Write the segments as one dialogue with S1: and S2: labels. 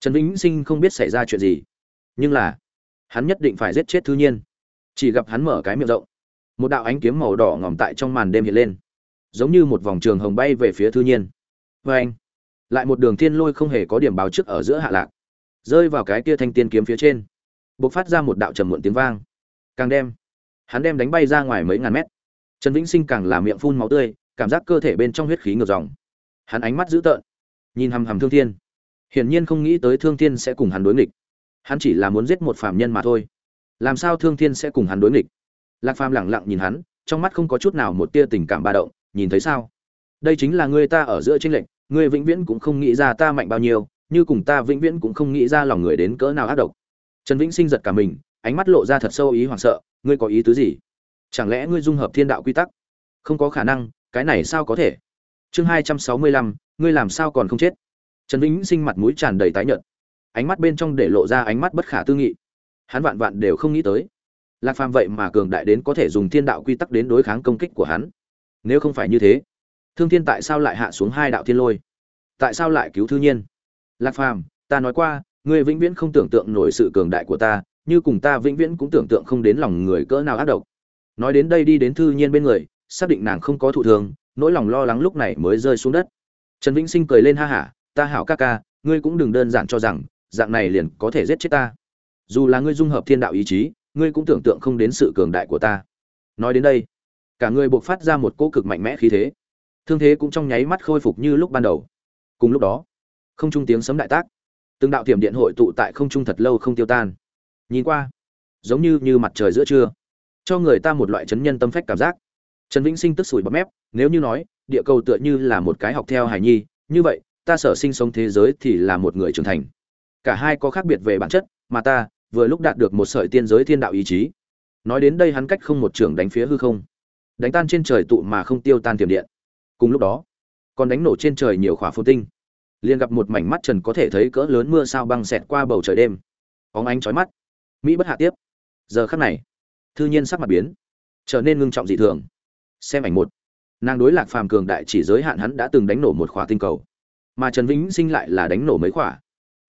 S1: trần vĩnh sinh không biết xảy ra chuyện gì, nhưng là hắn nhất định phải giết chết thư nhiên. Chỉ gặp hắn mở cái miệng rộng, một đạo ánh kiếm màu đỏ ngòm tại trong màn đêm hiện lên, giống như một vòng trường hồng bay về phía thư nhiên. Vê anh, lại một đường thiên lôi không hề có điểm báo trước ở giữa hạ lạc, rơi vào cái kia thanh tiên kiếm phía trên, bộc phát ra một đạo trầm muộn tiếng vang. Càng đem, hắn đem đánh bay ra ngoài mấy ngàn mét. Trần vĩnh sinh càng là miệng phun máu tươi, cảm giác cơ thể bên trong huyết khí ngược dòng. Hắn ánh mắt dữ tợn, nhìn hằm hằm thương thiên hiển nhiên không nghĩ tới thương thiên sẽ cùng hắn đối nghịch. Hắn chỉ là muốn giết một phạm nhân mà thôi. Làm sao thương thiên sẽ cùng hắn đối nghịch? Lạc phàm lẳng lặng nhìn hắn, trong mắt không có chút nào một tia tình cảm ba động, nhìn thấy sao? Đây chính là ngươi ta ở giữa tranh lệnh ngươi vĩnh viễn cũng không nghĩ ra ta mạnh bao nhiêu, như cùng ta vĩnh viễn cũng không nghĩ ra lòng người đến cỡ nào ác độc. Trần vĩnh sinh giật cả mình, ánh mắt lộ ra thật sâu ý hoảng sợ, ngươi có ý tứ gì? Chẳng lẽ ngươi dung hợp thiên đạo quy tắc? Không có khả năng, cái này sao có thể? Chương hai trăm sáu mươi lăm, ngươi làm sao còn không chết? Trần vĩnh sinh mặt mũi tràn đầy tái nhợt. Ánh mắt bên trong để lộ ra ánh mắt bất khả tư nghị. Hắn vạn vạn đều không nghĩ tới, lạc phàm vậy mà cường đại đến có thể dùng thiên đạo quy tắc đến đối kháng công kích của hắn. Nếu không phải như thế, thương thiên tại sao lại hạ xuống hai đạo thiên lôi? Tại sao lại cứu thư nhiên? Lạc phàm, ta nói qua, ngươi vĩnh viễn không tưởng tượng nổi sự cường đại của ta, như cùng ta vĩnh viễn cũng tưởng tượng không đến lòng người cỡ nào ác độc. Nói đến đây đi đến thư nhiên bên người, xác định nàng không có thụ thường nỗi lòng lo lắng lúc này mới rơi xuống đất. Trần vĩnh sinh cười lên ha hả ta hảo ca ca, ngươi cũng đừng đơn giản cho rằng, dạng này liền có thể giết chết ta. Dù là ngươi dung hợp thiên đạo ý chí, ngươi cũng tưởng tượng không đến sự cường đại của ta. Nói đến đây, cả người buộc phát ra một cỗ cực mạnh mẽ khí thế. Thương thế cũng trong nháy mắt khôi phục như lúc ban đầu. Cùng lúc đó, không trung tiếng sấm đại tác. Từng đạo tiềm điện hội tụ tại không trung thật lâu không tiêu tan. Nhìn qua, giống như như mặt trời giữa trưa. Cho người ta một loại chấn nhân tâm phách cảm giác. Trần vĩnh sinh tức sủi bọt mép, nếu như nói, địa cầu tựa như là một cái học theo hài nhi, như vậy ta sở sinh sống thế giới thì là một người trưởng thành. Cả hai có khác biệt về bản chất, mà ta vừa lúc đạt được một sợi tiên giới thiên đạo ý chí. Nói đến đây hắn cách không một trường đánh phía hư không. Đánh tan trên trời tụ mà không tiêu tan tiềm điện. Cùng lúc đó, còn đánh nổ trên trời nhiều khỏa phô tinh. Liền gặp một mảnh mắt trần có thể thấy cỡ lớn mưa sao băng xẹt qua bầu trời đêm. Óng ánh chói mắt. Mỹ bất hạ tiếp. Giờ khắc này, thư nhiên sắc mặt biến, trở nên ngưng trọng dị thường. Xem ảnh một. Nàng đối lạc phàm cường đại chỉ giới hạn hắn đã từng đánh nổ một khỏa tinh cầu mà trần vĩnh sinh lại là đánh nổ mấy khỏa.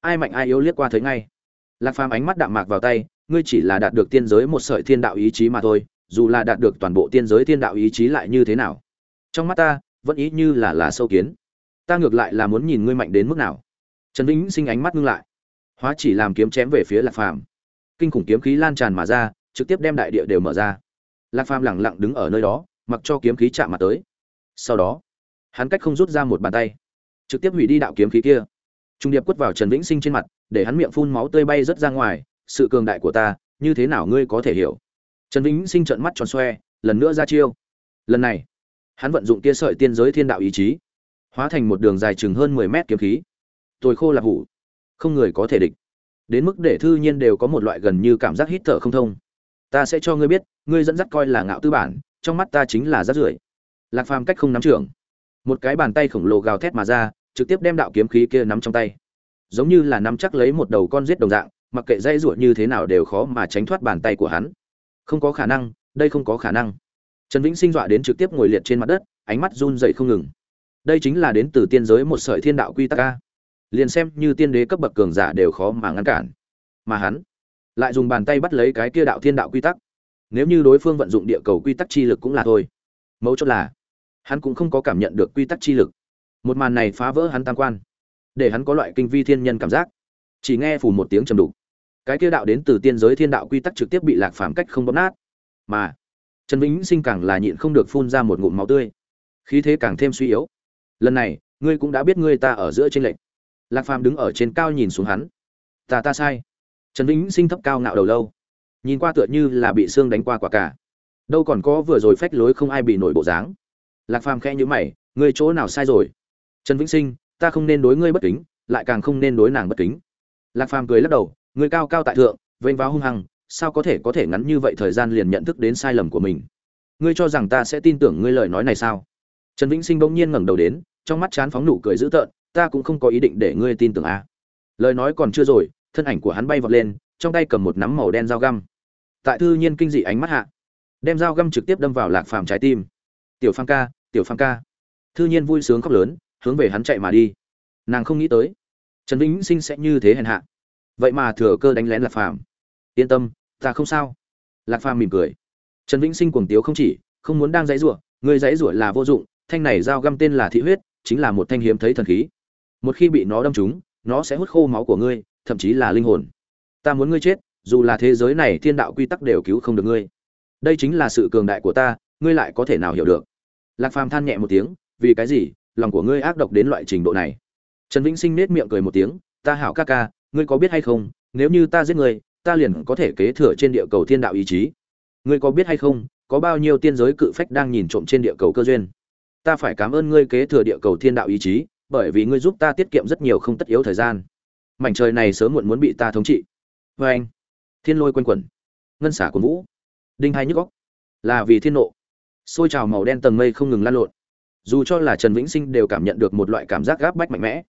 S1: Ai mạnh ai yếu liếc qua thấy ngay. Lạc phàm ánh mắt đạm mạc vào tay, ngươi chỉ là đạt được tiên giới một sợi thiên đạo ý chí mà thôi, dù là đạt được toàn bộ tiên giới thiên đạo ý chí lại như thế nào? Trong mắt ta, vẫn ý như là là sâu kiến. Ta ngược lại là muốn nhìn ngươi mạnh đến mức nào. Trần vĩnh sinh ánh mắt ngưng lại. Hóa chỉ làm kiếm chém về phía lạc phàm. Kinh khủng kiếm khí lan tràn mà ra, trực tiếp đem đại địa đều mở ra. Lạc phàm lẳng lặng đứng ở nơi đó, mặc cho kiếm khí chạm mặt tới. Sau đó, hắn cách không rút ra một bàn tay trực tiếp hủy đi đạo kiếm khí kia. Trung điệp quất vào trần vĩnh sinh trên mặt, để hắn miệng phun máu tươi bay rất ra ngoài, sự cường đại của ta, như thế nào ngươi có thể hiểu? Trần vĩnh sinh trợn mắt tròn xoe, lần nữa ra chiêu. Lần này, hắn vận dụng tia sợi tiên giới thiên đạo ý chí, hóa thành một đường dài chừng hơn mười mét kiếm khí. Tồi khô là hủ, không người có thể địch. Đến mức để thư nhiên đều có một loại gần như cảm giác hít thở không thông. Ta sẽ cho ngươi biết, ngươi dẫn dắt coi là ngạo tư bản, trong mắt ta chính là rát rưởi. Lạc phàm cách không nắm trưởng. Một cái bàn tay khổng lồ gào thét mà ra trực tiếp đem đạo kiếm khí kia nắm trong tay. Giống như là nắm chắc lấy một đầu con giết đồng dạng, mặc kệ dây ruột như thế nào đều khó mà tránh thoát bàn tay của hắn. Không có khả năng, đây không có khả năng. Trần vĩnh sinh dọa đến trực tiếp ngồi liệt trên mặt đất, ánh mắt run dậy không ngừng. Đây chính là đến từ tiên giới một sợi thiên đạo quy tắc ca liền xem như tiên đế cấp bậc cường giả đều khó mà ngăn cản. Mà hắn lại dùng bàn tay bắt lấy cái kia đạo thiên đạo quy tắc. Nếu như đối phương vận dụng địa cầu quy tắc chi lực cũng là thôi. Mấu chốt là, hắn cũng không có cảm nhận được quy tắc chi lực một màn này phá vỡ hắn tam quan, để hắn có loại kinh vi thiên nhân cảm giác. Chỉ nghe phủ một tiếng trầm đục. Cái kia đạo đến từ tiên giới thiên đạo quy tắc trực tiếp bị lạc phàm cách không bóp nát. Mà, trần vĩnh sinh càng là nhịn không được phun ra một ngụm máu tươi. Khí thế càng thêm suy yếu. Lần này, ngươi cũng đã biết ngươi ta ở giữa trên lệnh lạc phàm đứng ở trên cao nhìn xuống hắn. Ta ta sai. Trần vĩnh sinh thấp cao ngạo đầu lâu. Nhìn qua tựa như là bị xương đánh qua quả cả. Đâu còn có vừa rồi phách lối không ai bị nổi bộ dáng. Lạc phàm khẽ nhữ mày, ngươi chỗ nào sai rồi? Trần vĩnh sinh, ta không nên đối ngươi bất kính, lại càng không nên đối nàng bất kính. Lạc phàm cười lắc đầu, ngươi cao cao tại thượng, vênh váo hung hăng, sao có thể có thể ngắn như vậy thời gian liền nhận thức đến sai lầm của mình? Ngươi cho rằng ta sẽ tin tưởng ngươi lời nói này sao? Trần vĩnh sinh bỗng nhiên ngẩng đầu đến, trong mắt chán phóng nụ cười dữ tợn, ta cũng không có ý định để ngươi tin tưởng a. Lời nói còn chưa rồi, thân ảnh của hắn bay vọt lên, trong tay cầm một nắm màu đen dao găm. Tại thư nhiên kinh dị ánh mắt hạ, đem dao găm trực tiếp đâm vào lạc phàm trái tim. Tiểu phàm ca, tiểu phàm ca. Thư nhiên vui sướng khóc lớn hướng về hắn chạy mà đi. Nàng không nghĩ tới, trần vĩnh sinh sẽ như thế hèn hạ. Vậy mà thừa cơ đánh lén lạc phàm. Yên tâm, ta không sao. Lạc phàm mỉm cười. Trần vĩnh sinh cuồng tiếu không chỉ, không muốn đang dãy rủa, người dãy rủa là vô dụng, thanh này dao găm tên là thị huyết, chính là một thanh hiếm thấy thần khí. Một khi bị nó đâm trúng, nó sẽ hút khô máu của ngươi, thậm chí là linh hồn. Ta muốn ngươi chết, dù là thế giới này thiên đạo quy tắc đều cứu không được ngươi. Đây chính là sự cường đại của ta, ngươi lại có thể nào hiểu được? Lạc phàm than nhẹ một tiếng, vì cái gì? Lòng của ngươi ác độc đến loại trình độ này. Trần vĩnh sinh nết miệng cười một tiếng, ta hảo ca ca, ngươi có biết hay không, nếu như ta giết ngươi, ta liền có thể kế thừa trên địa cầu thiên đạo ý chí. Ngươi có biết hay không, có bao nhiêu tiên giới cự phách đang nhìn trộm trên địa cầu cơ duyên? Ta phải cảm ơn ngươi kế thừa địa cầu thiên đạo ý chí, bởi vì ngươi giúp ta tiết kiệm rất nhiều không tất yếu thời gian. Mảnh trời này sớm muộn muốn bị ta thống trị. Vê anh, thiên lôi quanh quẩn, ngân xả quần vũ, đinh hai nhức góc là vì thiên nộ. Xôi trào màu đen tầng mây không ngừng lan lộn dù cho là trần vĩnh sinh đều cảm nhận được một loại cảm giác gáp bách mạnh mẽ.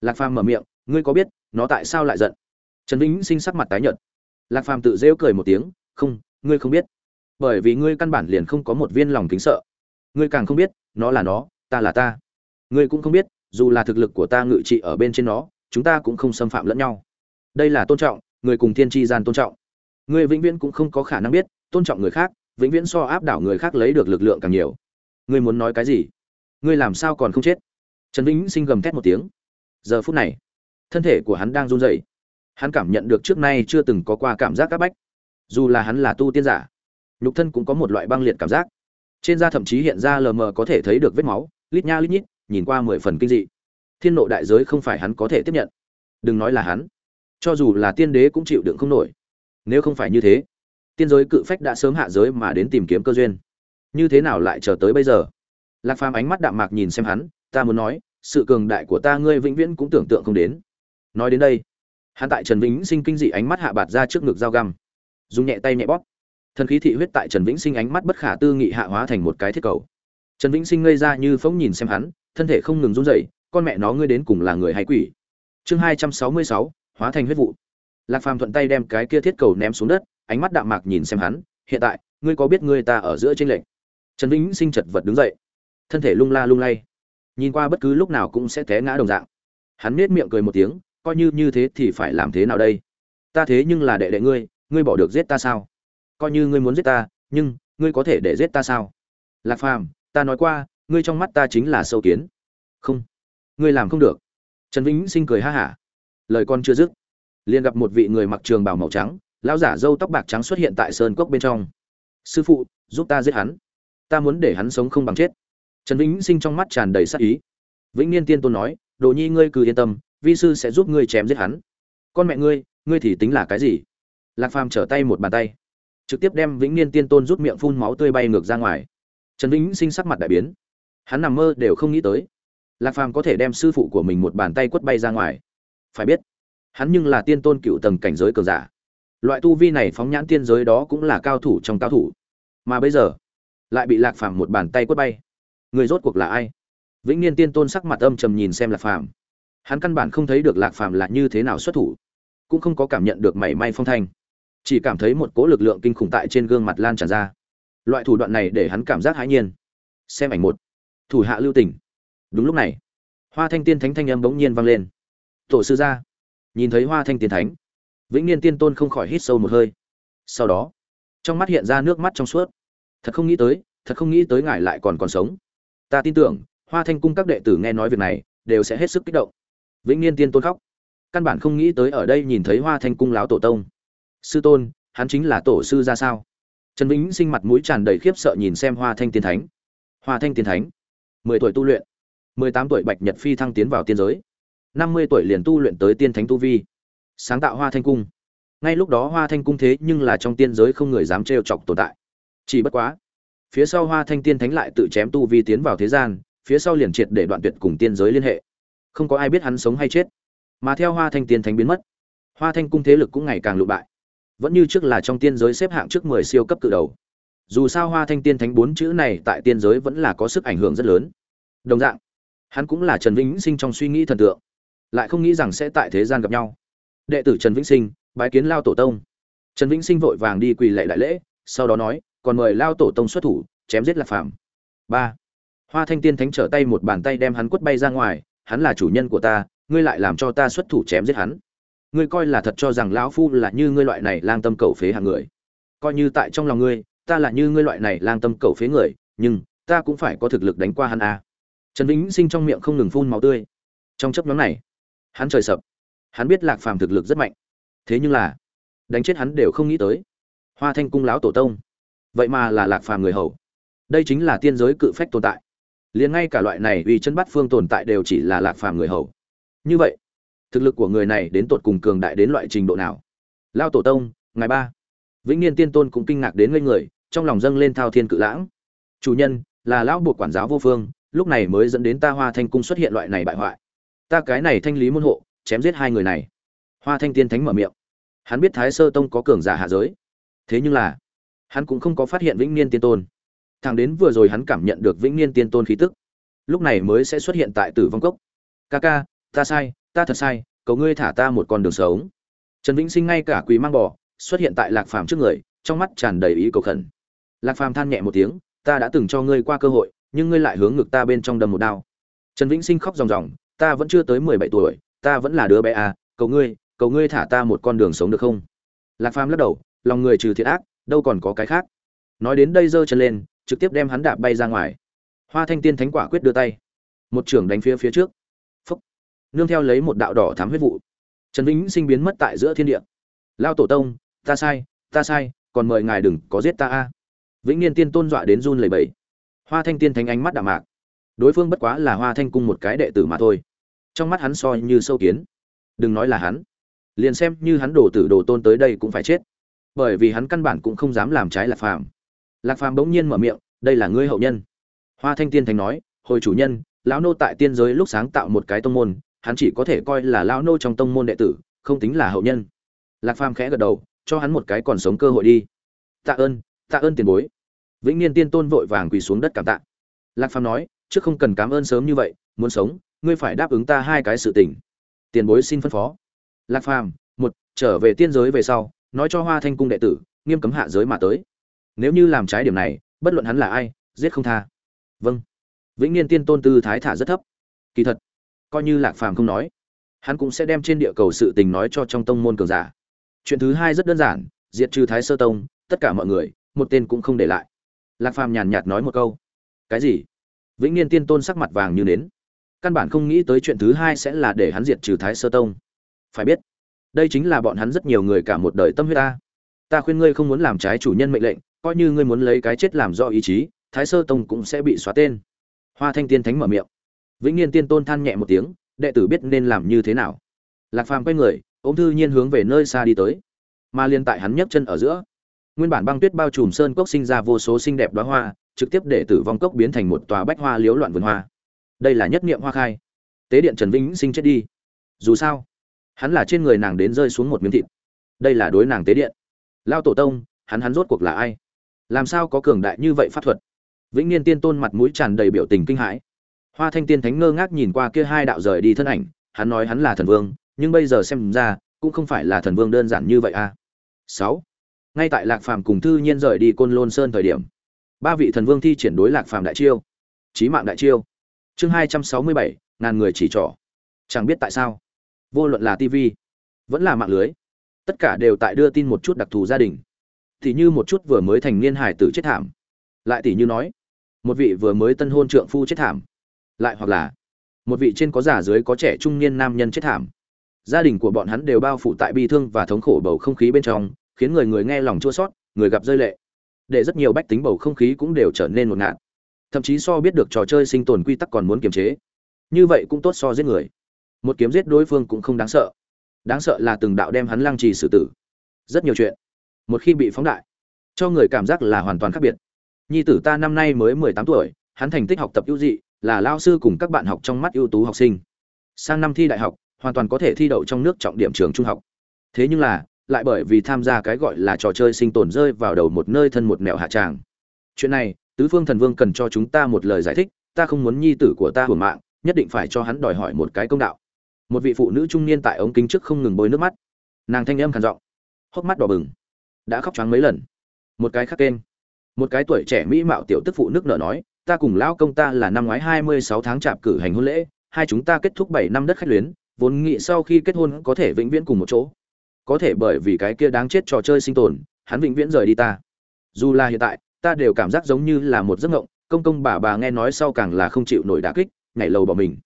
S1: Lạc phàm mở miệng, ngươi có biết nó tại sao lại giận? Trần vĩnh sinh sắc mặt tái nhợt. Lạc phàm tự rêu cười một tiếng, không, ngươi không biết. Bởi vì ngươi căn bản liền không có một viên lòng kính sợ. Ngươi càng không biết, nó là nó, ta là ta. Ngươi cũng không biết, dù là thực lực của ta ngự trị ở bên trên nó, chúng ta cũng không xâm phạm lẫn nhau. Đây là tôn trọng, người cùng thiên tri gian tôn trọng. Ngươi vĩnh viễn cũng không có khả năng biết, tôn trọng người khác, vĩnh viễn so áp đảo người khác lấy được lực lượng càng nhiều. Ngươi muốn nói cái gì? Ngươi làm sao còn không chết? Trần vĩnh sinh gầm thét một tiếng. Giờ phút này, thân thể của hắn đang run rẩy. Hắn cảm nhận được trước nay chưa từng có qua cảm giác áp bách. Dù là hắn là tu tiên giả, nhục thân cũng có một loại băng liệt cảm giác. Trên da thậm chí hiện ra lờ mờ có thể thấy được vết máu, lít nha lít nhít, nhìn qua mười phần kinh dị. Thiên nộ đại giới không phải hắn có thể tiếp nhận. Đừng nói là hắn, cho dù là tiên đế cũng chịu đựng không nổi. Nếu không phải như thế, tiên giới cự phách đã sớm hạ giới mà đến tìm kiếm cơ duyên. Như thế nào lại chờ tới bây giờ? Lạc phàm ánh mắt đạm mạc nhìn xem hắn, ta muốn nói, sự cường đại của ta ngươi vĩnh viễn cũng tưởng tượng không đến. Nói đến đây, hắn tại trần vĩnh sinh kinh dị ánh mắt hạ bạt ra trước ngực dao găm, dùng nhẹ tay nhẹ bóp. Thần khí thị huyết tại trần vĩnh sinh ánh mắt bất khả tư nghị hạ hóa thành một cái thiết cầu. Trần vĩnh sinh ngây ra như phóng nhìn xem hắn, thân thể không ngừng run rẩy, con mẹ nó ngươi đến cùng là người hay quỷ? Chương hai trăm sáu mươi sáu, hóa thành huyết vụ. Lạc phàm thuận tay đem cái kia thiết cầu ném xuống đất, ánh mắt đạm mạc nhìn xem hắn, hiện tại, ngươi có biết ngươi ta ở giữa trên lệnh trần vĩnh sinh chật vật đứng dậy thân thể lung la lung lay. Nhìn qua bất cứ lúc nào cũng sẽ té ngã đồng dạng. Hắn nết miệng cười một tiếng, coi như như thế thì phải làm thế nào đây? Ta thế nhưng là đệ đệ ngươi ngươi bỏ được giết ta sao? Coi như ngươi muốn giết ta, nhưng ngươi có thể để giết ta sao? Lạc phàm, ta nói qua, ngươi trong mắt ta chính là sâu kiến. Không, ngươi làm không được. Trần vĩnh sinh cười ha hả. Lời con chưa dứt, liền gặp một vị người mặc trường bào màu trắng, lão giả râu tóc bạc trắng xuất hiện tại sơn cốc bên trong. Sư phụ, giúp ta giết hắn. Ta muốn để hắn sống không bằng chết trần vĩnh sinh trong mắt tràn đầy sắc ý. Vĩnh niên tiên tôn nói, đồ nhi ngươi cứ yên tâm, vi sư sẽ giúp ngươi chém giết hắn. Con mẹ ngươi ngươi thì tính là cái gì? Lạc phàm trở tay một bàn tay, trực tiếp đem vĩnh niên tiên tôn rút miệng phun máu tươi bay ngược ra ngoài. Trần vĩnh sinh sắc mặt đại biến. Hắn nằm mơ đều không nghĩ tới, lạc phàm có thể đem sư phụ của mình một bàn tay quất bay ra ngoài. Phải biết, hắn nhưng là tiên tôn cựu tầng cảnh giới cường giả. Loại tu vi này phóng nhãn tiên giới đó cũng là cao thủ trong cao thủ. Mà bây giờ, lại bị lạc phàm một bàn tay quất bay người rốt cuộc là ai? Vĩnh niên tiên tôn sắc mặt âm trầm nhìn xem lạc phàm. Hắn căn bản không thấy được lạc phàm là như thế nào xuất thủ, cũng không có cảm nhận được mảy may phong thanh, chỉ cảm thấy một cỗ lực lượng kinh khủng tại trên gương mặt lan tràn ra. Loại thủ đoạn này để hắn cảm giác hãi nhiên. Xem ảnh một. Thủ hạ lưu tình. Đúng lúc này, hoa thanh tiên thánh thanh âm bỗng nhiên vang lên. Tổ sư gia. Nhìn thấy hoa thanh tiên thánh, vĩnh niên tiên tôn không khỏi hít sâu một hơi. Sau đó, trong mắt hiện ra nước mắt trong suốt. Thật không nghĩ tới, thật không nghĩ tới ngài lại còn còn sống ta tin tưởng, hoa thanh cung các đệ tử nghe nói việc này, đều sẽ hết sức kích động. Vĩnh niên tiên tôn khóc. Căn bản không nghĩ tới ở đây nhìn thấy hoa thanh cung láo tổ tông. Sư tôn, hắn chính là tổ sư ra sao? Trần vĩnh sinh mặt mũi tràn đầy khiếp sợ nhìn xem hoa thanh tiên thánh. Hoa thanh tiên thánh, mười tuổi tu luyện, mười tám tuổi bạch nhật phi thăng tiến vào tiên giới, năm mươi tuổi liền tu luyện tới tiên thánh tu vi. Sáng tạo hoa thanh cung. Ngay lúc đó hoa thanh cung thế nhưng là trong tiên giới không người dám trêu chọc tồn tại. Chỉ bất quá phía sau hoa thanh tiên thánh lại tự chém tu vi tiến vào thế gian, phía sau liền triệt để đoạn tuyệt cùng tiên giới liên hệ. Không có ai biết hắn sống hay chết, mà theo hoa thanh tiên thánh biến mất, hoa thanh cung thế lực cũng ngày càng lụ bại. Vẫn như trước là trong tiên giới xếp hạng trước mười siêu cấp cự đầu. Dù sao hoa thanh tiên thánh bốn chữ này tại tiên giới vẫn là có sức ảnh hưởng rất lớn. Đồng dạng, hắn cũng là trần vĩnh sinh trong suy nghĩ thần tượng, lại không nghĩ rằng sẽ tại thế gian gặp nhau. Đệ tử trần vĩnh sinh, bái kiến lao tổ tông. Trần vĩnh sinh vội vàng đi quỳ lệ đại lễ, sau đó nói còn mời lao tổ tông xuất thủ, chém giết lạc phàm. Ba. Hoa thanh tiên thánh trở tay một bàn tay đem hắn quất bay ra ngoài, hắn là chủ nhân của ta, ngươi lại làm cho ta xuất thủ chém giết hắn. Ngươi coi là thật cho rằng lão phu là như ngươi loại này lang tâm cầu phế hàng người. Coi như tại trong lòng ngươi, ta là như ngươi loại này lang tâm cầu phế người, nhưng ta cũng phải có thực lực đánh qua hắn a. Trần vĩnh sinh trong miệng không ngừng phun máu tươi. Trong chấp nhóm này, hắn trời sập. Hắn biết lạc phàm thực lực rất mạnh. Thế nhưng là, đánh chết hắn đều không nghĩ tới. Hoa thanh cung lão tổ tông vậy mà là lạc phàm người hầu. Đây chính là tiên giới cự phách tồn tại. Liền ngay cả loại này uy chân bắt phương tồn tại đều chỉ là lạc phàm người hầu. Như vậy, thực lực của người này đến tột cùng cường đại đến loại trình độ nào? Lao tổ tông ngày ba. Vĩnh niên tiên tôn cũng kinh ngạc đến ngây người, trong lòng dâng lên thao thiên cự lãng. Chủ nhân, là lão buộc quản giáo vô phương, lúc này mới dẫn đến ta hoa thanh cung xuất hiện loại này bại hoại. Ta cái này thanh lý môn hộ, chém giết hai người này. Hoa thanh tiên thánh mở miệng. Hắn biết thái sơ tông có cường giả hạ giới. Thế nhưng là hắn cũng không có phát hiện vĩnh niên tiên tôn. Thằng đến vừa rồi hắn cảm nhận được vĩnh niên tiên tôn khí tức, lúc này mới sẽ xuất hiện tại tử vong cốc. Ca ca, ta sai, ta thật sai, cầu ngươi thả ta một con đường sống. Trần vĩnh sinh ngay cả quý mang bò, xuất hiện tại lạc phàm trước người, trong mắt tràn đầy ý cầu khẩn. Lạc phàm than nhẹ một tiếng, ta đã từng cho ngươi qua cơ hội, nhưng ngươi lại hướng ngực ta bên trong đầm một đao. Trần vĩnh sinh khóc ròng ròng, ta vẫn chưa tới mười bảy tuổi, ta vẫn là đứa bé à cầu ngươi cầu ngươi thả ta một con đường sống được không? Lạc phàm lắc đầu, lòng người trừ thiệt ác đâu còn có cái khác. Nói đến đây giơ chân lên, trực tiếp đem hắn đạp bay ra ngoài. Hoa thanh tiên thánh quả quyết đưa tay. Một trưởng đánh phía phía trước. Phúc. Nương theo lấy một đạo đỏ thám huyết vụ. Trần vĩnh sinh biến mất tại giữa thiên địa. Lao tổ tông, ta sai ta sai, còn mời ngài đừng có giết ta a. Vĩnh niên tiên tôn dọa đến run lẩy bẩy. Hoa thanh tiên thánh ánh mắt đạm mạc. Đối phương bất quá là hoa thanh cung một cái đệ tử mà thôi. Trong mắt hắn soi như sâu kiến. Đừng nói là hắn. Liền xem như hắn đổ tử đồ tôn tới đây cũng phải chết bởi vì hắn căn bản cũng không dám làm trái lạc phàm. Lạc phàm bỗng nhiên mở miệng, đây là ngươi hậu nhân. Hoa thanh tiên thành nói, hồi chủ nhân, lão nô tại tiên giới lúc sáng tạo một cái tông môn, hắn chỉ có thể coi là lão nô trong tông môn đệ tử, không tính là hậu nhân. Lạc phàm khẽ gật đầu, cho hắn một cái còn sống cơ hội đi. Tạ ơn tạ ơn tiền bối. Vĩnh niên tiên tôn vội vàng quỳ xuống đất cảm tạ. Lạc phàm nói, trước không cần cảm ơn sớm như vậy, muốn sống, ngươi phải đáp ứng ta hai cái sự tình. Tiền bối xin phân phó. Lạc phàm, một, trở về tiên giới về sau nói cho hoa thanh cung đệ tử, nghiêm cấm hạ giới mà tới. Nếu như làm trái điểm này, bất luận hắn là ai, giết không tha. Vâng. Vĩnh niên tiên tôn tư thái thả rất thấp. Kỳ thật, coi như lạc phàm không nói, hắn cũng sẽ đem trên địa cầu sự tình nói cho trong tông môn cường giả. Chuyện thứ hai rất đơn giản, diệt trừ thái sơ tông, tất cả mọi người, một tên cũng không để lại. Lạc phàm nhàn nhạt nói một câu. Cái gì? Vĩnh niên tiên tôn sắc mặt vàng như nến. Căn bản không nghĩ tới chuyện thứ hai sẽ là để hắn diệt trừ thái sơ tông. Phải biết đây chính là bọn hắn rất nhiều người cả một đời tâm huyết ta. Ta khuyên ngươi không muốn làm trái chủ nhân mệnh lệnh, coi như ngươi muốn lấy cái chết làm do ý chí, thái sơ tông cũng sẽ bị xóa tên. Hoa thanh tiên thánh mở miệng. Vĩnh niên tiên tôn than nhẹ một tiếng, đệ tử biết nên làm như thế nào. Lạc phàm quay người, ôm thư nhiên hướng về nơi xa đi tới. Mà liên tại hắn nhấc chân ở giữa. Nguyên bản băng tuyết bao trùm sơn cốc sinh ra vô số xinh đẹp đoá hoa, trực tiếp để tử vong cốc biến thành một tòa bách hoa liếu loạn vườn hoa. Đây là nhất niệm hoa khai. Tế điện trần vĩnh sinh chết đi. Dù sao hắn là trên người nàng đến rơi xuống một miếng thịt. Đây là đối nàng tế điện. Lao tổ tông, hắn hắn rốt cuộc là ai? Làm sao có cường đại như vậy pháp thuật? Vĩnh niên tiên tôn mặt mũi tràn đầy biểu tình kinh hãi. Hoa thanh tiên thánh ngơ ngác nhìn qua kia hai đạo rời đi thân ảnh, hắn nói hắn là thần vương, nhưng bây giờ xem ra, cũng không phải là thần vương đơn giản như vậy a à. sáu. Ngay tại lạc phàm cùng thư nhiên rời đi côn lôn sơn thời điểm, ba vị thần vương thi triển đối lạc phàm đại chiêu. Trí mạng đại chiêu. Chương hai trăm sáu mươi bảy, ngàn người chỉ trỏ. Chẳng biết tại sao vô luận là tv vẫn là mạng lưới, tất cả đều tại đưa tin một chút đặc thù gia đình. Thì như một chút vừa mới thành niên hải tử chết thảm. Lại tỷ như nói, một vị vừa mới tân hôn trượng phu chết thảm. Lại hoặc là, một vị trên có giả dưới có trẻ trung niên nam nhân chết thảm. Gia đình của bọn hắn đều bao phủ tại bi thương và thống khổ bầu không khí bên trong, khiến người người nghe lòng chua sót người gặp rơi lệ. Để rất nhiều bách tính bầu không khí cũng đều trở nên ngột ngạt. Thậm chí so biết được trò chơi sinh tồn quy tắc còn muốn kiềm chế. Như vậy cũng tốt so giết người một kiếm giết đối phương cũng không đáng sợ. Đáng sợ là từng đạo đem hắn lăng trì xử tử. Rất nhiều chuyện, một khi bị phóng đại, cho người cảm giác là hoàn toàn khác biệt. Nhi tử ta năm nay mới mười tám tuổi, hắn thành tích học tập ưu dị, là lao sư cùng các bạn học trong mắt ưu tú học sinh. Sang năm thi đại học, hoàn toàn có thể thi đậu trong nước trọng điểm trường trung học. Thế nhưng là, lại bởi vì tham gia cái gọi là trò chơi sinh tồn rơi vào đầu một nơi thân một mẹo hạ tràng. Chuyện này, tứ phương thần vương cần cho chúng ta một lời giải thích, ta không muốn nhi tử của ta hưởng mạng, nhất định phải cho hắn đòi hỏi một cái công đạo một vị phụ nữ trung niên tại ống kính trước không ngừng bôi nước mắt. Nàng thanh âm khàn giọng, hốc mắt đỏ bừng. Đã khóc trắng mấy lần. Một cái khác kênh một cái tuổi trẻ mỹ mạo tiểu tức phụ nước nở nói, ta cùng lão công ta là năm ngoái hai mươi sáu tháng chạp cử hành hôn lễ, hai chúng ta kết thúc bảy năm đất khách luyến, vốn nghĩ sau khi kết hôn có thể vĩnh viễn cùng một chỗ. Có thể bởi vì cái kia đáng chết trò chơi sinh tồn, hắn vĩnh viễn rời đi ta. Dù là hiện tại, ta đều cảm giác giống như là một giấc ngộng công công bà bà nghe nói sau càng là không chịu nổi đả kích, nhảy lầu bỏ mình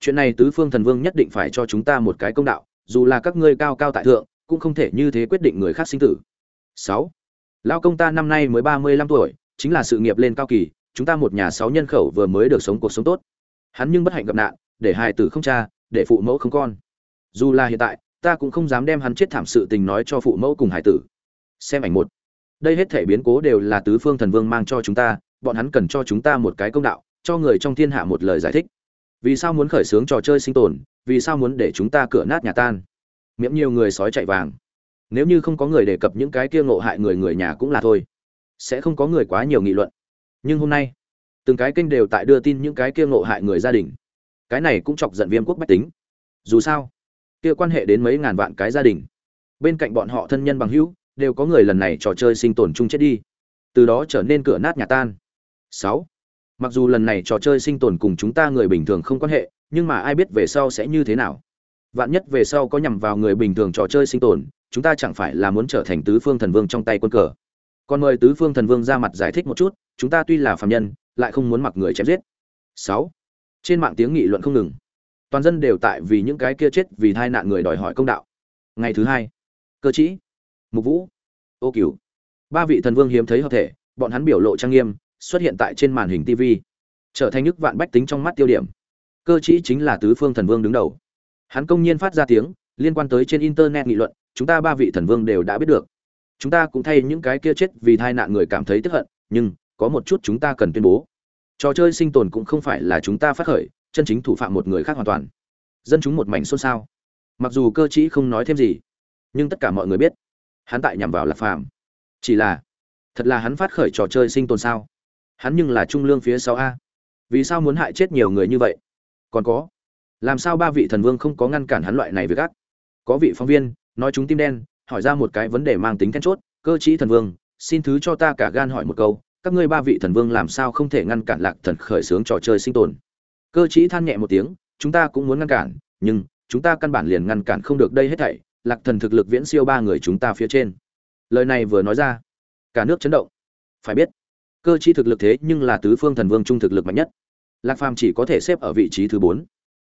S1: chuyện này tứ phương thần vương nhất định phải cho chúng ta một cái công đạo, dù là các ngươi cao cao tại thượng, cũng không thể như thế quyết định người khác sinh tử. Sáu, lao công ta năm nay mới ba mươi lăm tuổi, chính là sự nghiệp lên cao kỳ, chúng ta một nhà sáu nhân khẩu vừa mới được sống cuộc sống tốt. Hắn nhưng bất hạnh gặp nạn, để hài tử không cha, để phụ mẫu không con. Dù là hiện tại, ta cũng không dám đem hắn chết thảm sự tình nói cho phụ mẫu cùng hải tử. Xem ảnh một. Đây hết thể biến cố đều là tứ phương thần vương mang cho chúng ta, bọn hắn cần cho chúng ta một cái công đạo, cho người trong thiên hạ một lời giải thích vì sao muốn khởi xướng trò chơi sinh tồn, vì sao muốn để chúng ta cửa nát nhà tan? Miễn nhiều người sói chạy vàng. Nếu như không có người đề cập những cái kia ngộ hại người người nhà cũng là thôi. Sẽ không có người quá nhiều nghị luận. Nhưng hôm nay, từng cái kênh đều tại đưa tin những cái kia ngộ hại người gia đình. Cái này cũng chọc giận viêm quốc bách tính. Dù sao, kia quan hệ đến mấy ngàn vạn cái gia đình. Bên cạnh bọn họ thân nhân bằng hữu, đều có người lần này trò chơi sinh tồn chung chết đi. Từ đó trở nên cửa nát nhà tan. Sáu mặc dù lần này trò chơi sinh tồn cùng chúng ta người bình thường không quan hệ, nhưng mà ai biết về sau sẽ như thế nào. Vạn nhất về sau có nhằm vào người bình thường trò chơi sinh tồn, chúng ta chẳng phải là muốn trở thành tứ phương thần vương trong tay quân cờ. Còn mời tứ phương thần vương ra mặt giải thích một chút, chúng ta tuy là phạm nhân, lại không muốn mặc người chém giết. Sáu. Trên mạng tiếng nghị luận không ngừng. Toàn dân đều tại vì những cái kia chết vì tai nạn người đòi hỏi công đạo. Ngày thứ hai. Cơ chí. Mục vũ. Ô cửu. Ba vị thần vương hiếm thấy hợp thể, bọn hắn biểu lộ trang nghiêm xuất hiện tại trên màn hình tv trở thành nhức vạn bách tính trong mắt tiêu điểm. Cơ chí chính là tứ phương thần vương đứng đầu. Hắn công nhiên phát ra tiếng, liên quan tới trên internet nghị luận, chúng ta ba vị thần vương đều đã biết được. Chúng ta cũng thay những cái kia chết vì tai nạn người cảm thấy tức hận, nhưng, có một chút chúng ta cần tuyên bố. Trò chơi sinh tồn cũng không phải là chúng ta phát khởi, chân chính thủ phạm một người khác hoàn toàn. Dân chúng một mảnh xôn xao. Mặc dù cơ chí không nói thêm gì, nhưng tất cả mọi người biết, hắn tại nhằm vào lạc phàm. Chỉ là, thật là hắn phát khởi trò chơi sinh tồn sao? Hắn nhưng là trung lương phía sau a. Vì sao muốn hại chết nhiều người như vậy? Còn có, làm sao ba vị thần vương không có ngăn cản hắn loại này với gác có vị phóng viên, nói chúng tim đen, hỏi ra một cái vấn đề mang tính then chốt, cơ chí thần vương, xin thứ cho ta cả gan hỏi một câu, các ngươi ba vị thần vương làm sao không thể ngăn cản lạc thần khởi xướng trò chơi sinh tồn? Cơ chí than nhẹ một tiếng, chúng ta cũng muốn ngăn cản, nhưng chúng ta căn bản liền ngăn cản không được đây hết thảy, lạc thần thực lực viễn siêu ba người chúng ta phía trên. Lời này vừa nói ra, cả nước chấn động. Phải biết cơ Chi thực lực thế nhưng là tứ phương thần vương trung thực lực mạnh nhất. Lạc phàm chỉ có thể xếp ở vị trí thứ bốn.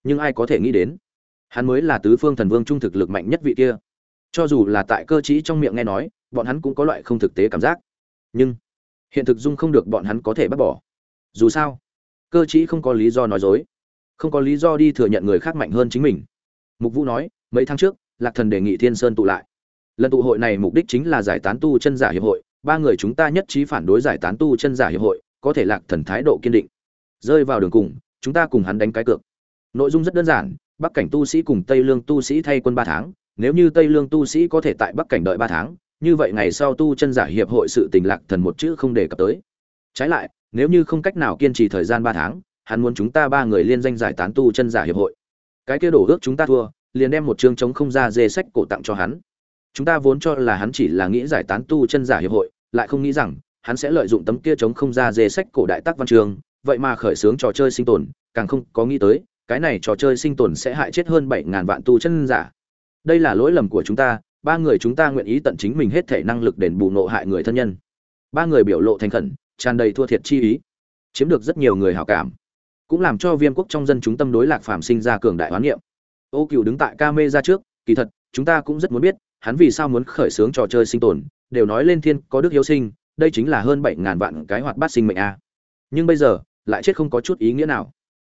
S1: Nhưng ai có thể nghĩ đến, hắn mới là tứ phương thần vương trung thực lực mạnh nhất vị kia. Cho dù là tại cơ chí trong miệng nghe nói, bọn hắn cũng có loại không thực tế cảm giác. Nhưng, hiện thực dung không được bọn hắn có thể bắt bỏ. Dù sao, cơ chí không có lý do nói dối. Không có lý do đi thừa nhận người khác mạnh hơn chính mình. Mục vũ nói, mấy tháng trước, lạc thần đề nghị thiên sơn tụ lại. Lần tụ hội này mục đích chính là giải tán tu chân giả hiệp hội ba người chúng ta nhất trí phản đối giải tán tu chân giả hiệp hội, có thể lạc thần thái độ kiên định. Rơi vào đường cùng, chúng ta cùng hắn đánh cái cược. Nội dung rất đơn giản, bắc cảnh tu sĩ cùng tây lương tu sĩ thay quân ba tháng, nếu như tây lương tu sĩ có thể tại bắc cảnh đợi ba tháng, như vậy ngày sau tu chân giả hiệp hội sự tình lạc thần một chữ không đề cập tới. Trái lại, nếu như không cách nào kiên trì thời gian ba tháng, hắn muốn chúng ta ba người liên danh giải tán tu chân giả hiệp hội. Cái kia đổ ước chúng ta thua, liền đem một chương chống không ra dê sách cổ tặng cho hắn. Chúng ta vốn cho là hắn chỉ là nghĩ giải tán tu chân giả hiệp hội lại không nghĩ rằng, hắn sẽ lợi dụng tấm kia chống không ra dê sách cổ đại tác văn trường, vậy mà khởi xướng trò chơi sinh tồn, càng không có nghĩ tới, cái này trò chơi sinh tồn sẽ hại chết hơn bảy ngàn vạn tu chân giả. Đây là lỗi lầm của chúng ta, ba người chúng ta nguyện ý tận chính mình hết thể năng lực đền bù nộ hại người thân nhân. Ba người biểu lộ thành khẩn, tràn đầy thua thiệt chi ý, chiếm được rất nhiều người hào cảm, cũng làm cho viêm quốc trong dân chúng tâm đối lạc phàm sinh ra cường đại hoán niệm. Ô cựu đứng tại ca mê ra trước, kỳ thật, chúng ta cũng rất muốn biết, hắn vì sao muốn khởi xướng trò chơi sinh tồn đều nói lên thiên có đức hiếu sinh, đây chính là hơn bảy ngàn vạn cái hoạt bát sinh mệnh a. Nhưng bây giờ, lại chết không có chút ý nghĩa nào.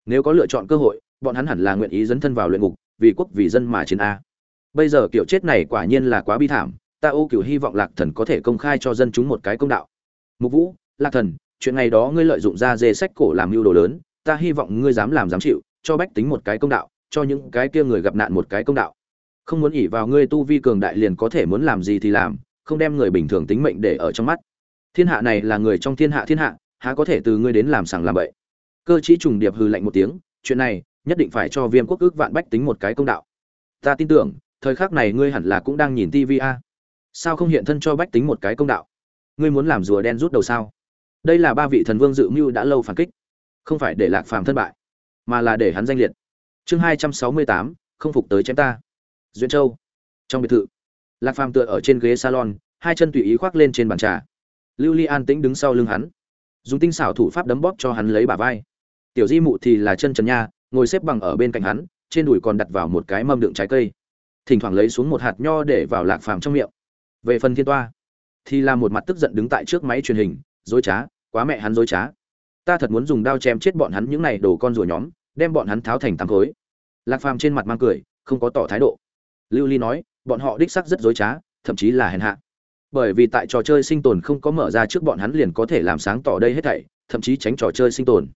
S1: Nếu có lựa chọn cơ hội, bọn hắn hẳn là nguyện ý dấn thân vào luyện ngục, vì quốc vì dân mà chiến a. Bây giờ kiểu chết này quả nhiên là quá bi thảm, ta ô cửu hy vọng lạc thần có thể công khai cho dân chúng một cái công đạo. Mục vũ, lạc thần, chuyện ngày đó ngươi lợi dụng ra dê sách cổ làm mưu đồ lớn, ta hy vọng ngươi dám làm dám chịu, cho bách tính một cái công đạo, cho những cái kia người gặp nạn một cái công đạo. Không muốn ỉ vào ngươi tu vi cường đại liền có thể muốn làm gì thì làm không đem người bình thường tính mệnh để ở trong mắt. Thiên hạ này là người trong thiên hạ thiên hạ, há có thể từ ngươi đến làm sàng làm bậy? Cơ chí trùng điệp hừ lạnh một tiếng, chuyện này nhất định phải cho viêm quốc ước vạn bách tính một cái công đạo. Ta tin tưởng, thời khắc này ngươi hẳn là cũng đang nhìn tv a. Sao không hiện thân cho bách tính một cái công đạo? Ngươi muốn làm rùa đen rút đầu sao? Đây là ba vị thần vương dự mưu đã lâu phản kích. Không phải để lạc phàm thất bại, mà là để hắn danh liệt. Chương hai trăm sáu mươi tám, không phục tới chém ta. Duyên châu. Trong biệt thự lạc phàm tựa ở trên ghế salon, hai chân tùy ý khoác lên trên bàn trà. Lưu ly an tĩnh đứng sau lưng hắn. Dùng tinh xảo thủ pháp đấm bóp cho hắn lấy bả vai. Tiểu di mụ thì là chân trần nha, ngồi xếp bằng ở bên cạnh hắn, trên đùi còn đặt vào một cái mâm đựng trái cây. Thỉnh thoảng lấy xuống một hạt nho để vào lạc phàm trong miệng. Về phần thiên toa, thì là một mặt tức giận đứng tại trước máy truyền hình, dối trá, quá mẹ hắn dối trá. Ta thật muốn dùng đao chém chết bọn hắn những này đồ con rùa nhóm, đem bọn hắn tháo thành tám khối. Lạc phàm trên mặt mang cười, không có tỏ thái độ. Lưu ly nói bọn họ đích sắc rất dối trá, thậm chí là hèn hạ. Bởi vì tại trò chơi sinh tồn không có mở ra trước bọn hắn liền có thể làm sáng tỏ đây hết thảy, thậm chí tránh trò chơi sinh tồn.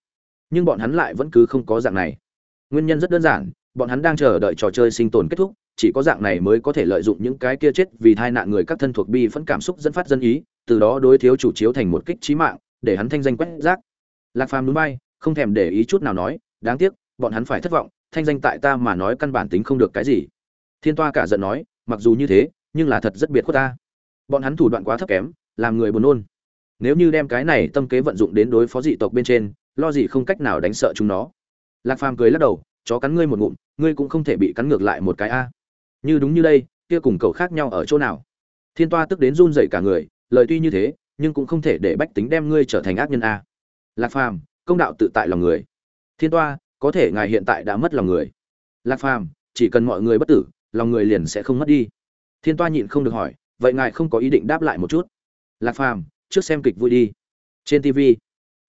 S1: Nhưng bọn hắn lại vẫn cứ không có dạng này. Nguyên nhân rất đơn giản, bọn hắn đang chờ đợi trò chơi sinh tồn kết thúc, chỉ có dạng này mới có thể lợi dụng những cái kia chết vì tai nạn người các thân thuộc bi phẫn cảm xúc dẫn phát dân ý, từ đó đối thiếu chủ chiếu thành một kích trí mạng, để hắn thanh danh quét rác. Lạc phàm núi bay, không thèm để ý chút nào nói, đáng tiếc, bọn hắn phải thất vọng, thanh danh tại ta mà nói căn bản tính không được cái gì. Thiên toa cả giận nói mặc dù như thế, nhưng là thật rất biệt khuất ta. Bọn hắn thủ đoạn quá thấp kém, làm người buồn nôn. Nếu như đem cái này tâm kế vận dụng đến đối phó dị tộc bên trên, lo gì không cách nào đánh sợ chúng nó. Lạc phàm cười lắc đầu, chó cắn ngươi một ngụm, ngươi cũng không thể bị cắn ngược lại một cái a. Như đúng như đây, kia cùng cầu khác nhau ở chỗ nào? Thiên toa tức đến run dậy cả người, lời tuy như thế, nhưng cũng không thể để bách tính đem ngươi trở thành ác nhân a. Lạc phàm, công đạo tự tại lòng người. Thiên toa, có thể ngài hiện tại đã mất lòng người. Lạc phàm, chỉ cần mọi người bất tử lòng người liền sẽ không mất đi. Thiên toa nhịn không được hỏi, vậy ngài không có ý định đáp lại một chút? Lạc phàm, trước xem kịch vui đi. Trên tv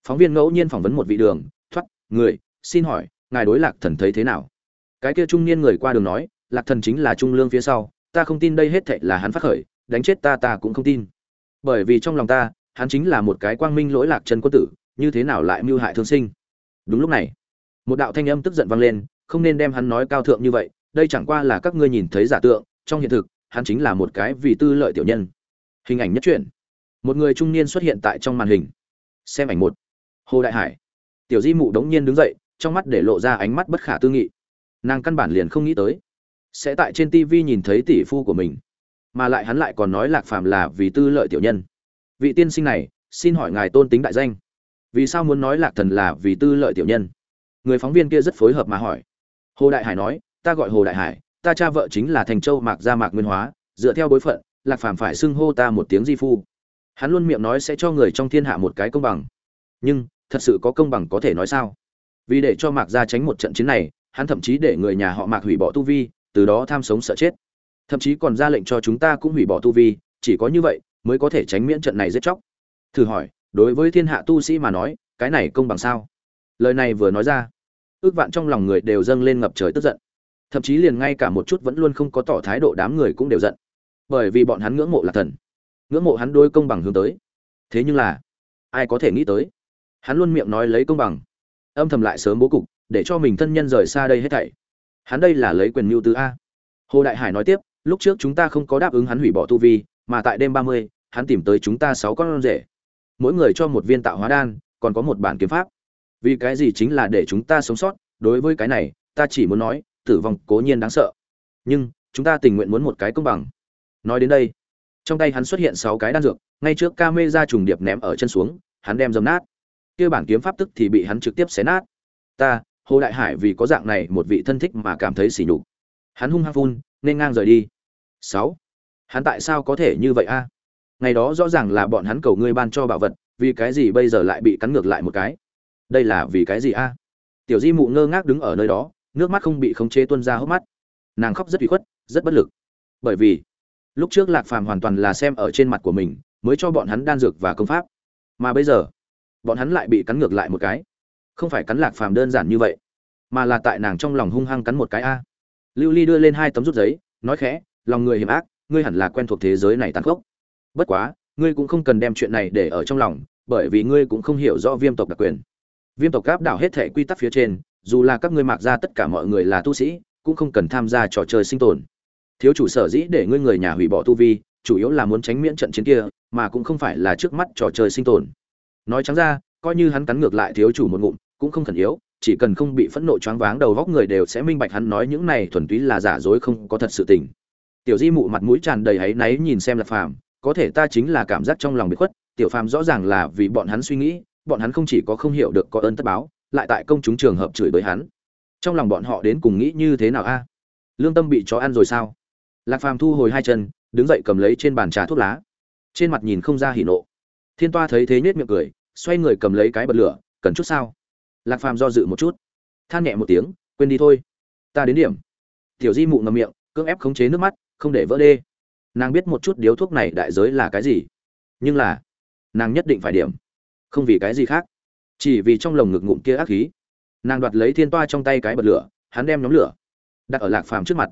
S1: phóng viên ngẫu nhiên phỏng vấn một vị đường, thoát, người, xin hỏi, ngài đối lạc thần thấy thế nào? Cái kia trung niên người qua đường nói, lạc thần chính là trung lương phía sau, ta không tin đây hết thệ là hắn phát khởi, đánh chết ta ta cũng không tin. Bởi vì trong lòng ta, hắn chính là một cái quang minh lỗi lạc chân quân tử, như thế nào lại mưu hại thương sinh? Đúng lúc này, một đạo thanh âm tức giận vang lên, không nên đem hắn nói cao thượng như vậy đây chẳng qua là các ngươi nhìn thấy giả tượng, trong hiện thực, hắn chính là một cái vì tư lợi tiểu nhân. Hình ảnh nhất truyện. Một người trung niên xuất hiện tại trong màn hình. Xem ảnh một. Hồ đại hải. Tiểu di mụ đống nhiên đứng dậy, trong mắt để lộ ra ánh mắt bất khả tư nghị. Nàng căn bản liền không nghĩ tới, sẽ tại trên tv nhìn thấy tỷ phu của mình. Mà lại hắn lại còn nói lạc phàm là vì tư lợi tiểu nhân. Vị tiên sinh này, xin hỏi ngài tôn tính đại danh. Vì sao muốn nói lạc thần là vì tư lợi tiểu nhân? Người phóng viên kia rất phối hợp mà hỏi. Hồ đại hải nói ta gọi hồ đại hải, ta cha vợ chính là thành châu mạc gia mạc nguyên hóa, dựa theo bối phận, lạc phàm phải xưng hô ta một tiếng di phu. Hắn luôn miệng nói sẽ cho người trong thiên hạ một cái công bằng. Nhưng, thật sự có công bằng có thể nói sao? Vì để cho mạc gia tránh một trận chiến này, hắn thậm chí để người nhà họ mạc hủy bỏ tu vi, từ đó tham sống sợ chết. Thậm chí còn ra lệnh cho chúng ta cũng hủy bỏ tu vi, chỉ có như vậy mới có thể tránh miễn trận này giết chóc. Thử hỏi, đối với thiên hạ tu sĩ mà nói, cái này công bằng sao? Lời này vừa nói ra, ước vạn trong lòng người đều dâng lên ngập trời tức giận thậm chí liền ngay cả một chút vẫn luôn không có tỏ thái độ đám người cũng đều giận. Bởi vì bọn hắn ngưỡng mộ là thần. Ngưỡng mộ hắn đôi công bằng hướng tới. Thế nhưng là, ai có thể nghĩ tới? Hắn luôn miệng nói lấy công bằng. Âm thầm lại sớm bố cục, để cho mình thân nhân rời xa đây hết thảy. Hắn đây là lấy quyền mưu tứ a. Hồ đại hải nói tiếp, lúc trước chúng ta không có đáp ứng hắn hủy bỏ tu vi, mà tại đêm ba mươi, hắn tìm tới chúng ta sáu con rể. Mỗi người cho một viên tạo hóa đan, còn có một bản kiếm pháp. Vì cái gì chính là để chúng ta sống sót? Đối với cái này, ta chỉ muốn nói tử vong cố nhiên đáng sợ. Nhưng, chúng ta tình nguyện muốn một cái công bằng. Nói đến đây, trong tay hắn xuất hiện sáu cái đan dược, ngay trước ca mê ra trùng điệp ném ở chân xuống, hắn đem dấm nát. Kia bản kiếm pháp tức thì bị hắn trực tiếp xé nát. Ta, hồ đại hải vì có dạng này một vị thân thích mà cảm thấy sỉ nhục. Hắn hung hăng phun, nên ngang rời đi. Sáu, hắn tại sao có thể như vậy a? Ngày đó rõ ràng là bọn hắn cầu ngươi ban cho bảo vật, vì cái gì bây giờ lại bị cắn ngược lại một cái? Đây là vì cái gì a? Tiểu di mụ ngơ ngác đứng ở nơi đó nước mắt không bị khống chế tuôn ra hốc mắt. Nàng khóc rất bị khuất, rất bất lực. Bởi vì, lúc trước lạc phàm hoàn toàn là xem ở trên mặt của mình, mới cho bọn hắn đan dược và công pháp. Mà bây giờ, bọn hắn lại bị cắn ngược lại một cái. Không phải cắn lạc phàm đơn giản như vậy, mà là tại nàng trong lòng hung hăng cắn một cái a. Lưu ly đưa lên hai tấm rút giấy, nói khẽ, lòng người hiểm ác, ngươi hẳn là quen thuộc thế giới này tàn khốc. Bất quá, ngươi cũng không cần đem chuyện này để ở trong lòng, bởi vì ngươi cũng không hiểu rõ viêm tộc đặc quyền. Viêm tộc gáp đảo hết thể quy tắc phía trên dù là các ngươi mặc ra tất cả mọi người là tu sĩ, cũng không cần tham gia trò chơi sinh tồn. Thiếu chủ sở dĩ để ngươi người nhà hủy bỏ tu vi, chủ yếu là muốn tránh miễn trận chiến kia, mà cũng không phải là trước mắt trò chơi sinh tồn. Nói trắng ra, coi như hắn cắn ngược lại thiếu chủ một ngụm, cũng không khẩn yếu, chỉ cần không bị phẫn nộ choáng váng đầu vóc người đều sẽ minh bạch hắn nói những này thuần túy là giả dối không có thật sự tình. Tiểu di mụ mặt mũi tràn đầy áy náy nhìn xem lạc phàm, có thể ta chính là cảm giác trong lòng bị khuất, tiểu phàm rõ ràng là vì bọn hắn suy nghĩ, bọn hắn không chỉ có không hiểu được có ơn tất báo lại tại công chúng trường hợp chửi bới hắn. Trong lòng bọn họ đến cùng nghĩ như thế nào a? Lương tâm bị chó ăn rồi sao? Lạc phàm thu hồi hai chân, đứng dậy cầm lấy trên bàn trà thuốc lá. Trên mặt nhìn không ra hỉ nộ. Thiên toa thấy thế nhếch miệng cười, xoay người cầm lấy cái bật lửa, cần chút sao? Lạc phàm do dự một chút, than nhẹ một tiếng, quên đi thôi. Ta đến điểm. Tiểu di mụ ngầm miệng, cưỡng ép khống chế nước mắt, không để vỡ đê. Nàng biết một chút điếu thuốc này đại giới là cái gì, nhưng là nàng nhất định phải điểm. Không vì cái gì khác chỉ vì trong lồng ngực ngụm kia ác khí. Nàng đoạt lấy thiên toa trong tay cái bật lửa, hắn đem nhóm lửa đặt ở lạc phàm trước mặt.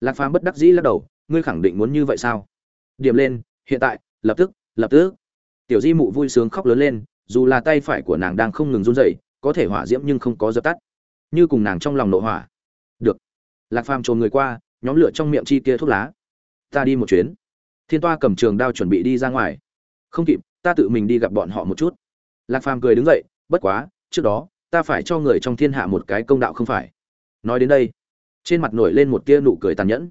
S1: Lạc phàm bất đắc dĩ lắc đầu, ngươi khẳng định muốn như vậy sao? Điểm lên, hiện tại, lập tức lập tức. Tiểu di mụ vui sướng khóc lớn lên, dù là tay phải của nàng đang không ngừng run rẩy, có thể hỏa diễm nhưng không có dập tắt. Như cùng nàng trong lòng nội hỏa. Được. Lạc phàm trồn người qua, nhóm lửa trong miệng chi kia thuốc lá. Ta đi một chuyến. Thiên toa cầm trường đao chuẩn bị đi ra ngoài. Không kịp, ta tự mình đi gặp bọn họ một chút. Lạc phàm cười đứng dậy bất quá, trước đó, ta phải cho người trong thiên hạ một cái công đạo không phải. Nói đến đây, trên mặt nổi lên một tia nụ cười tàn nhẫn.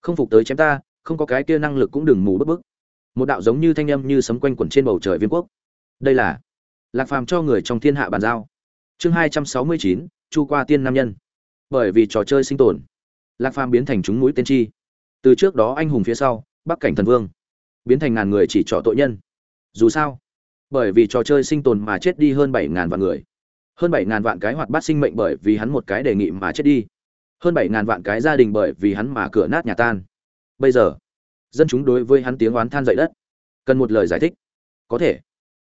S1: Không phục tới chém ta, không có cái kia năng lực cũng đừng mù bức bức. Một đạo giống như thanh âm như sấm quanh quẩn trên bầu trời viên quốc. Đây là lạc phàm cho người trong thiên hạ bàn giao. Chương hai trăm sáu mươi chín, chu qua tiên nam nhân. Bởi vì trò chơi sinh tồn, lạc phàm biến thành chúng mũi tiên tri từ trước đó anh hùng phía sau, bắc cảnh thần vương, biến thành ngàn người chỉ trỏ tội nhân. Dù sao bởi vì trò chơi sinh tồn mà chết đi hơn bảy ngàn vạn người. Hơn bảy ngàn vạn cái hoạt bát sinh mệnh bởi vì hắn một cái đề nghị mà chết đi. Hơn bảy ngàn vạn cái gia đình bởi vì hắn mà cửa nát nhà tan. Bây giờ, dân chúng đối với hắn tiếng oán than dậy đất. Cần một lời giải thích. Có thể.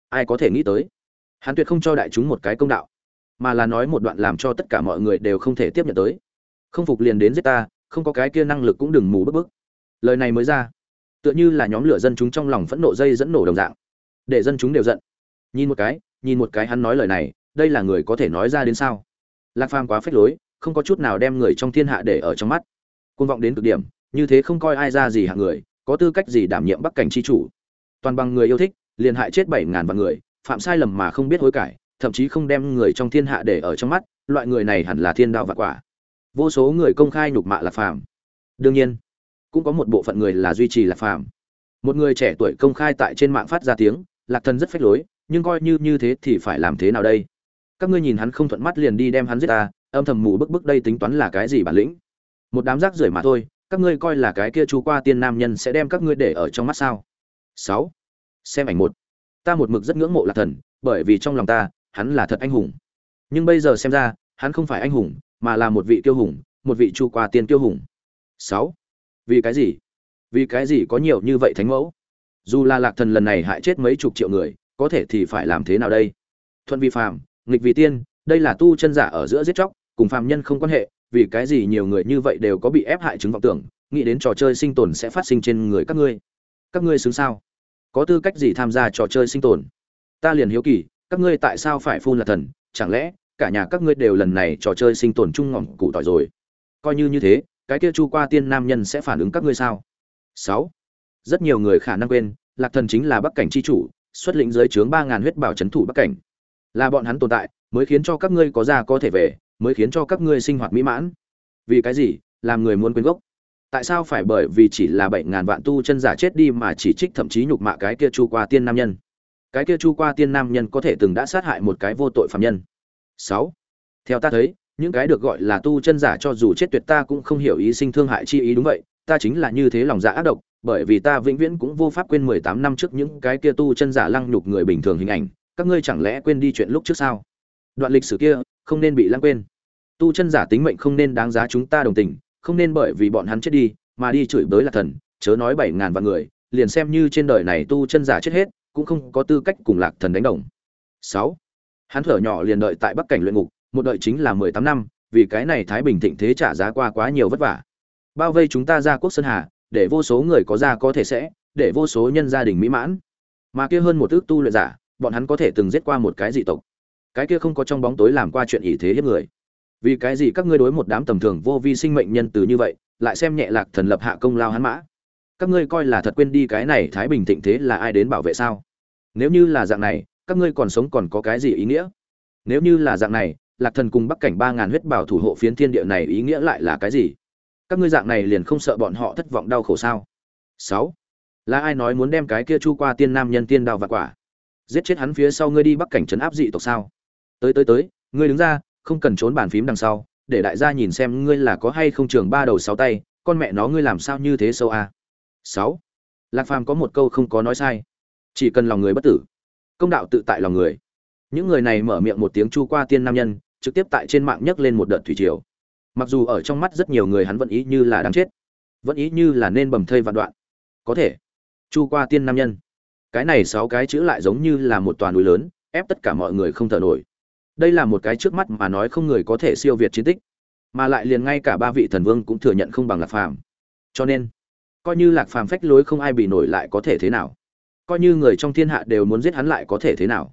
S1: Ai có thể nghĩ tới? Hắn tuyệt không cho đại chúng một cái công đạo, mà là nói một đoạn làm cho tất cả mọi người đều không thể tiếp nhận tới. Không phục liền đến giết ta, không có cái kia năng lực cũng đừng mù bức bức. Lời này mới ra, tựa như là nhóm lửa dân chúng trong lòng phẫn nộ dây dẫn nổ đồng dạng để dân chúng đều giận. Nhìn một cái, nhìn một cái hắn nói lời này, đây là người có thể nói ra đến sao? Lạc phàm quá phết lối, không có chút nào đem người trong thiên hạ để ở trong mắt. Côn vọng đến cực điểm, như thế không coi ai ra gì hạng người, có tư cách gì đảm nhiệm bắc cảnh chi chủ? Toàn bằng người yêu thích, liền hại chết bảy ngàn vạn người, phạm sai lầm mà không biết hối cải, thậm chí không đem người trong thiên hạ để ở trong mắt, loại người này hẳn là thiên đạo vạn quả. Vô số người công khai nhục mạ lạc phàm. Đương nhiên, cũng có một bộ phận người là duy trì lạc phàm. Một người trẻ tuổi công khai tại trên mạng phát ra tiếng lạc thần rất phách lối, nhưng coi như như thế thì phải làm thế nào đây? Các ngươi nhìn hắn không thuận mắt liền đi đem hắn giết ta, âm thầm mù bức bức đây tính toán là cái gì bản lĩnh? Một đám rác rưởi mà thôi, các ngươi coi là cái kia chú qua tiên nam nhân sẽ đem các ngươi để ở trong mắt sao? Sáu. Xem ảnh một. Ta một mực rất ngưỡng mộ lạc thần, bởi vì trong lòng ta, hắn là thật anh hùng. Nhưng bây giờ xem ra, hắn không phải anh hùng, mà là một vị tiêu hùng, một vị chu qua tiên tiêu hùng. Sáu. Vì cái gì? Vì cái gì có nhiều như vậy thánh mẫu? Dù là lạc thần lần này hại chết mấy chục triệu người, có thể thì phải làm thế nào đây? Thuận vi phàm, nghịch vì tiên, đây là tu chân giả ở giữa giết chóc, cùng phàm nhân không quan hệ, vì cái gì nhiều người như vậy đều có bị ép hại chứng vọng tưởng, nghĩ đến trò chơi sinh tồn sẽ phát sinh trên người các ngươi. Các ngươi xứng sao? Có tư cách gì tham gia trò chơi sinh tồn? Ta liền hiếu kỳ, các ngươi tại sao phải phun là thần? Chẳng lẽ, cả nhà các ngươi đều lần này trò chơi sinh tồn chung ngỏm cụ tỏi rồi? Coi như như thế, cái kia chu qua tiên nam nhân sẽ phản ứng các ngươi sao? Sáu rất nhiều người khả năng quên, lạc thần chính là bắc cảnh chi chủ, xuất lĩnh dưới trướng ba ngàn huyết bảo trấn thủ bắc cảnh. Là bọn hắn tồn tại, mới khiến cho các ngươi có ra có thể về, mới khiến cho các ngươi sinh hoạt mỹ mãn. Vì cái gì? Làm người muốn quên gốc. Tại sao phải bởi vì chỉ là bảy ngàn vạn tu chân giả chết đi mà chỉ trích thậm chí nhục mạ cái kia chu qua tiên nam nhân? Cái kia chu qua tiên nam nhân có thể từng đã sát hại một cái vô tội phạm nhân. Sáu. Theo ta thấy, những cái được gọi là tu chân giả cho dù chết tuyệt ta cũng không hiểu ý sinh thương hại chi ý đúng vậy, ta chính là như thế lòng dạ ác độc bởi vì ta vĩnh viễn cũng vô pháp quên mười tám năm trước những cái kia tu chân giả lăng nhục người bình thường hình ảnh, các ngươi chẳng lẽ quên đi chuyện lúc trước sao? Đoạn lịch sử kia, không nên bị lãng quên. Tu chân giả tính mệnh không nên đáng giá chúng ta đồng tình, không nên bởi vì bọn hắn chết đi, mà đi chửi bới là thần, chớ nói bảy ngàn vạn người, liền xem như trên đời này tu chân giả chết hết, cũng không có tư cách cùng lạc thần đánh đồng. Sáu. Hắn thở nhỏ liền đợi tại bắc cảnh luyện ngục, một đợi chính là mười tám năm, vì cái này thái bình thịnh thế trả giá qua quá nhiều vất vả. Bao vây chúng ta ra quốc sơn hà để vô số người có ra có thể sẽ, để vô số nhân gia đình mỹ mãn. Mà kia hơn một ước tu luyện giả, bọn hắn có thể từng giết qua một cái dị tộc. Cái kia không có trong bóng tối làm qua chuyện ý thế hiếp người. Vì cái gì các ngươi đối một đám tầm thường vô vi sinh mệnh nhân từ như vậy, lại xem nhẹ lạc thần lập hạ công lao hắn mã? Các ngươi coi là thật quên đi cái này thái bình thịnh thế là ai đến bảo vệ sao? Nếu như là dạng này, các ngươi còn sống còn có cái gì ý nghĩa? Nếu như là dạng này, lạc thần cùng bắc cảnh ba ngàn huyết bảo thủ hộ phiến thiên địa này ý nghĩa lại là cái gì? Các ngươi dạng này liền không sợ bọn họ thất vọng đau khổ sao? Sáu, là ai nói muốn đem cái kia chu qua tiên nam nhân tiên đào và quả? Giết chết hắn phía sau ngươi đi bắc cảnh trấn áp dị tộc sao? Tới tới tới, ngươi đứng ra, không cần trốn bàn phím đằng sau, để đại gia nhìn xem ngươi là có hay không trường ba đầu sáu tay, con mẹ nó ngươi làm sao như thế sâu a? Sáu, lạc phàm có một câu không có nói sai. Chỉ cần lòng người bất tử, công đạo tự tại lòng người. Những người này mở miệng một tiếng chu qua tiên nam nhân, trực tiếp tại trên mạng nhấc lên một đợt thủy triều mặc dù ở trong mắt rất nhiều người hắn vẫn ý như là đáng chết, vẫn ý như là nên bầm thây vạn đoạn. Có thể, chu qua tiên nam nhân. Cái này sáu cái chữ lại giống như là một toàn núi lớn, ép tất cả mọi người không thở nổi. Đây là một cái trước mắt mà nói không người có thể siêu việt chiến tích, mà lại liền ngay cả ba vị thần vương cũng thừa nhận không bằng lạc phàm. Cho nên, coi như lạc phàm phách lối không ai bị nổi lại có thể thế nào? Coi như người trong thiên hạ đều muốn giết hắn lại có thể thế nào?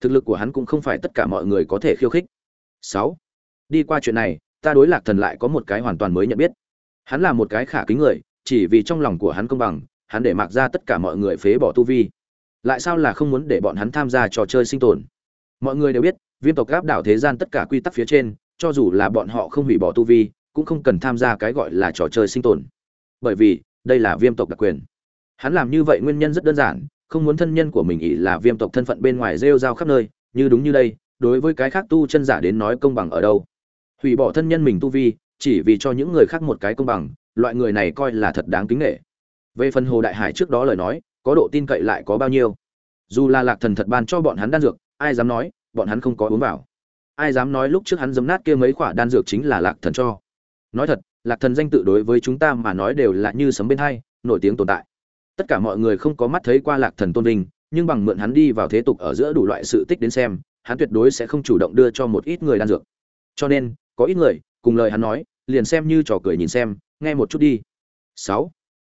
S1: Thực lực của hắn cũng không phải tất cả mọi người có thể khiêu khích. Sáu, đi qua chuyện này ta đối lạc thần lại có một cái hoàn toàn mới nhận biết. Hắn là một cái khả kính người, chỉ vì trong lòng của hắn công bằng, hắn để mặc ra tất cả mọi người phế bỏ tu vi. Lại sao là không muốn để bọn hắn tham gia trò chơi sinh tồn? Mọi người đều biết, viêm tộc gáp đảo thế gian tất cả quy tắc phía trên, cho dù là bọn họ không hủy bỏ tu vi, cũng không cần tham gia cái gọi là trò chơi sinh tồn. Bởi vì, đây là viêm tộc đặc quyền. Hắn làm như vậy nguyên nhân rất đơn giản, không muốn thân nhân của mình ỷ là viêm tộc thân phận bên ngoài rêu rao khắp nơi, như đúng như đây, đối với cái khác tu chân giả đến nói công bằng ở đâu? Hủy bỏ thân nhân mình tu vi, chỉ vì cho những người khác một cái công bằng, loại người này coi là thật đáng kính nghệ về phần hồ đại hải trước đó lời nói, có độ tin cậy lại có bao nhiêu? Dù là lạc thần thật ban cho bọn hắn đan dược, ai dám nói, bọn hắn không có uống vào. Ai dám nói lúc trước hắn dấm nát kia mấy quả đan dược chính là lạc thần cho. Nói thật, lạc thần danh tự đối với chúng ta mà nói đều là như sấm bên hay nổi tiếng tồn tại. Tất cả mọi người không có mắt thấy qua lạc thần tôn vinh, nhưng bằng mượn hắn đi vào thế tục ở giữa đủ loại sự tích đến xem, hắn tuyệt đối sẽ không chủ động đưa cho một ít người đan dược. Cho nên có ít người, cùng lời hắn nói, liền xem như trò cười nhìn xem, nghe một chút đi. Sáu.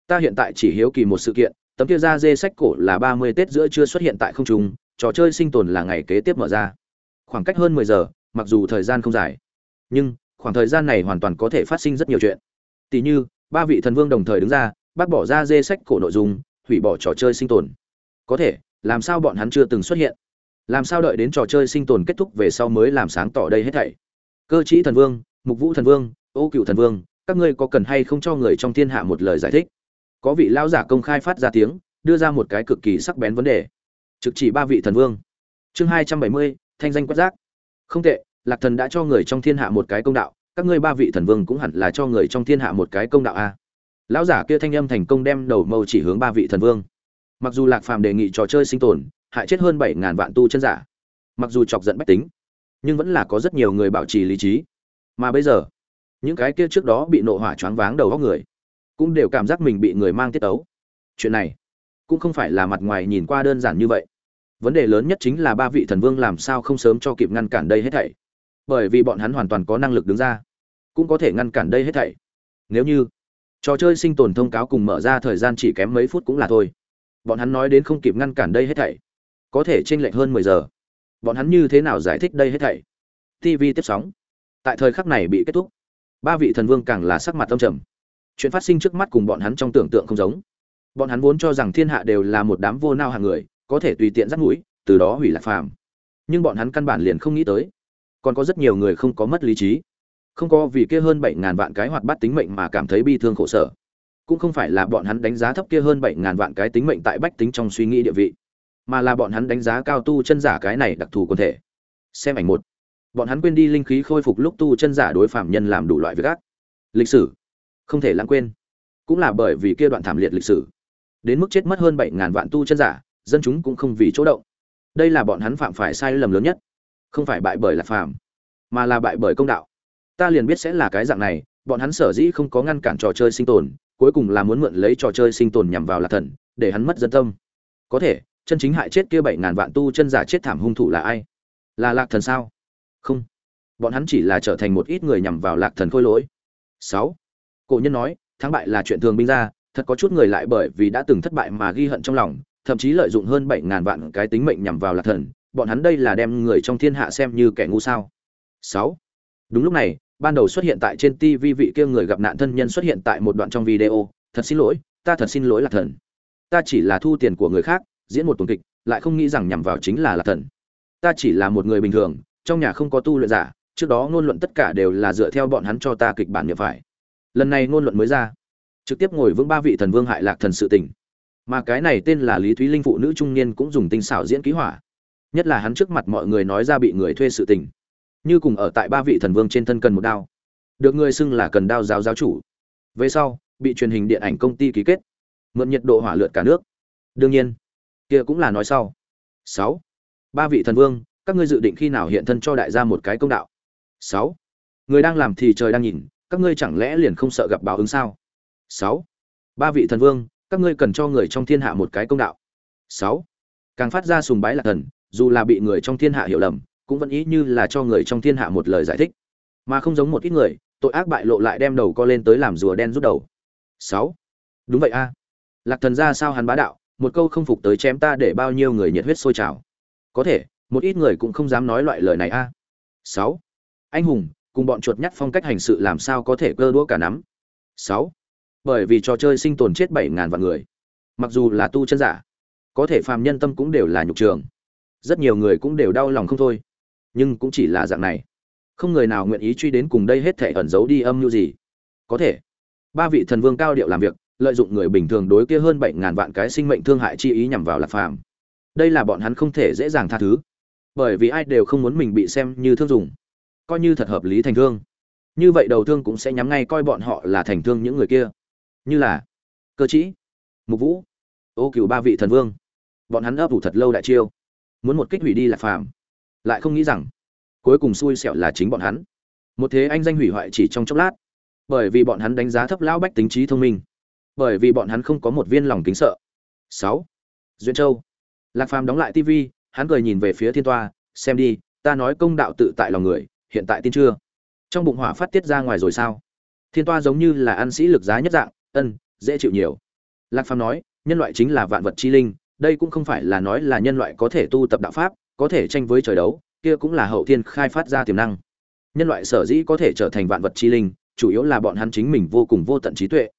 S1: Ta hiện tại chỉ hiếu kỳ một sự kiện, tấm kia da dê sách cổ là ba mươi tết giữa chưa xuất hiện tại không trung, trò chơi sinh tồn là ngày kế tiếp mở ra. Khoảng cách hơn mười giờ, mặc dù thời gian không dài, nhưng khoảng thời gian này hoàn toàn có thể phát sinh rất nhiều chuyện. Tỷ như, ba vị thần vương đồng thời đứng ra, bác bỏ ra dê sách cổ nội dung, hủy bỏ trò chơi sinh tồn. Có thể, làm sao bọn hắn chưa từng xuất hiện? Làm sao đợi đến trò chơi sinh tồn kết thúc về sau mới làm sáng tỏ đây hết thảy? Cơ chí thần vương, mục vũ thần vương, ô cựu thần vương, các ngươi có cần hay không cho người trong thiên hạ một lời giải thích? Có vị lão giả công khai phát ra tiếng, đưa ra một cái cực kỳ sắc bén vấn đề. Trực chỉ ba vị thần vương. Chương hai trăm bảy mươi, thanh danh quất giác không tệ, lạc thần đã cho người trong thiên hạ một cái công đạo, các ngươi ba vị thần vương cũng hẳn là cho người trong thiên hạ một cái công đạo a. Lão giả kia thanh âm thành công đem đầu mâu chỉ hướng ba vị thần vương. Mặc dù lạc phàm đề nghị trò chơi sinh tồn, hại chết hơn bảy ngàn vạn tu chân giả. Mặc dù chọc giận bách tính nhưng vẫn là có rất nhiều người bảo trì lý trí. Mà bây giờ, những cái kia trước đó bị nộ hỏa choáng váng đầu góc người, cũng đều cảm giác mình bị người mang tiết tấu. Chuyện này, cũng không phải là mặt ngoài nhìn qua đơn giản như vậy. Vấn đề lớn nhất chính là ba vị thần vương làm sao không sớm cho kịp ngăn cản đây hết thảy. Bởi vì bọn hắn hoàn toàn có năng lực đứng ra, cũng có thể ngăn cản đây hết thảy. Nếu như trò chơi sinh tồn thông cáo cùng mở ra thời gian chỉ kém mấy phút cũng là thôi. Bọn hắn nói đến không kịp ngăn cản đây hết thảy, có thể chênh lệch hơn mười giờ bọn hắn như thế nào giải thích đây hết thảy? Tv tiếp sóng. Tại thời khắc này bị kết thúc, ba vị thần vương càng là sắc mặt tâm trầm. Chuyện phát sinh trước mắt cùng bọn hắn trong tưởng tượng không giống. Bọn hắn vốn cho rằng thiên hạ đều là một đám vô nao hàng người, có thể tùy tiện dắt mũi, từ đó hủy lạc phàm. Nhưng bọn hắn căn bản liền không nghĩ tới, còn có rất nhiều người không có mất lý trí. Không có vì kia hơn bảy ngàn vạn cái hoạt bát tính mệnh mà cảm thấy bi thương khổ sở. Cũng không phải là bọn hắn đánh giá thấp kia hơn bảy ngàn vạn cái tính mệnh tại bách tính trong suy nghĩ địa vị mà là bọn hắn đánh giá cao tu chân giả cái này đặc thù quân thể. Xem ảnh một. Bọn hắn quên đi linh khí khôi phục lúc tu chân giả đối phạm nhân làm đủ loại việc ác. Lịch sử. Không thể lãng quên. Cũng là bởi vì kia đoạn thảm liệt lịch sử. Đến mức chết mất hơn bảy ngàn vạn tu chân giả, dân chúng cũng không vì chỗ động. Đây là bọn hắn phạm phải sai lầm lớn nhất. Không phải bại bởi là phàm, mà là bại bởi công đạo. Ta liền biết sẽ là cái dạng này, bọn hắn sở dĩ không có ngăn cản trò chơi sinh tồn, cuối cùng là muốn mượn lấy trò chơi sinh tồn nhằm vào lạc thần, để hắn mất dân tâm. Có thể chân chính hại chết kia bảy ngàn vạn tu chân giả chết thảm hung thủ là ai? Là lạc thần sao? Không. Bọn hắn chỉ là trở thành một ít người nhằm vào lạc thần khôi lỗi. Sáu. Cổ nhân nói, thắng bại là chuyện thường binh ra, thật có chút người lại bởi vì đã từng thất bại mà ghi hận trong lòng, thậm chí lợi dụng hơn bảy ngàn vạn cái tính mệnh nhằm vào lạc thần, bọn hắn đây là đem người trong thiên hạ xem như kẻ ngu sao? Sáu. Đúng lúc này, ban đầu xuất hiện tại trên tv vị kia người gặp nạn thân nhân xuất hiện tại một đoạn trong video, thật xin lỗi, ta thật xin lỗi lạc thần. Ta chỉ là thu tiền của người khác diễn một tuần kịch, lại không nghĩ rằng nhằm vào chính là lạc thần. Ta chỉ là một người bình thường, trong nhà không có tu luyện giả, trước đó ngôn luận tất cả đều là dựa theo bọn hắn cho ta kịch bản nhập phải. Lần này ngôn luận mới ra, trực tiếp ngồi vững ba vị thần vương hại lạc thần sự tình. Mà cái này tên là lý thúy linh phụ nữ trung niên cũng dùng tinh xảo diễn ký hỏa nhất là hắn trước mặt mọi người nói ra bị người thuê sự tình. Như cùng ở tại ba vị thần vương trên thân cần một đao. Được người xưng là cần đao giáo giáo chủ. Về sau, bị truyền hình điện ảnh công ty ký kết. Mượn nhiệt độ hỏa lượt cả nước. Đương nhiên kia cũng là nói sau. Sáu. Ba vị thần vương, các ngươi dự định khi nào hiện thân cho đại gia một cái công đạo? Sáu. Người đang làm thì trời đang nhìn, các ngươi chẳng lẽ liền không sợ gặp báo ứng sao? Sáu. Ba vị thần vương, các ngươi cần cho người trong thiên hạ một cái công đạo? Sáu. Càng phát ra sùng bái là thần, dù là bị người trong thiên hạ hiểu lầm, cũng vẫn ý như là cho người trong thiên hạ một lời giải thích. Mà không giống một ít người, tội ác bại lộ lại đem đầu co lên tới làm rùa đen rút đầu. Sáu. Đúng vậy a. Lạc thần ra sao hắn bá đạo một câu không phục tới chém ta để bao nhiêu người nhiệt huyết sôi trào. Có thể, một ít người cũng không dám nói loại lời này a. Sáu. Anh hùng, cùng bọn chuột nhắt phong cách hành sự làm sao có thể cơ đũa cả nắm? Sáu. Bởi vì trò chơi sinh tồn chết bảy ngàn vạn người. Mặc dù là tu chân giả, có thể phàm nhân tâm cũng đều là nhục trường. Rất nhiều người cũng đều đau lòng không thôi. Nhưng cũng chỉ là dạng này. Không người nào nguyện ý truy đến cùng đây hết thể ẩn giấu đi âm mưu gì. Có thể, ba vị thần vương cao điệu làm việc lợi dụng người bình thường đối kia hơn bảy ngàn vạn cái sinh mệnh thương hại chi ý nhằm vào lạc phàm. Đây là bọn hắn không thể dễ dàng tha thứ, bởi vì ai đều không muốn mình bị xem như thương dùng, coi như thật hợp lý thành thương. Như vậy đầu thương cũng sẽ nhắm ngay coi bọn họ là thành thương những người kia. Như là cơ chí, mục vũ, ô cựu ba vị thần vương. Bọn hắn ấp ủ thật lâu đại chiêu, muốn một kích hủy đi lạc phàm. Lại không nghĩ rằng, cuối cùng xui xẻo là chính bọn hắn. Một thế anh danh hủy hoại chỉ trong chốc lát, bởi vì bọn hắn đánh giá thấp lão bách tính trí thông minh bởi vì bọn hắn không có một viên lòng kính sợ. Sáu. Duyên châu. Lạc phàm đóng lại tv hắn cười nhìn về phía thiên toa, xem đi, ta nói công đạo tự tại lòng người, hiện tại tin chưa? Trong bụng hỏa phát tiết ra ngoài rồi sao? Thiên toa giống như là ăn sĩ lực giá nhất dạng, ân, dễ chịu nhiều. Lạc phàm nói, nhân loại chính là vạn vật chi linh, đây cũng không phải là nói là nhân loại có thể tu tập đạo pháp, có thể tranh với trời đấu, kia cũng là hậu thiên khai phát ra tiềm năng. Nhân loại sở dĩ có thể trở thành vạn vật chi linh, chủ yếu là bọn hắn chính mình vô cùng vô tận trí tuệ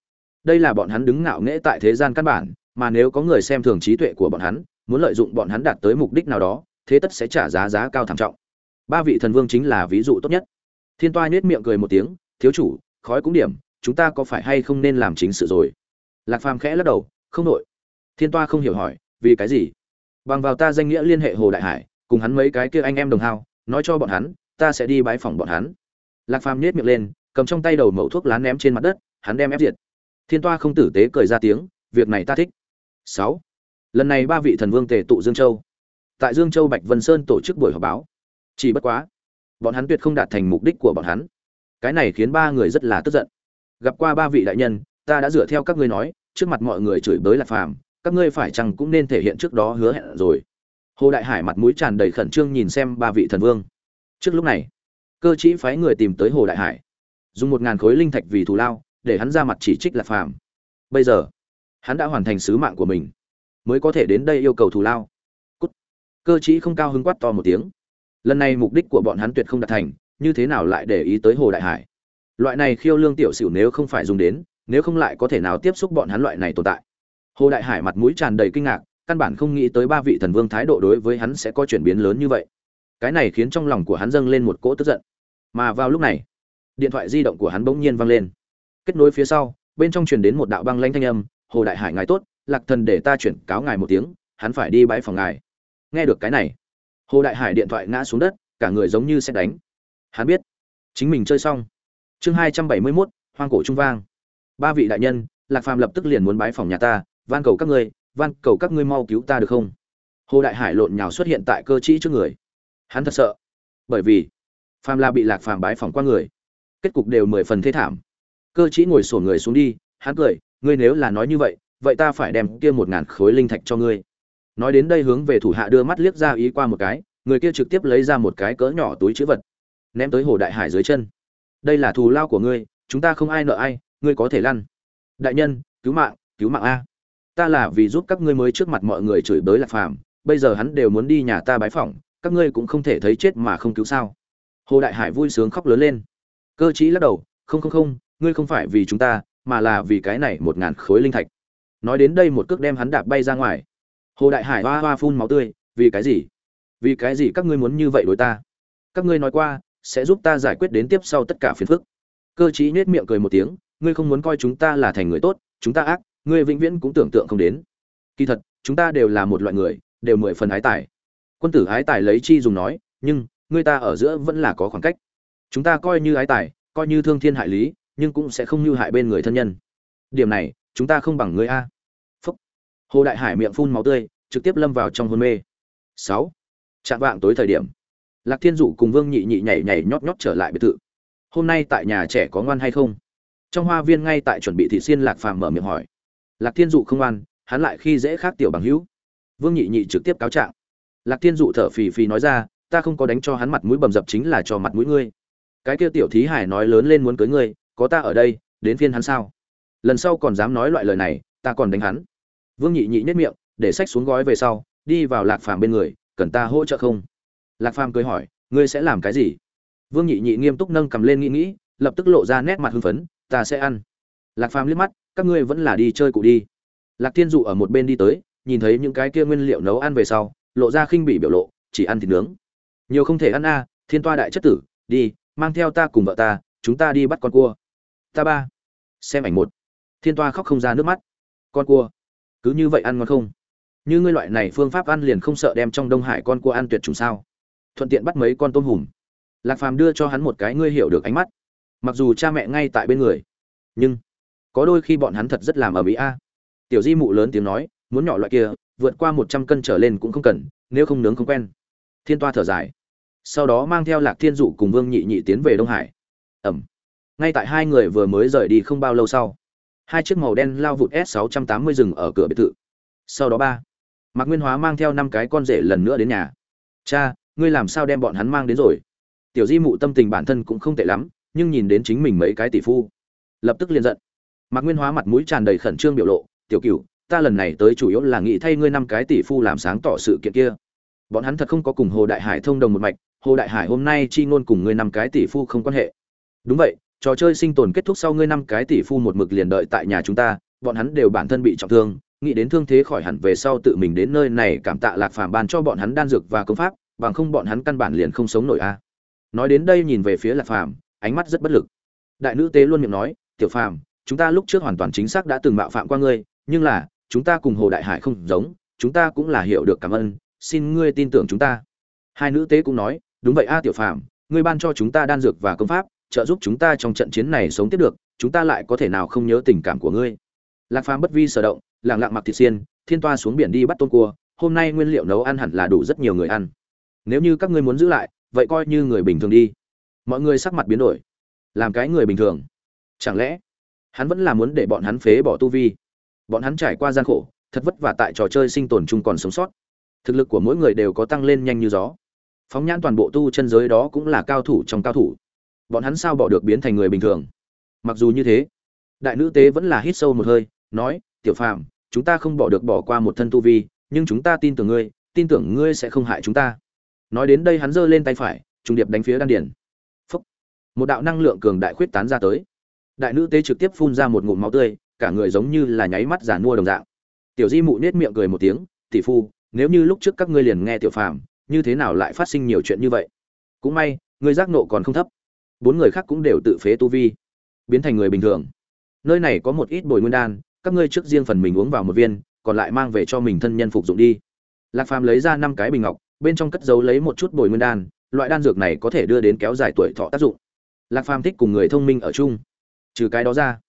S1: đây là bọn hắn đứng ngạo nghễ tại thế gian căn bản, mà nếu có người xem thường trí tuệ của bọn hắn, muốn lợi dụng bọn hắn đạt tới mục đích nào đó, thế tất sẽ trả giá giá cao thảm trọng. Ba vị thần vương chính là ví dụ tốt nhất. Thiên toa nhếch miệng cười một tiếng, thiếu chủ, khói cũng điểm, chúng ta có phải hay không nên làm chính sự rồi? Lạc phàm khẽ lắc đầu, không nội thiên toa không hiểu hỏi, vì cái gì? Bằng vào ta danh nghĩa liên hệ hồ đại hải, cùng hắn mấy cái kia anh em đồng hao, nói cho bọn hắn, ta sẽ đi bái phòng bọn hắn. Lạc phàm nhếch miệng lên, cầm trong tay đầu mẩu thuốc lá ném trên mặt đất, hắn đem ép diệt thiên toa không tử tế cười ra tiếng, việc này ta thích. Sáu. Lần này ba vị thần vương tề tụ dương châu. Tại dương châu bạch vân sơn tổ chức buổi họp báo. Chỉ bất quá, bọn hắn tuyệt không đạt thành mục đích của bọn hắn. Cái này khiến ba người rất là tức giận. Gặp qua ba vị đại nhân, ta đã dựa theo các ngươi nói, trước mặt mọi người chửi bới là phàm, các ngươi phải chăng cũng nên thể hiện trước đó hứa hẹn rồi. Hồ đại hải mặt mũi tràn đầy khẩn trương nhìn xem ba vị thần vương. Trước lúc này, cơ chí phái người tìm tới hồ đại hải, dùng một ngàn khối linh thạch vì thù lao để hắn ra mặt chỉ trích lạc phàm. Bây giờ, hắn đã hoàn thành sứ mạng của mình, mới có thể đến đây yêu cầu thù lao. Cút. cơ chí không cao hứng quát to một tiếng. Lần này mục đích của bọn hắn tuyệt không đạt thành, như thế nào lại để ý tới hồ đại hải? Loại này khiêu lương tiểu xỉu nếu không phải dùng đến, nếu không lại có thể nào tiếp xúc bọn hắn loại này tồn tại? Hồ đại hải mặt mũi tràn đầy kinh ngạc, căn bản không nghĩ tới ba vị thần vương thái độ đối với hắn sẽ có chuyển biến lớn như vậy. Cái này khiến trong lòng của hắn dâng lên một cỗ tức giận. Mà vào lúc này, điện thoại di động của hắn bỗng nhiên vang lên kết nối phía sau, bên trong truyền đến một đạo băng lanh thanh âm, hồ đại hải ngài tốt, lạc thần để ta chuyển cáo ngài một tiếng, hắn phải đi bãi phòng ngài. Nghe được cái này, hồ đại hải điện thoại ngã xuống đất, cả người giống như sẽ đánh. Hắn biết, chính mình chơi xong. Chương hai trăm bảy mươi mốt, hoang cổ trung vang. Ba vị đại nhân, lạc phàm lập tức liền muốn bái phòng nhà ta, van cầu các ngươi, van cầu các ngươi mau cứu ta được không? Hồ đại hải lộn nhào xuất hiện tại cơ trĩ trước người. Hắn thật sợ, bởi vì phàm la bị lạc phàm bái phòng qua người, kết cục đều mười phần thế thảm cơ chỉ ngồi sổ người xuống đi, hắn cười, ngươi nếu là nói như vậy vậy ta phải đem kia một ngàn khối linh thạch cho ngươi. Nói đến đây hướng về thủ hạ đưa mắt liếc ra ý qua một cái, người kia trực tiếp lấy ra một cái cỡ nhỏ túi chữ vật, ném tới hồ đại hải dưới chân. Đây là thù lao của ngươi, chúng ta không ai nợ ai, ngươi có thể lăn. Đại nhân, cứu mạng cứu mạng a. Ta là vì giúp các ngươi mới trước mặt mọi người chửi bới lạc phàm, bây giờ hắn đều muốn đi nhà ta bái phỏng, các ngươi cũng không thể thấy chết mà không cứu sao. Hồ đại hải vui sướng khóc lớn lên. Cơ chí lắc đầu, không không không ngươi không phải vì chúng ta, mà là vì cái này một ngàn khối linh thạch. Nói đến đây một cước đem hắn đạp bay ra ngoài. Hồ đại hải hoa hoa phun máu tươi, vì cái gì? Vì cái gì các ngươi muốn như vậy đối ta? Các ngươi nói qua, sẽ giúp ta giải quyết đến tiếp sau tất cả phiền phức. Cơ chí nết miệng cười một tiếng, ngươi không muốn coi chúng ta là thành người tốt, chúng ta ác, ngươi vĩnh viễn cũng tưởng tượng không đến. Kỳ thật, chúng ta đều là một loại người, đều mười phần ái tài. Quân tử ái tài lấy chi dùng nói, nhưng, ngươi ta ở giữa vẫn là có khoảng cách. Chúng ta coi như ái tài, coi như thương thiên hại lý nhưng cũng sẽ không lưu hại bên người thân nhân. Điểm này, chúng ta không bằng người a. Phúc. Hồ đại hải miệng phun máu tươi, trực tiếp lâm vào trong hôn mê. Sáu. Chạm vạng tối thời điểm, lạc thiên dụ cùng vương nhị nhị nhảy nhảy nhót nhót trở lại biệt thự. Hôm nay tại nhà trẻ có ngoan hay không? Trong hoa viên ngay tại chuẩn bị thị xiên lạc phàm mở miệng hỏi. Lạc thiên dụ không ngoan, hắn lại khi dễ khác tiểu bằng hữu. Vương nhị nhị trực tiếp cáo trạng. Lạc thiên dụ thở phì phì nói ra, ta không có đánh cho hắn mặt mũi bầm dập chính là cho mặt mũi ngươi. Cái kia tiểu thí hải nói lớn lên muốn cưới ngươi có ta ở đây, đến phiên hắn sao? Lần sau còn dám nói loại lời này, ta còn đánh hắn. Vương nhị nhị nhất miệng, để sách xuống gói về sau, đi vào lạc phàm bên người, cần ta hỗ trợ không? Lạc phàm cười hỏi, ngươi sẽ làm cái gì? Vương nhị nhị nghiêm túc nâng cầm lên nghĩ nghĩ, lập tức lộ ra nét mặt hưng phấn, ta sẽ ăn. Lạc phàm liếc mắt, các ngươi vẫn là đi chơi cụ đi. Lạc thiên dụ ở một bên đi tới, nhìn thấy những cái kia nguyên liệu nấu ăn về sau, lộ ra khinh bỉ biểu lộ, chỉ ăn thịt nướng. Nhiều không thể ăn a, thiên toa đại chất tử, đi, mang theo ta cùng vợ ta, chúng ta đi bắt con cua ta ba. Xem ảnh một. Thiên toa khóc không ra nước mắt. Con cua. Cứ như vậy ăn ngon không? Như ngươi loại này phương pháp ăn liền không sợ đem trong đông hải con cua ăn tuyệt chủng sao? Thuận tiện bắt mấy con tôm hùm. Lạc phàm đưa cho hắn một cái ngươi hiểu được ánh mắt. Mặc dù cha mẹ ngay tại bên người, nhưng có đôi khi bọn hắn thật rất làm ở mỹ a. Tiểu di mụ lớn tiếng nói, muốn nhỏ loại kia, vượt qua một trăm cân trở lên cũng không cần, nếu không nướng không quen. Thiên toa thở dài. Sau đó mang theo lạc thiên dụ cùng vương nhị nhị tiến về đông hải. Ẩm ngay tại hai người vừa mới rời đi không bao lâu sau, hai chiếc màu đen lao vụt s 680 dừng ở cửa biệt thự. Sau đó ba, mạc nguyên hóa mang theo năm cái con rể lần nữa đến nhà. Cha, ngươi làm sao đem bọn hắn mang đến rồi? Tiểu di mụ tâm tình bản thân cũng không tệ lắm, nhưng nhìn đến chính mình mấy cái tỷ phu. Lập tức liền giận. Mạc nguyên hóa mặt mũi tràn đầy khẩn trương biểu lộ, tiểu cửu, ta lần này tới chủ yếu là nghĩ thay ngươi năm cái tỷ phu làm sáng tỏ sự kiện kia. Bọn hắn thật không có cùng hồ đại hải thông đồng một mạch, hồ đại hải hôm nay chi ngôn cùng ngươi năm cái tỷ phu không quan hệ. Đúng vậy trò chơi sinh tồn kết thúc sau ngươi năm cái tỷ phu một mực liền đợi tại nhà chúng ta, bọn hắn đều bản thân bị trọng thương, nghĩ đến thương thế khỏi hẳn về sau tự mình đến nơi này cảm tạ lạc phàm ban cho bọn hắn đan dược và công pháp, bằng không bọn hắn căn bản liền không sống nổi a. Nói đến đây nhìn về phía lạc phàm, ánh mắt rất bất lực. Đại nữ tế luôn miệng nói, tiểu phàm, chúng ta lúc trước hoàn toàn chính xác đã từng mạo phạm qua ngươi, nhưng là, chúng ta cùng hồ đại hải không giống, chúng ta cũng là hiểu được cảm ơn, xin ngươi tin tưởng chúng ta. Hai nữ tế cũng nói, đúng vậy a, tiểu phàm, ngươi ban cho chúng ta đan dược và công pháp trợ giúp chúng ta trong trận chiến này sống tiếp được, chúng ta lại có thể nào không nhớ tình cảm của ngươi? Lạc phàm bất vi sở động, lặng lặng mặc thịt xiên, thiên toa xuống biển đi bắt tôm cua, hôm nay nguyên liệu nấu ăn hẳn là đủ rất nhiều người ăn. Nếu như các ngươi muốn giữ lại, vậy coi như người bình thường đi. Mọi người sắc mặt biến đổi. Làm cái người bình thường? Chẳng lẽ hắn vẫn là muốn để bọn hắn phế bỏ tu vi? Bọn hắn trải qua gian khổ, thật vất vả tại trò chơi sinh tồn chung còn sống sót. Thực lực của mỗi người đều có tăng lên nhanh như gió. Phóng nhãn toàn bộ tu chân giới đó cũng là cao thủ trong cao thủ bọn hắn sao bỏ được biến thành người bình thường? Mặc dù như thế, đại nữ tế vẫn là hít sâu một hơi, nói, tiểu phàm, chúng ta không bỏ được bỏ qua một thân tu vi, nhưng chúng ta tin tưởng ngươi, tin tưởng ngươi sẽ không hại chúng ta. Nói đến đây hắn giơ lên tay phải, trùng điệp đánh phía đan điển Phúc. một đạo năng lượng cường đại khuyết tán ra tới. Đại nữ tế trực tiếp phun ra một ngụm máu tươi, cả người giống như là nháy mắt giàn mua đồng dạng. Tiểu di mụ nết miệng cười một tiếng, tỷ phu, nếu như lúc trước các ngươi liền nghe tiểu phàm, như thế nào lại phát sinh nhiều chuyện như vậy? Cũng may, ngươi giác nộ còn không thấp bốn người khác cũng đều tự phế tu vi, biến thành người bình thường. Nơi này có một ít bồi nguyên đan, các ngươi trước riêng phần mình uống vào một viên, còn lại mang về cho mình thân nhân phục dụng đi. Lạc phàm lấy ra năm cái bình ngọc, bên trong cất giấu lấy một chút bồi nguyên đan, loại đan dược này có thể đưa đến kéo dài tuổi thọ tác dụng. Lạc phàm thích cùng người thông minh ở chung. Trừ cái đó ra,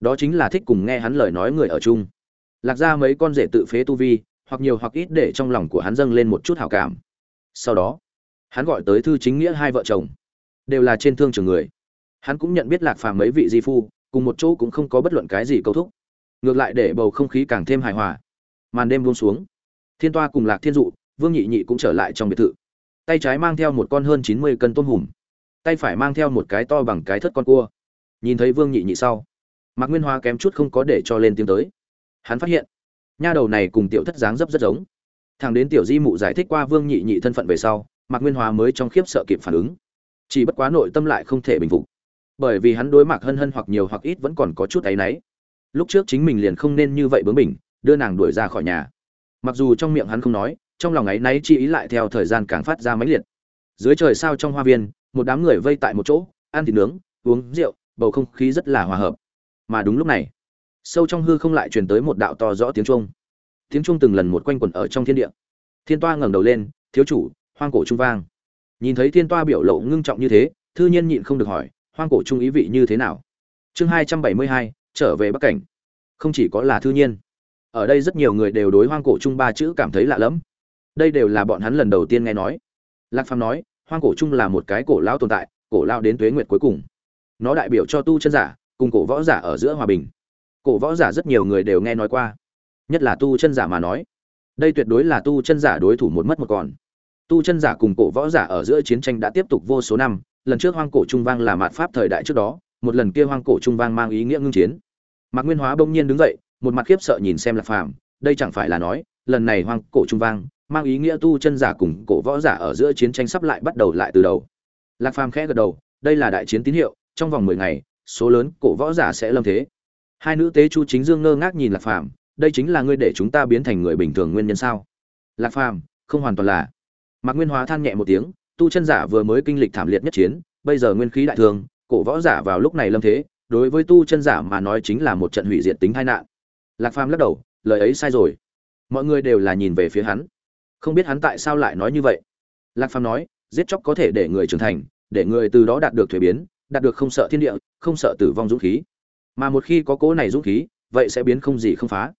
S1: đó chính là thích cùng nghe hắn lời nói người ở chung. Lạc ra mấy con rể tự phế tu vi, hoặc nhiều hoặc ít để trong lòng của hắn dâng lên một chút hảo cảm. Sau đó, hắn gọi tới thư chính nghĩa hai vợ chồng đều là trên thương trường người. Hắn cũng nhận biết lạc phàm mấy vị di phu, cùng một chỗ cũng không có bất luận cái gì câu thúc. Ngược lại để bầu không khí càng thêm hài hòa. Màn đêm buông xuống. Thiên toa cùng lạc thiên dụ, vương nhị nhị cũng trở lại trong biệt thự. Tay trái mang theo một con hơn chín mươi cân tôm hùm, tay phải mang theo một cái to bằng cái thất con cua. Nhìn thấy vương nhị nhị sau, mạc nguyên hoa kém chút không có để cho lên tiếng tới. Hắn phát hiện, nha đầu này cùng tiểu thất dáng dấp rất giống. Thằng đến tiểu di mụ giải thích qua vương nhị nhị thân phận về sau, mạc nguyên hoa mới trong khiếp sợ kịp phản ứng chỉ bất quá nội tâm lại không thể bình phục. Bởi vì hắn đối mặt hân hân hoặc nhiều hoặc ít vẫn còn có chút áy náy. Lúc trước chính mình liền không nên như vậy bướng bỉnh, đưa nàng đuổi ra khỏi nhà. Mặc dù trong miệng hắn không nói, trong lòng áy náy chi ý lại theo thời gian càng phát ra mãnh liệt. Dưới trời sao trong hoa viên, một đám người vây tại một chỗ, ăn thịt nướng, uống rượu, bầu không khí rất là hòa hợp. Mà đúng lúc này, sâu trong hư không lại truyền tới một đạo to rõ tiếng trung tiếng trung từng lần một quanh quẩn ở trong thiên địa. Thiên toa ngẩng đầu lên, thiếu chủ, hoang cổ trung vang nhìn thấy thiên toa biểu lộ ngưng trọng như thế, thư nhiên nhịn không được hỏi, hoang cổ trung ý vị như thế nào? Chương hai trăm bảy mươi hai, trở về bắc cảnh. Không chỉ có là thư nhiên, ở đây rất nhiều người đều đối hoang cổ trung ba chữ cảm thấy lạ lẫm. Đây đều là bọn hắn lần đầu tiên nghe nói. Lạc phàm nói, hoang cổ trung là một cái cổ lao tồn tại, cổ lao đến tuế nguyệt cuối cùng. Nó đại biểu cho tu chân giả, cùng cổ võ giả ở giữa hòa bình. Cổ võ giả rất nhiều người đều nghe nói qua, nhất là tu chân giả mà nói. Đây tuyệt đối là tu chân giả đối thủ một mất một còn tu chân giả cùng cổ võ giả ở giữa chiến tranh đã tiếp tục vô số năm, lần trước hoang cổ trung vang là mạt pháp thời đại trước đó, một lần kia hoang cổ trung vang mang ý nghĩa ngưng chiến. Mạc nguyên hóa bỗng nhiên đứng dậy, một mặt khiếp sợ nhìn xem lạc phàm, đây chẳng phải là nói, lần này hoang cổ trung vang, mang ý nghĩa tu chân giả cùng cổ võ giả ở giữa chiến tranh sắp lại bắt đầu lại từ đầu. Lạc phàm khẽ gật đầu, đây là đại chiến tín hiệu, trong vòng mười ngày, số lớn cổ võ giả sẽ lâm thế. Hai nữ tế chu chính dương ngơ ngác nhìn lạc phàm, đây chính là ngươi để chúng ta biến thành người bình thường nguyên nhân sao? Lạc phàm, không hoàn toàn là mạc nguyên hóa than nhẹ một tiếng, tu chân giả vừa mới kinh lịch thảm liệt nhất chiến, bây giờ nguyên khí đại thương cổ võ giả vào lúc này lâm thế, đối với tu chân giả mà nói chính là một trận hủy diệt tính tai nạn. Lạc phàm lắc đầu, lời ấy sai rồi. Mọi người đều là nhìn về phía hắn. Không biết hắn tại sao lại nói như vậy. Lạc phàm nói, giết chóc có thể để người trưởng thành, để người từ đó đạt được thuế biến, đạt được không sợ thiên địa, không sợ tử vong dũng khí. Mà một khi có cố này dũng khí, vậy sẽ biến không gì không phá.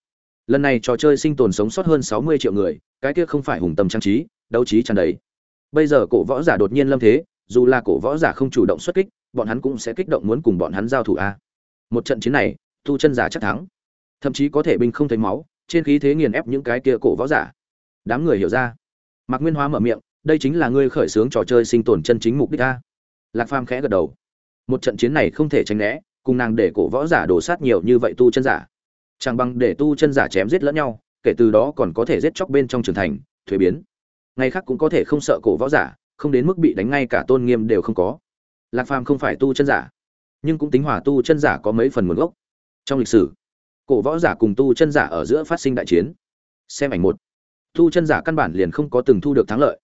S1: Lần này trò chơi sinh tồn sống sót hơn sáu mươi triệu người, cái kia không phải hùng tâm trang trí đấu trí tràn đầy. Bây giờ cổ võ giả đột nhiên lâm thế, dù là cổ võ giả không chủ động xuất kích, bọn hắn cũng sẽ kích động muốn cùng bọn hắn giao thủ a. Một trận chiến này tu chân giả chắc thắng. Thậm chí có thể binh không thấy máu, trên khí thế nghiền ép những cái kia cổ võ giả. Đám người hiểu ra. Mạc nguyên hóa mở miệng, đây chính là ngươi khởi xướng trò chơi sinh tồn chân chính mục đích a. Lạc phàm khẽ gật đầu. Một trận chiến này không thể tránh né, cùng nàng để cổ võ giả đổ sát nhiều như vậy tu chân giả. Chẳng bằng để tu chân giả chém giết lẫn nhau, kể từ đó còn có thể giết chóc bên trong trường thành, thuế biến ngày khác cũng có thể không sợ cổ võ giả, không đến mức bị đánh ngay cả tôn nghiêm đều không có. Lạc phàm không phải tu chân giả, nhưng cũng tính hòa tu chân giả có mấy phần nguồn gốc. Trong lịch sử, cổ võ giả cùng tu chân giả ở giữa phát sinh đại chiến. Xem ảnh một. Tu chân giả căn bản liền không có từng thu được thắng lợi.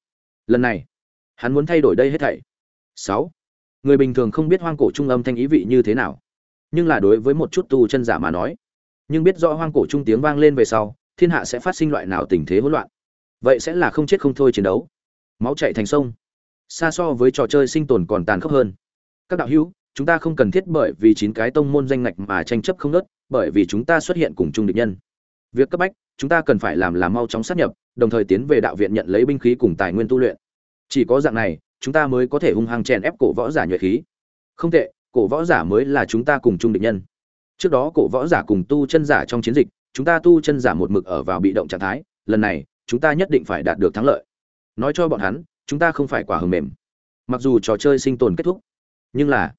S1: Lần này, hắn muốn thay đổi đây hết thảy. Sáu. Người bình thường không biết hoang cổ trung âm thanh ý vị như thế nào, nhưng là đối với một chút tu chân giả mà nói, nhưng biết rõ hoang cổ trung tiếng vang lên về sau, thiên hạ sẽ phát sinh loại nào tình thế hỗn loạn vậy sẽ là không chết không thôi chiến đấu. Máu chạy thành sông. Xa so với trò chơi sinh tồn còn tàn khốc hơn. Các đạo hữu, chúng ta không cần thiết bởi vì chín cái tông môn danh ngạch mà tranh chấp không nớt, bởi vì chúng ta xuất hiện cùng chung địch nhân. Việc cấp bách, chúng ta cần phải làm là mau chóng sát nhập, đồng thời tiến về đạo viện nhận lấy binh khí cùng tài nguyên tu luyện. Chỉ có dạng này, chúng ta mới có thể hung hăng chèn ép cổ võ giả nhuệ khí. Không tệ, cổ võ giả mới là chúng ta cùng chung địch nhân. Trước đó cổ võ giả cùng tu chân giả trong chiến dịch, chúng ta tu chân giả một mực ở vào bị động trạng thái, lần này chúng ta nhất định phải đạt được thắng lợi. Nói cho bọn hắn, chúng ta không phải quả hầm mềm. Mặc dù trò chơi sinh tồn kết thúc, nhưng là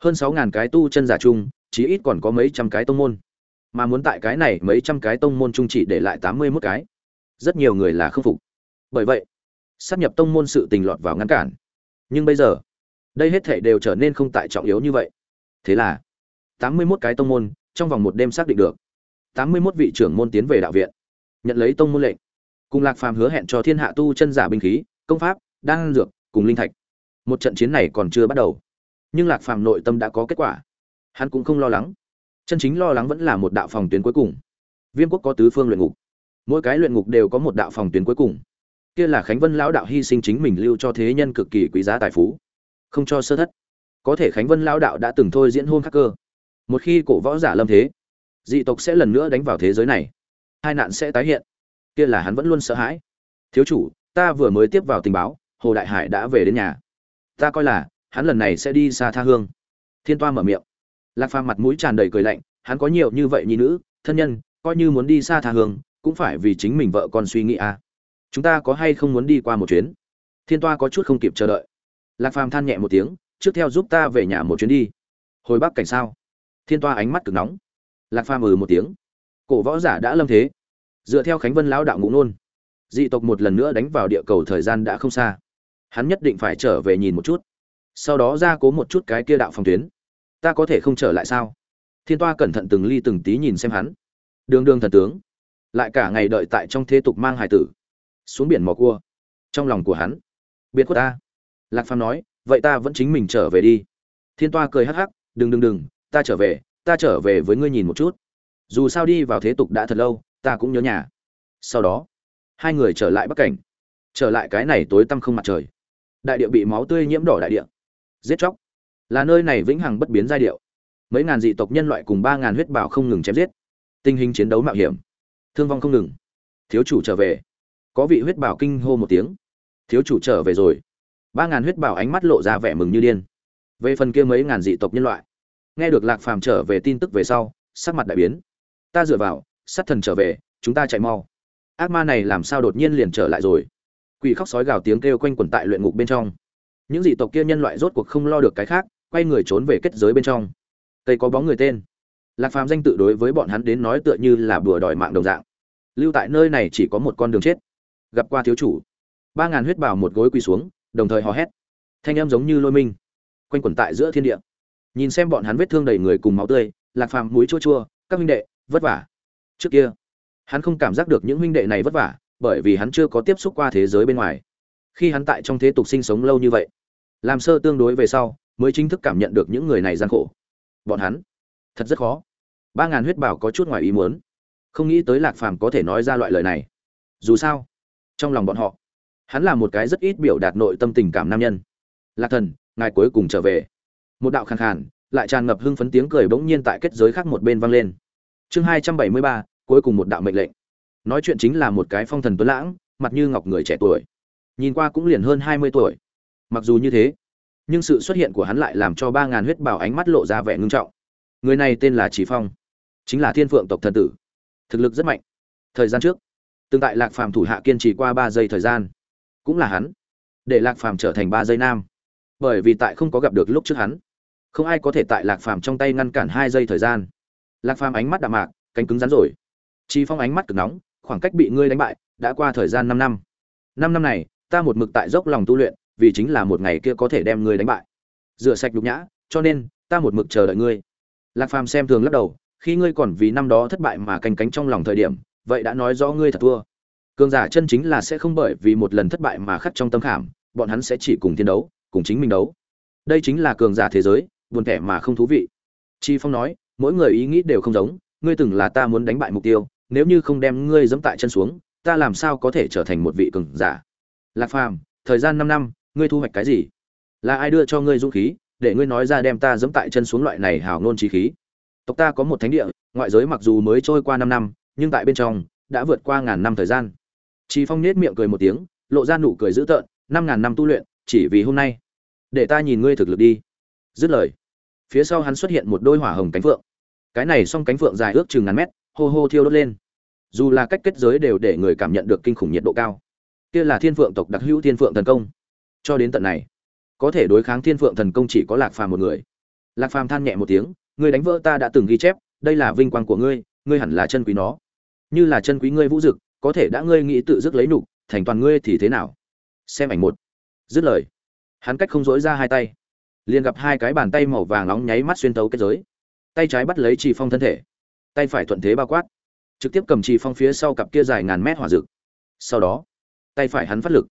S1: hơn sáu ngàn cái tu chân giả chung, chí ít còn có mấy trăm cái tông môn. Mà muốn tại cái này mấy trăm cái tông môn chung chỉ để lại tám mươi mốt cái, rất nhiều người là khâm phục. Bởi vậy sắp nhập tông môn sự tình lọt vào ngăn cản. Nhưng bây giờ, đây hết thể đều trở nên không tại trọng yếu như vậy. Thế là, tám mươi mốt cái tông môn, trong vòng một đêm xác định được, tám mươi mốt vị trưởng môn tiến về đạo viện, nhận lấy tông môn lệnh cùng lạc phàm hứa hẹn cho thiên hạ tu chân giả binh khí, công pháp, đan dược, cùng linh thạch. Một trận chiến này còn chưa bắt đầu. Nhưng lạc phàm nội tâm đã có kết quả. Hắn cũng không lo lắng. Chân chính lo lắng vẫn là một đạo phòng tuyến cuối cùng. Viêm quốc có tứ phương luyện ngục. Mỗi cái luyện ngục đều có một đạo phòng tuyến cuối cùng. Kia là khánh vân lão đạo hy sinh chính mình lưu cho thế nhân cực kỳ quý giá tài phú. Không cho sơ thất. Có thể khánh vân lão đạo đã từng thôi diễn hôn khắc cơ. Một khi cổ võ giả lâm thế, dị tộc sẽ lần nữa đánh vào thế giới này. Hai nạn sẽ tái hiện kia là hắn vẫn luôn sợ hãi. Thiếu chủ, ta vừa mới tiếp vào tình báo, hồ đại hải đã về đến nhà. Ta coi là, hắn lần này sẽ đi xa tha hương. Thiên toa mở miệng. Lạc phàm mặt mũi tràn đầy cười lạnh, hắn có nhiều như vậy nhi nữ, thân nhân, coi như muốn đi xa tha hương, cũng phải vì chính mình vợ con suy nghĩ à. chúng ta có hay không muốn đi qua một chuyến? Thiên toa có chút không kịp chờ đợi. Lạc phàm than nhẹ một tiếng, trước theo giúp ta về nhà một chuyến đi. Hồi bắc cảnh sao? Thiên toa ánh mắt cực nóng. Lạc phàm ừ một tiếng. Cổ võ giả đã lâm thế dựa theo khánh vân lão đạo ngũ nôn dị tộc một lần nữa đánh vào địa cầu thời gian đã không xa. Hắn nhất định phải trở về nhìn một chút. Sau đó ra cố một chút cái kia đạo phòng tuyến. Ta có thể không trở lại sao? Thiên toa cẩn thận từng ly từng tí nhìn xem hắn. Đường đường thần tướng, lại cả ngày đợi tại trong thế tục mang hải tử, xuống biển mò cua. Trong lòng của hắn, biệt khuất ta. Lạc phàm nói, vậy ta vẫn chính mình trở về đi. Thiên toa cười hắc hắc, đừng đừng đừng, ta trở về, ta trở về với ngươi nhìn một chút. Dù sao đi vào thế tục đã thật lâu ta cũng nhớ nhà. Sau đó, hai người trở lại bắc cảnh. Trở lại cái này tối tăm không mặt trời. Đại địa bị máu tươi nhiễm đỏ đại địa. Giết chóc. Là nơi này vĩnh hằng bất biến giai điệu. Mấy ngàn dị tộc nhân loại cùng ba ngàn huyết bảo không ngừng chém giết. Tình hình chiến đấu mạo hiểm. Thương vong không ngừng. Thiếu chủ trở về. Có vị huyết bảo kinh hô một tiếng. Thiếu chủ trở về rồi. Ba ngàn huyết bảo ánh mắt lộ ra vẻ mừng như điên. Về phần kia mấy ngàn dị tộc nhân loại. Nghe được lạc phàm trở về tin tức về sau, sắc mặt đại biến. Ta dựa vào sát thần trở về, chúng ta chạy mau. Ác ma này làm sao đột nhiên liền trở lại rồi? Quỷ khóc sói gào tiếng kêu quanh quẩn tại luyện ngục bên trong. Những dị tộc kia nhân loại rốt cuộc không lo được cái khác, quay người trốn về kết giới bên trong. Cây có bóng người tên. Lạc phàm danh tự đối với bọn hắn đến nói tựa như là bừa đòi mạng đồng dạng. Lưu tại nơi này chỉ có một con đường chết. Gặp qua thiếu chủ. Ba ngàn huyết bảo một gối quỳ xuống, đồng thời hò hét. Thanh em giống như lôi minh, quanh quẩn tại giữa thiên địa. Nhìn xem bọn hắn vết thương đầy người cùng máu tươi, lạc phàm mũi chua chua, các minh đệ, vất vả trước kia, hắn không cảm giác được những huynh đệ này vất vả, bởi vì hắn chưa có tiếp xúc qua thế giới bên ngoài. Khi hắn tại trong thế tục sinh sống lâu như vậy, làm sơ tương đối về sau, mới chính thức cảm nhận được những người này gian khổ. Bọn hắn, thật rất khó. Ba ngàn huyết bảo có chút ngoài ý muốn. Không nghĩ tới lạc phàm có thể nói ra loại lời này. Dù sao, trong lòng bọn họ, hắn là một cái rất ít biểu đạt nội tâm tình cảm nam nhân. Lạc thần, ngài cuối cùng trở về. Một đạo khàn khàn, lại tràn ngập hưng phấn tiếng cười bỗng nhiên tại kết giới khác một bên vang lên chương hai trăm bảy mươi ba, cuối cùng một đạo mệnh lệnh. Nói chuyện chính là một cái phong thần tuấn lãng, mặt như ngọc người trẻ tuổi. Nhìn qua cũng liền hơn hai mươi tuổi. Mặc dù như thế, nhưng sự xuất hiện của hắn lại làm cho ba ngàn huyết bảo ánh mắt lộ ra vẻ ngưng trọng. Người này tên là chỉ phong, chính là thiên phượng tộc thần tử. Thực lực rất mạnh. Thời gian trước, tương tại lạc phàm thủ hạ kiên trì qua ba giây thời gian. Cũng là hắn, để lạc phàm trở thành ba giây nam. Bởi vì tại không có gặp được lúc trước hắn, không ai có thể tại lạc phàm trong tay ngăn cản hai giây thời gian lạc phàm ánh mắt đạm mạc, cánh cứng rắn rồi. Chi phong ánh mắt cực nóng, khoảng cách bị ngươi đánh bại đã qua thời gian năm năm. Năm năm này, ta một mực tại dốc lòng tu luyện, vì chính là một ngày kia có thể đem ngươi đánh bại. Rửa sạch nhục nhã, cho nên, ta một mực chờ đợi ngươi. Lạc phàm xem thường lắc đầu, khi ngươi còn vì năm đó thất bại mà canh cánh trong lòng thời điểm, vậy đã nói rõ ngươi thật thua. Cường giả chân chính là sẽ không bởi vì một lần thất bại mà khắc trong tâm khảm, bọn hắn sẽ chỉ cùng thiên đấu, cùng chính mình đấu. Đây chính là cường giả thế giới, buồn kẻ mà không thú vị. Chi phong nói mỗi người ý nghĩ đều không giống ngươi từng là ta muốn đánh bại mục tiêu nếu như không đem ngươi dẫm tại chân xuống ta làm sao có thể trở thành một vị cường giả lạc phàm thời gian năm năm ngươi thu hoạch cái gì là ai đưa cho ngươi dũng khí để ngươi nói ra đem ta dẫm tại chân xuống loại này hào ngôn trí khí tộc ta có một thánh địa ngoại giới mặc dù mới trôi qua năm năm nhưng tại bên trong đã vượt qua ngàn năm thời gian Chi Phong nết miệng cười một tiếng, lộ ra nụ cười dữ tợn, năm ngàn năm tu luyện, chỉ vì hôm nay. Để ta nhìn ngươi thực lực đi. Dứt lời, phía sau hắn xuất hiện một đôi hỏa hồng cánh phượng. Cái này song cánh phượng dài ước chừng ngàn mét, hô hô thiêu đốt lên. Dù là cách kết giới đều để người cảm nhận được kinh khủng nhiệt độ cao. Kia là Thiên Phượng tộc đặc hữu Thiên Phượng thần công. Cho đến tận này, có thể đối kháng Thiên Phượng thần công chỉ có Lạc Phàm một người. Lạc Phàm than nhẹ một tiếng, ngươi đánh vỡ ta đã từng ghi chép, đây là vinh quang của ngươi, ngươi hẳn là chân quý nó. Như là chân quý ngươi vũ dực, có thể đã ngươi nghĩ tự dứt lấy nục thành toàn ngươi thì thế nào xem ảnh một dứt lời hắn cách không dối ra hai tay liền gặp hai cái bàn tay màu vàng nóng nháy mắt xuyên tấu kết giới. Tay trái bắt lấy trì phong thân thể, tay phải thuận thế bao quát, trực tiếp cầm trì phong phía sau cặp kia dài ngàn mét hỏa rực sau đó, tay phải hắn phát lực,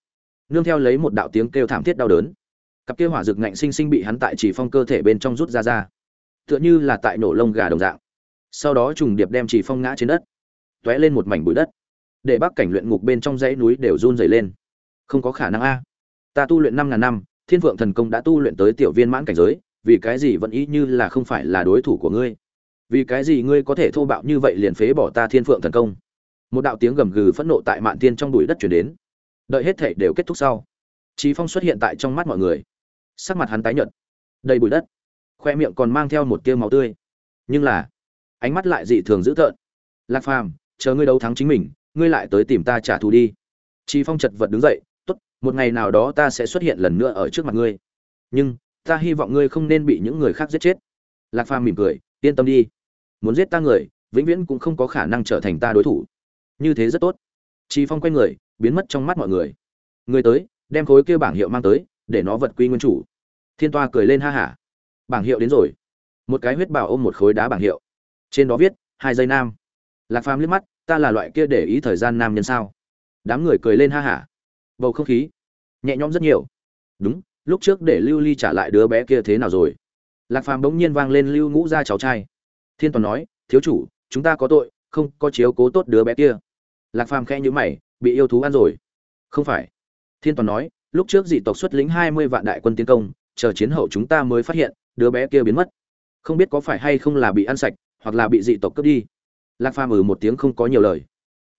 S1: nương theo lấy một đạo tiếng kêu thảm thiết đau đớn. Cặp kia hỏa rực ngạnh sinh sinh bị hắn tại trì phong cơ thể bên trong rút ra ra, tựa như là tại nổ lông gà đồng dạng. Sau đó trùng điệp đem trì phong ngã trên đất t lên một mảnh bụi đất, để bác cảnh luyện ngục bên trong dãy núi đều run rẩy lên. Không có khả năng a. Ta tu luyện năm ngàn năm thiên phượng thần công đã tu luyện tới tiểu viên mãn cảnh giới vì cái gì vẫn ý như là không phải là đối thủ của ngươi? Vì cái gì ngươi có thể thô bạo như vậy liền phế bỏ ta thiên phượng thần công? Một đạo tiếng gầm gừ phẫn nộ tại mạn thiên trong bụi đất chuyển đến. Đợi hết thể đều kết thúc sau trí phong xuất hiện tại trong mắt mọi người. Sắc mặt hắn tái nhợt. Đầy bụi đất. Khoe miệng còn mang theo một tia máu tươi. Nhưng là ánh mắt lại dị thường dữ tợn. Lạc phàm chờ ngươi đấu thắng chính mình ngươi lại tới tìm ta trả thù đi. Trí Phong chật vật đứng dậy, một ngày nào đó ta sẽ xuất hiện lần nữa ở trước mặt ngươi. Nhưng, ta hy vọng ngươi không nên bị những người khác giết chết." Lạc Phàm mỉm cười, "Yên tâm đi, muốn giết ta người, vĩnh viễn cũng không có khả năng trở thành ta đối thủ. Như thế rất tốt." Chi Phong quay người, biến mất trong mắt mọi người. Người tới, đem khối kia bảng hiệu mang tới, để nó vật quy nguyên chủ. Thiên Toa cười lên ha hả. Bảng hiệu đến rồi. Một cái huyết bảo ôm một khối đá bảng hiệu. Trên đó viết, hai giây nam. Lạc Phàm liếc mắt, ta là loại kia để ý thời gian nam nhân sao đám người cười lên ha hả bầu không khí. Nhẹ nhõm rất nhiều. Đúng, lúc trước để lưu ly trả lại đứa bé kia thế nào rồi? Lạc phàm bỗng nhiên vang lên lưu ngũ ra cháu trai. Thiên toàn nói, thiếu chủ, chúng ta có tội, không có chiếu cố tốt đứa bé kia. Lạc phàm khẽ nhữ mày, bị yêu thú ăn rồi. Không phải. Thiên toàn nói, lúc trước dị tộc xuất lính hai mươi vạn đại quân tiến công, chờ chiến hậu chúng ta mới phát hiện, đứa bé kia biến mất. Không biết có phải hay không là bị ăn sạch, hoặc là bị dị tộc cướp đi. Lạc phàm ừ một tiếng không có nhiều lời.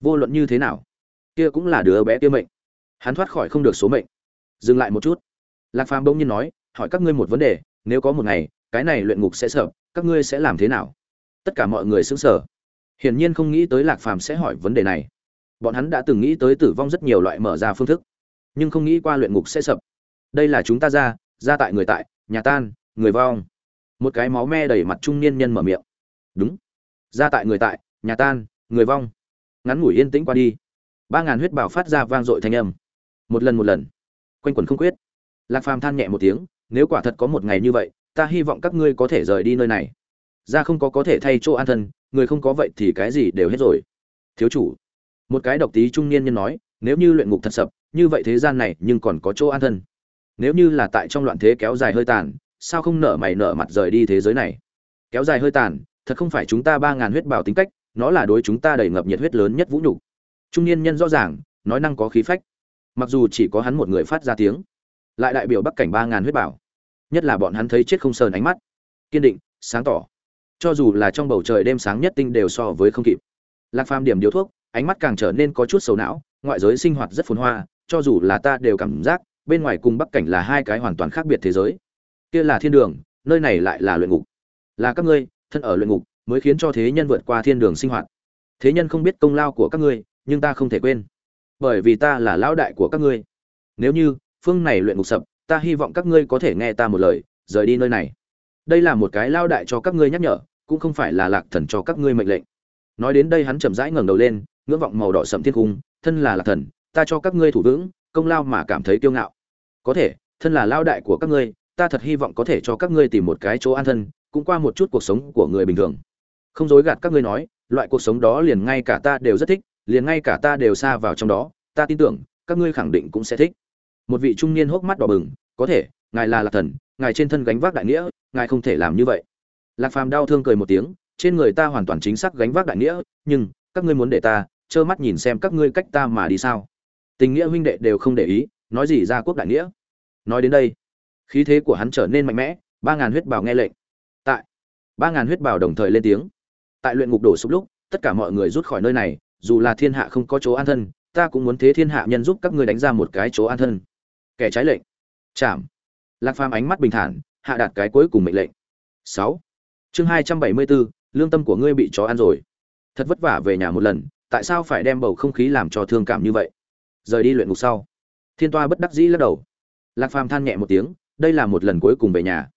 S1: Vô luận như thế nào, kia cũng là đứa bé kia mệnh hắn thoát khỏi không được số mệnh. Dừng lại một chút. Lạc phàm bỗng nhiên nói, hỏi các ngươi một vấn đề, nếu có một ngày, cái này luyện ngục sẽ sợ, các ngươi sẽ làm thế nào? Tất cả mọi người sững sờ. Hiển nhiên không nghĩ tới lạc phàm sẽ hỏi vấn đề này. Bọn hắn đã từng nghĩ tới tử vong rất nhiều loại mở ra phương thức, nhưng không nghĩ qua luyện ngục sẽ sập đây là chúng ta ra ra tại người tại, nhà tan, người vong. Một cái máu me đầy mặt trung niên nhân mở miệng. Đúng. Ra tại người tại, nhà tan, người vong. Ngắn ngủi yên tĩnh qua đi. Ba ngàn huyết bảo phát ra vang dội thanh âm một lần một lần. Quanh quẩn không quyết. Lạc phàm than nhẹ một tiếng, nếu quả thật có một ngày như vậy, ta hy vọng các ngươi có thể rời đi nơi này. Ra không có có thể thay chỗ an thân, người không có vậy thì cái gì đều hết rồi. Thiếu chủ. Một cái độc tí trung niên nhân nói, nếu như luyện ngục thật sập, như vậy thế gian này nhưng còn có chỗ an thân. Nếu như là tại trong loạn thế kéo dài hơi tàn, sao không nở mày nở mặt rời đi thế giới này? Kéo dài hơi tàn, thật không phải chúng ta ba ngàn huyết bảo tính cách, nó là đối chúng ta đầy ngập nhiệt huyết lớn nhất vũ nhục. Trung niên nhân rõ ràng, nói năng có khí phách mặc dù chỉ có hắn một người phát ra tiếng, lại đại biểu bắc cảnh ba ngàn huyết bảo, nhất là bọn hắn thấy chết không sờn ánh mắt, kiên định, sáng tỏ. Cho dù là trong bầu trời đêm sáng nhất tinh đều so với không kịp. Lạc phàm điểm điếu thuốc, ánh mắt càng trở nên có chút sầu não, ngoại giới sinh hoạt rất phồn hoa, cho dù là ta đều cảm giác bên ngoài cùng bắc cảnh là hai cái hoàn toàn khác biệt thế giới. Kia là thiên đường, nơi này lại là luyện ngục. Là các ngươi, thân ở luyện ngục, mới khiến cho thế nhân vượt qua thiên đường sinh hoạt. Thế nhân không biết công lao của các ngươi, nhưng ta không thể quên bởi vì ta là lão đại của các ngươi. Nếu như phương này luyện ngục sập, ta hy vọng các ngươi có thể nghe ta một lời, rời đi nơi này. Đây là một cái lao đại cho các ngươi nhắc nhở, cũng không phải là lạc thần cho các ngươi mệnh lệnh. Nói đến đây hắn chậm rãi ngẩng đầu lên, ngưỡng vọng màu đỏ sậm thiên cung, thân là lạc thần, ta cho các ngươi thủ vững, công lao mà cảm thấy kiêu ngạo. Có thể, thân là lao đại của các ngươi, ta thật hy vọng có thể cho các ngươi tìm một cái chỗ an thân, cũng qua một chút cuộc sống của người bình thường. Không dối gạt các ngươi nói, loại cuộc sống đó liền ngay cả ta đều rất thích liền ngay cả ta đều xa vào trong đó, ta tin tưởng, các ngươi khẳng định cũng sẽ thích. Một vị trung niên hốc mắt đỏ bừng, có thể, ngài là lạc thần, ngài trên thân gánh vác đại nghĩa, ngài không thể làm như vậy. Lạc phàm đau thương cười một tiếng, trên người ta hoàn toàn chính xác gánh vác đại nghĩa, nhưng, các ngươi muốn để ta, trơ mắt nhìn xem các ngươi cách ta mà đi sao? Tình nghĩa huynh đệ đều không để ý, nói gì ra quốc đại nghĩa? Nói đến đây, khí thế của hắn trở nên mạnh mẽ, ba ngàn huyết bào nghe lệnh. Tại, ba ngàn huyết bào đồng thời lên tiếng. Tại luyện ngục đổ sụp lúc, tất cả mọi người rút khỏi nơi này dù là thiên hạ không có chỗ an thân, ta cũng muốn thế thiên hạ nhân giúp các ngươi đánh ra một cái chỗ an thân. Kẻ trái lệnh. Chạm lạc phàm ánh mắt bình thản, hạ đạt cái cuối cùng mệnh lệnh. Sáu. Chương hai trăm bảy mươi bốn, lương tâm của ngươi bị chó ăn rồi. Thật vất vả về nhà một lần, tại sao phải đem bầu không khí làm cho thương cảm như vậy? Rời đi luyện ngục sau. Thiên toa bất đắc dĩ lắc đầu. Lạc phàm than nhẹ một tiếng, đây là một lần cuối cùng về nhà.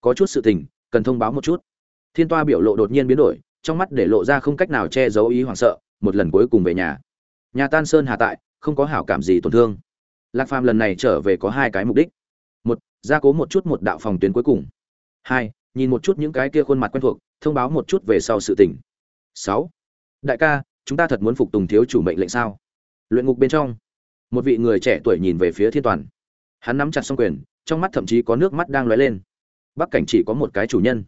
S1: Có chút sự tình, cần thông báo một chút. Thiên toa biểu lộ đột nhiên biến đổi, trong mắt để lộ ra không cách nào che giấu ý hoảng sợ một lần cuối cùng về nhà. Nhà tan sơn hà tại, không có hảo cảm gì tổn thương. Lạc phàm lần này trở về có hai cái mục đích. Một, gia cố một chút một đạo phòng tuyến cuối cùng. Hai, nhìn một chút những cái kia khuôn mặt quen thuộc, thông báo một chút về sau sự tình. Sáu, đại ca, chúng ta thật muốn phục tùng thiếu chủ mệnh lệnh sao? Luyện ngục bên trong, một vị người trẻ tuổi nhìn về phía thiên toàn. Hắn nắm chặt song quyền, trong mắt thậm chí có nước mắt đang lóe lên. Bắc cảnh chỉ có một cái chủ nhân.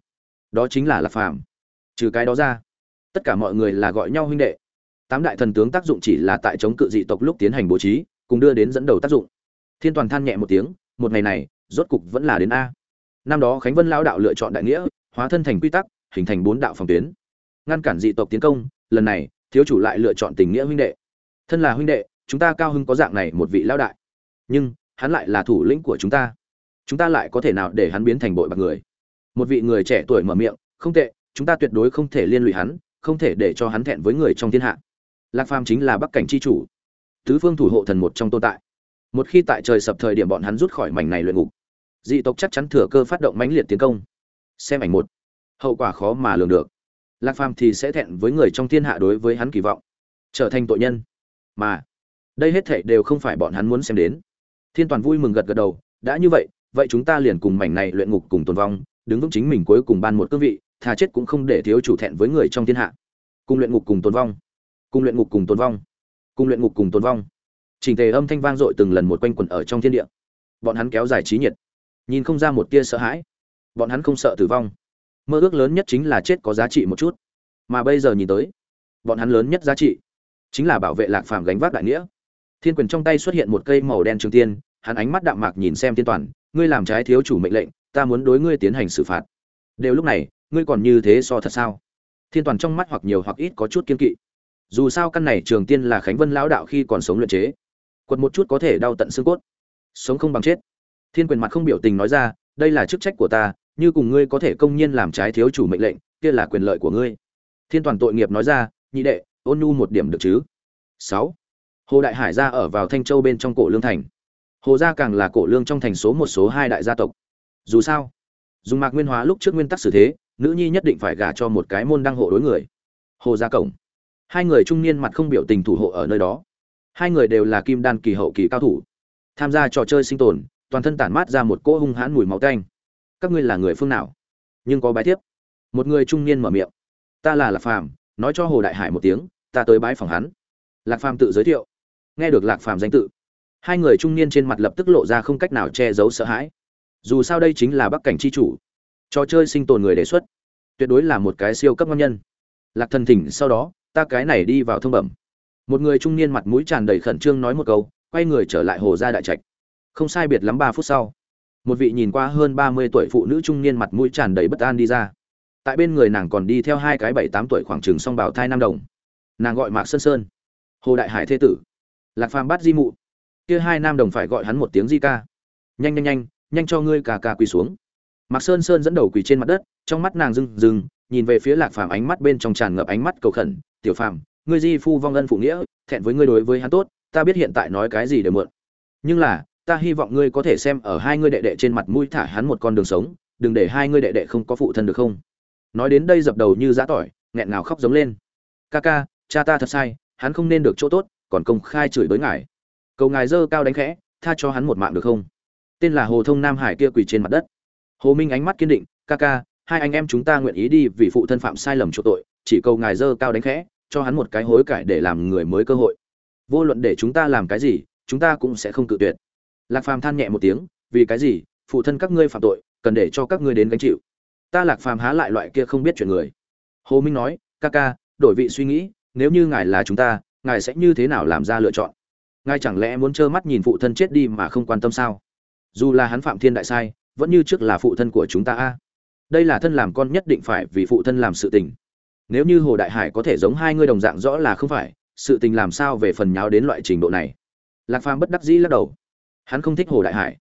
S1: Đó chính là lạc phàm. Trừ cái đó ra, tất cả mọi người là gọi nhau huynh đệ tám đại thần tướng tác dụng chỉ là tại chống cự dị tộc lúc tiến hành bố trí, cùng đưa đến dẫn đầu tác dụng. Thiên toàn than nhẹ một tiếng, một ngày này, rốt cục vẫn là đến a. Năm đó khánh vân lão đạo lựa chọn đại nghĩa, hóa thân thành quy tắc, hình thành bốn đạo phòng tuyến. Ngăn cản dị tộc tiến công, lần này, thiếu chủ lại lựa chọn tình nghĩa huynh đệ. Thân là huynh đệ, chúng ta cao hưng có dạng này một vị lão đại. Nhưng, hắn lại là thủ lĩnh của chúng ta. Chúng ta lại có thể nào để hắn biến thành bội bạc người? Một vị người trẻ tuổi mở miệng, không tệ, chúng ta tuyệt đối không thể liên lụy hắn, không thể để cho hắn thẹn với người trong thiên hạ lạc phàm chính là bắc cảnh c h i chủ. Tứ phương thủ hộ thần một trong tồn tại. Một khi tại trời sập thời điểm bọn hắn rút khỏi mảnh này luyện ngục, dị tộc chắc chắn thừa cơ phát động mãnh liệt tiến công. Xem ảnh một. Hậu quả khó mà lường được. Lạc phàm thì sẽ thẹn với người trong thiên hạ đối với hắn kỳ vọng, trở thành tội nhân. Mà, đây hết thệ đều không phải bọn hắn muốn xem đến. Thiên toàn vui mừng gật gật đầu, đã như vậy vậy chúng ta liền cùng mảnh này luyện ngục cùng tồn vong, đứng vững chính mình cuối cùng ban một cương vị, thà chết cũng không để thiếu chủ thẹn với người trong thiên hạ. Cùng luyện ngục cùng tồn vong cùng luyện ngục cùng tồn vong. Cùng luyện ngục cùng tồn vong. Trình tề âm thanh vang dội từng lần một quanh quẩn ở trong thiên địa. Bọn hắn kéo dài trí nhiệt. Nhìn không ra một tia sợ hãi. Bọn hắn không sợ tử vong. Mơ ước lớn nhất chính là chết có giá trị một chút. Mà bây giờ nhìn tới, bọn hắn lớn nhất giá trị chính là bảo vệ lạc phàm gánh vác đại nghĩa. Thiên quyền trong tay xuất hiện một cây màu đen trường tiên, hắn ánh mắt đạm mạc nhìn xem thiên toàn, ngươi làm trái thiếu chủ mệnh lệnh, ta muốn đối ngươi tiến hành xử phạt. Đều lúc này, ngươi còn như thế so thật sao? Thiên toàn trong mắt hoặc nhiều hoặc ít có chút kiên kỵ dù sao căn này trường tiên là khánh vân lão đạo khi còn sống luyện chế. Quật một chút có thể đau tận xương cốt. Sống không bằng chết. Thiên quyền mặt không biểu tình nói ra, đây là chức trách của ta, như cùng ngươi có thể công nhiên làm trái thiếu chủ mệnh lệnh, kia là quyền lợi của ngươi. Thiên toàn tội nghiệp nói ra, nhị đệ, ôn nhu một điểm được chứ? Sáu. Hồ đại hải gia ở vào thanh châu bên trong cổ lương thành. Hồ gia càng là cổ lương trong thành số một số hai đại gia tộc. Dù sao, dùng mạc nguyên hóa lúc trước nguyên tắc xử thế, nữ nhi nhất định phải gả cho một cái môn đăng hộ đối người. Hồ gia cổng hai người trung niên mặt không biểu tình thủ hộ ở nơi đó. Hai người đều là kim đan kỳ hậu kỳ cao thủ. Tham gia trò chơi sinh tồn, toàn thân tản mát ra một cỗ hung hãn mùi máu tanh. Các ngươi là người phương nào? Nhưng có bái tiếp một người trung niên mở miệng. Ta là lạc phàm, nói cho hồ đại hải một tiếng, ta tới bái phòng hắn. Lạc phàm tự giới thiệu. Nghe được lạc phàm danh tự, hai người trung niên trên mặt lập tức lộ ra không cách nào che giấu sợ hãi. Dù sao đây chính là bắc cảnh c h i chủ. Trò chơi sinh tồn người đề xuất, tuyệt đối là một cái siêu cấp ngon nhân. Lạc thần thỉnh sau đó ta cái này đi vào thông bẩm. Một người trung niên mặt mũi tràn đầy khẩn trương nói một câu, quay người trở lại hồ gia đại trạch. Không sai biệt lắm ba phút sau, một vị nhìn qua hơn ba mươi tuổi phụ nữ trung niên mặt mũi tràn đầy bất an đi ra. Tại bên người nàng còn đi theo hai cái bảy tám tuổi khoảng chừng song bảo thai nam đồng. Nàng gọi mạc sơn sơn, hồ đại hải thế tử, lạc phàm bắt di mụ. Kia hai nam đồng phải gọi hắn một tiếng di ca. Nhanh nhanh nhanh nhanh cho ngươi cà cà quỳ xuống. Mạc sơn sơn dẫn đầu quỳ trên mặt đất, trong mắt nàng rừng rừng nhìn về phía lạc phàm ánh mắt bên trong tràn ngập ánh mắt cầu khẩn, tiểu phàm, ngươi di phu vong ân phụ nghĩa, thẹn với ngươi đối với hắn tốt, ta biết hiện tại nói cái gì để mượn. Nhưng là, ta hy vọng ngươi có thể xem ở hai ngươi đệ đệ trên mặt mũi thả hắn một con đường sống, đừng để hai ngươi đệ đệ không có phụ thân được không? Nói đến đây dập đầu như giã tỏi, nghẹn ngào khóc giống lên. Ca ca, cha ta thật sai, hắn không nên được chỗ tốt, còn công khai chửi bới ngài. Cầu ngài dơ cao đánh khẽ, tha cho hắn một mạng được không? Tên là hồ thông nam hải kia quỳ trên mặt đất. Hồ minh ánh mắt kiên định, ca ca hai anh em chúng ta nguyện ý đi vì phụ thân phạm sai lầm chỗ tội, chỉ cầu ngài dơ cao đánh khẽ, cho hắn một cái hối cải để làm người mới cơ hội. Vô luận để chúng ta làm cái gì, chúng ta cũng sẽ không cự tuyệt. Lạc phàm than nhẹ một tiếng, vì cái gì, phụ thân các ngươi phạm tội, cần để cho các ngươi đến gánh chịu. Ta lạc phàm há lại loại kia không biết chuyện người. Hồ minh nói, ca ca, đổi vị suy nghĩ, nếu như ngài là chúng ta, ngài sẽ như thế nào làm ra lựa chọn? Ngài chẳng lẽ muốn trơ mắt nhìn phụ thân chết đi mà không quan tâm sao? Dù là hắn phạm thiên đại sai, vẫn như trước là phụ thân của chúng ta a đây là thân làm con nhất định phải vì phụ thân làm sự tình. Nếu như hồ đại hải có thể giống hai ngươi đồng dạng rõ là không phải, sự tình làm sao về phần nháo đến loại trình độ này? Lạc phàm bất đắc dĩ lắc đầu. Hắn không thích hồ đại hải.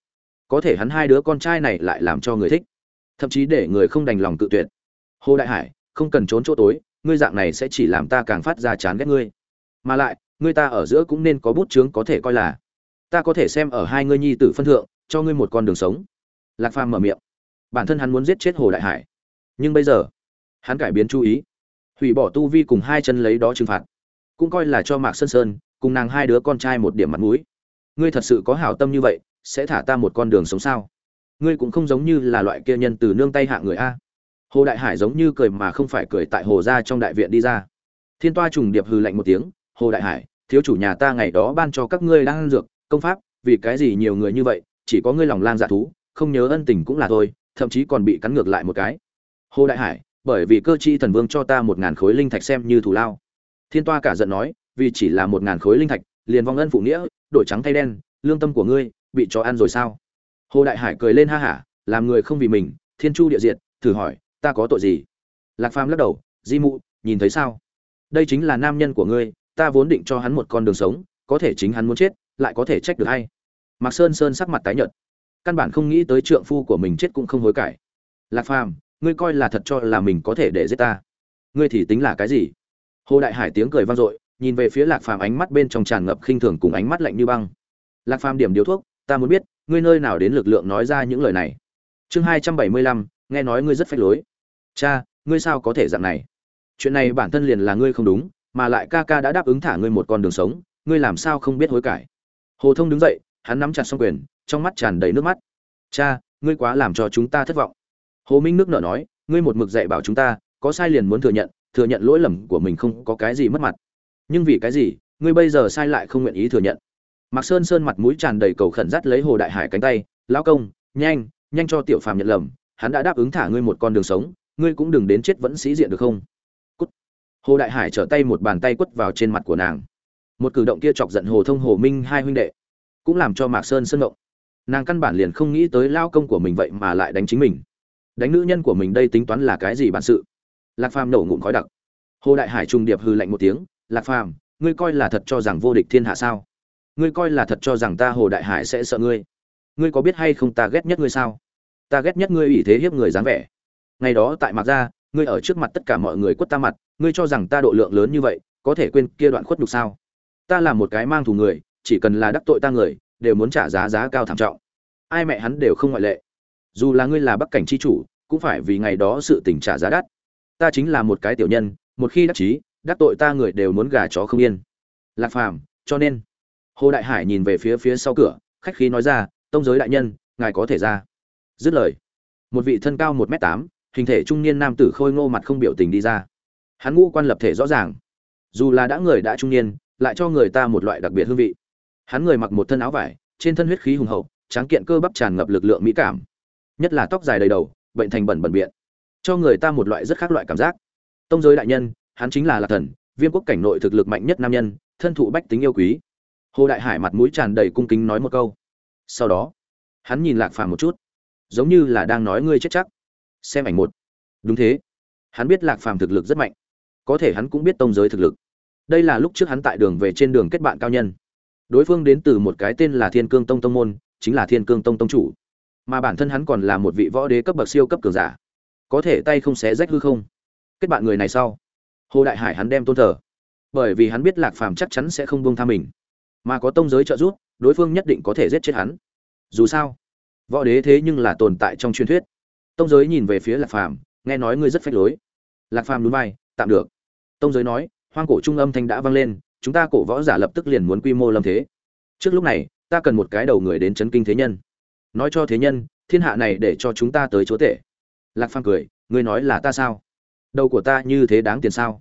S1: Có thể hắn hai đứa con trai này lại làm cho người thích. Thậm chí để người không đành lòng tự tuyệt. Hồ đại hải, không cần trốn chỗ tối, ngươi dạng này sẽ chỉ làm ta càng phát ra chán ghét ngươi. Mà lại, ngươi ta ở giữa cũng nên có bút chướng có thể coi là. Ta có thể xem ở hai ngươi nhi tử phân thượng, cho ngươi một con đường sống. Lạc phàm mở miệng bản thân hắn muốn giết chết hồ đại hải. Nhưng bây giờ, hắn cải biến chú ý. Hủy bỏ tu vi cùng hai chân lấy đó trừng phạt. Cũng coi là cho mạc sơn sơn cùng nàng hai đứa con trai một điểm mặt mũi. Ngươi thật sự có hảo tâm như vậy, sẽ thả ta một con đường sống sao? Ngươi cũng không giống như là loại kia nhân từ nương tay hạ người a. Hồ đại hải giống như cười mà không phải cười tại hồ ra trong đại viện đi ra. Thiên toa trùng điệp hư lạnh một tiếng, hồ đại hải, thiếu chủ nhà ta ngày đó ban cho các ngươi đang dược, công pháp, vì cái gì nhiều người như vậy, chỉ có ngươi lòng lang dạ thú, không nhớ ân tình cũng là thôi thậm chí còn bị cắn ngược lại một cái. Hồ đại hải, bởi vì cơ chi thần vương cho ta một ngàn khối linh thạch xem như thù lao. Thiên toa cả giận nói, vì chỉ là một ngàn khối linh thạch, liền vong ân phụ nghĩa, đổi trắng thay đen, lương tâm của ngươi, bị chó ăn rồi sao? Hồ đại hải cười lên ha hả, làm người không vì mình, thiên chu địa diện thử hỏi, ta có tội gì? Lạc phàm lắc đầu, di mụ, nhìn thấy sao? Đây chính là nam nhân của ngươi, ta vốn định cho hắn một con đường sống, có thể chính hắn muốn chết, lại có thể trách được hay mạc sơn sơn sắc mặt tái nhợt căn bản không nghĩ tới trượng phu của mình chết cũng không hối cải. Lạc phàm, ngươi coi là thật cho là mình có thể để giết ta. Ngươi thì tính là cái gì? Hồ đại hải tiếng cười vang dội, nhìn về phía lạc phàm ánh mắt bên trong tràn ngập khinh thường cùng ánh mắt lạnh như băng. Lạc phàm điểm điếu thuốc, ta muốn biết, ngươi nơi nào đến lực lượng nói ra những lời này? Chương hai trăm bảy mươi lăm, nghe nói ngươi rất phách lối. Cha, ngươi sao có thể dạng này? Chuyện này bản thân liền là ngươi không đúng, mà lại ca ca đã đáp ứng thả ngươi một con đường sống, ngươi làm sao không biết hối cải? Hồ thông đứng dậy, hắn nắm chặt xong quyền trong mắt tràn đầy nước mắt. Cha, ngươi quá làm cho chúng ta thất vọng. Hồ minh nước nợ nói, ngươi một mực dạy bảo chúng ta, có sai liền muốn thừa nhận thừa nhận lỗi lầm của mình không có cái gì mất mặt. Nhưng vì cái gì, ngươi bây giờ sai lại không nguyện ý thừa nhận? Mạc sơn sơn mặt mũi tràn đầy cầu khẩn dắt lấy hồ đại hải cánh tay, lão công, nhanh nhanh cho tiểu phàm nhận lầm, hắn đã đáp ứng thả ngươi một con đường sống, ngươi cũng đừng đến chết vẫn sĩ diện được không? Cút. hồ đại hải trở tay một bàn tay quất vào trên mặt của nàng. Một cử động kia chọc giận hồ thông, hồ minh hai huynh đệ, cũng làm cho mạc sơn sơn động nàng căn bản liền không nghĩ tới lao công của mình vậy mà lại đánh chính mình. Đánh nữ nhân của mình đây tính toán là cái gì bản sự? Lạc phàm nổ ngụm khói đặc. Hồ đại hải trung điệp hư lạnh một tiếng, lạc phàm, ngươi coi là thật cho rằng vô địch thiên hạ sao? Ngươi coi là thật cho rằng ta hồ đại hải sẽ sợ ngươi? Ngươi có biết hay không ta ghét nhất ngươi sao? Ta ghét nhất ngươi ủy thế hiếp người dáng vẻ. Ngày đó tại mặt ra ngươi ở trước mặt tất cả mọi người quất ta mặt, ngươi cho rằng ta độ lượng lớn như vậy, có thể quên kia đoạn khuất nhục sao? Ta là một cái mang thù người, chỉ cần là đắc tội ta người đều muốn trả giá giá cao thảm trọng. Ai mẹ hắn đều không ngoại lệ. Dù là ngươi là bắc cảnh chi chủ, cũng phải vì ngày đó sự tình trả giá đắt. Ta chính là một cái tiểu nhân, một khi đắc chí, đắc tội ta người đều muốn gà chó không yên. Lạc phàm, cho nên, hồ đại hải nhìn về phía phía sau cửa, khách khí nói ra, tông giới đại nhân, ngài có thể ra. Dứt lời, một vị thân cao một m tám, hình thể trung niên nam tử khôi ngô mặt không biểu tình đi ra. Hắn ngũ quan lập thể rõ ràng. Dù là đã người đã trung niên, lại cho người ta một loại đặc biệt hương vị hắn người mặc một thân áo vải, trên thân huyết khí hùng hậu, tráng kiện cơ bắp tràn ngập lực lượng mỹ cảm. Nhất là tóc dài đầy đầu, bệnh thành bẩn bẩn biện. Cho người ta một loại rất khác loại cảm giác. Tông giới đại nhân, hắn chính là lạc thần, viêm quốc cảnh nội thực lực mạnh nhất nam nhân, thân thụ bách tính yêu quý. Hồ đại hải mặt mũi tràn đầy cung kính nói một câu. Sau đó, hắn nhìn lạc phàm một chút, giống như là đang nói ngươi chết chắc. Xem ảnh một. Đúng thế. Hắn biết lạc phàm thực lực rất mạnh. Có thể hắn cũng biết tông giới thực lực. Đây là lúc trước hắn tại đường về trên đường kết bạn cao nhân đối phương đến từ một cái tên là thiên cương tông tông môn, chính là thiên cương tông tông chủ. Mà bản thân hắn còn là một vị võ đế cấp bậc siêu cấp cường giả. Có thể tay không xé rách hư không? Kết bạn người này sau. Hồ đại hải hắn đem tôn thờ. Bởi vì hắn biết lạc phàm chắc chắn sẽ không buông tha mình. Mà có tông giới trợ giúp, đối phương nhất định có thể giết chết hắn. Dù sao, võ đế thế nhưng là tồn tại trong truyền thuyết. Tông giới nhìn về phía lạc phàm, nghe nói ngươi rất phách lối. Lạc phàm núi vai, tạm được. Tông giới nói, hoang cổ trung âm thanh đã vang lên chúng ta cổ võ giả lập tức liền muốn quy mô lâm thế. Trước lúc này, ta cần một cái đầu người đến chấn kinh thế nhân. Nói cho thế nhân, thiên hạ này để cho chúng ta tới chúa tể. Lạc phàm cười, ngươi nói là ta sao? Đầu của ta như thế đáng tiền sao?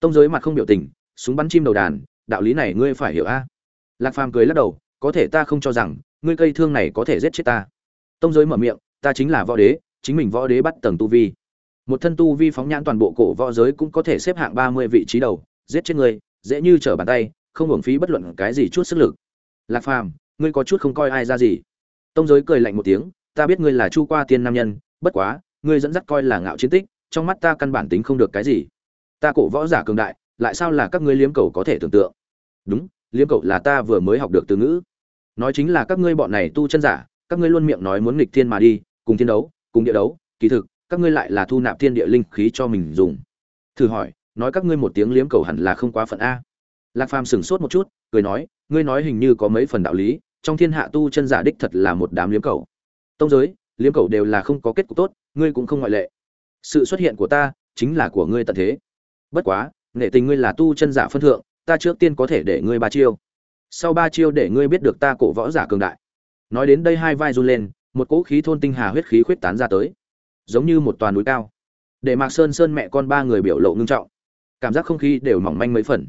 S1: Tông giới mặt không biểu tình, súng bắn chim đầu đàn, đạo lý này ngươi phải hiểu a. Lạc phàm cười lắc đầu, có thể ta không cho rằng, ngươi cây thương này có thể giết chết ta. Tông giới mở miệng, ta chính là võ đế, chính mình võ đế bắt tầng tu vi. Một thân tu vi phóng nhãn toàn bộ cổ võ giới cũng có thể xếp hạng ba mươi vị trí đầu, giết chết ngươi dễ như trở bàn tay, không hưởng phí bất luận cái gì chút sức lực. Lạc phàm, ngươi có chút không coi ai ra gì. Tông giới cười lạnh một tiếng, ta biết ngươi là chu qua tiên nam nhân, bất quá, ngươi dẫn dắt coi là ngạo chiến tích, trong mắt ta căn bản tính không được cái gì. Ta cổ võ giả cường đại, lại sao là các ngươi liếm cầu có thể tưởng tượng? Đúng, liếm cầu là ta vừa mới học được từ ngữ. Nói chính là các ngươi bọn này tu chân giả, các ngươi luôn miệng nói muốn nghịch thiên mà đi, cùng thiên đấu, cùng địa đấu, kỳ thực, các ngươi lại là thu nạp thiên địa linh khí cho mình dùng. Thử hỏi nói các ngươi một tiếng liếm cầu hẳn là không quá phận a. Lạc phàm sửng sốt một chút, cười nói, ngươi nói hình như có mấy phần đạo lý, trong thiên hạ tu chân giả đích thật là một đám liếm cầu. Tông giới, liếm cầu đều là không có kết cục tốt, ngươi cũng không ngoại lệ. Sự xuất hiện của ta, chính là của ngươi tận thế. Bất quá, nghệ tình ngươi là tu chân giả phân thượng, ta trước tiên có thể để ngươi ba chiêu. Sau ba chiêu để ngươi biết được ta cổ võ giả cường đại. Nói đến đây hai vai run lên, một cỗ khí thôn tinh hà huyết khí khuyết tán ra tới. Giống như một toàn núi cao. Để mạc sơn sơn mẹ con ba người biểu lộ ngưng trọng cảm giác không khí đều mỏng manh mấy phần.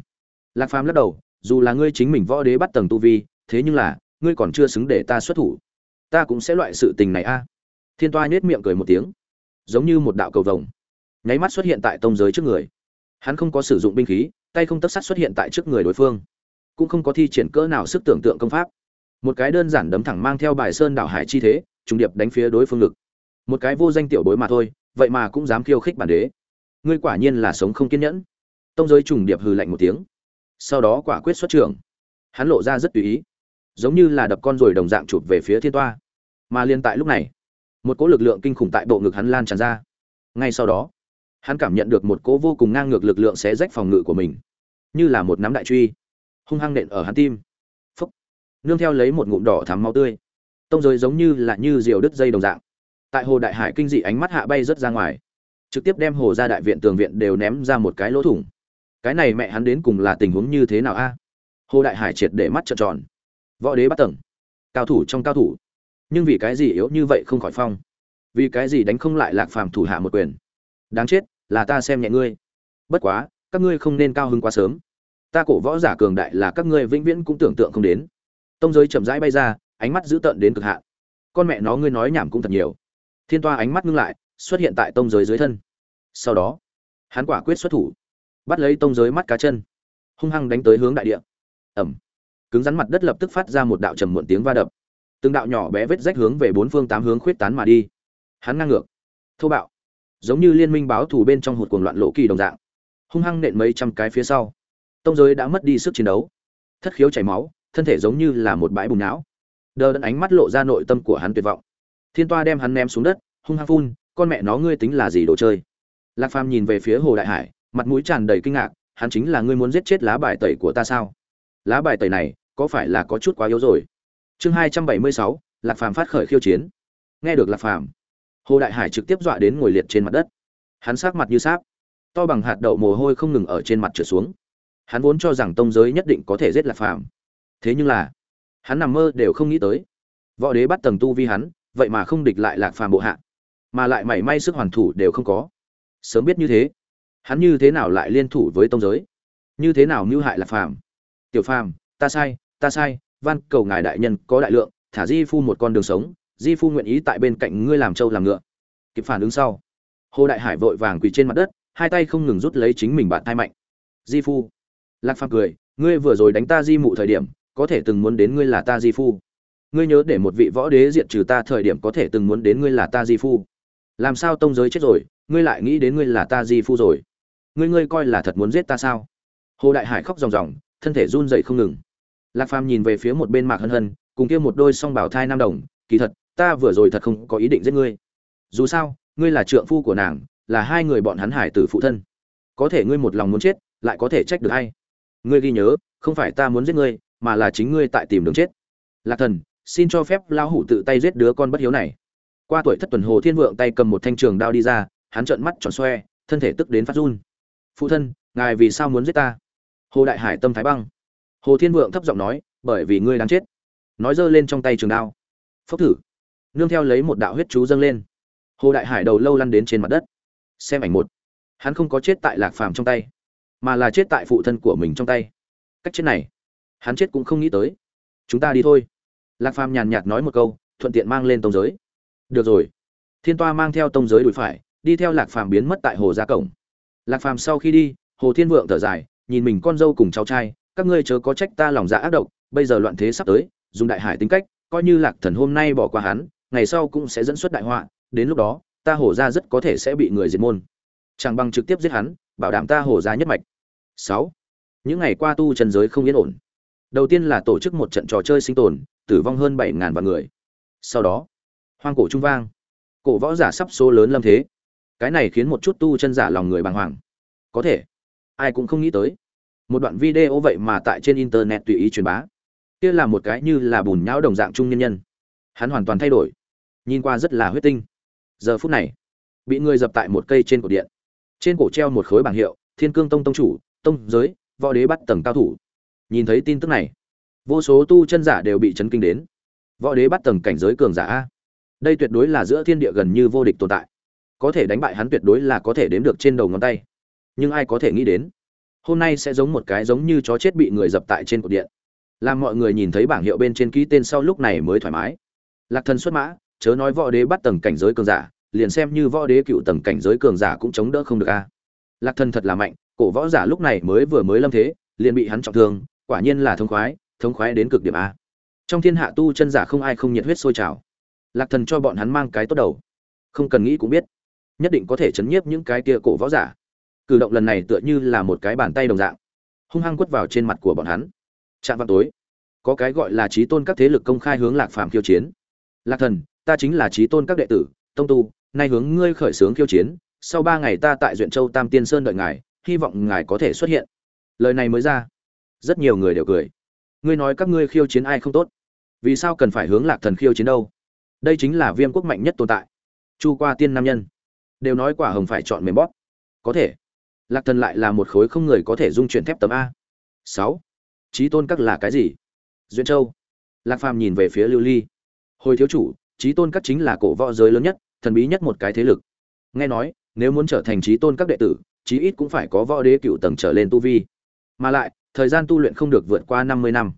S1: Lạc phàm lắc đầu, dù là ngươi chính mình võ đế bắt tầng tu vi, thế nhưng là, ngươi còn chưa xứng để ta xuất thủ. Ta cũng sẽ loại sự tình này a. Thiên toa nhếch miệng cười một tiếng, giống như một đạo cầu vồng. Nháy mắt xuất hiện tại tông giới trước người. Hắn không có sử dụng binh khí, tay không tấc sắt xuất hiện tại trước người đối phương. Cũng không có thi triển cỡ nào sức tưởng tượng công pháp. Một cái đơn giản đấm thẳng mang theo bài sơn đảo hải chi thế, trùng điệp đánh phía đối phương lực một cái vô danh tiểu bối mà thôi, vậy mà cũng dám khiêu khích bản đế. Ngươi quả nhiên là sống không kiên nhẫn tông giới trùng điệp hừ lạnh một tiếng. Sau đó quả quyết xuất trường hắn lộ ra rất tùy ý, giống như là đập con rồi đồng dạng chụp về phía thiên toa. Mà liên tại lúc này, một cỗ lực lượng kinh khủng tại bộ ngực hắn lan tràn ra. Ngay sau đó, hắn cảm nhận được một cỗ vô cùng ngang ngược lực lượng xé rách phòng ngự của mình, như là một nắm đại truy, hung hăng nện ở hắn tim. Phúc. Nương theo lấy một ngụm đỏ thắm máu tươi. Tông giới giống như là như diều đứt dây đồng dạng. Tại hồ đại hải kinh dị ánh mắt hạ bay rớt ra ngoài, trực tiếp đem hồ ra đại viện tường viện đều ném ra một cái lỗ thủng cái này mẹ hắn đến cùng là tình huống như thế nào a? Hồ đại hải triệt để mắt trợn tròn. Võ đế bắt tầng. Cao thủ trong cao thủ. Nhưng vì cái gì yếu như vậy không khỏi phong? Vì cái gì đánh không lại lạc phàm thủ hạ một quyền? Đáng chết, là ta xem nhẹ ngươi. Bất quá, các ngươi không nên cao hứng quá sớm. Ta cổ võ giả cường đại là các ngươi vĩnh viễn cũng tưởng tượng không đến. Tông giới chậm rãi bay ra, ánh mắt dữ tợn đến cực hạn. Con mẹ nó ngươi nói nhảm cũng thật nhiều. Thiên toa ánh mắt ngưng lại, xuất hiện tại tông giới dưới thân. Sau đó, hắn quả quyết xuất thủ bắt lấy tông giới mắt cá chân. Hung hăng đánh tới hướng đại địa. Ẩm cứng rắn mặt đất lập tức phát ra một đạo trầm muộn tiếng va đập. Từng đạo nhỏ bé vết rách hướng về bốn phương tám hướng khuyết tán mà đi. Hắn ngang ngược. Thô bạo. Giống như liên minh báo thù bên trong hụt cuồng loạn lộ kỳ đồng dạng. Hung hăng nện mấy trăm cái phía sau. Tông giới đã mất đi sức chiến đấu. Thất khiếu chảy máu, thân thể giống như là một bãi bùn não. Đờ đẫn ánh mắt lộ ra nội tâm của hắn tuyệt vọng. Thiên toa đem hắn ném xuống đất, hung hăng phun, con mẹ nó, ngươi tính là gì đồ chơi? Lạc phàm nhìn về phía hồ đại hải mặt mũi tràn đầy kinh ngạc, hắn chính là ngươi muốn giết chết lá bài tẩy của ta sao? Lá bài tẩy này, có phải là có chút quá yếu rồi? Chương hai trăm bảy mươi sáu, lạc phàm phát khởi khiêu chiến. Nghe được lạc phàm, hồ đại hải trực tiếp dọa đến ngồi liệt trên mặt đất. Hắn sát mặt như sáp, to bằng hạt đậu mồ hôi không ngừng ở trên mặt trượt xuống. Hắn vốn cho rằng tông giới nhất định có thể giết lạc phàm. Thế nhưng là, hắn nằm mơ đều không nghĩ tới. Võ đế bắt tầng tu vi hắn, vậy mà không địch lại lạc phàm bộ hạ, mà lại mảy may sức hoàn thủ đều không có. Sớm biết như thế hắn như thế nào lại liên thủ với tông giới? Như thế nào mưu hại lạc phàm? Tiểu phàm, ta sai ta sai, van cầu ngài đại nhân có đại lượng, thả di phu một con đường sống, di phu nguyện ý tại bên cạnh ngươi làm trâu làm ngựa. Kịp phản ứng sau, hồ đại hải vội vàng quỳ trên mặt đất, hai tay không ngừng rút lấy chính mình bạn thai mạnh. Di phu, lạc phàm cười, ngươi vừa rồi đánh ta di mụ thời điểm, có thể từng muốn đến ngươi là ta di phu. Ngươi nhớ để một vị võ đế diện trừ ta thời điểm có thể từng muốn đến ngươi là ta di phu. Làm sao tông giới chết rồi, ngươi lại nghĩ đến ngươi là ta di phu rồi? Ngươi ngươi coi là thật muốn giết ta sao? Hồ đại hải khóc ròng ròng, thân thể run dậy không ngừng. Lạc phàm nhìn về phía một bên mạc hân hân, cùng kia một đôi song bảo thai nam đồng, kỳ thật, ta vừa rồi thật không có ý định giết ngươi. Dù sao, ngươi là trượng phu của nàng, là hai người bọn hắn hải tử phụ thân. Có thể ngươi một lòng muốn chết, lại có thể trách được hay ngươi ghi nhớ, không phải ta muốn giết ngươi, mà là chính ngươi tại tìm đường chết. Lạc thần, xin cho phép lão hủ tự tay giết đứa con bất hiếu này. Qua tuổi thất tuần hồ thiên vượng tay cầm một thanh trường đao đi ra, hắn trợn mắt tròn xoe, thân thể tức đến phát run phụ thân, ngài vì sao muốn giết ta? Hồ đại hải tâm thái băng. Hồ thiên vượng thấp giọng nói, bởi vì ngươi đáng chết. Nói giơ lên trong tay trường đao. Phốc thử. Nương theo lấy một đạo huyết chú dâng lên. Hồ đại hải đầu lâu lăn đến trên mặt đất. Xem ảnh một. Hắn không có chết tại lạc phàm trong tay, mà là chết tại phụ thân của mình trong tay. Cách chết này, hắn chết cũng không nghĩ tới. Chúng ta đi thôi. Lạc phàm nhàn nhạt nói một câu, thuận tiện mang lên tông giới. Được rồi. Thiên toa mang theo tông giới đùi phải, đi theo lạc phàm biến mất tại hồ gia cổng lạc phàm sau khi đi, hồ thiên vượng thở dài, nhìn mình con dâu cùng cháu trai, các ngươi chớ có trách ta lòng dạ ác độc, bây giờ loạn thế sắp tới, dùng đại hải tính cách, coi như lạc thần hôm nay bỏ qua hắn, ngày sau cũng sẽ dẫn xuất đại họa, đến lúc đó, ta hổ ra rất có thể sẽ bị người diệt môn. Chẳng bằng trực tiếp giết hắn, bảo đảm ta hổ ra nhất mạch. Sáu. Những ngày qua tu trần giới không yên ổn. Đầu tiên là tổ chức một trận trò chơi sinh tồn, tử vong hơn bảy ngàn vạn người. Sau đó, hoang cổ trung vang. Cổ võ giả sắp số lớn lâm thế cái này khiến một chút tu chân giả lòng người bàng hoàng. Có thể. Ai cũng không nghĩ tới. Một đoạn video vậy mà tại trên internet tùy ý truyền bá. Kia là một cái như là bùn nhão đồng dạng trung nhân nhân. Hắn hoàn toàn thay đổi. Nhìn qua rất là huyết tinh. Giờ phút này, bị người dập tại một cây trên cổ điện. Trên cổ treo một khối bảng hiệu, thiên cương tông tông chủ, tông giới, võ đế bắt tầng cao thủ. Nhìn thấy tin tức này, vô số tu chân giả đều bị chấn kinh đến. Võ đế bắt tầng cảnh giới cường giả a. Đây tuyệt đối là giữa thiên địa gần như vô địch tồn tại có thể đánh bại hắn tuyệt đối là có thể đếm được trên đầu ngón tay. Nhưng ai có thể nghĩ đến, hôm nay sẽ giống một cái giống như chó chết bị người dập tại trên cột điện. Làm mọi người nhìn thấy bảng hiệu bên trên ký tên sau lúc này mới thoải mái. Lạc thần xuất mã, chớ nói võ đế bắt tầng cảnh giới cường giả, liền xem như võ đế cựu tầng cảnh giới cường giả cũng chống đỡ không được a. Lạc thần thật là mạnh, cổ võ giả lúc này mới vừa mới lâm thế, liền bị hắn trọng thương, quả nhiên là thông khoái thông khoái đến cực điểm a. Trong thiên hạ tu chân giả không ai không nhiệt huyết sôi trào. Lạc thần cho bọn hắn mang cái tốt đầu. Không cần nghĩ cũng biết nhất định có thể chấn nhiếp những cái kia cổ võ giả. Cử động lần này tựa như là một cái bàn tay đồng dạng, hung hăng quất vào trên mặt của bọn hắn. Chạm vào tối, có cái gọi là trí tôn các thế lực công khai hướng lạc phàm khiêu chiến. Lạc thần, ta chính là trí tôn các đệ tử, tông tu, nay hướng ngươi khởi xướng khiêu chiến, sau ba ngày ta tại duyện châu tam tiên sơn đợi ngài, hy vọng ngài có thể xuất hiện. Lời này mới ra, rất nhiều người đều cười. Ngươi nói các ngươi khiêu chiến ai không tốt? Vì sao cần phải hướng lạc thần khiêu chiến đâu? Đây chính là viêm quốc mạnh nhất tồn tại. Chu qua tiên nam nhân đều nói quả hồng phải chọn mềm bóp. Có thể. Lạc thần lại là một khối không người có thể dung chuyển thép tấm a. Sáu. Trí tôn các là cái gì? Duyên châu. Lạc phàm nhìn về phía lưu ly. Hồi thiếu chủ trí tôn các chính là cổ võ giới lớn nhất, thần bí nhất một cái thế lực. Nghe nói, nếu muốn trở thành trí tôn các đệ tử, chí ít cũng phải có võ đế cựu tầng trở lên tu vi. Mà lại, thời gian tu luyện không được vượt qua năm mươi năm.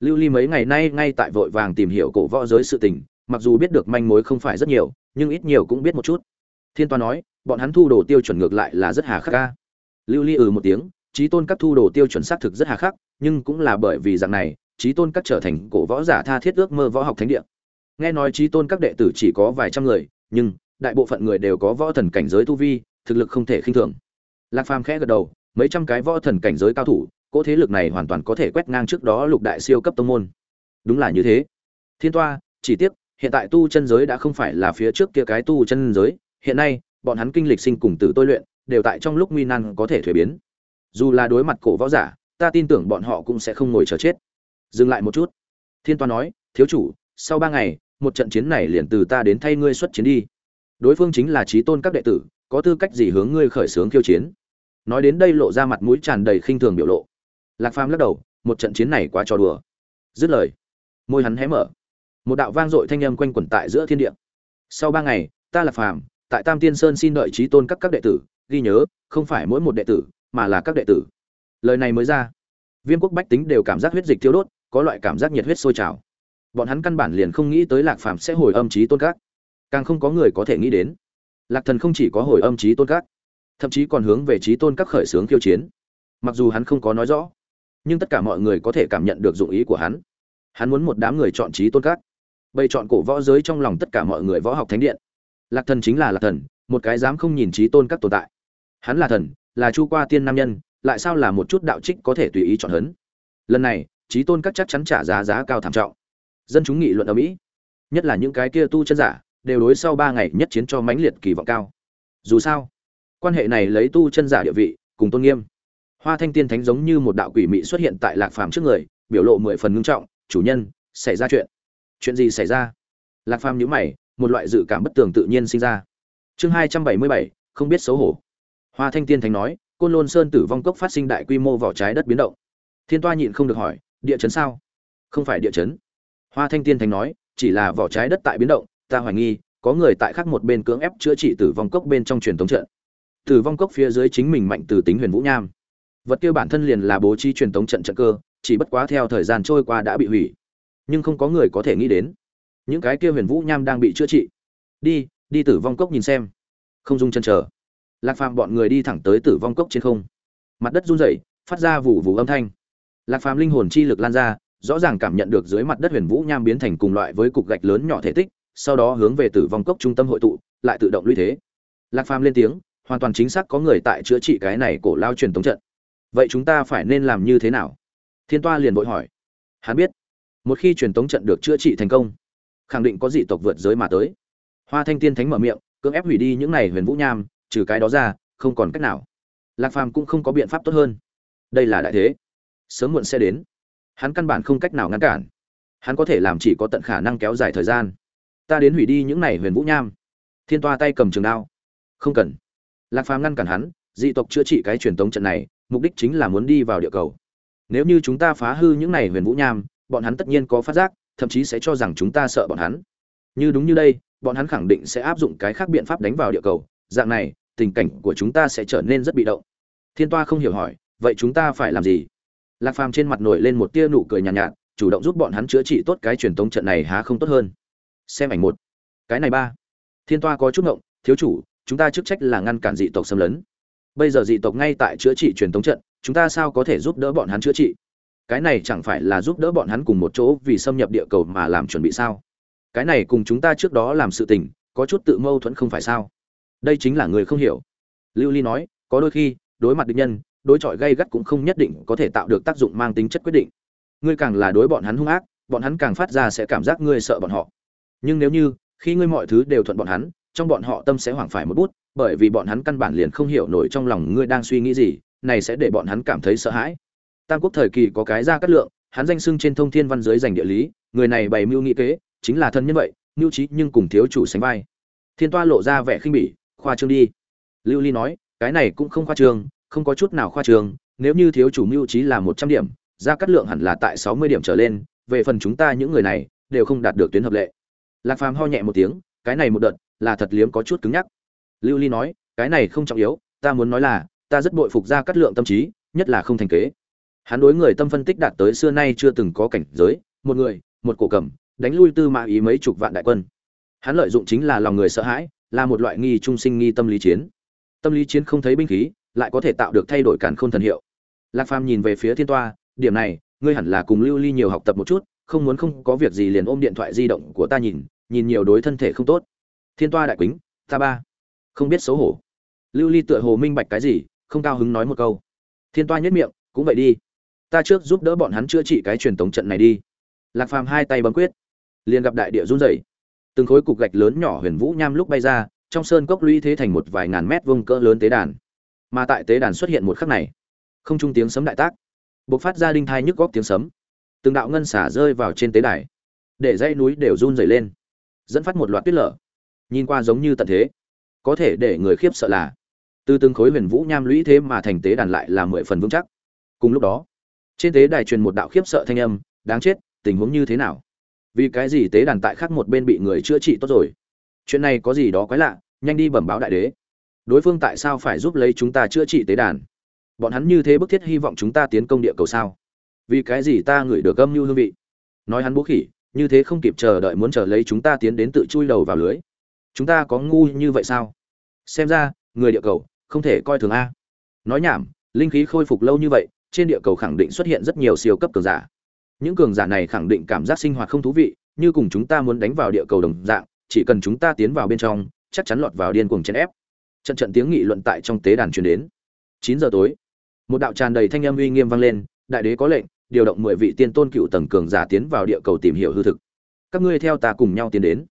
S1: Lưu ly mấy ngày nay ngay tại vội vàng tìm hiểu cổ võ giới sự tình, mặc dù biết được manh mối không phải rất nhiều, nhưng ít nhiều cũng biết một chút thiên toa nói, bọn hắn thu đồ tiêu chuẩn ngược lại là rất hà khắc ca. Lưu ly ừ một tiếng, trí tôn các thu đồ tiêu chuẩn xác thực rất hà khắc, nhưng cũng là bởi vì dạng này, trí tôn các trở thành cổ võ giả tha thiết ước mơ võ học thánh địa. Nghe nói trí tôn các đệ tử chỉ có vài trăm người, nhưng đại bộ phận người đều có võ thần cảnh giới tu vi, thực lực không thể khinh thường. Lạc phàm khẽ gật đầu, mấy trăm cái võ thần cảnh giới cao thủ, cỗ thế lực này hoàn toàn có thể quét ngang trước đó lục đại siêu cấp tông môn. Đúng là như thế. Thiên toa, chỉ tiếc, hiện tại tu chân giới đã không phải là phía trước kia cái tu chân giới hiện nay, bọn hắn kinh lịch sinh cùng tử tôi luyện, đều tại trong lúc nguy nan có thể thuế biến. Dù là đối mặt cổ võ giả, ta tin tưởng bọn họ cũng sẽ không ngồi chờ chết. Dừng lại một chút. Thiên toa nói, thiếu chủ, sau ba ngày, một trận chiến này liền từ ta đến thay ngươi xuất chiến đi. Đối phương chính là trí tôn các đệ tử, có tư cách gì hướng ngươi khởi xướng khiêu chiến? Nói đến đây lộ ra mặt mũi tràn đầy khinh thường biểu lộ. Lạc phàm lắc đầu, một trận chiến này quá trò đùa. Dứt lời, môi hắn hé mở. Một đạo vang dội thanh âm quanh quẩn tại giữa thiên địa. Sau ba ngày, ta lạc phàm tại tam tiên sơn xin đợi trí tôn các các đệ tử, ghi nhớ, không phải mỗi một đệ tử, mà là các đệ tử. Lời này mới ra, viêm quốc bách tính đều cảm giác huyết dịch thiêu đốt, có loại cảm giác nhiệt huyết sôi trào. Bọn hắn căn bản liền không nghĩ tới lạc phàm sẽ hồi âm trí tôn các. Càng không có người có thể nghĩ đến, lạc thần không chỉ có hồi âm trí tôn các, thậm chí còn hướng về trí tôn các khởi xướng khiêu chiến. Mặc dù hắn không có nói rõ, nhưng tất cả mọi người có thể cảm nhận được dụng ý của hắn. Hắn muốn một đám người chọn trí tôn các. Bày chọn cổ võ giới trong lòng tất cả mọi người võ học thánh điện lạc thần chính là lạc thần, một cái dám không nhìn trí tôn các tồn tại. Hắn là thần, là chu qua tiên nam nhân, lại sao là một chút đạo trích có thể tùy ý chọn hấn? Lần này, trí tôn các chắc chắn trả giá giá cao thảm trọng. Dân chúng nghị luận ở mỹ, nhất là những cái kia tu chân giả, đều đối sau ba ngày nhất chiến cho mãnh liệt kỳ vọng cao. Dù sao, quan hệ này lấy tu chân giả địa vị, cùng tôn nghiêm. Hoa thanh tiên thánh giống như một đạo quỷ mị xuất hiện tại lạc phàm trước người, biểu lộ mười phần ngưng trọng, chủ nhân, xảy ra chuyện. Chuyện gì xảy ra? Lạc phàm nhíu mày một loại dự cảm bất tường tự nhiên sinh ra. Chương hai trăm bảy mươi bảy, không biết xấu hổ. Hoa thanh tiên thánh nói, côn lôn sơn tử vong cốc phát sinh đại quy mô vỏ trái đất biến động. Thiên toa nhịn không được hỏi, địa chấn sao? Không phải địa chấn. Hoa thanh tiên thánh nói, chỉ là vỏ trái đất tại biến động, ta hoài nghi, có người tại khác một bên cưỡng ép chữa trị tử vong cốc bên trong truyền thống trận. Tử vong cốc phía dưới chính mình mạnh từ tính huyền vũ nham. Vật kia bản thân liền là bố trí truyền thống trận trận cơ, chỉ bất quá theo thời gian trôi qua đã bị hủy. Nhưng không có người có thể nghĩ đến những cái kia huyền vũ nham đang bị chữa trị. Đi đi tử vong cốc nhìn xem. Không dung chân chờ. Lạc phàm bọn người đi thẳng tới tử vong cốc trên không. Mặt đất run rẩy, phát ra vụ vụ âm thanh. Lạc phàm linh hồn chi lực lan ra, rõ ràng cảm nhận được dưới mặt đất huyền vũ nham biến thành cùng loại với cục gạch lớn nhỏ thể tích, sau đó hướng về tử vong cốc trung tâm hội tụ, lại tự động lũy thế. Lạc phàm lên tiếng, hoàn toàn chính xác có người tại chữa trị cái này cổ lao truyền tống trận. Vậy chúng ta phải nên làm như thế nào? Thiên toa liền vội hỏi. Hắn biết, một khi truyền tống trận được chữa trị thành công khẳng định có dị tộc vượt giới mà tới. Hoa thanh tiên thánh mở miệng, cưỡng ép hủy đi những này huyền vũ nham, trừ cái đó ra, không còn cách nào. Lạc phàm cũng không có biện pháp tốt hơn. Đây là đại thế. Sớm muộn sẽ đến. Hắn căn bản không cách nào ngăn cản. Hắn có thể làm chỉ có tận khả năng kéo dài thời gian. Ta đến hủy đi những này huyền vũ nham. Thiên toa tay cầm trường đao. Không cần. Lạc phàm ngăn cản hắn, dị tộc chữa trị cái truyền tống trận này, mục đích chính là muốn đi vào địa cầu. Nếu như chúng ta phá hư những này huyền vũ nham, bọn hắn tất nhiên có phát giác thậm chí sẽ cho rằng chúng ta sợ bọn hắn. Như đúng như đây bọn hắn khẳng định sẽ áp dụng cái khác biện pháp đánh vào địa cầu. Dạng này tình cảnh của chúng ta sẽ trở nên rất bị động. Thiên toa không hiểu hỏi vậy chúng ta phải làm gì? Lạc phàm trên mặt nổi lên một tia nụ cười nhàn nhạt, nhạt chủ động giúp bọn hắn chữa trị tốt cái truyền tống trận này há không tốt hơn. Xem ảnh một. Cái này ba. Thiên toa có chút ngộng thiếu chủ chúng ta chức trách là ngăn cản dị tộc xâm lấn. Bây giờ dị tộc ngay tại chữa trị truyền tống trận chúng ta sao có thể giúp đỡ bọn hắn chữa trị? Cái này chẳng phải là giúp đỡ bọn hắn cùng một chỗ vì xâm nhập địa cầu mà làm chuẩn bị sao? Cái này cùng chúng ta trước đó làm sự tình, có chút tự mâu thuẫn không phải sao? Đây chính là người không hiểu. Lưu ly nói, có đôi khi, đối mặt địch nhân, đối chọi gây gắt cũng không nhất định có thể tạo được tác dụng mang tính chất quyết định. Ngươi càng là đối bọn hắn hung ác, bọn hắn càng phát ra sẽ cảm giác ngươi sợ bọn họ. Nhưng nếu như, khi ngươi mọi thứ đều thuận bọn hắn, trong bọn họ tâm sẽ hoảng phải một bút, bởi vì bọn hắn căn bản liền không hiểu nổi trong lòng ngươi đang suy nghĩ gì, này sẽ để bọn hắn cảm thấy sợ hãi tam quốc thời kỳ có cái ra cát lượng, hắn danh sưng trên thông thiên văn giới giành địa lý, người này bày mưu nghị kế, chính là thân nhân vậy, mưu trí nhưng cùng thiếu chủ sánh vai. Thiên toa lộ ra vẻ khinh bỉ, khoa trương đi. Lưu ly nói, cái này cũng không khoa trương, không có chút nào khoa trương, nếu như thiếu chủ mưu trí là một trăm điểm, ra cát lượng hẳn là tại sáu mươi điểm trở lên, về phần chúng ta những người này, đều không đạt được tuyến hợp lệ. Lạc phàm ho nhẹ một tiếng, cái này một đợt, là thật liếm có chút cứng nhắc. Lưu ly nói, cái này không trọng yếu, ta muốn nói là, ta rất bội phục ra cát lượng tâm trí, nhất là không thành kế hắn đối người tâm phân tích đạt tới xưa nay chưa từng có cảnh giới, một người, một cổ cầm, đánh lui tư mã ý mấy chục vạn đại quân. Hắn lợi dụng chính là lòng người sợ hãi, là một loại nghi trung sinh nghi tâm lý chiến. Tâm lý chiến không thấy binh khí, lại có thể tạo được thay đổi cản khôn thần hiệu. Lạc phàm nhìn về phía thiên toa, điểm này, ngươi hẳn là cùng lưu ly nhiều học tập một chút, không muốn không có việc gì liền ôm điện thoại di động của ta nhìn nhìn nhiều đối thân thể không tốt. Thiên toa đại quýnh ta ba, không biết xấu hổ. Lưu ly tựa hồ minh bạch cái gì, không cao hứng nói một câu. Thiên toa nhất miệng, cũng vậy đi ta trước giúp đỡ bọn hắn chữa trị cái truyền tống trận này đi. Lạc phàm hai tay bấm quyết, liền gặp đại địa run rẩy. Từng khối cục gạch lớn nhỏ huyền vũ nham lúc bay ra, trong sơn cốc lũy thế thành một vài ngàn mét vuông cỡ lớn tế đàn. Mà tại tế đàn xuất hiện một khắc này, không trung tiếng sấm đại tác, bộc phát ra đinh thai nhức góc tiếng sấm. Từng đạo ngân xả rơi vào trên tế đài, để dãy núi đều run rẩy lên, dẫn phát một loạt tuyết lở. Nhìn qua giống như tận thế, có thể để người khiếp sợ là, từ từng khối huyền vũ nham lũy thế mà thành tế đàn lại là mười phần vững chắc. Cùng lúc đó trên tế đài truyền một đạo khiếp sợ thanh âm, đáng chết, tình huống như thế nào? Vì cái gì tế đàn tại khác một bên bị người chữa trị tốt rồi? Chuyện này có gì đó quái lạ, nhanh đi bẩm báo đại đế. Đối phương tại sao phải giúp lấy chúng ta chữa trị tế đàn? Bọn hắn như thế bức thiết hy vọng chúng ta tiến công địa cầu sao? Vì cái gì ta ngửi được âm mưu hương vị? Nói hắn bố khỉ, như thế không kịp chờ đợi muốn chờ lấy chúng ta tiến đến tự chui đầu vào lưới. Chúng ta có ngu như vậy sao? Xem ra, người địa cầu không thể coi thường a. Nói nhảm, linh khí khôi phục lâu như vậy trên địa cầu khẳng định xuất hiện rất nhiều siêu cấp cường giả. Những cường giả này khẳng định cảm giác sinh hoạt không thú vị, như cùng chúng ta muốn đánh vào địa cầu đồng dạng, chỉ cần chúng ta tiến vào bên trong, chắc chắn lọt vào điên cuồng chèn ép. Trận trận tiếng nghị luận tại trong tế đàn truyền đến. Chín giờ tối, một đạo tràn đầy thanh âm uy nghiêm vang lên, đại đế có lệnh, điều động mười vị tiên tôn cựu tầng cường giả tiến vào địa cầu tìm hiểu hư thực. Các ngươi theo ta cùng nhau tiến đến.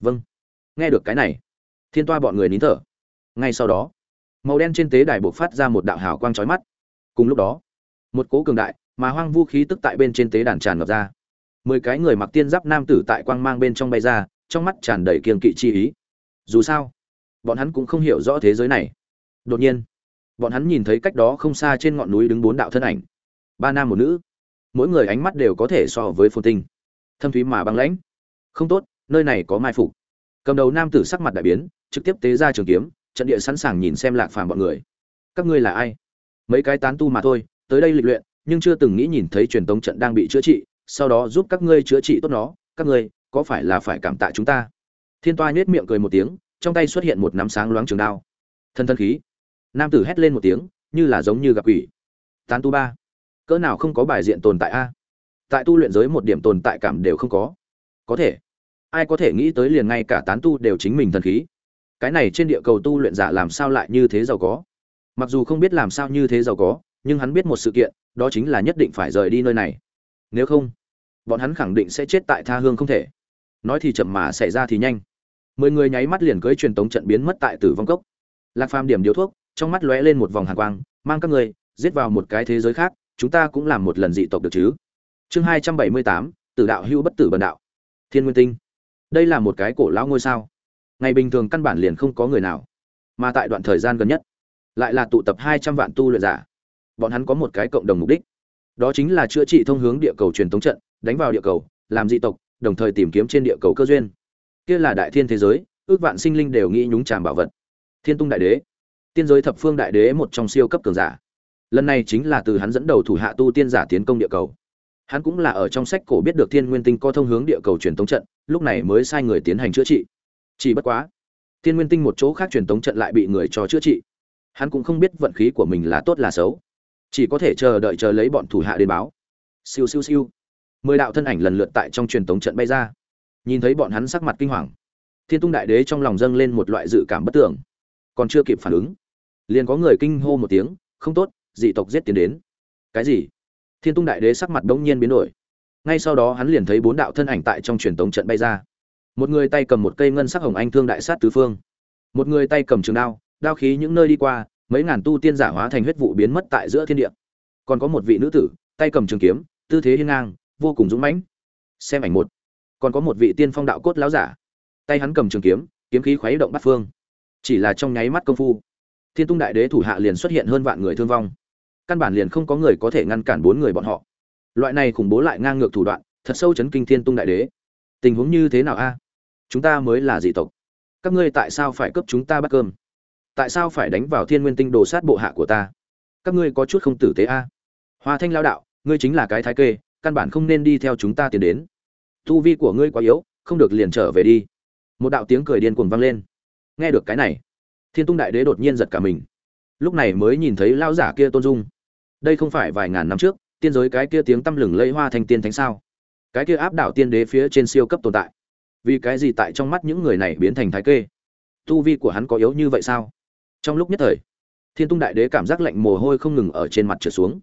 S1: Vâng. Nghe được cái này, thiên toa bọn người nín thở. Ngay sau đó, màu đen trên tế đài buộc phát ra một đạo hào quang chói mắt. Cùng lúc đó một cố cường đại, mà hoang vu khí tức tại bên trên tế đàn tràn ngập ra. Mười cái người mặc tiên giáp nam tử tại quang mang bên trong bay ra, trong mắt tràn đầy kiên kỵ chi ý. Dù sao, bọn hắn cũng không hiểu rõ thế giới này. Đột nhiên, bọn hắn nhìn thấy cách đó không xa trên ngọn núi đứng bốn đạo thân ảnh. Ba nam một nữ. Mỗi người ánh mắt đều có thể so với phồn tinh. Thâm thúy mà băng lãnh. Không tốt, nơi này có mai phục. Cầm đầu nam tử sắc mặt đại biến, trực tiếp tế ra trường kiếm, trận địa sẵn sàng nhìn xem lạc phàm bọn người. Các ngươi là ai? Mấy cái tán tu mà thôi tới đây lịch luyện, nhưng chưa từng nghĩ nhìn thấy truyền tống trận đang bị chữa trị, sau đó giúp các ngươi chữa trị tốt nó. Các ngươi, có phải là phải cảm tạ chúng ta? Thiên toa nhếch miệng cười một tiếng, trong tay xuất hiện một nắm sáng loáng trường đao. Thân thân khí. Nam tử hét lên một tiếng, như là giống như gặp quỷ. Tán tu ba. Cỡ nào không có bài diện tồn tại a? Tại tu luyện giới một điểm tồn tại cảm đều không có. Có thể. Ai có thể nghĩ tới liền ngay cả tán tu đều chính mình thần khí? Cái này trên địa cầu tu luyện giả làm sao lại như thế giàu có? Mặc dù không biết làm sao như thế giàu có nhưng hắn biết một sự kiện, đó chính là nhất định phải rời đi nơi này. Nếu không, bọn hắn khẳng định sẽ chết tại tha hương không thể. Nói thì chậm mà xảy ra thì nhanh. Mười người nháy mắt liền cưới truyền tống trận biến mất tại tử vong cốc. Lạc phàm điểm điếu thuốc, trong mắt lóe lên một vòng hàn quang, mang các người, giết vào một cái thế giới khác, chúng ta cũng làm một lần dị tộc được chứ. Chương hai trăm bảy mươi tám, tử đạo hưu bất tử bần đạo. Thiên nguyên tinh. Đây là một cái cổ lão ngôi sao. Ngày bình thường căn bản liền không có người nào. Mà tại đoạn thời gian gần nhất, lại là tụ tập hai trăm vạn tu luyện giả bọn hắn có một cái cộng đồng mục đích. Đó chính là chữa trị thông hướng địa cầu truyền thống trận, đánh vào địa cầu, làm dị tộc, đồng thời tìm kiếm trên địa cầu cơ duyên. Kia là đại thiên thế giới, ước vạn sinh linh đều nghĩ nhúng tràm bảo vật. Thiên tung đại đế. Tiên giới thập phương đại đế một trong siêu cấp cường giả. Lần này chính là từ hắn dẫn đầu thủ hạ tu tiên giả tiến công địa cầu. Hắn cũng là ở trong sách cổ biết được thiên nguyên tinh có thông hướng địa cầu truyền tống trận, lúc này mới sai người tiến hành chữa trị. Chỉ bất quá, thiên nguyên tinh một chỗ khác truyền tống trận lại bị người cho chữa trị. Hắn cũng không biết vận khí của mình là tốt là xấu chỉ có thể chờ đợi chờ lấy bọn thủ hạ đến báo. Siêu siêu siêu. Mười đạo thân ảnh lần lượt tại trong truyền tống trận bay ra. Nhìn thấy bọn hắn sắc mặt kinh hoàng. Thiên tung đại đế trong lòng dâng lên một loại dự cảm bất tưởng. Còn chưa kịp phản ứng, liền có người kinh hô một tiếng, không tốt, dị tộc giết tiến đến. Cái gì? Thiên tung đại đế sắc mặt đông nhiên biến đổi. Ngay sau đó hắn liền thấy bốn đạo thân ảnh tại trong truyền tống trận bay ra. Một người tay cầm một cây ngân sắc hồng anh thương đại sát tứ phương. Một người tay cầm trường đao đao khí những nơi đi qua mấy ngàn tu tiên giả hóa thành huyết vụ biến mất tại giữa thiên địa. Còn có một vị nữ tử, tay cầm trường kiếm, tư thế hiên ngang, vô cùng dũng mãnh. Xem ảnh một. Còn có một vị tiên phong đạo cốt lão giả. Tay hắn cầm trường kiếm kiếm khí khuấy động bắt phương. Chỉ là trong nháy mắt công phu, thiên tung đại đế thủ hạ liền xuất hiện hơn vạn người thương vong. Căn bản liền không có người có thể ngăn cản bốn người bọn họ. Loại này khủng bố lại ngang ngược thủ đoạn, thật sâu chấn kinh thiên tung đại đế. Tình huống như thế nào a? Chúng ta mới là dị tộc. Các ngươi tại sao phải cướp chúng ta bắt cơm? Tại sao phải đánh vào thiên nguyên tinh đồ sát bộ hạ của ta? Các ngươi có chút không tử tế a. À? Hoa thanh lao đạo, ngươi chính là cái thái kê, căn bản không nên đi theo chúng ta tiến đến. Tu vi của ngươi quá yếu, không được liền trở về đi. Một đạo tiếng cười điên cuồng vang lên. Nghe được cái này, thiên tung đại đế đột nhiên giật cả mình. Lúc này mới nhìn thấy lao giả kia tôn dung. Đây không phải vài ngàn năm trước, tiên giới cái kia tiếng tăm lừng lẫy hoa Thanh tiên thánh sao? Cái kia áp đảo tiên đế phía trên siêu cấp tồn tại. Vì cái gì tại trong mắt những người này biến thành thái kê? Tu vi của hắn có yếu như vậy sao? Trong lúc nhất thời, thiên tung đại đế cảm giác lạnh mồ hôi không ngừng ở trên mặt trở xuống.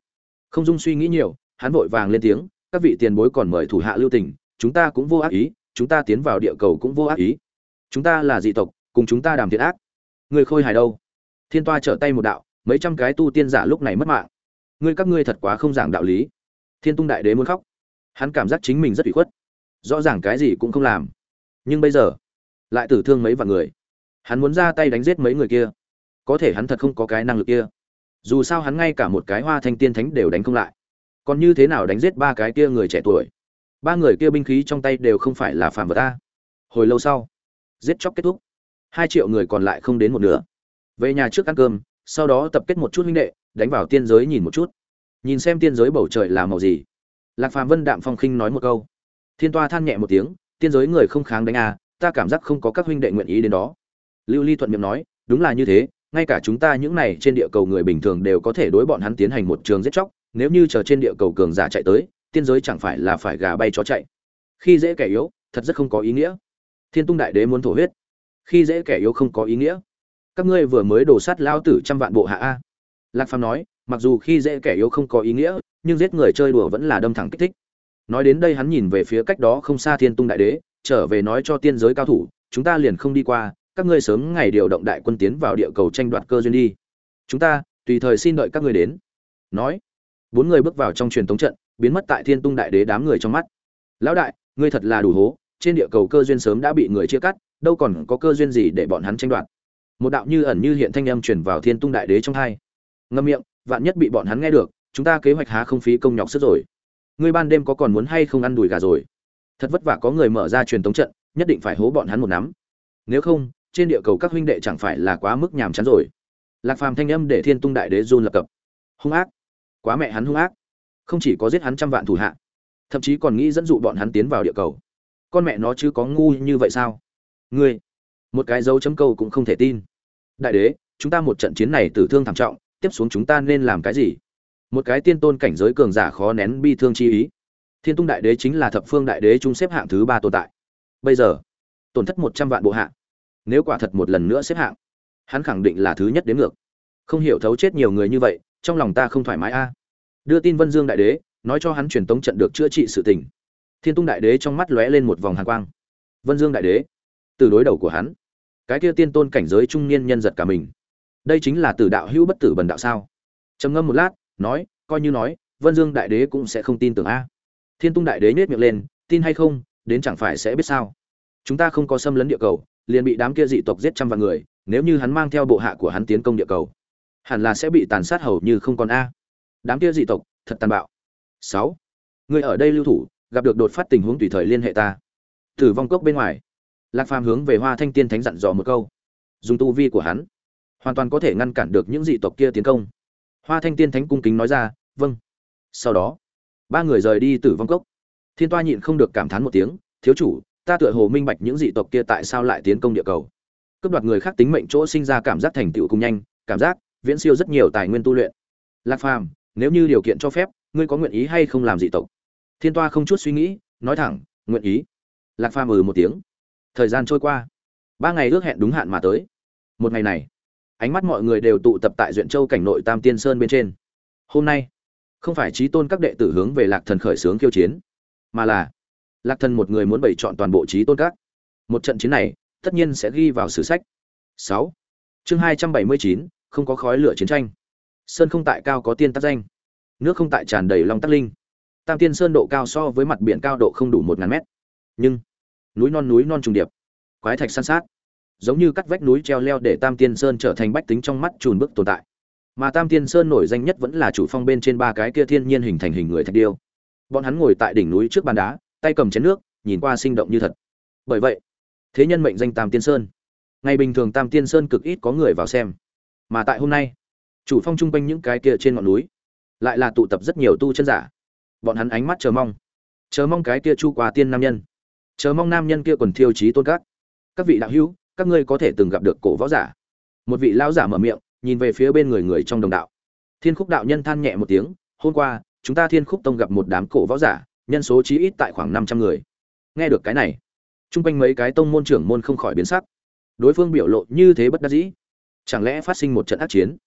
S1: Không dung suy nghĩ nhiều, hắn vội vàng lên tiếng, các vị tiền bối còn mời thủ hạ lưu tình, chúng ta cũng vô ác ý, chúng ta tiến vào địa cầu cũng vô ác ý. Chúng ta là dị tộc, cùng chúng ta đàm thiệt ác. Người khôi hài đâu? Thiên toa trở tay một đạo, mấy trăm cái tu tiên giả lúc này mất mạng. Ngươi các ngươi thật quá không giảng đạo lý. Thiên tung đại đế muốn khóc. Hắn cảm giác chính mình rất bị khuất. Rõ ràng cái gì cũng không làm. Nhưng bây giờ, lại tử thương mấy vạn người. Hắn muốn ra tay đánh giết mấy người kia có thể hắn thật không có cái năng lực kia. Dù sao hắn ngay cả một cái hoa thanh tiên thánh đều đánh không lại. Còn như thế nào đánh giết ba cái kia người trẻ tuổi? Ba người kia binh khí trong tay đều không phải là phàm vật ta. Hồi lâu sau, giết chóc kết thúc. Hai triệu người còn lại không đến một nửa. Về nhà trước ăn cơm, sau đó tập kết một chút huynh đệ, đánh vào tiên giới nhìn một chút. Nhìn xem tiên giới bầu trời là màu gì. Lạc phàm vân đạm phong khinh nói một câu. Thiên toa than nhẹ một tiếng, tiên giới người không kháng đánh à ta cảm giác không có các huynh đệ nguyện ý đến đó. Lưu ly thuận miệng nói, đúng là như thế ngay cả chúng ta những này trên địa cầu người bình thường đều có thể đối bọn hắn tiến hành một trường giết chóc, nếu như chờ trên địa cầu cường giả chạy tới, tiên giới chẳng phải là phải gà bay chó chạy. Khi dễ kẻ yếu, thật rất không có ý nghĩa. Thiên tung đại đế muốn thổ huyết. Khi dễ kẻ yếu không có ý nghĩa. Các ngươi vừa mới đổ sát lao tử trăm vạn bộ hạ a. Lạc phàm nói, mặc dù khi dễ kẻ yếu không có ý nghĩa, nhưng giết người chơi đùa vẫn là đâm thẳng kích thích. Nói đến đây hắn nhìn về phía cách đó không xa thiên tung đại đế, trở về nói cho tiên giới cao thủ, chúng ta liền không đi qua các ngươi sớm ngày điều động đại quân tiến vào địa cầu tranh đoạt cơ duyên đi. Chúng ta, tùy thời xin đợi các ngươi đến. Nói, bốn người bước vào trong truyền tống trận, biến mất tại thiên tung đại đế đám người trong mắt. Lão đại, ngươi thật là đủ hố, trên địa cầu cơ duyên sớm đã bị người chia cắt, đâu còn có cơ duyên gì để bọn hắn tranh đoạt? Một đạo như ẩn như hiện thanh âm truyền vào thiên tung đại đế trong hai. Ngâm miệng, vạn nhất bị bọn hắn nghe được, chúng ta kế hoạch há không phí công nhọc sức rồi. Ngươi ban đêm có còn muốn hay không ăn đùi gà rồi? Thật vất vả có người mở ra truyền tống trận, nhất định phải hố bọn hắn một nắm. Nếu không trên địa cầu các huynh đệ chẳng phải là quá mức nhàm chán rồi. Lạc phàm thanh âm để thiên tung đại đế run lập cập. Hung ác. Quá mẹ hắn hung ác. Không chỉ có giết hắn trăm vạn thủ hạ, thậm chí còn nghĩ dẫn dụ bọn hắn tiến vào địa cầu. Con mẹ nó chứ có ngu như vậy sao? Ngươi, một cái dấu chấm câu cũng không thể tin. Đại đế, chúng ta một trận chiến này tử thương thảm trọng, tiếp xuống chúng ta nên làm cái gì? Một cái tiên tôn cảnh giới cường giả khó nén bi thương chi ý. Thiên tung đại đế chính là thập phương đại đế chúng xếp hạng thứ ba tồn tại. Bây giờ, tổn thất một trăm vạn bộ hạ nếu quả thật một lần nữa xếp hạng, hắn khẳng định là thứ nhất đến ngược. Không hiểu thấu chết nhiều người như vậy, trong lòng ta không thoải mái a. Đưa tin vân dương đại đế, nói cho hắn truyền tống trận được chữa trị sự tình. Thiên tung đại đế trong mắt lóe lên một vòng hàng quang. Vân dương đại đế, từ đối đầu của hắn, cái kia tiên tôn cảnh giới trung niên nhân giật cả mình. Đây chính là từ đạo hữu bất tử bần đạo sao? Trầm ngâm một lát, nói, coi như nói, vân dương đại đế cũng sẽ không tin tưởng a. Thiên tung đại đế nhét miệng lên, tin hay không, đến chẳng phải sẽ biết sao. Chúng ta không có xâm lấn địa cầu liền bị đám kia dị tộc giết trăm vạn người, nếu như hắn mang theo bộ hạ của hắn tiến công địa cầu, hẳn là sẽ bị tàn sát hầu như không còn a. Đám kia dị tộc, thật tàn bạo. Sáu người ở đây lưu thủ, gặp được đột phát tình huống tùy thời liên hệ ta. Tử vong cốc bên ngoài, lạc phàm hướng về hoa thanh tiên thánh dặn dò một câu. Dùng tu vi của hắn, hoàn toàn có thể ngăn cản được những dị tộc kia tiến công. Hoa thanh tiên thánh cung kính nói ra vâng. Sau đó, ba người rời đi tử vong cốc. Thiên toa nhịn không được cảm thán một tiếng, thiếu chủ ta tựa hồ minh bạch những dị tộc kia tại sao lại tiến công địa cầu. Cướp đoạt người khác tính mệnh chỗ sinh ra cảm giác thành tựu cùng nhanh, cảm giác, viễn siêu rất nhiều tài nguyên tu luyện. Lạc phàm, nếu như điều kiện cho phép, ngươi có nguyện ý hay không làm dị tộc? Thiên toa không chút suy nghĩ, nói thẳng, nguyện ý. Lạc phàm ừ một tiếng. Thời gian trôi qua. Ba ngày ước hẹn đúng hạn mà tới. Một ngày này, ánh mắt mọi người đều tụ tập tại duyện châu cảnh nội tam tiên sơn bên trên. Hôm nay, không phải trí tôn các đệ tử hướng về lạc thần khởi xướng khiêu chiến, mà là lạc thần một người muốn bày chọn toàn bộ trí tôn các. Một trận chiến này, tất nhiên sẽ ghi vào sử sách. Sáu. Chương hai trăm bảy mươi chín, không có khói lửa chiến tranh. Sơn không tại cao có tiên tác danh. Nước không tại tràn đầy long tắc linh. Tam tiên sơn độ cao so với mặt biển cao độ không đủ một ngàn mét. Nhưng, núi non núi non trùng điệp. Quái thạch san sát. Giống như cắt vách núi treo leo để tam tiên sơn trở thành bách tính trong mắt trùn bức tồn tại. Mà tam tiên sơn nổi danh nhất vẫn là chủ phong bên trên ba cái kia thiên nhiên hình thành hình người thạch điêu. Bọn hắn ngồi tại đỉnh núi trước bàn đá tay cầm chén nước, nhìn qua sinh động như thật. Bởi vậy, thế nhân mệnh danh tam tiên sơn. Ngày bình thường tam tiên sơn cực ít có người vào xem. Mà tại hôm nay, chủ phong chung quanh những cái kia trên ngọn núi, lại là tụ tập rất nhiều tu chân giả. Bọn hắn ánh mắt chờ mong. Chờ mong cái kia chu qua tiên nam nhân. Chờ mong nam nhân kia còn thiêu chí tôn các. Các vị đạo hữu, các ngươi có thể từng gặp được cổ võ giả. Một vị lão giả mở miệng, nhìn về phía bên người người trong đồng đạo. Thiên khúc đạo nhân than nhẹ một tiếng, hôm qua, chúng ta thiên khúc tông gặp một đám cổ võ giả nhân số chí ít tại khoảng năm trăm người. Nghe được cái này, chung quanh mấy cái tông môn trưởng môn không khỏi biến sắc. Đối phương biểu lộ như thế bất đắc dĩ, chẳng lẽ phát sinh một trận ác chiến?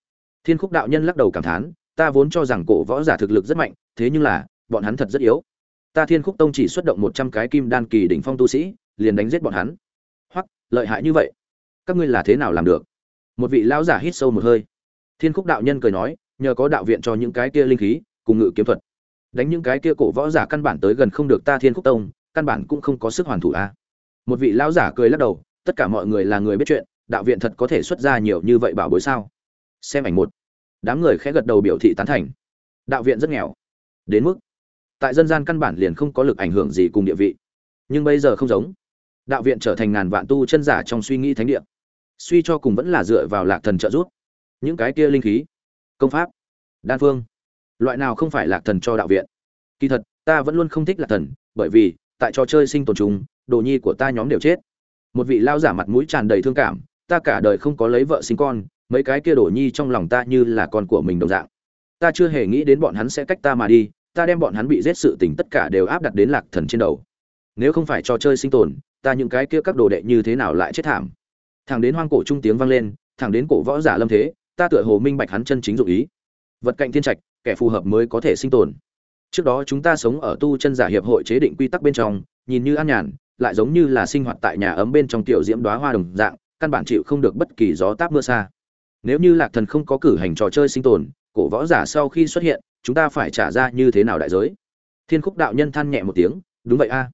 S1: Thiên khúc đạo nhân lắc đầu cảm thán, ta vốn cho rằng cổ võ giả thực lực rất mạnh, thế nhưng là, bọn hắn thật rất yếu. Ta thiên khúc tông chỉ xuất động một trăm cái kim đan kỳ đỉnh phong tu sĩ, liền đánh giết bọn hắn. Hoặc lợi hại như vậy, các ngươi là thế nào làm được? Một vị lão giả hít sâu một hơi. Thiên khúc đạo nhân cười nói, nhờ có đạo viện cho những cái kia linh khí, cùng ngự kiếm thuật đánh những cái kia cổ võ giả căn bản tới gần không được ta thiên khúc tông, căn bản cũng không có sức hoàn thủ a. Một vị lão giả cười lắc đầu, tất cả mọi người là người biết chuyện, đạo viện thật có thể xuất ra nhiều như vậy bảo bối sao? Xem ảnh một. Đám người khẽ gật đầu biểu thị tán thành. Đạo viện rất nghèo. Đến mức, tại dân gian căn bản liền không có lực ảnh hưởng gì cùng địa vị. Nhưng bây giờ không giống. Đạo viện trở thành ngàn vạn tu chân giả trong suy nghĩ thánh địa. Suy cho cùng vẫn là dựa vào lạc thần trợ giúp. Những cái kia linh khí, công pháp, đan phương loại nào không phải lạc thần cho đạo viện? Kỳ thật, ta vẫn luôn không thích lạc thần, bởi vì, tại trò chơi sinh tồn chúng đồ nhi của ta nhóm đều chết. Một vị lao giả mặt mũi tràn đầy thương cảm, ta cả đời không có lấy vợ sinh con, mấy cái kia đồ nhi trong lòng ta như là con của mình đồng dạng. Ta chưa hề nghĩ đến bọn hắn sẽ cách ta mà đi, ta đem bọn hắn bị giết sự tình tất cả đều áp đặt đến lạc thần trên đầu. Nếu không phải trò chơi sinh tồn, ta những cái kia các đồ đệ như thế nào lại chết thảm? Thẳng đến hoang cổ trung tiếng vang lên, thẳng đến cổ võ giả lâm thế, ta tựa hồ minh bạch hắn chân chính dụng ý vật cạnh thiên trạch, kẻ phù hợp mới có thể sinh tồn. Trước đó chúng ta sống ở tu chân giả hiệp hội chế định quy tắc bên trong, nhìn như an nhàn, lại giống như là sinh hoạt tại nhà ấm bên trong tiểu diễm đóa hoa đồng dạng, căn bản chịu không được bất kỳ gió táp mưa xa. Nếu như lạc thần không có cử hành trò chơi sinh tồn, cổ võ giả sau khi xuất hiện, chúng ta phải trả ra như thế nào đại giới? Thiên khúc đạo nhân than nhẹ một tiếng, đúng vậy a.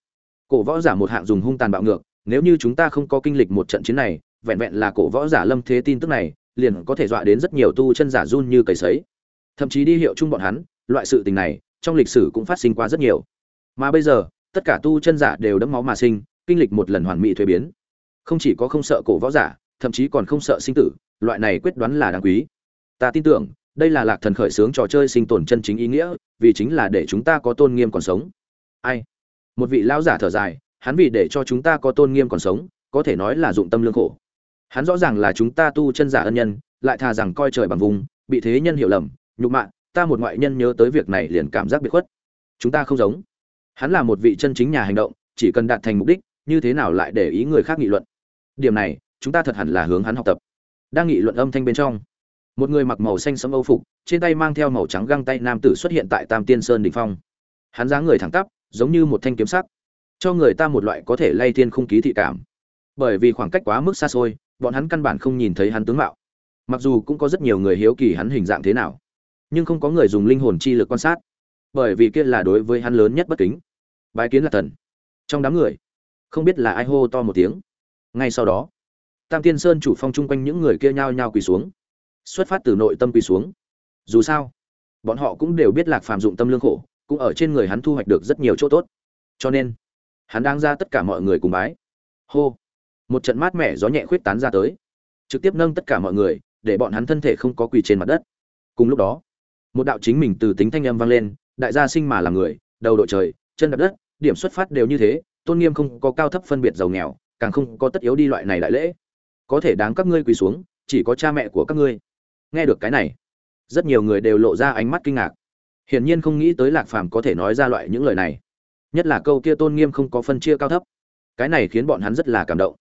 S1: Cổ võ giả một hạng dùng hung tàn bạo ngược, nếu như chúng ta không có kinh lịch một trận chiến này, vẹn vẹn là cổ võ giả lâm thế tin tức này, liền có thể dọa đến rất nhiều tu chân giả run như cầy sấy thậm chí đi hiệu chung bọn hắn, loại sự tình này, trong lịch sử cũng phát sinh qua rất nhiều. Mà bây giờ, tất cả tu chân giả đều đẫm máu mà sinh, kinh lịch một lần hoàn mỹ thuế biến. Không chỉ có không sợ cổ võ giả, thậm chí còn không sợ sinh tử, loại này quyết đoán là đáng quý. Ta tin tưởng, đây là lạc thần khởi xướng trò chơi sinh tồn chân chính ý nghĩa, vì chính là để chúng ta có tôn nghiêm còn sống. Ai? Một vị lão giả thở dài, hắn vì để cho chúng ta có tôn nghiêm còn sống, có thể nói là dụng tâm lương khổ. Hắn rõ ràng là chúng ta tu chân giả ân nhân, lại thà rằng coi trời bằng vùng, bị thế nhân hiểu lầm nhục mạ, ta một ngoại nhân nhớ tới việc này liền cảm giác biệt khuất. Chúng ta không giống. Hắn là một vị chân chính nhà hành động, chỉ cần đạt thành mục đích, như thế nào lại để ý người khác nghị luận? Điểm này, chúng ta thật hẳn là hướng hắn học tập. Đang nghị luận âm thanh bên trong, một người mặc màu xanh sẫm âu phục, trên tay mang theo màu trắng găng tay nam tử xuất hiện tại tam tiên sơn đỉnh phong. Hắn dáng người thẳng tắp, giống như một thanh kiếm sắc, cho người ta một loại có thể lay thiên không ký thị cảm. Bởi vì khoảng cách quá mức xa xôi, bọn hắn căn bản không nhìn thấy hắn tướng mạo. Mặc dù cũng có rất nhiều người hiếu kỳ hắn hình dạng thế nào nhưng không có người dùng linh hồn chi lực quan sát. Bởi vì kia là đối với hắn lớn nhất bất kính. Bài kiến là thần. Trong đám người, không biết là ai hô to một tiếng. Ngay sau đó, tam tiên sơn chủ phong chung quanh những người kia nhao nhao quỳ xuống. Xuất phát từ nội tâm quỳ xuống. Dù sao, bọn họ cũng đều biết lạc phàm dụng tâm lương khổ, cũng ở trên người hắn thu hoạch được rất nhiều chỗ tốt. Cho nên, hắn đang ra tất cả mọi người cùng bái. Hô. Một trận mát mẻ gió nhẹ khuyết tán ra tới. Trực tiếp nâng tất cả mọi người, để bọn hắn thân thể không có quỳ trên mặt đất. Cùng lúc đó một đạo chính mình từ tính thanh âm vang lên, đại gia sinh mà là người, đầu đội trời, chân đập đất, điểm xuất phát đều như thế, tôn nghiêm không có cao thấp phân biệt giàu nghèo, càng không có tất yếu đi loại này đại lễ. Có thể đáng các ngươi quỳ xuống, chỉ có cha mẹ của các ngươi. Nghe được cái này, rất nhiều người đều lộ ra ánh mắt kinh ngạc. Hiển nhiên không nghĩ tới lạc phàm có thể nói ra loại những lời này. Nhất là câu kia tôn nghiêm không có phân chia cao thấp. Cái này khiến bọn hắn rất là cảm động.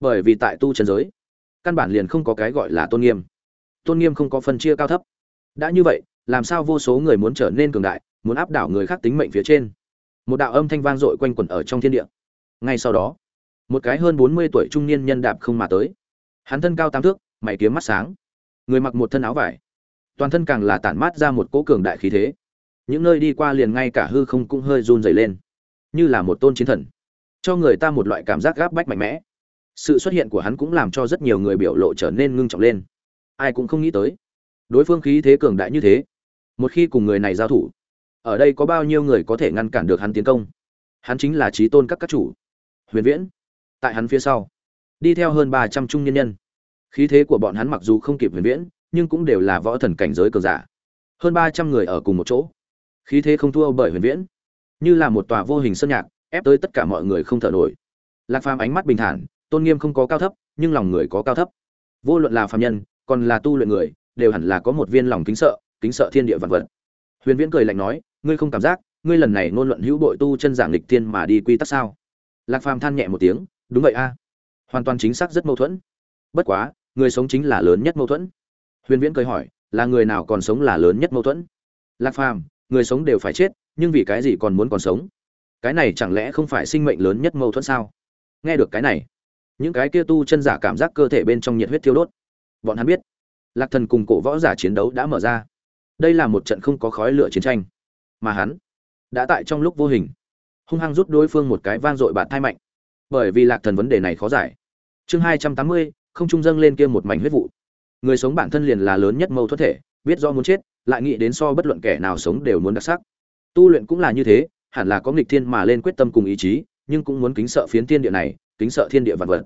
S1: Bởi vì tại tu trần giới, căn bản liền không có cái gọi là tôn nghiêm. Tôn nghiêm không có phân chia cao thấp. Đã như vậy làm sao vô số người muốn trở nên cường đại, muốn áp đảo người khác tính mệnh phía trên. Một đạo âm thanh vang dội quanh quẩn ở trong thiên địa. Ngay sau đó, một cái hơn bốn mươi tuổi trung niên nhân đạp không mà tới. Hắn thân cao tám thước, mày kiếm mắt sáng. Người mặc một thân áo vải. Toàn thân càng là tản mát ra một cỗ cường đại khí thế. Những nơi đi qua liền ngay cả hư không cũng hơi run dày lên. Như là một tôn chiến thần. Cho người ta một loại cảm giác gáp bách mạnh mẽ. Sự xuất hiện của hắn cũng làm cho rất nhiều người biểu lộ trở nên ngưng trọng lên. Ai cũng không nghĩ tới. Đối phương khí thế cường đại như thế một khi cùng người này giao thủ, ở đây có bao nhiêu người có thể ngăn cản được hắn tiến công? Hắn chính là trí tôn các các chủ. Huyền viễn, tại hắn phía sau, đi theo hơn ba trăm trung nhân nhân. Khí thế của bọn hắn mặc dù không kịp huyền viễn, nhưng cũng đều là võ thần cảnh giới cường giả. Hơn ba trăm người ở cùng một chỗ. Khí thế không thua bởi huyền viễn, như là một tòa vô hình sơn nhạc, ép tới tất cả mọi người không thở nổi. Lạc phàm ánh mắt bình thản, tôn nghiêm không có cao thấp, nhưng lòng người có cao thấp. Vô luận là phàm nhân, còn là tu luyện người, đều hẳn là có một viên lòng kính sợ kính sợ thiên địa vạn vật. Huyền viễn cười lạnh nói, ngươi không cảm giác, ngươi lần này ngôn luận hữu bội tu chân giảng lịch tiên mà đi quy tắc sao? Lạc phàm than nhẹ một tiếng, đúng vậy a, hoàn toàn chính xác rất mâu thuẫn. Bất quá, người sống chính là lớn nhất mâu thuẫn. Huyền viễn cười hỏi, là người nào còn sống là lớn nhất mâu thuẫn? Lạc phàm, người sống đều phải chết, nhưng vì cái gì còn muốn còn sống? Cái này chẳng lẽ không phải sinh mệnh lớn nhất mâu thuẫn sao? Nghe được cái này, những cái kia tu chân giả cảm giác cơ thể bên trong nhiệt huyết thiêu đốt. Bọn hắn biết, lạc thần cùng cổ võ giả chiến đấu đã mở ra đây là một trận không có khói lửa chiến tranh. Mà hắn đã tại trong lúc vô hình, hung hăng rút đối phương một cái vang dội bạt thai mạnh. Bởi vì lạc thần vấn đề này khó giải. Chương hai trăm tám mươi, không trung dâng lên kia một mảnh huyết vụ. Người sống bản thân liền là lớn nhất mâu thuẫn thể, biết do muốn chết, lại nghĩ đến so bất luận kẻ nào sống đều muốn đặc sắc. Tu luyện cũng là như thế, hẳn là có nghịch thiên mà lên quyết tâm cùng ý chí, nhưng cũng muốn kính sợ phiến thiên địa này, kính sợ thiên địa vạn vật.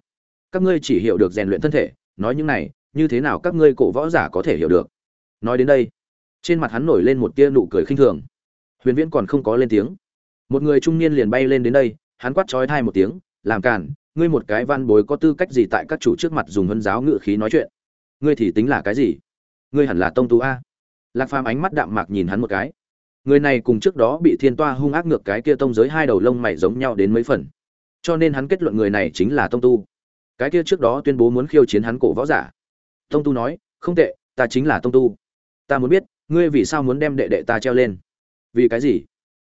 S1: Các ngươi chỉ hiểu được rèn luyện thân thể, nói những này, như thế nào các ngươi cổ võ giả có thể hiểu được? Nói đến đây trên mặt hắn nổi lên một tia nụ cười khinh thường. Huyền viễn còn không có lên tiếng. Một người trung niên liền bay lên đến đây, hắn quát trói thai một tiếng, làm cản ngươi một cái văn bối có tư cách gì tại các chủ trước mặt dùng hân giáo ngự khí nói chuyện? Ngươi thì tính là cái gì? Ngươi hẳn là tông tú a. Lạc phàm ánh mắt đạm mạc nhìn hắn một cái. Người này cùng trước đó bị thiên toa hung ác ngược cái kia tông giới hai đầu lông mày giống nhau đến mấy phần. Cho nên hắn kết luận người này chính là tông tu. Cái kia trước đó tuyên bố muốn khiêu chiến hắn cổ võ giả. Tông tu nói, không tệ, ta chính là tông tu. Ta muốn biết ngươi vì sao muốn đem đệ đệ ta treo lên? Vì cái gì?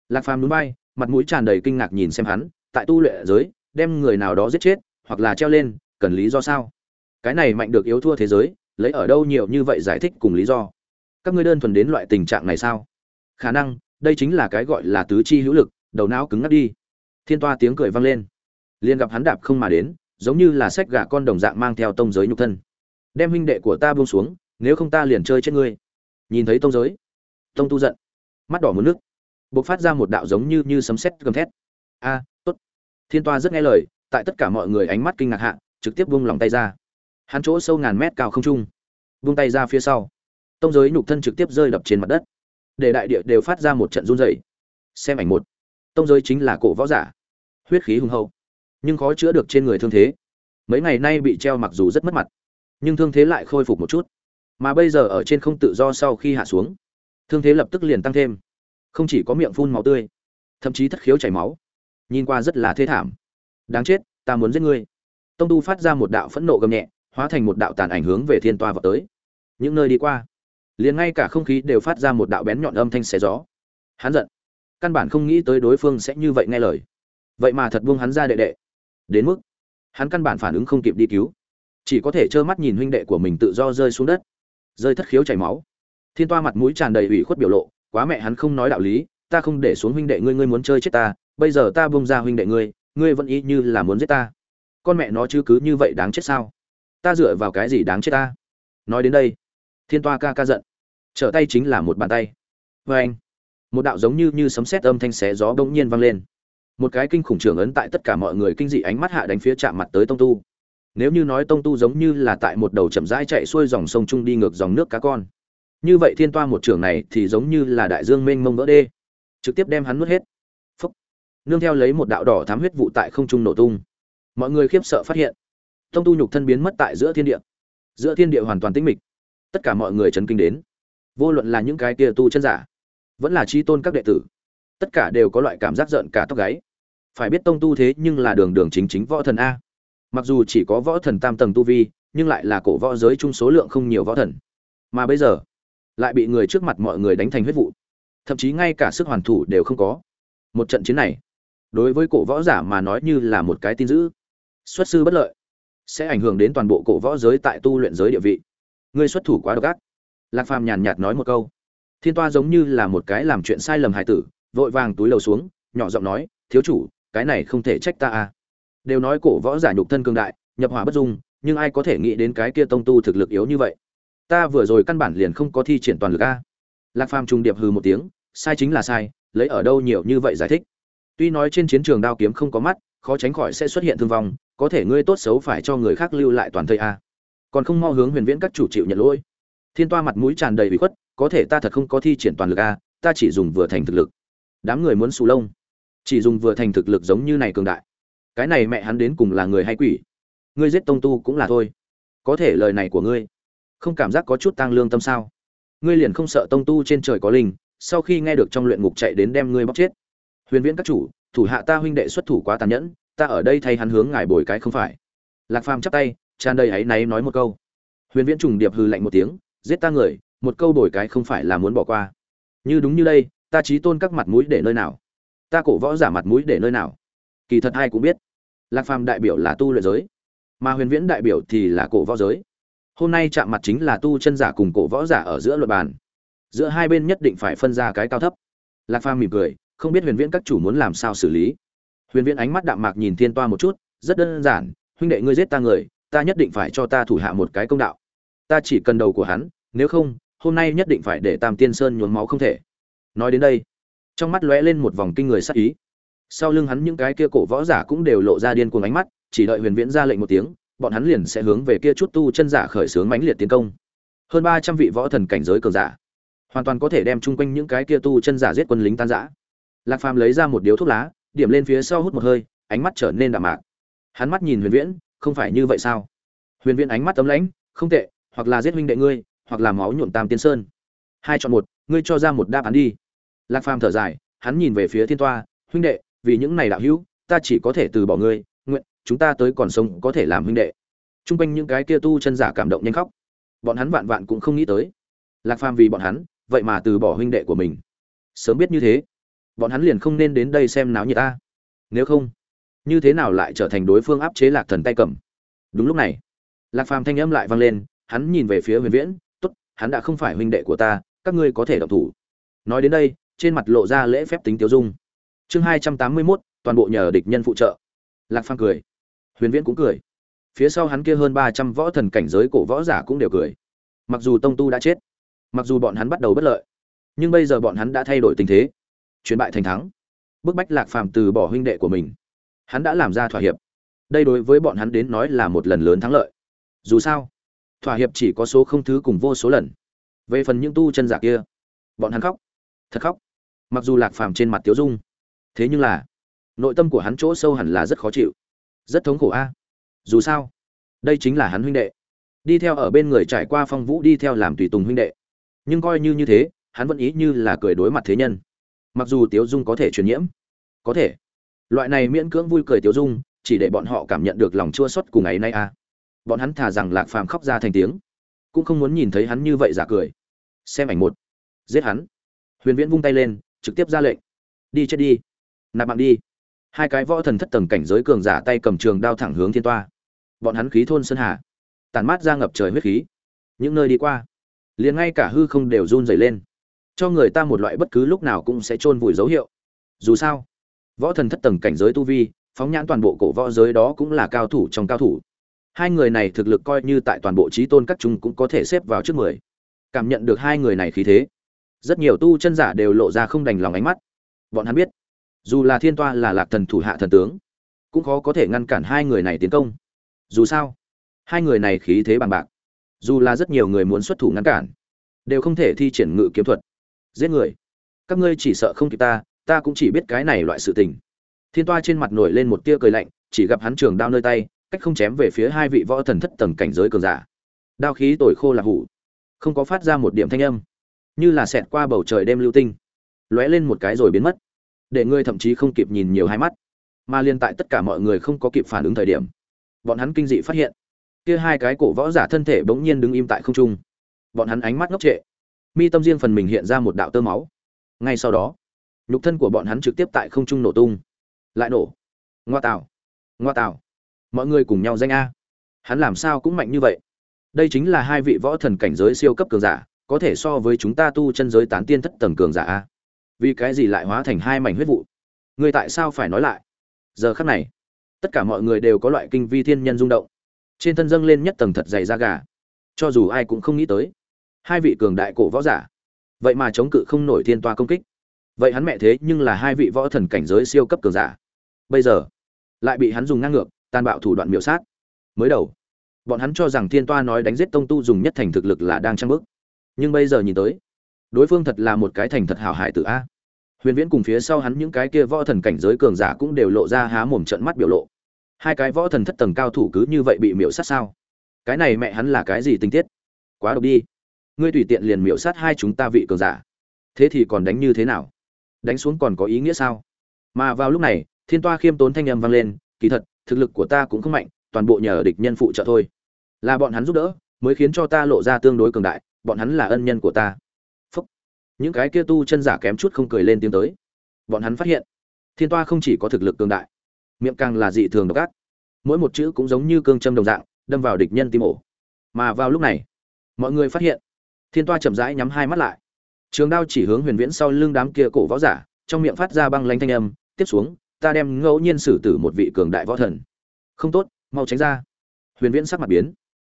S1: Lạc phàm núi bay, mặt mũi tràn đầy kinh ngạc nhìn xem hắn, tại tu luyện giới, đem người nào đó giết chết, hoặc là treo lên, cần lý do sao? Cái này mạnh được yếu thua thế giới, lấy ở đâu nhiều như vậy giải thích cùng lý do? Các ngươi đơn thuần đến loại tình trạng này sao? Khả năng, đây chính là cái gọi là tứ chi hữu lực, đầu não cứng ngắt đi. Thiên toa tiếng cười vang lên. Liền gặp hắn đạp không mà đến, giống như là sách gà con đồng dạng mang theo tông giới nhục thân. Đem huynh đệ của ta buông xuống, nếu không ta liền chơi chết ngươi nhìn thấy tông giới. Tông tu giận. Mắt đỏ muốn nước. Bộc phát ra một đạo giống như như sấm sét gầm thét. A, tốt. Thiên toa rất nghe lời, tại tất cả mọi người ánh mắt kinh ngạc hạ, trực tiếp buông lòng tay ra. Hắn chỗ sâu ngàn mét cao không trung, buông tay ra phía sau. Tông giới nhục thân trực tiếp rơi đập trên mặt đất. Để đại địa đều phát ra một trận run rẩy. Xem ảnh một. Tông giới chính là cổ võ giả. Huyết khí hùng hậu, nhưng khó chữa được trên người thương thế. Mấy ngày nay bị treo mặc dù rất mất mặt, nhưng thương thế lại khôi phục một chút mà bây giờ ở trên không tự do sau khi hạ xuống, thương thế lập tức liền tăng thêm. Không chỉ có miệng phun máu tươi, thậm chí thất khiếu chảy máu. Nhìn qua rất là thê thảm. Đáng chết, ta muốn giết ngươi. Tông tu phát ra một đạo phẫn nộ gầm nhẹ, hóa thành một đạo tàn ảnh hướng về thiên toa vào tới. Những nơi đi qua, liền ngay cả không khí đều phát ra một đạo bén nhọn âm thanh xé gió. Hắn giận. Căn bản không nghĩ tới đối phương sẽ như vậy nghe lời. Vậy mà thật buông hắn ra đệ đệ. Đến mức, hắn căn bản phản ứng không kịp đi cứu. Chỉ có thể trơ mắt nhìn huynh đệ của mình tự do rơi xuống đất rơi thất khiếu chảy máu. Thiên toa mặt mũi tràn đầy ủy khuất biểu lộ, quá mẹ hắn không nói đạo lý, ta không để xuống huynh đệ ngươi ngươi muốn chơi chết ta, bây giờ ta bông ra huynh đệ ngươi ngươi vẫn ý như là muốn giết ta. Con mẹ nó chứ cứ như vậy đáng chết sao? Ta dựa vào cái gì đáng chết ta? Nói đến đây, thiên toa ca ca giận, trở tay chính là một bàn tay. Vê anh, một đạo giống như như sấm sét âm thanh xé gió bỗng nhiên vang lên. Một cái kinh khủng trưởng ấn tại tất cả mọi người kinh dị ánh mắt hạ đánh phía chạm mặt tới tông tu nếu như nói tông tu giống như là tại một đầu chậm rãi chạy xuôi dòng sông trung đi ngược dòng nước cá con. Như vậy thiên toa một trưởng này thì giống như là đại dương mênh mông vỡ đê. Trực tiếp đem hắn nuốt hết. Phúc. Nương theo lấy một đạo đỏ thám huyết vụ tại không trung nổ tung. Mọi người khiếp sợ phát hiện, tông tu nhục thân biến mất tại giữa thiên địa. Giữa thiên địa hoàn toàn tĩnh mịch. Tất cả mọi người chấn kinh đến. Vô luận là những cái kia tu chân giả, vẫn là chi tôn các đệ tử, tất cả đều có loại cảm giác giận cả tóc gáy. Phải biết tông tu thế nhưng là đường đường chính chính võ thần a mặc dù chỉ có võ thần tam tầng tu vi, nhưng lại là cổ võ giới chung số lượng không nhiều võ thần. Mà bây giờ, lại bị người trước mặt mọi người đánh thành huyết vụ. Thậm chí ngay cả sức hoàn thủ đều không có. Một trận chiến này, đối với cổ võ giả mà nói như là một cái tin dữ. Xuất sư bất lợi, sẽ ảnh hưởng đến toàn bộ cổ võ giới tại tu luyện giới địa vị. Ngươi xuất thủ quá độc ác. Lạc phàm nhàn nhạt nói một câu. Thiên toa giống như là một cái làm chuyện sai lầm hài tử, vội vàng túi lầu xuống, nhỏ giọng nói, thiếu chủ, cái này không thể trách ta à đều nói cổ võ giả nhục thân cường đại, nhập hỏa bất dung, nhưng ai có thể nghĩ đến cái kia tông tu thực lực yếu như vậy? Ta vừa rồi căn bản liền không có thi triển toàn lực a. Lạc phàm trung điệp hừ một tiếng, sai chính là sai, lấy ở đâu nhiều như vậy giải thích? Tuy nói trên chiến trường đao kiếm không có mắt, khó tránh khỏi sẽ xuất hiện thương vong, có thể ngươi tốt xấu phải cho người khác lưu lại toàn thây a. Còn không mau hướng huyền viễn các chủ chịu nhận lỗi. Thiên toa mặt mũi tràn đầy bị khuất, có thể ta thật không có thi triển toàn lực a, ta chỉ dùng vừa thành thực lực. Đám người muốn xù lông. Chỉ dùng vừa thành thực lực giống như này cường đại cái này mẹ hắn đến cùng là người hay quỷ? Ngươi giết tông tu cũng là thôi. Có thể lời này của ngươi, không cảm giác có chút tăng lương tâm sao? Ngươi liền không sợ tông tu trên trời có linh, sau khi nghe được trong luyện ngục chạy đến đem ngươi bóc chết. Huyền viễn các chủ, thủ hạ ta huynh đệ xuất thủ quá tàn nhẫn, ta ở đây thay hắn hướng ngài bồi cái không phải. Lạc phàm chắp tay, tràn đầy áy náy nói một câu. Huyền viễn trùng điệp hư lạnh một tiếng, giết ta người, một câu bồi cái không phải là muốn bỏ qua. Như đúng như đây, ta trí tôn các mặt mũi để nơi nào? Ta cổ võ giả mặt mũi để nơi nào? Kỳ thật ai cũng biết lạc phàm đại biểu là tu luyện giới, mà huyền viễn đại biểu thì là cổ võ giới. Hôm nay chạm mặt chính là tu chân giả cùng cổ võ giả ở giữa luật bàn. Giữa hai bên nhất định phải phân ra cái cao thấp. Lạc phàm mỉm cười, không biết huyền viễn các chủ muốn làm sao xử lý. Huyền viễn ánh mắt đạm mạc nhìn thiên toa một chút, rất đơn giản, huynh đệ ngươi giết ta người, ta nhất định phải cho ta thủ hạ một cái công đạo. Ta chỉ cần đầu của hắn, nếu không, hôm nay nhất định phải để tam tiên sơn nhuốm máu không thể. Nói đến đây, trong mắt lóe lên một vòng kinh người sắc ý sau lưng hắn những cái kia cổ võ giả cũng đều lộ ra điên cuồng ánh mắt, chỉ đợi huyền viễn ra lệnh một tiếng, bọn hắn liền sẽ hướng về kia chút tu chân giả khởi xướng mãnh liệt tiến công. Hơn ba trăm vị võ thần cảnh giới cường giả, hoàn toàn có thể đem chung quanh những cái kia tu chân giả giết quân lính tan giã lạc phàm lấy ra một điếu thuốc lá, điểm lên phía sau hút một hơi, ánh mắt trở nên đạm mạc. Hắn mắt nhìn huyền viễn, không phải như vậy sao? Huyền viễn ánh mắt tấm lãnh, không tệ, hoặc là giết huynh đệ ngươi, hoặc là máu nhuộm tam tiên sơn. Hai chọn một, ngươi cho ra một đáp án đi. Lạc phàm thở dài, hắn nhìn về phía thiên toa, huynh đệ vì những này đạo hữu, ta chỉ có thể từ bỏ ngươi, nguyện chúng ta tới còn sống có thể làm huynh đệ. T r u n g quanh những cái kia tu chân giả cảm động nhanh khóc. Bọn hắn vạn vạn cũng không nghĩ tới. Lạc phàm vì bọn hắn, vậy mà từ bỏ huynh đệ của mình. Sớm biết như thế, bọn hắn liền không nên đến đây xem náo như ta. Nếu không, như thế nào lại trở thành đối phương áp chế lạc thần tay cầm? Đúng lúc này, lạc phàm thanh âm lại vang lên, hắn nhìn về phía huyền viễn t ố t hắn đã không phải huynh đệ của ta, các ngươi có thể đọc thủ. Nói đến đây, trên mặt lộ ra lễ phép tính tiêu dung chương hai trăm tám mươi mốt, toàn bộ nhờ địch nhân phụ trợ. Lạc phàm cười. Huyền viễn cũng cười. Phía sau hắn kia hơn ba trăm võ thần cảnh giới cổ võ giả cũng đều cười. Mặc dù tông tu đã chết, mặc dù bọn hắn bắt đầu bất lợi, nhưng bây giờ bọn hắn đã thay đổi tình thế, chuyển bại thành thắng. Bức bách lạc phàm từ bỏ huynh đệ của mình, hắn đã làm ra thỏa hiệp. Đây đối với bọn hắn đến nói là một lần lớn thắng lợi. Dù sao, thỏa hiệp chỉ có số không thứ cùng vô số lần. Về phần những tu chân giả kia, bọn hắn khóc, thật khóc. Mặc dù lạc phàm trên mặt tiếu dung thế nhưng là, nội tâm của hắn chỗ sâu hẳn là rất khó chịu. Rất thống khổ a. Dù sao, đây chính là hắn huynh đệ. Đi theo ở bên người trải qua phong vũ đi theo làm tùy tùng huynh đệ. Nhưng coi như như thế, hắn vẫn ý như là cười đối mặt thế nhân. Mặc dù tiếu dung có thể truyền nhiễm, có thể. Loại này miễn cưỡng vui cười tiếu dung, chỉ để bọn họ cảm nhận được lòng chua xót cùng ấy nay a. Bọn hắn thà rằng lạc phàm khóc ra thành tiếng, cũng không muốn nhìn thấy hắn như vậy giả cười. Xem ảnh một. Giết hắn. Huyền viễn vung tay lên, trực tiếp ra lệnh. Đi chết đi nạp mạng đi. Hai cái võ thần thất tầng cảnh giới cường giả tay cầm trường đao thẳng hướng thiên toa. Bọn hắn khí thôn sơn hà, tàn mát ra ngập trời huyết khí. Những nơi đi qua, liền ngay cả hư không đều run dày lên. Cho người ta một loại bất cứ lúc nào cũng sẽ chôn vùi dấu hiệu. Dù sao, võ thần thất tầng cảnh giới tu vi, phóng nhãn toàn bộ cổ võ giới đó cũng là cao thủ trong cao thủ. Hai người này thực lực coi như tại toàn bộ trí tôn các chúng cũng có thể xếp vào trước mười. Cảm nhận được hai người này khí thế, rất nhiều tu chân giả đều lộ ra không đành lòng ánh mắt. Bọn hắn biết dù là thiên toa là lạc thần thủ hạ thần tướng, cũng khó có thể ngăn cản hai người này tiến công. Dù sao, hai người này khí thế bằng bạc, dù là rất nhiều người muốn xuất thủ ngăn cản, đều không thể thi triển ngự kiếm thuật. Giết người. Các ngươi chỉ sợ không kịp ta ta cũng chỉ biết cái này loại sự tình. Thiên toa trên mặt nổi lên một tia cười lạnh, chỉ gặp hắn trường đao nơi tay, cách không chém về phía hai vị võ thần thất tầng cảnh giới cường giả. Đao khí tồi khô là hủ, không có phát ra một điểm thanh âm, như là xẹt qua bầu trời đêm lưu tinh, lóe lên một cái rồi biến mất để ngươi thậm chí không kịp nhìn nhiều hai mắt. Mà liên tại tất cả mọi người không có kịp phản ứng thời điểm, bọn hắn kinh dị phát hiện, kia hai cái cổ võ giả thân thể bỗng nhiên đứng im tại không trung. Bọn hắn ánh mắt ngốc trệ. Mi tâm riêng phần mình hiện ra một đạo tơ máu. Ngay sau đó, nhục thân của bọn hắn trực tiếp tại không trung nổ tung. Lại nổ. Ngoa tạo. Ngoa tạo. Mọi người cùng nhau danh a. Hắn làm sao cũng mạnh như vậy. Đây chính là hai vị võ thần cảnh giới siêu cấp cường giả, có thể so với chúng ta tu chân giới tán tiên thất tầng cường giả a vì cái gì lại hóa thành hai mảnh huyết vụ? Người tại sao phải nói lại? Giờ khắc này, tất cả mọi người đều có loại kinh vi thiên nhân rung động. Trên thân dâng lên nhất tầng thật dày da gà. Cho dù ai cũng không nghĩ tới, hai vị cường đại cổ võ giả, vậy mà chống cự không nổi thiên toa công kích. Vậy hắn mẹ thế nhưng là hai vị võ thần cảnh giới siêu cấp cường giả. Bây giờ, lại bị hắn dùng ngang ngược, tàn bạo thủ đoạn miểu sát. Mới đầu, bọn hắn cho rằng thiên toa nói đánh giết tông tu dùng nhất thành thực lực là đang trăng bức nhưng bây giờ nhìn tới đối phương thật là một cái thành thật hảo hải tử a. Huyền viễn cùng phía sau hắn những cái kia võ thần cảnh giới cường giả cũng đều lộ ra há mồm trận mắt biểu lộ. Hai cái võ thần thất tầng cao thủ cứ như vậy bị miễu sát sao? Cái này mẹ hắn là cái gì tình tiết? Quá độc đi. Ngươi tùy tiện liền miễu sát hai chúng ta vị cường giả. Thế thì còn đánh như thế nào? Đánh xuống còn có ý nghĩa sao? Mà vào lúc này, thiên toa khiêm tốn thanh âm vang lên, kỳ thật, thực lực của ta cũng không mạnh, toàn bộ nhờ địch nhân phụ trợ thôi. Là bọn hắn giúp đỡ, mới khiến cho ta lộ ra tương đối cường đại, bọn hắn là ân nhân của ta những cái kia tu chân giả kém chút không cười lên tiếng tới. Bọn hắn phát hiện, thiên toa không chỉ có thực lực cường đại, miệng càng là dị thường độc ác. Mỗi một chữ cũng giống như cương châm đồng dạng, đâm vào địch nhân tim ổ. Mà vào lúc này, mọi người phát hiện, thiên toa chậm rãi nhắm hai mắt lại. Trường đao chỉ hướng huyền viễn sau lưng đám kia cổ võ giả, trong miệng phát ra băng lanh thanh âm, tiếp xuống, ta đem ngẫu nhiên xử tử một vị cường đại võ thần. Không tốt, mau tránh ra. Huyền viễn sắc mặt biến,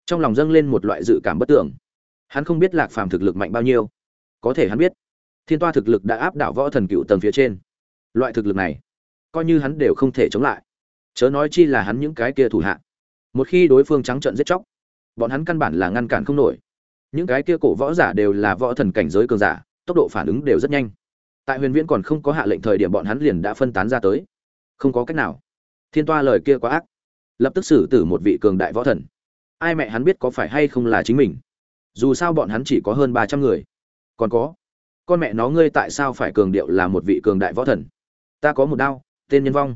S1: trong lòng dâng lên một loại dự cảm bất tưởng. Hắn không biết lạc phàm thực lực mạnh bao nhiêu có thể hắn biết. Thiên toa thực lực đã áp đảo võ thần cựu tầng phía trên. Loại thực lực này, coi như hắn đều không thể chống lại. Chớ nói chi là hắn những cái kia thủ hạ. Một khi đối phương trắng trợn giết chóc, bọn hắn căn bản là ngăn cản không nổi. Những cái kia cổ võ giả đều là võ thần cảnh giới cường giả, tốc độ phản ứng đều rất nhanh. Tại huyền viễn còn không có hạ lệnh thời điểm bọn hắn liền đã phân tán ra tới. Không có cách nào. Thiên toa lời kia quá ác. Lập tức xử tử một vị cường đại võ thần. Ai mẹ hắn biết có phải hay không là chính mình? Dù sao bọn hắn chỉ có hơn ba trăm người còn có. Con mẹ nó ngươi tại sao phải cường điệu là một vị cường đại võ thần? Ta có một đao, tên nhân vong.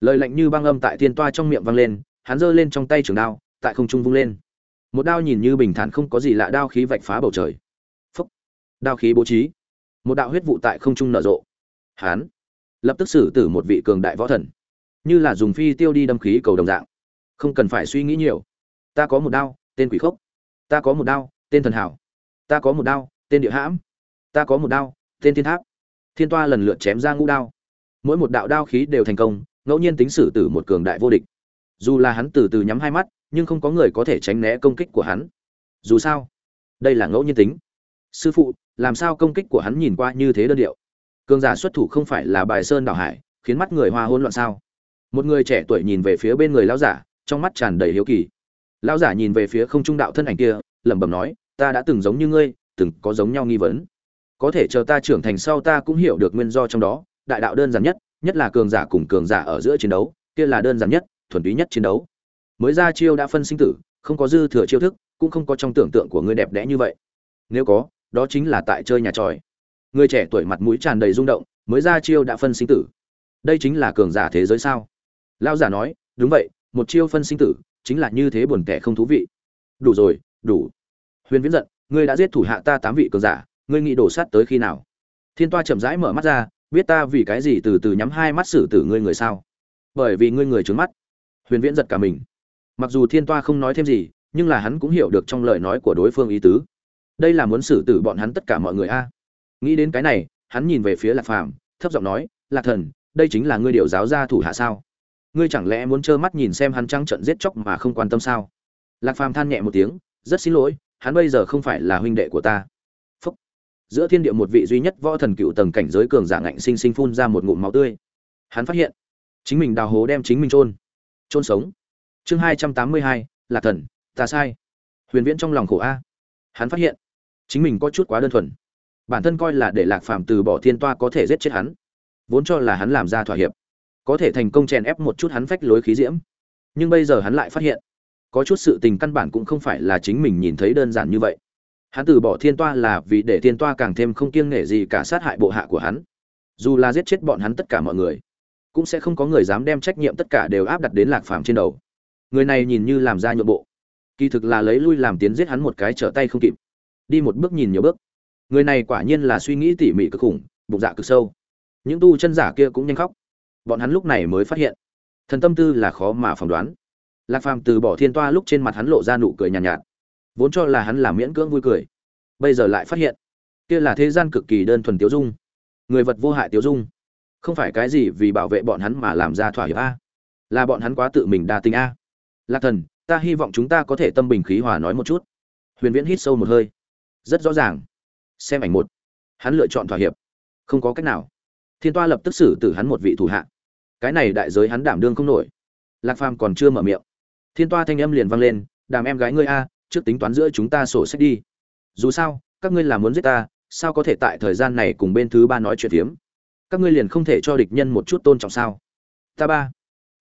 S1: Lời lạnh như băng âm tại thiên toa trong miệng vang lên, hắn giơ lên trong tay trường đao, tại không trung vung lên. Một đao nhìn như bình thản không có gì lạ đao khí vạch phá bầu trời. Phúc. Đao khí bố trí. Một đạo huyết vụ tại không trung nở rộ. Hắn lập tức xử tử một vị cường đại võ thần. Như là dùng phi tiêu đi đâm khí cầu đồng dạng. Không cần phải suy nghĩ nhiều. Ta có một đao, tên quỷ khốc. Ta có một đao, tên thần hảo. Ta có một đao tên địa hãm. Ta có một đao, tên thiên tháp. Thiên toa lần lượt chém ra ngũ đao. Mỗi một đạo đao khí đều thành công, ngẫu nhiên tính xử tử một cường đại vô địch. Dù là hắn từ từ nhắm hai mắt, nhưng không có người có thể tránh né công kích của hắn. Dù sao, đây là ngẫu nhiên tính. Sư phụ, làm sao công kích của hắn nhìn qua như thế đơn điệu? Cường giả xuất thủ không phải là bài sơn đảo hải, khiến mắt người hoa hôn loạn sao? Một người trẻ tuổi nhìn về phía bên người lão giả, trong mắt tràn đầy hiếu kỳ. Lão giả nhìn về phía không trung đạo thân ảnh kia, lẩm bẩm nói, ta đã từng giống như ngươi từng có giống nhau nghi vấn. Có thể chờ ta trưởng thành sau ta cũng hiểu được nguyên do trong đó, đại đạo đơn giản nhất nhất là cường giả cùng cường giả ở giữa chiến đấu, kia là đơn giản nhất, thuần túy nhất chiến đấu. Mới ra chiêu đã phân sinh tử, không có dư thừa chiêu thức, cũng không có trong tưởng tượng của ngươi đẹp đẽ như vậy. Nếu có, đó chính là tại chơi nhà tròi. Người trẻ tuổi mặt mũi tràn đầy rung động, mới ra chiêu đã phân sinh tử. Đây chính là cường giả thế giới sao? Lão giả nói, đúng vậy, một chiêu phân sinh tử, chính là như thế buồn tẻ không thú vị. Đủ rồi, đủ. Huyền viễn giận ngươi đã giết thủ hạ ta tám vị cường giả, ngươi nghĩ đổ sát tới khi nào? Thiên toa chậm rãi mở mắt ra, biết ta vì cái gì từ từ nhắm hai mắt xử tử ngươi người sao? Bởi vì ngươi người trướng mắt. Huyền viễn giật cả mình. Mặc dù thiên toa không nói thêm gì, nhưng là hắn cũng hiểu được trong lời nói của đối phương ý tứ. Đây là muốn xử tử bọn hắn tất cả mọi người a. Nghĩ đến cái này, hắn nhìn về phía lạc phàm, thấp giọng nói, lạc thần, đây chính là ngươi điều giáo gia thủ hạ sao? Ngươi chẳng lẽ muốn trơ mắt nhìn xem hắn trăng trận giết chóc mà không quan tâm sao? Lạc phàm than nhẹ một tiếng, rất xin lỗi hắn bây giờ không phải là huynh đệ của ta. Phúc. giữa thiên địa một vị duy nhất võ thần cựu tầng cảnh giới cường giả ngạnh sinh sinh phun ra một ngụm máu tươi. Hắn phát hiện, chính mình đào hố đem chính mình chôn. Chôn sống. Chương hai trăm tám mươi hai là thần, ta sai. Huyền viễn trong lòng khổ a. Hắn phát hiện, chính mình có chút quá đơn thuần. Bản thân coi là để lạc phàm từ bỏ thiên toa có thể giết chết hắn. Vốn cho là hắn làm ra thỏa hiệp. Có thể thành công chèn ép một chút hắn phách lối khí diễm. Nhưng bây giờ hắn lại phát hiện có chút sự tình căn bản cũng không phải là chính mình nhìn thấy đơn giản như vậy. Hắn từ bỏ thiên toa là vì để thiên toa càng thêm không kiêng nể gì cả sát hại bộ hạ của hắn. Dù là giết chết bọn hắn tất cả mọi người, cũng sẽ không có người dám đem trách nhiệm tất cả đều áp đặt đến lạc phàm trên đầu. Người này nhìn như làm ra nhượng bộ. Kỳ thực là lấy lui làm tiến giết hắn một cái trở tay không kịp. Đi một bước nhìn nhiều bước. Người này quả nhiên là suy nghĩ tỉ mỉ cực khủng, bụng dạ cực sâu. Những tu chân giả kia cũng nhanh khóc. Bọn hắn lúc này mới phát hiện, thần tâm tư là khó mà phỏng đoán lạc phàm từ bỏ thiên toa lúc trên mặt hắn lộ ra nụ cười nhàn nhạt, nhạt. Vốn cho là hắn là miễn cưỡng vui cười bây giờ lại phát hiện kia là thế gian cực kỳ đơn thuần tiêu dung người vật vô hại tiêu dung. Không phải cái gì vì bảo vệ bọn hắn mà làm ra thỏa hiệp a. Là bọn hắn quá tự mình đa tình a. Lạc thần ta hy vọng chúng ta có thể tâm bình khí hòa nói một chút. Huyền viễn hít sâu một hơi. Rất rõ ràng. Xem ảnh một. Hắn lựa chọn thỏa hiệp. Không có cách nào. Thiên toa lập tức xử tử hắn một vị thủ hạ. Cái này đại giới hắn đảm đương không nổi. Lạc phàm còn chưa mở miệng thiên toa thanh âm liền vang lên, đàm em gái ngươi a, trước tính toán giữa chúng ta sổ sách đi. Dù sao, các ngươi là muốn giết ta, sao có thể tại thời gian này cùng bên thứ ba nói chuyện phiếm? Các ngươi liền không thể cho địch nhân một chút tôn trọng sao? Ta ba.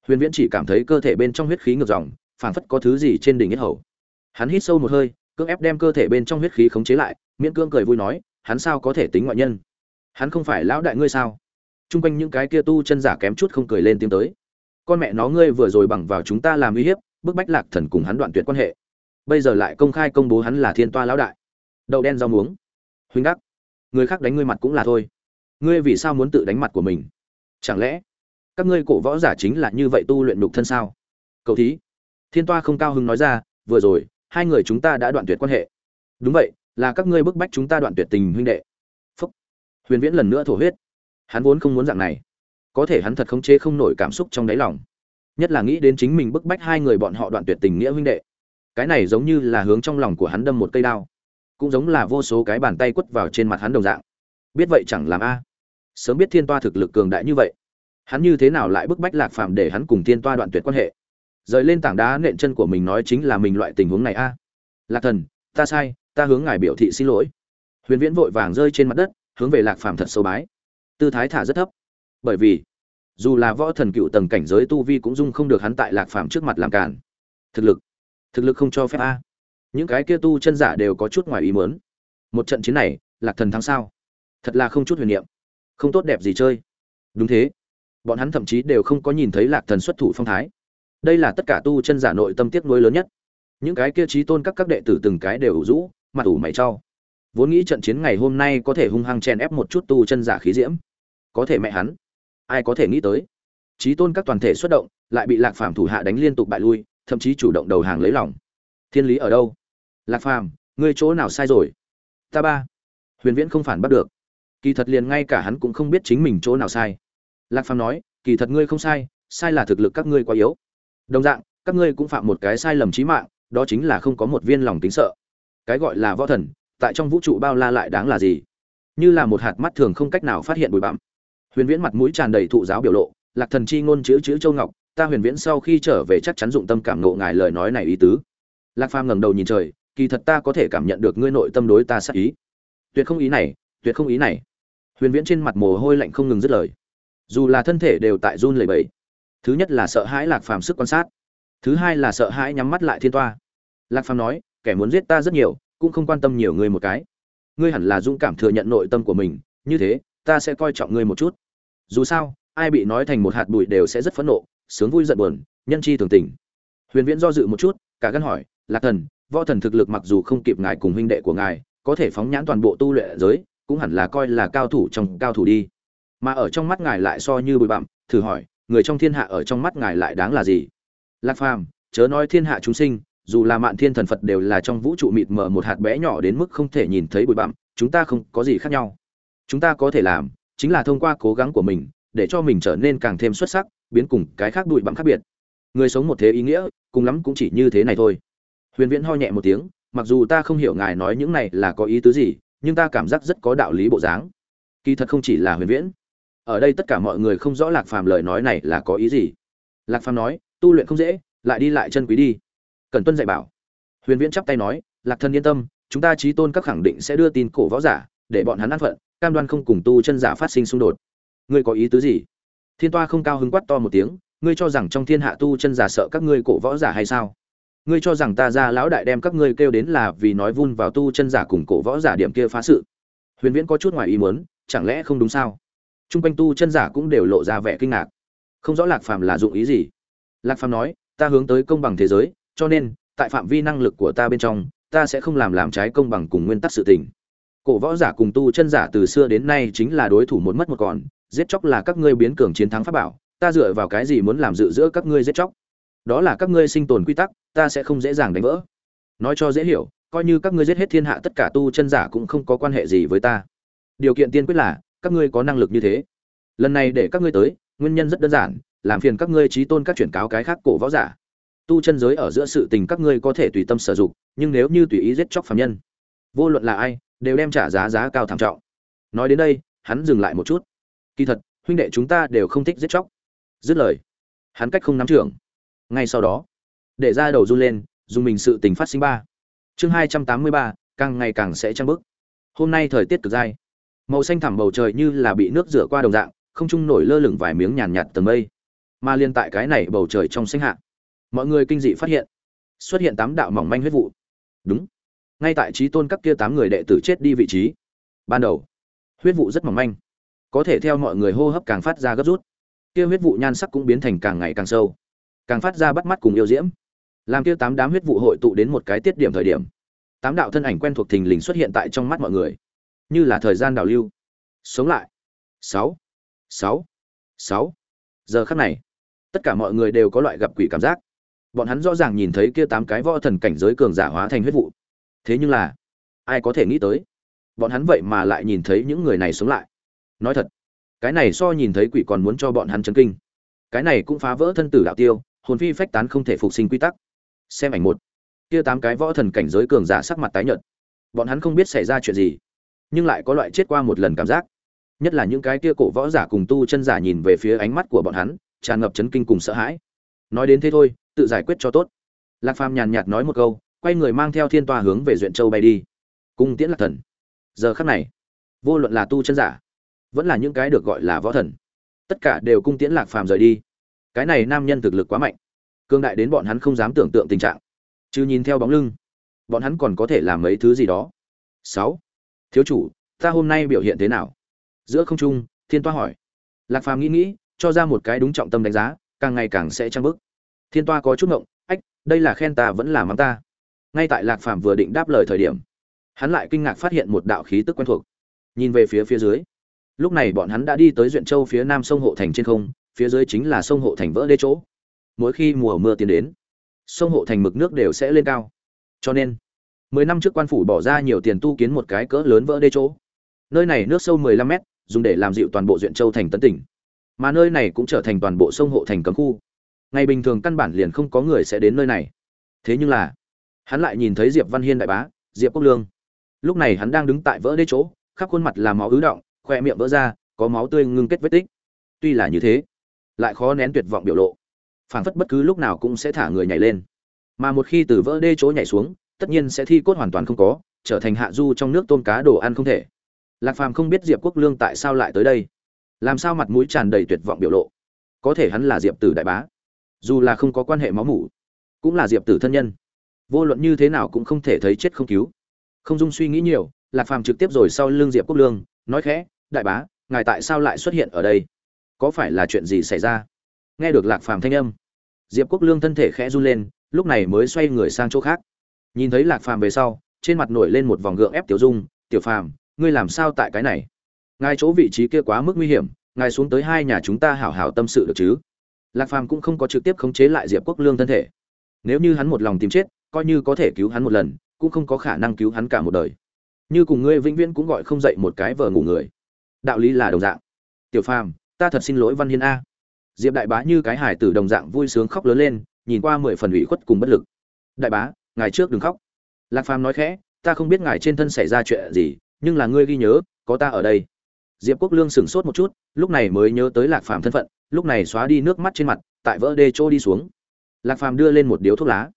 S1: Huyền viễn chỉ cảm thấy cơ thể bên trong huyết khí ngược dòng, phảng phất có thứ gì trên đỉnh yết hầu. Hắn hít sâu một hơi, cưỡng ép đem cơ thể bên trong huyết khí khống chế lại, miễn cưỡng cười vui nói, hắn sao có thể tính ngoại nhân? Hắn không phải lão đại ngươi sao? Chung quanh những cái kia tu chân giả kém chút không cười lên tiếng tới. Con mẹ nó ngươi vừa rồi bằng vào chúng ta làm uy hiếp bức bách lạc thần cùng hắn đoạn tuyệt quan hệ. Bây giờ lại công khai công bố hắn là thiên toa lão đại. Đậu đen rau muống. Huynh đắc. Người khác đánh ngươi mặt cũng là thôi. Ngươi vì sao muốn tự đánh mặt của mình? Chẳng lẽ các ngươi cổ võ giả chính là như vậy tu luyện nhục thân sao? Cậu thí. Thiên toa không cao hứng nói ra, vừa rồi, hai người chúng ta đã đoạn tuyệt quan hệ. Đúng vậy, là các ngươi bức bách chúng ta đoạn tuyệt tình huynh đệ. Phúc. Huyền viễn lần nữa thổ huyết. Hắn vốn không muốn dạng này. Có thể hắn thật khống chế không nổi cảm xúc trong đáy lòng nhất là nghĩ đến chính mình bức bách hai người bọn họ đoạn tuyệt tình nghĩa huynh đệ. Cái này giống như là hướng trong lòng của hắn đâm một cây đao, cũng giống là vô số cái bàn tay quất vào trên mặt hắn đồng dạng. Biết vậy chẳng làm a. Sớm biết thiên toa thực lực cường đại như vậy, hắn như thế nào lại bức bách lạc phàm để hắn cùng thiên toa đoạn tuyệt quan hệ? Rời lên tảng đá nện chân của mình nói chính là mình loại tình huống này a. Lạc thần, ta sai, ta hướng ngài biểu thị xin lỗi. Huyền viễn vội vàng rơi trên mặt đất, hướng về lạc phàm thật sâu bái. Tư thái thả rất thấp, bởi vì dù là võ thần cựu tầng cảnh giới tu vi cũng dung không được hắn tại lạc phàm trước mặt làm cản. Thực lực thực lực không cho phép a. Những cái kia tu chân giả đều có chút ngoài ý muốn. Một trận chiến này, lạc thần thắng sao? Thật là không chút huyền niệm. Không tốt đẹp gì chơi. Đúng thế. Bọn hắn thậm chí đều không có nhìn thấy lạc thần xuất thủ phong thái. Đây là tất cả tu chân giả nội tâm tiếc nuối lớn nhất. Những cái kia trí tôn các các đệ tử từng cái đều ủ rũ, mặt ủ mày trao vốn nghĩ trận chiến ngày hôm nay có thể hung hăng chen ép một chút tu chân giả khí diễm. Có thể mẹ hắn ai có thể nghĩ tới. Trí tôn các toàn thể xuất động, lại bị lạc phàm thủ hạ đánh liên tục bại lui, thậm chí chủ động đầu hàng lấy lòng. Thiên lý ở đâu? Lạc phàm, ngươi chỗ nào sai rồi? Ta ba. Huyền viễn không phản bắt được. Kỳ thật liền ngay cả hắn cũng không biết chính mình chỗ nào sai. Lạc phàm nói, kỳ thật ngươi không sai sai là thực lực các ngươi quá yếu. Đồng dạng, các ngươi cũng phạm một cái sai lầm trí mạng, đó chính là không có một viên lòng tính sợ. Cái gọi là võ thần, tại trong vũ trụ bao la lại đáng là gì? Như là một hạt mắt thường không cách nào phát hiện bụi bặm huyền viễn mặt mũi tràn đầy thụ giáo biểu lộ, lạc thần chi ngôn chữ chữ châu ngọc, ta huyền viễn sau khi trở về chắc chắn dụng tâm cảm nộ ngài lời nói này ý tứ. Lạc phàm ngẩng đầu nhìn trời, kỳ thật ta có thể cảm nhận được ngươi nội tâm đối ta sát ý. Tuyệt không ý này, tuyệt không ý này. Huyền viễn trên mặt mồ hôi lạnh không ngừng dứt lời. Dù là thân thể đều tại run lẩy bẩy, thứ nhất là sợ hãi lạc phàm sức quan sát, thứ hai là sợ hãi nhắm mắt lại thiên toa. Lạc phàm nói, kẻ muốn giết ta rất nhiều, cũng không quan tâm nhiều người một cái. Ngươi hẳn là dũng cảm thừa nhận nội tâm của mình, như thế, ta sẽ coi trọng ngươi một chút dù sao, ai bị nói thành một hạt bụi đều sẽ rất phẫn nộ, sướng vui giận buồn, nhân chi thường tình. Huyền viễn do dự một chút, cả gân hỏi, lạc thần, võ thần thực lực mặc dù không kịp ngài cùng huynh đệ của ngài, có thể phóng nhãn toàn bộ tu luyện giới, cũng hẳn là coi là cao thủ trong cao thủ đi. Mà ở trong mắt ngài lại so như bụi bặm, thử hỏi, người trong thiên hạ ở trong mắt ngài lại đáng là gì? Lạc phàm, chớ nói thiên hạ chúng sinh, dù là mạn thiên thần phật đều là trong vũ trụ mịt mờ một hạt bé nhỏ đến mức không thể nhìn thấy bụi bặm, chúng ta không có gì khác nhau. Chúng ta có thể làm chính là thông qua cố gắng của mình, để cho mình trở nên càng thêm xuất sắc, biến cùng cái khác đụi bặm khác biệt. Người sống một thế ý nghĩa, cùng lắm cũng chỉ như thế này thôi. Huyền viễn ho nhẹ một tiếng, mặc dù ta không hiểu ngài nói những này là có ý tứ gì, nhưng ta cảm giác rất có đạo lý bộ dáng. Kỳ thật không chỉ là huyền viễn. Ở đây tất cả mọi người không rõ lạc phàm lời nói này là có ý gì. Lạc phàm nói, tu luyện không dễ, lại đi lại chân quý đi. Cần tuân dạy bảo. Huyền viễn chắp tay nói, lạc thân yên tâm, chúng ta trí tôn các khẳng định sẽ đưa tin cổ võ giả để bọn hắn ăn phận, cam đoan không cùng tu chân giả phát sinh xung đột. Ngươi có ý tứ gì? Thiên toa không cao hứng quát to một tiếng, ngươi cho rằng trong thiên hạ tu chân giả sợ các ngươi cổ võ giả hay sao? Ngươi cho rằng ta ra lão đại đem các ngươi kêu đến là vì nói vun vào tu chân giả cùng cổ võ giả điểm kia phá sự? Huyền viễn có chút ngoài ý muốn, chẳng lẽ không đúng sao? T r u n g quanh tu chân giả cũng đều lộ ra vẻ kinh ngạc. Không rõ lạc phàm là dụng ý gì? Lạc phàm nói, ta hướng tới công bằng thế giới, cho nên, tại phạm vi năng lực của ta bên trong, ta sẽ không làm làm trái công bằng cùng nguyên tắc sự tình cổ võ giả cùng tu chân giả từ xưa đến nay chính là đối thủ một mất một còn, giết chóc là các ngươi biến cường chiến thắng pháp bảo, ta dựa vào cái gì muốn làm dự giữa các ngươi giết chóc? Đó là các ngươi sinh tồn quy tắc, ta sẽ không dễ dàng đánh vỡ. Nói cho dễ hiểu, coi như các ngươi giết hết thiên hạ tất cả tu chân giả cũng không có quan hệ gì với ta. Điều kiện tiên quyết là, các ngươi có năng lực như thế. Lần này để các ngươi tới, nguyên nhân rất đơn giản, làm phiền các ngươi trí tôn các chuyển cáo cái khác cổ võ giả. Tu chân giới ở giữa sự tình các ngươi có thể tùy tâm sử dụng, nhưng nếu như tùy ý giết chóc phạm nhân, vô luận là ai đều đem trả giá giá cao thảm trọng. Nói đến đây, hắn dừng lại một chút. Kỳ thật, huynh đệ chúng ta đều không thích giết chóc. Dứt lời, hắn cách không nắm trưởng. Ngay sau đó, để ra đầu run lên, dùng mình sự tình phát sinh ba. Chương hai trăm tám mươi ba, càng ngày càng sẽ trăng bức hôm nay thời tiết cực dai. Màu xanh thẳm bầu trời như là bị nước rửa qua đồng dạng, không trung nổi lơ lửng vài miếng nhàn nhạt tầng mây. Mà liên tại cái này bầu trời trong xanh hạ, mọi người kinh dị phát hiện, xuất hiện tám đạo mỏng manh huyết vụ. Đúng ngay tại trí tôn cấp kia tám người đệ tử chết đi vị trí. Ban đầu, huyết vụ rất mỏng manh. Có thể theo mọi người hô hấp càng phát ra gấp rút. Kia huyết vụ nhan sắc cũng biến thành càng ngày càng sâu. Càng phát ra bắt mắt cùng yêu diễm. Làm kia tám đám huyết vụ hội tụ đến một cái tiết điểm thời điểm, tám đạo thân ảnh quen thuộc thình lình xuất hiện tại trong mắt mọi người. Như là thời gian đảo lưu. Sống lại. Sáu. Sáu. Sáu. Giờ khắc này, tất cả mọi người đều có loại gặp quỷ cảm giác. Bọn hắn rõ ràng nhìn thấy kia tám cái võ thần cảnh giới cường giả hóa thành huyết vụ thế nhưng là, ai có thể nghĩ tới, bọn hắn vậy mà lại nhìn thấy những người này sống lại. Nói thật, cái này so nhìn thấy quỷ còn muốn cho bọn hắn chấn kinh. Cái này cũng phá vỡ thân tử đạo tiêu, hồn phi phách tán không thể phục sinh quy tắc. Xem ảnh một. Kia tám cái võ thần cảnh giới cường giả sắc mặt tái nhợt. Bọn hắn không biết xảy ra chuyện gì, nhưng lại có loại chết qua một lần cảm giác. Nhất là những cái kia cổ võ giả cùng tu chân giả nhìn về phía ánh mắt của bọn hắn, tràn ngập chấn kinh cùng sợ hãi. Nói đến thế thôi, tự giải quyết cho tốt. Lạc phàm nhàn nhạt nói một câu quay người mang theo thiên toa hướng về duyện châu bay đi. Cung tiễn lạc thần. Giờ khắc này, vô luận là tu chân giả, vẫn là những cái được gọi là võ thần, tất cả đều cung tiễn lạc phàm rời đi. Cái này nam nhân thực lực quá mạnh cương đại đến bọn hắn không dám tưởng tượng tình trạng. Chứ nhìn theo bóng lưng, bọn hắn còn có thể làm mấy thứ gì đó. Sáu, thiếu chủ, ta hôm nay biểu hiện thế nào? Giữa không trung, thiên toa hỏi. Lạc phàm nghĩ nghĩ, cho ra một cái đúng trọng tâm đánh giá, càng ngày càng sẽ trăng bức thiên toa có chút ngộng, ách, đây là khen ta vẫn là mắng ta ngay tại lạc phàm vừa định đáp lời thời điểm, hắn lại kinh ngạc phát hiện một đạo khí tức quen thuộc. Nhìn về phía phía dưới, lúc này bọn hắn đã đi tới duyện châu phía nam sông hộ thành trên không, phía dưới chính là sông hộ thành vỡ đê chỗ. Mỗi khi mùa mưa tiến đến, sông hộ thành mực nước đều sẽ lên cao. Cho nên, mười năm trước quan phủ bỏ ra nhiều tiền tu kiến một cái cỡ lớn vỡ đê chỗ. Nơi này nước sâu mười lăm mét, dùng để làm dịu toàn bộ duyện châu thành tấn tỉnh. Mà nơi này cũng trở thành toàn bộ sông hộ thành cấm khu. Ngày bình thường căn bản liền không có người sẽ đến nơi này. Thế nhưng là hắn lại nhìn thấy diệp văn hiên đại bá, diệp quốc lương. Lúc này hắn đang đứng tại vỡ đê chỗ, khắp khuôn mặt là máu ứ động, khoe miệng vỡ ra, có máu tươi ngưng kết vết tích. Tuy là như thế, lại khó nén tuyệt vọng biểu lộ. Phảng phất bất cứ lúc nào cũng sẽ thả người nhảy lên. Mà một khi từ vỡ đê chỗ nhảy xuống, tất nhiên sẽ thi cốt hoàn toàn không có, trở thành hạ du trong nước tôm cá đồ ăn không thể. Lạc phàm không biết diệp quốc lương tại sao lại tới đây. Làm sao mặt mũi tràn đầy tuyệt vọng biểu lộ? Có thể hắn là diệp tử đại bá. Dù là không có quan hệ máu mủ, cũng là diệp tử thân nhân vô luận như thế nào cũng không thể thấy chết không cứu. Không dung suy nghĩ nhiều, lạc phàm trực tiếp rồi sau l ư n g diệp quốc lương, nói khẽ, đại bá, ngài tại sao lại xuất hiện ở đây? Có phải là chuyện gì xảy ra? Nghe được lạc phàm thanh âm, diệp quốc lương thân thể khẽ run lên, lúc này mới xoay người sang chỗ khác. Nhìn thấy lạc phàm về sau, trên mặt nổi lên một vòng gượng ép tiểu dung, tiểu phàm, ngươi làm sao tại cái này? Ngài chỗ vị trí kia quá mức nguy hiểm, ngài xuống tới hai nhà chúng ta hảo hảo tâm sự được chứ? Lạc phàm cũng không có trực tiếp khống chế lại diệp quốc lương thân thể. Nếu như hắn một lòng tìm chết coi như có thể cứu hắn một lần, cũng không có khả năng cứu hắn cả một đời. Như cùng ngươi vĩnh viễn cũng gọi không dậy một cái vờ ngủ người. Đạo lý là đồng dạng. Tiểu phàm, ta thật xin lỗi văn hiên a. Diệp đại bá như cái hải tử đồng dạng vui sướng khóc lớn lên, nhìn qua mười phần ủy khuất cùng bất lực. Đại bá, ngài trước đừng khóc. Lạc phàm nói khẽ, ta không biết ngài trên thân xảy ra chuyện gì, nhưng là ngươi ghi nhớ, có ta ở đây. Diệp quốc lương sửng sốt một chút, lúc này mới nhớ tới lạc phàm thân phận, lúc này xóa đi nước mắt trên mặt, tại vỡ đê trô đi xuống. Lạc phàm đưa lên một điếu thuốc lá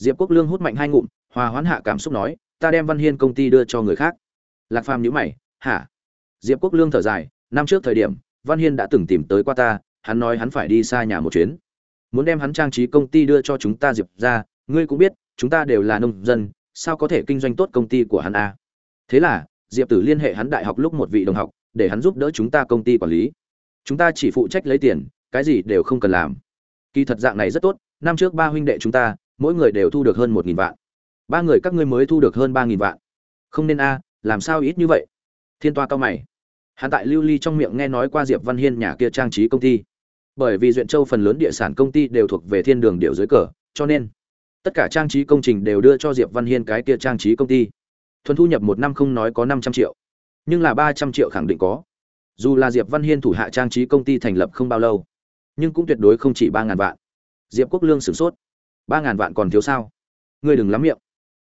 S1: diệp quốc lương hút mạnh hai ngụm, hòa hoãn hạ cảm xúc nói, ta đem văn hiên công ty đưa cho người khác. Lạc phàm nhíu mày, hả? Diệp quốc lương thở dài, năm trước thời điểm, văn hiên đã từng tìm tới qua ta, hắn nói hắn phải đi xa nhà một chuyến. Muốn đem hắn trang trí công ty đưa cho chúng ta diệp ra, ngươi cũng biết, chúng ta đều là nông dân, sao có thể kinh doanh tốt công ty của hắn a thế là, diệp tử liên hệ hắn đại học lúc một vị đồng học, để hắn giúp đỡ chúng ta công ty quản lý. Chúng ta chỉ phụ trách lấy tiền, cái gì đều không cần làm. Kỳ thật dạng này rất tốt, năm trước ba huynh đệ chúng ta mỗi người đều thu được hơn một nghìn vạn. Ba người các ngươi mới thu được hơn ba nghìn vạn. Không nên a, làm sao ít như vậy? Thiên toa cao mày. Hắn tại lưu ly trong miệng nghe nói qua diệp văn hiên nhà kia trang trí công ty. Bởi vì duyện châu phần lớn địa sản công ty đều thuộc về thiên đường điệu dưới cờ, cho nên tất cả trang trí công trình đều đưa cho diệp văn hiên cái kia trang trí công ty. Thuần thu nhập một năm không nói có năm trăm triệu. Nhưng là ba trăm triệu khẳng định có. Dù là diệp văn hiên thủ hạ trang trí công ty thành lập không bao lâu, nhưng cũng tuyệt đối không chỉ ba ngàn vạn. Diệp quốc lương sửng sốt ba ngàn vạn còn thiếu sao? Ngươi đừng lắm miệng.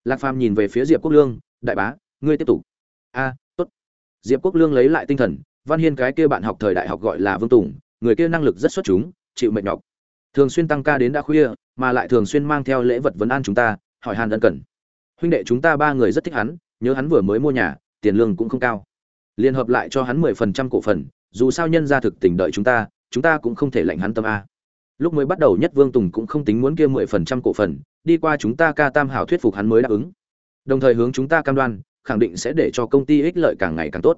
S1: Lạc phàm nhìn về phía diệp quốc lương, đại bá, ngươi tiếp tục. A, tốt. Diệp quốc lương lấy lại tinh thần, văn hiên cái kia bạn học thời đại học gọi là vương tùng, người kia năng lực rất xuất chúng, chịu mệt nhọc. Thường xuyên tăng ca đến đã khuya, mà lại thường xuyên mang theo lễ vật vấn an chúng ta, hỏi hàn ân cần. Huynh đệ chúng ta ba người rất thích hắn, nhớ hắn vừa mới mua nhà, tiền lương cũng không cao. Liên hợp lại cho hắn mười phần trăm cổ phần, dù sao nhân ra thực tình đợi chúng ta chúng ta cũng không thể lệnh hắn tâm a lúc mới bắt đầu nhất vương tùng cũng không tính muốn kia mười phần trăm cổ phần, đi qua chúng ta ca tam hảo thuyết phục hắn mới đáp ứng. Đồng thời hướng chúng ta cam đoan, khẳng định sẽ để cho công ty ích lợi càng ngày càng tốt.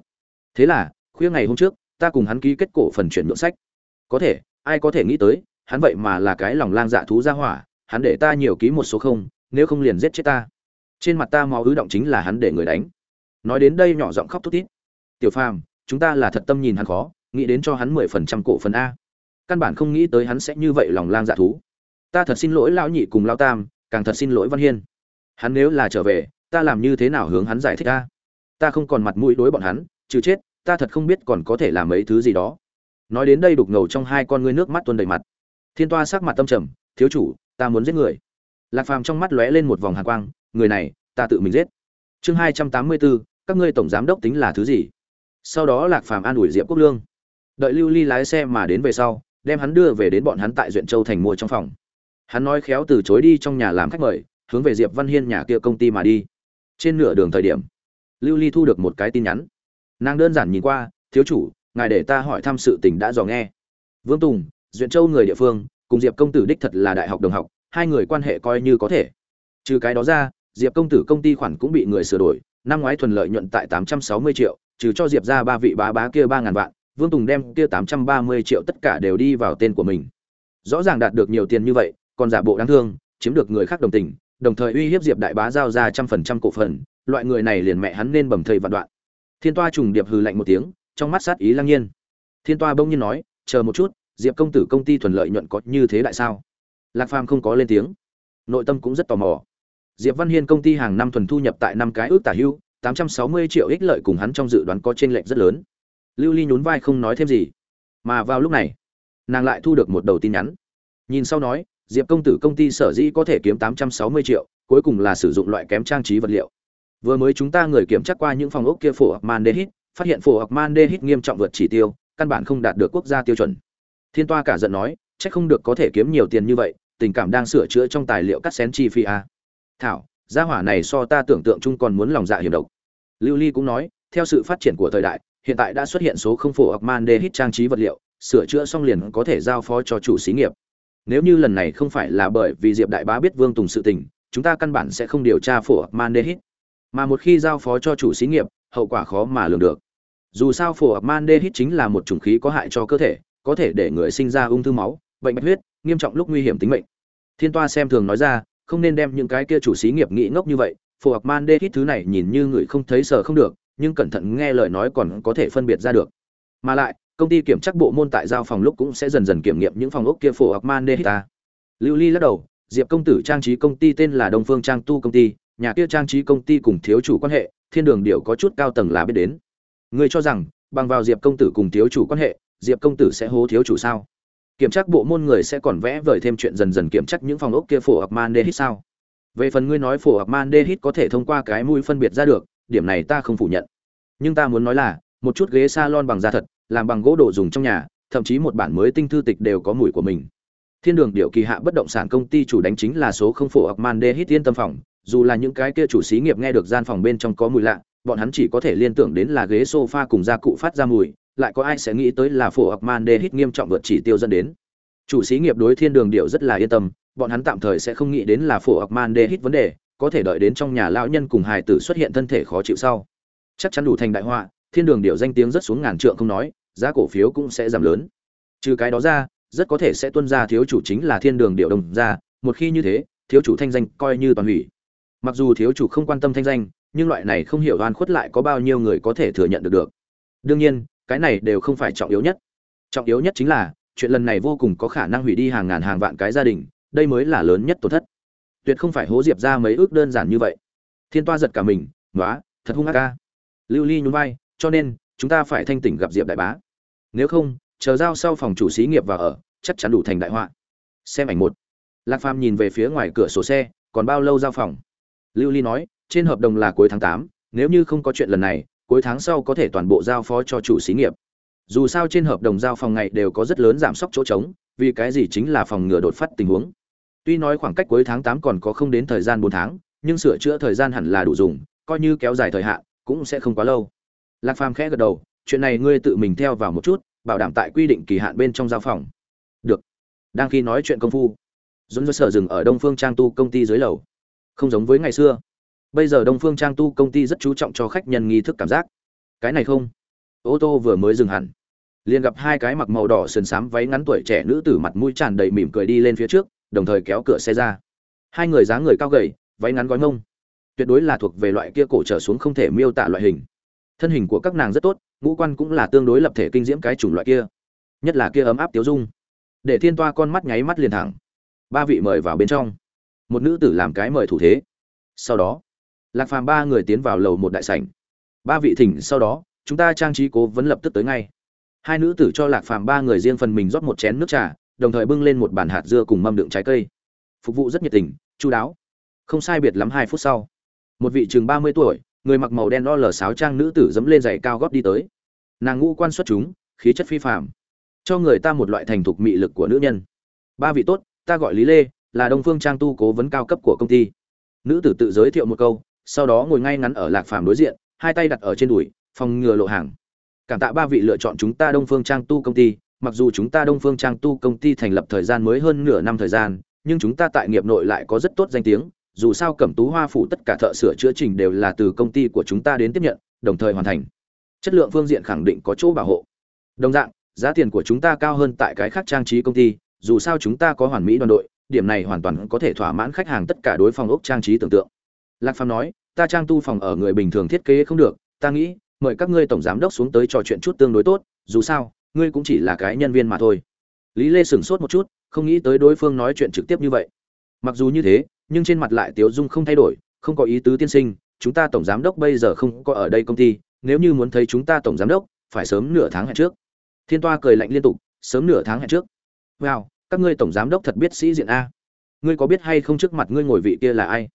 S1: Thế là, khuya ngày hôm trước, ta cùng hắn ký kết cổ phần chuyển nhượng sách. Có thể, ai có thể nghĩ tới, hắn vậy mà là cái lòng lang dạ thú ra hỏa, hắn để ta nhiều ký một số không, nếu không liền giết chết ta. Trên mặt ta máu ứ động chính là hắn để người đánh. Nói đến đây nhỏ giọng khóc thút thít. Tiểu phàm, chúng ta là thật tâm nhìn hắn khó, nghĩ đến cho hắn mười phần trăm cổ phần a căn bản không nghĩ tới hắn sẽ như vậy lòng lang dạ thú. Ta thật xin lỗi lão nhị cùng lão tam, càng thật xin lỗi văn hiên. Hắn nếu là trở về, ta làm như thế nào hướng hắn giải thích ta? Ta không còn mặt mũi đối bọn hắn, trừ chết, ta thật không biết còn có thể làm mấy thứ gì đó. Nói đến đây đục ngầu trong hai con ngươi nước mắt tuôn đầy mặt. Thiên toa sắc mặt tâm trầm, thiếu chủ, ta muốn giết người. Lạc phàm trong mắt lóe lên một vòng hàn quang, người này, ta tự mình giết. Chương hai trăm tám mươi bốn, các ngươi tổng giám đốc tính là thứ gì? Sau đó lạc phàm an ủi diệp quốc lương. Đợi lưu ly lái xe mà đến về sau đem hắn đưa về đến bọn hắn tại duyện châu thành mua trong phòng. Hắn nói khéo từ chối đi trong nhà làm khách mời, hướng về diệp văn hiên nhà kia công ty mà đi. Trên nửa đường thời điểm, lưu ly thu được một cái tin nhắn. Nàng đơn giản nhìn qua, thiếu chủ, ngài để ta hỏi thăm sự tình đã dò nghe. Vương tùng, duyện châu người địa phương, cùng diệp công tử đích thật là đại học đồng học, hai người quan hệ coi như có thể. Trừ cái đó ra, diệp công tử công ty khoản cũng bị người sửa đổi, năm ngoái thuần lợi nhuận tại tám trăm sáu mươi triệu, trừ cho diệp ra ba vị bá bá kia ba ngàn vạn vương tùng đem kia tám trăm ba mươi triệu tất cả đều đi vào tên của mình. Rõ ràng đạt được nhiều tiền như vậy, còn giả bộ đáng thương, chiếm được người khác đồng tình, đồng thời uy hiếp diệp đại bá giao ra trăm phần trăm cổ phần, loại người này liền mẹ hắn nên bầm thây vạn đoạn. Thiên toa trùng điệp hừ lạnh một tiếng, trong mắt sát ý lăng nhiên. Thiên toa bỗng nhiên nói, chờ một chút, diệp công tử công ty thuần lợi nhuận có như thế đại sao? Lạc phàm không có lên tiếng. Nội tâm cũng rất tò mò. Diệp văn hiên công ty hàng năm thuần thu nhập tại năm cái ước tả hưu, tám trăm sáu mươi triệu ích lợi cùng hắn trong dự đoán có chênh lệch rất lớn lưu ly nhún vai không nói thêm gì. Mà vào lúc này, nàng lại thu được một đầu tin nhắn. Nhìn sau nói, diệp công tử công ty sở dĩ có thể kiếm tám trăm sáu mươi triệu, cuối cùng là sử dụng loại kém trang trí vật liệu. Vừa mới chúng ta người kiểm tra qua những phòng ốc kia phổ học man đê hít phát hiện phổ học man đê hít nghiêm trọng vượt chỉ tiêu, căn bản không đạt được quốc gia tiêu chuẩn. Thiên toa cả giận nói c h ắ c không được có thể kiếm nhiều tiền như vậy, tình cảm đang sửa chữa trong tài liệu cắt xén chi phí a thảo, gia hỏa này so ta tưởng tượng chung còn muốn lòng dạ hiểm độc. Lưu ly cũng nói, theo sự phát triển của thời đại hiện tại đã xuất hiện số không phổ Akman hít trang trí vật liệu, sửa chữa xong liền có thể giao phó cho chủ xí nghiệp. Nếu như lần này không phải là bởi vì diệp đại bá biết vương tùng sự tình, chúng ta căn bản sẽ không điều tra phổ Akman hít. Mà một khi giao phó cho chủ xí nghiệp, hậu quả khó mà lường được. Dù sao phổ Akman hít chính là một chủng khí có hại cho cơ thể, có thể để người sinh ra ung thư máu, bệnh bạch huyết, nghiêm trọng lúc nguy hiểm tính mệnh. Thiên toa xem thường nói ra, không nên đem những cái kia chủ xí nghiệp nghĩ ngốc như vậy, phổ học man đê hít thứ này nhìn như người không thấy sợ không được nhưng cẩn thận nghe lời nói còn có thể phân biệt ra được. Mà lại, công ty kiểm tra bộ môn tại giao phòng lúc cũng sẽ dần dần kiểm nghiệm những phòng ốc kia phổ học man đê hít ta. Lưu ly lắc đầu, diệp công tử trang trí công ty tên là đông phương trang tu công ty, nhà kia trang trí công ty cùng thiếu chủ quan hệ, thiên đường điệu có chút cao tầng là biết đến. Người cho rằng, bằng vào diệp công tử cùng thiếu chủ quan hệ, diệp công tử sẽ hố thiếu chủ sao? Kiểm tra bộ môn người sẽ còn vẽ vời thêm chuyện dần dần kiểm tra những phòng ốc kia phổ hợp man đê hít sao? Về phần ngươi nói phổ hợp man đê hít có thể thông qua cái mũi phân biệt ra được điểm này ta không phủ nhận. Nhưng ta muốn nói là, một chút ghế salon bằng da thật, làm bằng gỗ đồ dùng trong nhà, thậm chí một bản mới tinh thư tịch đều có mùi của mình. Thiên đường điệu kỳ hạ bất động sản công ty chủ đánh chính là số không phổ hợp man đê hít yên tâm phòng, dù là những cái kia chủ xí nghiệp nghe được gian phòng bên trong có mùi lạ, bọn hắn chỉ có thể liên tưởng đến là ghế sofa cùng gia cụ phát ra mùi, lại có ai sẽ nghĩ tới là phổ học man đê hít nghiêm trọng vượt chỉ tiêu dẫn đến. Chủ xí nghiệp đối thiên đường điệu rất là yên tâm, bọn hắn tạm thời sẽ không nghĩ đến là phổ học man đê hít vấn đề có thể đợi đến trong nhà lão nhân cùng hài tử xuất hiện thân thể khó chịu sau. Chắc chắn đủ thành đại họa, thiên đường điệu danh tiếng rất xuống ngàn trượng không nói, giá cổ phiếu cũng sẽ giảm lớn. Trừ cái đó ra, rất có thể sẽ tuân ra thiếu chủ chính là thiên đường điệu đồng ra một khi như thế, thiếu chủ thanh danh coi như toàn hủy. Mặc dù thiếu chủ không quan tâm thanh danh, nhưng loại này không hiểu oan khuất lại có bao nhiêu người có thể thừa nhận được được. Đương nhiên, cái này đều không phải trọng yếu nhất. Trọng yếu nhất chính là, chuyện lần này vô cùng có khả năng hủy đi hàng ngàn hàng vạn cái gia đình, đây mới là lớn nhất tổn thất tuyệt không phải hố diệp ra mấy ước đơn giản như vậy. Thiên toa giật cả mình nói thật hung ác ca lưu ly nhún vai, cho nên, chúng ta phải thanh tỉnh gặp diệp đại bá. Nếu không, chờ giao sau phòng chủ xí nghiệp vào ở, chắc chắn đủ thành đại họa. Xem ảnh một. Lạc phàm nhìn về phía ngoài cửa sổ xe, còn bao lâu giao phòng? Lưu ly nói, trên hợp đồng là cuối tháng tám, nếu như không có chuyện lần này, cuối tháng sau có thể toàn bộ giao phó cho chủ xí nghiệp. Dù sao trên hợp đồng giao phòng ngày đều có rất lớn giảm sốc chỗ trống, vì cái gì chính là phòng ngừa đột phát tình huống tuy nói khoảng cách cuối tháng tám còn có không đến thời gian bốn tháng, nhưng sửa chữa thời gian hẳn là đủ dùng, coi như kéo dài thời hạn, cũng sẽ không quá lâu. Lạc phàm khẽ gật đầu, chuyện này ngươi tự mình theo vào một chút, bảo đảm tại quy định kỳ hạn bên trong giao phòng. Được. Đang khi nói chuyện công phu, Dũng Dư sở dừng ở đông phương trang tu công ty dưới lầu. Không giống với ngày xưa. Bây giờ đông phương trang tu công ty rất chú trọng cho khách nhân nghi thức cảm giác. Cái này không? Ô tô vừa mới dừng hẳn. Liền gặp hai cái mặc màu đỏ sườn xám váy ngắn tuổi trẻ nữ tử mặt mũi tràn đầy mỉm cười đi lên phía trước đồng thời kéo cửa xe ra. Hai người dáng người cao gầy váy ngắn gói mông, tuyệt đối là thuộc về loại kia cổ trở xuống không thể miêu tả loại hình. Thân hình của các nàng rất tốt ngũ quan cũng là tương đối lập thể kinh diễm cái chủng loại kia. Nhất là kia ấm áp tiếu dung. Để thiên toa con mắt nháy mắt liền thẳng. Ba vị mời vào bên trong. Một nữ tử làm cái mời thủ thế. Sau đó lạc phàm ba người tiến vào lầu một đại sảnh. Ba vị thỉnh sau đó chúng ta trang trí cố vấn lập tức tới ngay. Hai nữ tử cho lạc phàm ba người riêng phần mình rót một chén nước trà đồng thời bưng lên một bàn hạt dưa cùng mâm đựng trái cây. Phục vụ rất nhiệt tình, chu đáo. Không sai biệt lắm hai phút sau, một vị chừng ba mươi tuổi, người mặc màu đen lo lờ sáo trang nữ tử dẫm lên giày cao góp đi tới. Nàng ngũ quan xuất chúng, khí chất phi phạm cho người ta một loại thành thục mị lực của nữ nhân. Ba vị tốt, ta gọi lý lê, là đông phương trang tu cố vấn cao cấp của công ty. Nữ tử tự giới thiệu một câu, sau đó ngồi ngay ngắn ở lạc phàm đối diện, hai tay đặt ở trên đùi, phòng ngừa lộ hàng. Cảm tạ ba vị lựa chọn chúng ta đông phương trang tu công ty mặc dù chúng ta đông phương trang tu công ty thành lập thời gian mới hơn nửa năm thời gian, nhưng chúng ta tại nghiệp nội lại có rất tốt danh tiếng, dù sao cẩm tú hoa phủ tất cả thợ sửa chữa trình đều là từ công ty của chúng ta đến tiếp nhận, đồng thời hoàn thành. Chất lượng phương diện khẳng định có chỗ bảo hộ. Đồng dạng, giá tiền của chúng ta cao hơn tại cái khác trang trí công ty, dù sao chúng ta có hoàn mỹ đoàn đội, điểm này hoàn toàn có thể thỏa mãn khách hàng tất cả đối phòng ốc trang trí tưởng tượng. Lạc phàm nói, ta trang tu phòng ở người bình thường thiết kế không được, ta nghĩ, mời các ngươi tổng giám đốc xuống tới trò chuyện chút tương đối tốt, dù sao ngươi cũng chỉ là cái nhân viên mà thôi. Lý lê sửng sốt một chút, không nghĩ tới đối phương nói chuyện trực tiếp như vậy. Mặc dù như thế, nhưng trên mặt lại tiếu dung không thay đổi, không có ý tứ tiên sinh, chúng ta tổng giám đốc bây giờ không có ở đây công ty, nếu như muốn thấy chúng ta tổng giám đốc, phải sớm nửa tháng hẹn trước. Thiên toa cười lạnh liên tục, sớm nửa tháng hẹn trước. Wow, các ngươi tổng giám đốc thật biết sĩ diện a. Ngươi có biết hay không trước mặt ngươi ngồi vị kia là ai?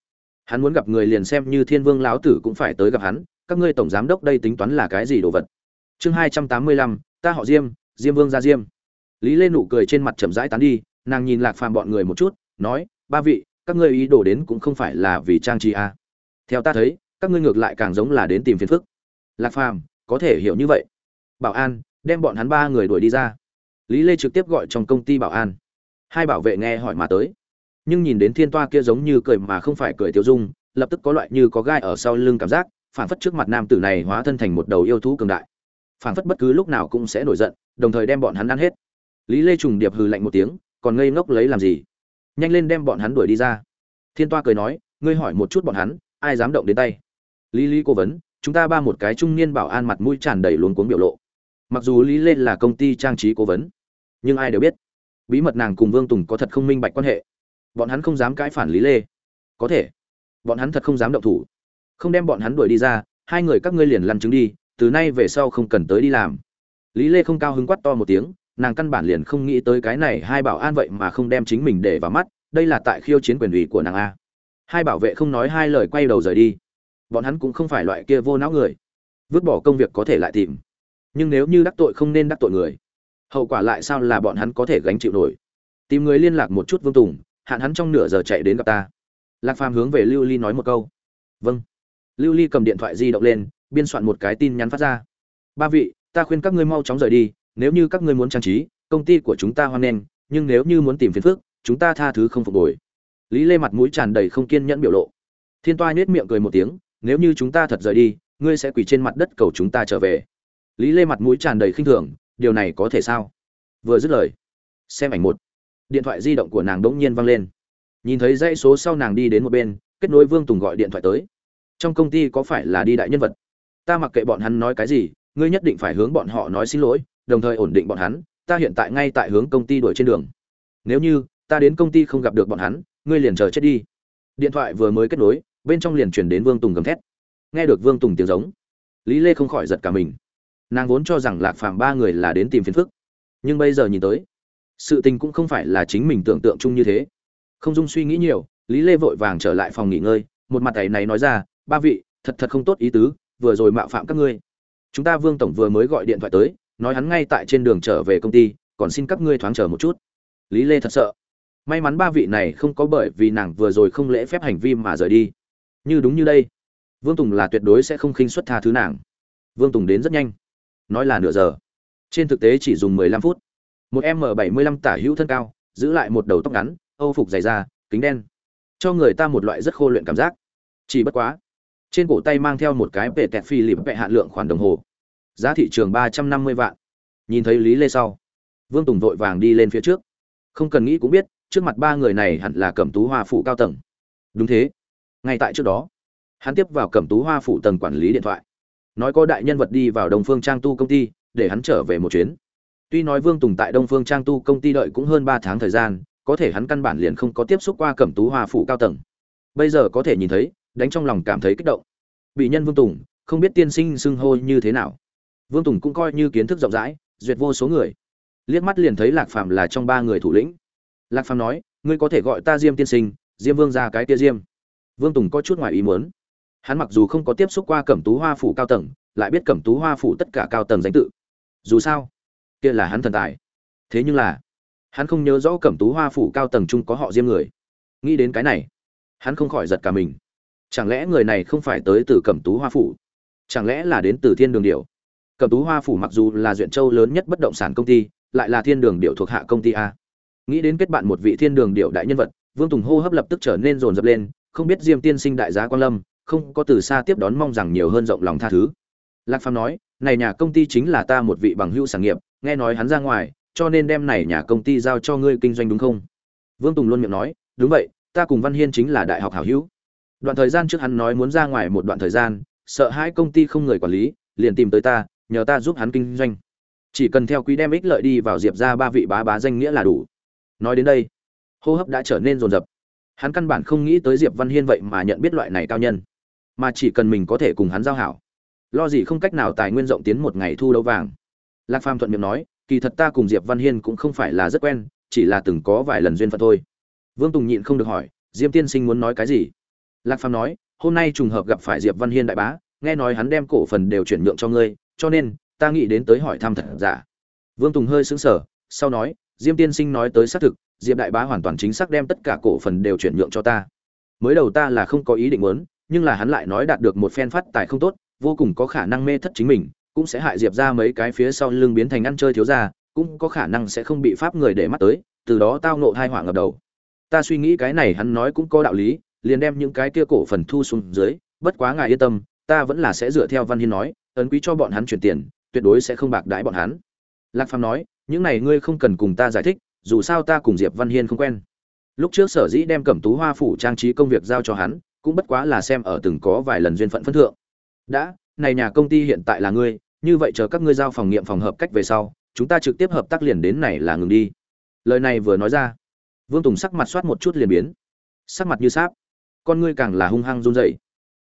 S1: Hắn muốn gặp người liền xem như thiên vương lão tử cũng phải tới gặp hắn, các ngươi tổng giám đốc đây tính toán là cái gì đồ vật? Chương hai trăm tám mươi lăm ta họ diêm diêm vương gia diêm. Lý Lên nụ cười trên mặt chậm rãi tán đi, nàng nhìn lạc phàm bọn người một chút, nói, ba vị, các ngươi ý đồ đến cũng không phải là vì trang trí à? theo ta thấy, các ngươi ngược lại càng giống là đến tìm phiền phức. Lạc phàm, có thể hiểu như vậy. Bảo an, đem bọn hắn ba người đuổi đi ra. Lý lê trực tiếp gọi trong công ty bảo an. Hai bảo vệ nghe hỏi mà tới. Nhưng nhìn đến thiên toa kia giống như cười mà không phải cười tiêu dung, lập tức có loại như có gai ở sau lưng cảm giác phản phất trước mặt nam tử này hóa thân thành một đầu yêu thú cường đại phản phất bất cứ lúc nào cũng sẽ nổi giận, đồng thời đem bọn hắn ăn hết. Lý lê trùng điệp hừ lạnh một tiếng, còn ngây ngốc lấy làm gì? Nhanh lên đem bọn hắn đuổi đi ra. Thiên toa cười nói, ngươi hỏi một chút bọn hắn, ai dám động đến tay? Lý lý cố vấn, chúng ta ba một cái trung niên bảo an mặt mũi tràn đầy luống cuống biểu lộ. Mặc dù lý lê là công ty trang trí cố vấn, nhưng ai đều biết, bí mật nàng cùng vương tùng có thật không minh bạch quan hệ. Bọn hắn không dám cãi phản lý lê. Có thể, bọn hắn thật không dám động thủ. Không đem bọn hắn đuổi đi ra, hai người các ngươi liền lăn chứng đi từ nay về sau không cần tới đi làm. Lý lê không cao hứng quát to một tiếng, nàng căn bản liền không nghĩ tới cái này hai bảo an vậy mà không đem chính mình để vào mắt, đây là tại khiêu chiến quyền ủy của nàng a. Hai bảo vệ không nói hai lời quay đầu rời đi. Bọn hắn cũng không phải loại kia vô não người. Vứt bỏ công việc có thể lại tìm. Nhưng nếu như đắc tội không nên đắc tội người, hậu quả lại sao là bọn hắn có thể gánh chịu nổi? Tìm người liên lạc một chút vương tùng, hạn hắn trong nửa giờ chạy đến gặp ta. Lạc phàm hướng về lưu ly nói một câu. Vâng. Lưu ly cầm điện thoại di động lên biên soạn một cái tin nhắn phát ra. Ba vị, ta khuyên các ngươi mau chóng rời đi, nếu như các ngươi muốn trang trí, công ty của chúng ta hoan nghênh, nhưng nếu như muốn tìm phiền phức, chúng ta tha thứ không phục hồi. Lý lê mặt mũi tràn đầy không kiên nhẫn biểu lộ. Thiên toa nhếch miệng cười một tiếng, nếu như chúng ta thật rời đi, ngươi sẽ quỳ trên mặt đất cầu chúng ta trở về. Lý lê mặt mũi tràn đầy khinh thường, điều này có thể sao? Vừa dứt lời, xem ảnh một, điện thoại di động của nàng đỗng nhiên vang lên. Nhìn thấy dãy số sau nàng đi đến một bên, kết nối vương tùng gọi điện thoại tới. Trong công ty có phải là đi đại nhân vật? Ta mặc kệ bọn hắn nói cái gì, ngươi nhất định phải hướng bọn họ nói xin lỗi, đồng thời ổn định bọn hắn, ta hiện tại ngay tại hướng công ty đuổi trên đường. Nếu như ta đến công ty không gặp được bọn hắn, ngươi liền chờ chết đi. Điện thoại vừa mới kết nối, bên trong liền chuyển đến vương tùng gầm thét. Nghe được vương tùng tiếng giống, lý lê không khỏi giật cả mình. Nàng vốn cho rằng lạc phàm ba người là đến tìm phiền phức, nhưng bây giờ nhìn tới, sự tình cũng không phải là chính mình tưởng tượng chung như thế. Không dung suy nghĩ nhiều, lý lê vội vàng trở lại phòng nghỉ ngơi, một mặt thầy này nói ra, ba vị, thật thật không tốt ý tứ vừa rồi mạo phạm các ngươi. Chúng ta vương tổng vừa mới gọi điện thoại tới, nói hắn ngay tại trên đường trở về công ty, còn xin các ngươi thoáng chờ một chút. Lý lê thật sợ. May mắn ba vị này không có bởi vì nàng vừa rồi không lễ phép hành vi mà rời đi. Như đúng như đây, vương tùng là tuyệt đối sẽ không khinh xuất tha thứ nàng. Vương tùng đến rất nhanh. Nói là nửa giờ. Trên thực tế chỉ dùng mười lăm phút. Một m bảy mươi lăm tả hữu thân cao, giữ lại một đầu tóc ngắn, âu phục dày da, kính đen. Cho người ta một loại rất khô luyện cảm giác. Chỉ bất quá trên cổ tay mang theo một cái vệ tẹt phi lịp vệ hạn lượng khoản đồng hồ. Giá thị trường ba trăm năm mươi vạn. Nhìn thấy lý lê sau, vương tùng vội vàng đi lên phía trước. Không cần nghĩ cũng biết, trước mặt ba người này hẳn là cẩm tú hoa phủ cao tầng. Đúng thế. Ngay tại trước đó, hắn tiếp vào cẩm tú hoa phủ tầng quản lý điện thoại. Nói có đại nhân vật đi vào đông phương trang tu công ty, để hắn trở về một chuyến. Tuy nói vương tùng tại đông phương trang tu công ty đợi cũng hơn ba tháng thời gian, có thể hắn căn bản liền không có tiếp xúc qua cẩm tú hoa phủ cao tầng. Bây giờ có thể nhìn thấy đánh trong lòng cảm thấy kích động. Bị nhân vương tùng, không biết tiên sinh xưng hô như thế nào. Vương tùng cũng coi như kiến thức rộng rãi, duyệt vô số người. Liếc mắt liền thấy lạc phàm là trong ba người thủ lĩnh. Lạc phàm nói, ngươi có thể gọi ta diêm tiên sinh, diêm vương ra cái tia diêm. Vương tùng có chút ngoài ý muốn. Hắn mặc dù không có tiếp xúc qua cẩm tú hoa phủ cao tầng, lại biết cẩm tú hoa phủ tất cả cao tầng danh tự. Dù sao, kia là hắn thần tài. Thế nhưng là, hắn không nhớ rõ cẩm tú hoa phủ cao tầng chung có họ diêm người. Nghĩ đến cái này, hắn không khỏi giật cả mình chẳng lẽ người này không phải tới từ cẩm tú hoa phủ? Chẳng lẽ là đến từ thiên đường điệu cẩm tú hoa phủ mặc dù là duyện châu lớn nhất bất động sản công ty, lại là thiên đường điệu thuộc hạ công ty a. Nghĩ đến kết bạn một vị thiên đường điệu đại nhân vật, vương tùng hô hấp lập tức trở nên rồn rập lên, không biết diêm tiên sinh đại giá quan lâm, không có từ xa tiếp đón mong rằng nhiều hơn rộng lòng tha thứ. Lạc phàm nói, này nhà công ty chính là ta một vị bằng hữu sản nghiệp, nghe nói hắn ra ngoài, cho nên đem này nhà công ty giao cho ngươi kinh doanh đúng không? Vương tùng luôn miệng nói, đúng vậy, ta cùng văn hiên chính là đại học hảo hữu đoạn thời gian trước hắn nói muốn ra ngoài một đoạn thời gian, sợ hai công ty không người quản lý, liền tìm tới ta, nhờ ta giúp hắn kinh doanh. Chỉ cần theo quý đem ích lợi đi vào diệp ra ba vị bá bá danh nghĩa là đủ. Nói đến đây, hô hấp đã trở nên rồn rập hắn căn bản không nghĩ tới diệp văn hiên vậy mà nhận biết loại này cao nhân, mà chỉ cần mình có thể cùng hắn giao hảo. Lo gì không cách nào tài nguyên rộng tiến một ngày thu đấu vàng. Lạc phàm thuận miệng nói, kỳ thật ta cùng diệp văn hiên cũng không phải là rất quen, chỉ là từng có vài lần duyên phận thôi. Vương tùng nhịn không được hỏi, diêm tiên sinh muốn nói cái gì? Lạc phàm nói hôm nay trùng hợp gặp phải diệp văn hiên đại bá nghe nói hắn đem cổ phần đều chuyển nhượng cho ngươi cho nên ta nghĩ đến tới hỏi thăm thật giả. Vương tùng hơi sững sờ sau nói diêm tiên sinh nói tới xác thực diệp đại bá hoàn toàn chính xác đem tất cả cổ phần đều chuyển nhượng cho ta. Mới đầu ta là không có ý định muốn nhưng là hắn lại nói đạt được một phen phát tài không tốt vô cùng có khả năng mê thất chính mình cũng sẽ hại diệp ra mấy cái phía sau lưng biến thành ăn chơi thiếu gia, cũng có khả năng sẽ không bị pháp người để mắt tới từ đó tao ngộ hai họa ngập đầu. Ta suy nghĩ cái này hắn nói cũng có đạo lý liền đem những cái kia cổ phần thu xuống dưới, bất quá ngài yên tâm, ta vẫn là sẽ dựa theo văn hiên nói, ấn quý cho bọn hắn chuyển tiền, tuyệt đối sẽ không bạc đãi bọn hắn. Lạc phàm nói, những này ngươi không cần cùng ta giải thích, dù sao ta cùng diệp văn hiên không quen. Lúc trước sở dĩ đem cẩm tú hoa phủ trang trí công việc giao cho hắn, cũng bất quá là xem ở từng có vài lần duyên phận phân thượng. Đã, này nhà công ty hiện tại là ngươi, như vậy chờ các ngươi giao phòng nghiệm phòng hợp cách về sau, chúng ta trực tiếp hợp tác liền đến này là ngừng đi. Lời này vừa nói ra, vương tùng sắc mặt soát một chút liền biến. Sắc mặt như sáp con ngươi càng là hung hăng run rẩy.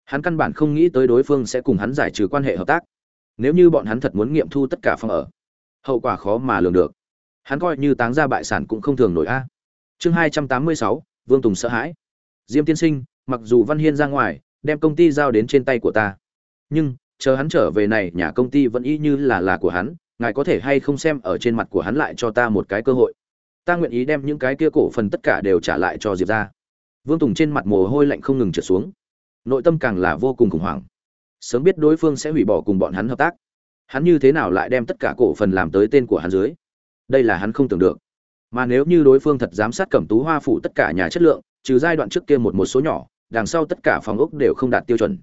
S1: Hắn căn bản không nghĩ tới đối phương sẽ cùng hắn giải trừ quan hệ hợp tác. Nếu như bọn hắn thật muốn nghiệm thu tất cả phòng ở, hậu quả khó mà lường được. Hắn coi như táng ra bại sản cũng không thường nổi a. Chương hai trăm tám mươi sáu, vương tùng sợ hãi. Diêm tiên sinh, mặc dù văn hiên ra ngoài, đem công ty giao đến trên tay của ta. Nhưng, chờ hắn trở về này, nhà công ty vẫn y như là là của hắn, ngài có thể hay không xem ở trên mặt của hắn lại cho ta một cái cơ hội. Ta nguyện ý đem những cái kia cổ phần tất cả đều trả lại cho diệp gia vương tùng trên mặt mồ hôi lạnh không ngừng trượt xuống. Nội tâm càng là vô cùng khủng hoảng. Sớm biết đối phương sẽ hủy bỏ cùng bọn hắn hợp tác. Hắn như thế nào lại đem tất cả cổ phần làm tới tên của hắn dưới? Đây là hắn không tưởng được. Mà nếu như đối phương thật giám sát cẩm tú hoa phủ tất cả nhà chất lượng, trừ giai đoạn trước kia một một số nhỏ, đằng sau tất cả phòng ốc đều không đạt tiêu chuẩn.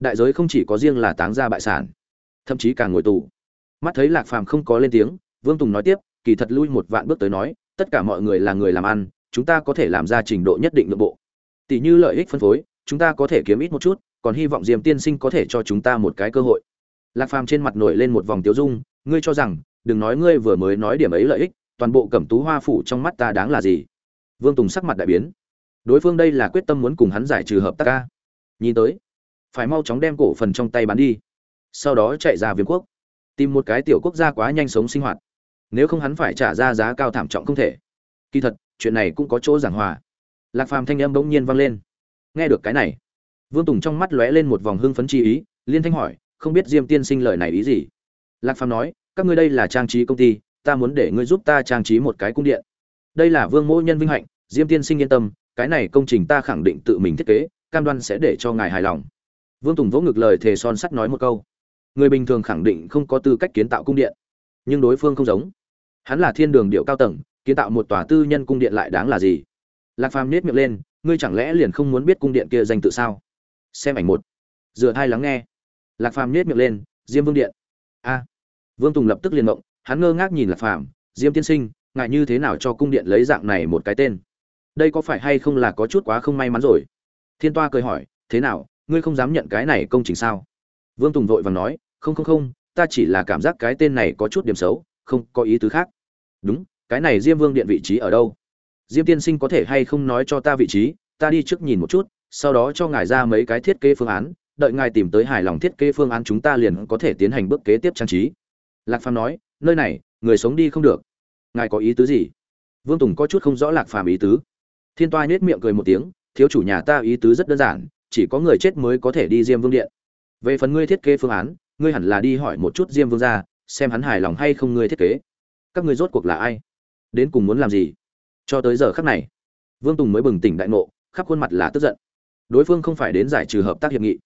S1: Đại giới không chỉ có riêng là táng ra bại sản, thậm chí càng ngồi tù. Mắt thấy lạc phàm không có lên tiếng, vương tùng nói tiếp, kỳ thật lui một vạn bước tới nói, tất cả mọi người là người làm ăn, chúng ta có thể làm ra trình độ nhất định nội bộ tỷ như lợi ích phân phối, chúng ta có thể kiếm ít một chút, còn hy vọng Diêm tiên sinh có thể cho chúng ta một cái cơ hội. Lạc phàm trên mặt nổi lên một vòng tiêu dung, ngươi cho rằng, đừng nói ngươi vừa mới nói điểm ấy lợi ích, toàn bộ cẩm tú hoa phủ trong mắt ta đáng là gì? Vương tùng sắc mặt đại biến. Đối phương đây là quyết tâm muốn cùng hắn giải trừ hợp tác ca. Nhìn tới, phải mau chóng đem cổ phần trong tay bán đi. Sau đó chạy ra viêm quốc. Tìm một cái tiểu quốc gia quá nhanh sống sinh hoạt. Nếu không hắn phải trả ra giá cao thảm trọng không thể. Kỳ thật, chuyện này cũng có chỗ giảng hòa lạc phàm thanh âm bỗng nhiên vang lên. Nghe được cái này, vương tùng trong mắt lóe lên một vòng hưng phấn chi ý, liên thanh hỏi, không biết diêm tiên sinh lời này ý gì? Lạc phàm nói, các ngươi đây là trang trí công ty, ta muốn để ngươi giúp ta trang trí một cái cung điện. Đây là vương mỗ nhân vinh hạnh, diêm tiên sinh yên tâm, cái này công trình ta khẳng định tự mình thiết kế, cam đoan sẽ để cho ngài hài lòng. Vương tùng vỗ ngực lời thề son sắt nói một câu. Người bình thường khẳng định không có tư cách kiến tạo cung điện, nhưng đối phương không giống. Hắn là thiên đường điệu cao tầng, kiến tạo một tòa tư nhân cung điện lại đáng là gì? Lạc phàm nết miệng lên, ngươi chẳng lẽ liền không muốn biết cung điện kia danh tự sao? Xem ảnh một. Dựa hai lắng nghe. Lạc phàm nết miệng lên, diêm vương điện. A. Vương tùng lập tức liền động hắn ngơ ngác nhìn lạc phàm, diêm tiên sinh ngại như thế nào cho cung điện lấy dạng này một cái tên? Đây có phải hay không là có chút quá không may mắn rồi? Thiên toa cười hỏi, thế nào, ngươi không dám nhận cái này công trình sao? Vương tùng vội vàng nói, không không không, ta chỉ là cảm giác cái tên này có chút điểm xấu, không có ý tứ khác. Đúng, cái này diêm vương điện vị trí ở đâu? Diêm tiên sinh có thể hay không nói cho ta vị trí, ta đi trước nhìn một chút, sau đó cho ngài ra mấy cái thiết kế phương án, đợi ngài tìm tới hài lòng thiết kế phương án chúng ta liền có thể tiến hành bước kế tiếp trang trí. Lạc phàm nói, nơi này, người sống đi không được. Ngài có ý tứ gì? Vương tùng có chút không rõ lạc phàm ý tứ. Thiên toa nhếch miệng cười một tiếng, thiếu chủ nhà ta ý tứ rất đơn giản, chỉ có người chết mới có thể đi diêm vương điện. Về phần ngươi thiết kế phương án, ngươi hẳn là đi hỏi một chút diêm vương ra xem hắn hài lòng hay không ngươi thiết kế. Các ngươi rốt cuộc là ai? Đến cùng muốn làm gì? Cho tới giờ khắc này. Vương tùng mới bừng tỉnh đại ngộ, khắp khuôn mặt là tức giận. Đối phương không phải đến giải trừ hợp tác hiệp nghị,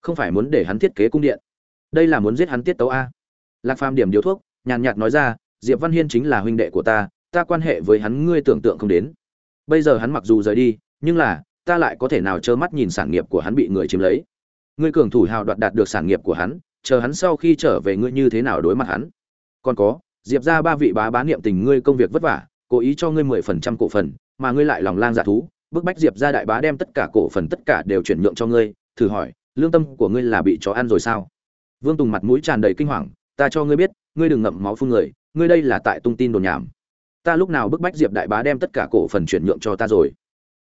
S1: không phải muốn để hắn thiết kế cung điện. Đây là muốn giết hắn tiết tấu a. Lạc phàm điểm điếu thuốc, nhàn nhạt nói ra, diệp văn hiên chính là huynh đệ của ta ta quan hệ với hắn ngươi tưởng tượng không đến. Bây giờ hắn mặc dù rời đi, nhưng là, ta lại có thể nào trơ mắt nhìn sản nghiệp của hắn bị người chiếm lấy. Ngươi cường thủ hào đoạt đạt được sản nghiệp của hắn, chờ hắn sau khi trở về ngươi như thế nào đối mặt hắn? Còn có, diệp ra ba vị bá bá niệm tình ngươi công việc vất vả cố ý cho ngươi mười phần trăm cổ phần, mà ngươi lại lòng lang dạ thú, bức bách diệp ra đại bá đem tất cả cổ phần tất cả đều chuyển nhượng cho ngươi, thử hỏi, lương tâm của ngươi là bị chó ăn rồi sao? Vương tùng mặt mũi tràn đầy kinh hoàng, ta cho ngươi biết, ngươi đừng ngậm máu phun người, ngươi đây là tại tung tin đồn nhảm. Ta lúc nào bức bách diệp đại bá đem tất cả cổ phần chuyển nhượng cho ta rồi?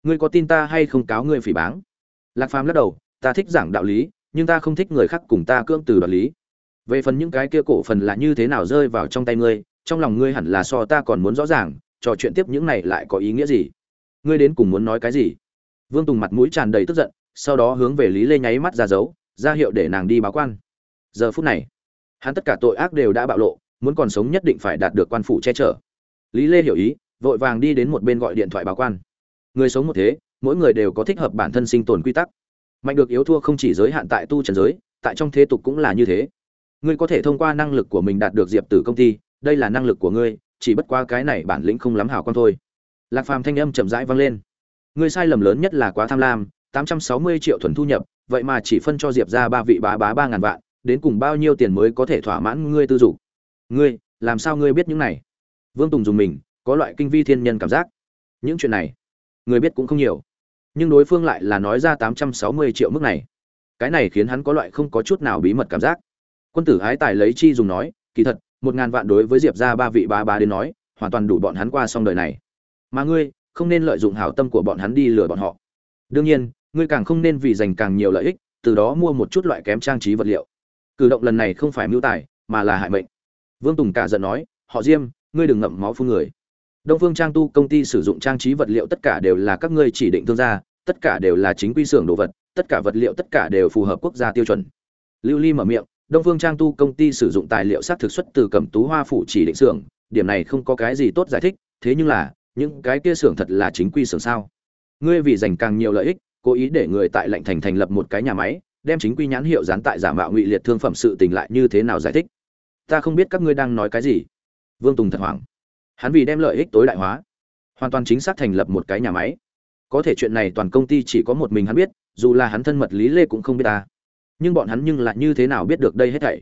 S1: Ngươi có tin ta hay không cáo ngươi phỉ báng? Lạc phàm lắc đầu, ta thích giảng đạo lý, nhưng ta không thích người khác cùng ta cưỡng từ đoạt lý. Về phần những cái kia cổ phần là như thế nào rơi vào trong tay ngươi, trong lòng ngươi hẳn là so ta còn muốn rõ ràng trò chuyện tiếp những này lại có ý nghĩa gì? Ngươi đến cùng muốn nói cái gì? Vương tùng mặt mũi tràn đầy tức giận, sau đó hướng về lý lê nháy mắt ra dấu, ra hiệu để nàng đi báo quan. Giờ phút này, hắn tất cả tội ác đều đã bạo lộ, muốn còn sống nhất định phải đạt được quan phủ che chở. Lý lê hiểu ý, vội vàng đi đến một bên gọi điện thoại báo quan. Người sống một thế, mỗi người đều có thích hợp bản thân sinh tồn quy tắc. Mạnh được yếu thua không chỉ giới hạn tại tu trần giới, tại trong thế tục cũng là như thế. Ngươi có thể thông qua năng lực của mình đạt được diệp tử công ty, đây là năng lực của ngươi chỉ bất qua cái này bản lĩnh không lắm hảo con thôi. Lạc phàm thanh âm chậm rãi vang lên. Người sai lầm lớn nhất là quá tham lam, tám trăm sáu mươi triệu thuần thu nhập, vậy mà chỉ phân cho diệp ra ba vị bá bá ba ngàn vạn, đến cùng bao nhiêu tiền mới có thể thỏa mãn ngươi tư dục? Ngươi, làm sao ngươi biết những này? Vương tùng dùng mình, có loại kinh vi thiên nhân cảm giác. Những chuyện này, người biết cũng không nhiều. Nhưng đối phương lại là nói ra tám trăm sáu mươi triệu mức này. Cái này khiến hắn có loại không có chút nào bí mật cảm giác. Quân tử ái tài lấy chi dùng nói, kỳ thật một ngàn vạn đối với diệp ra ba vị ba ba đến nói, hoàn toàn đủ bọn hắn qua xong đời này. Mà ngươi, không nên lợi dụng hảo tâm của bọn hắn đi lừa bọn họ. Đương nhiên, ngươi càng không nên vì dành càng nhiều lợi ích, từ đó mua một chút loại kém trang trí vật liệu. Cử động lần này không phải mưu tài, mà là hại mệnh. Vương tùng cả giận nói, họ diêm, ngươi đừng ngậm máu phun người. Đông phương trang tu công ty sử dụng trang trí vật liệu tất cả đều là các ngươi chỉ định thương gia, tất cả đều là chính quy xưởng đồ vật, tất cả vật liệu tất cả đều phù hợp quốc gia tiêu chuẩn. Lưu ly mở miệng đông phương trang tu công ty sử dụng tài liệu xác thực xuất từ cẩm tú hoa phủ chỉ định xưởng, điểm này không có cái gì tốt giải thích, thế nhưng là, những cái kia xưởng thật là chính quy xưởng sao? Ngươi vì giành càng nhiều lợi ích, cố ý để người tại lệnh thành thành lập một cái nhà máy, đem chính quy nhãn hiệu dán tại giả mạo ngụy liệt thương phẩm sự tình lại như thế nào giải thích? Ta không biết các ngươi đang nói cái gì. Vương tùng thật hoảng. Hắn vì đem lợi ích tối đại hóa, hoàn toàn chính xác thành lập một cái nhà máy. Có thể chuyện này toàn công ty chỉ có một mình hắn biết, dù là hắn thân mật lý lê cũng không biết ta nhưng bọn hắn nhưng lại như thế nào biết được đây hết thảy?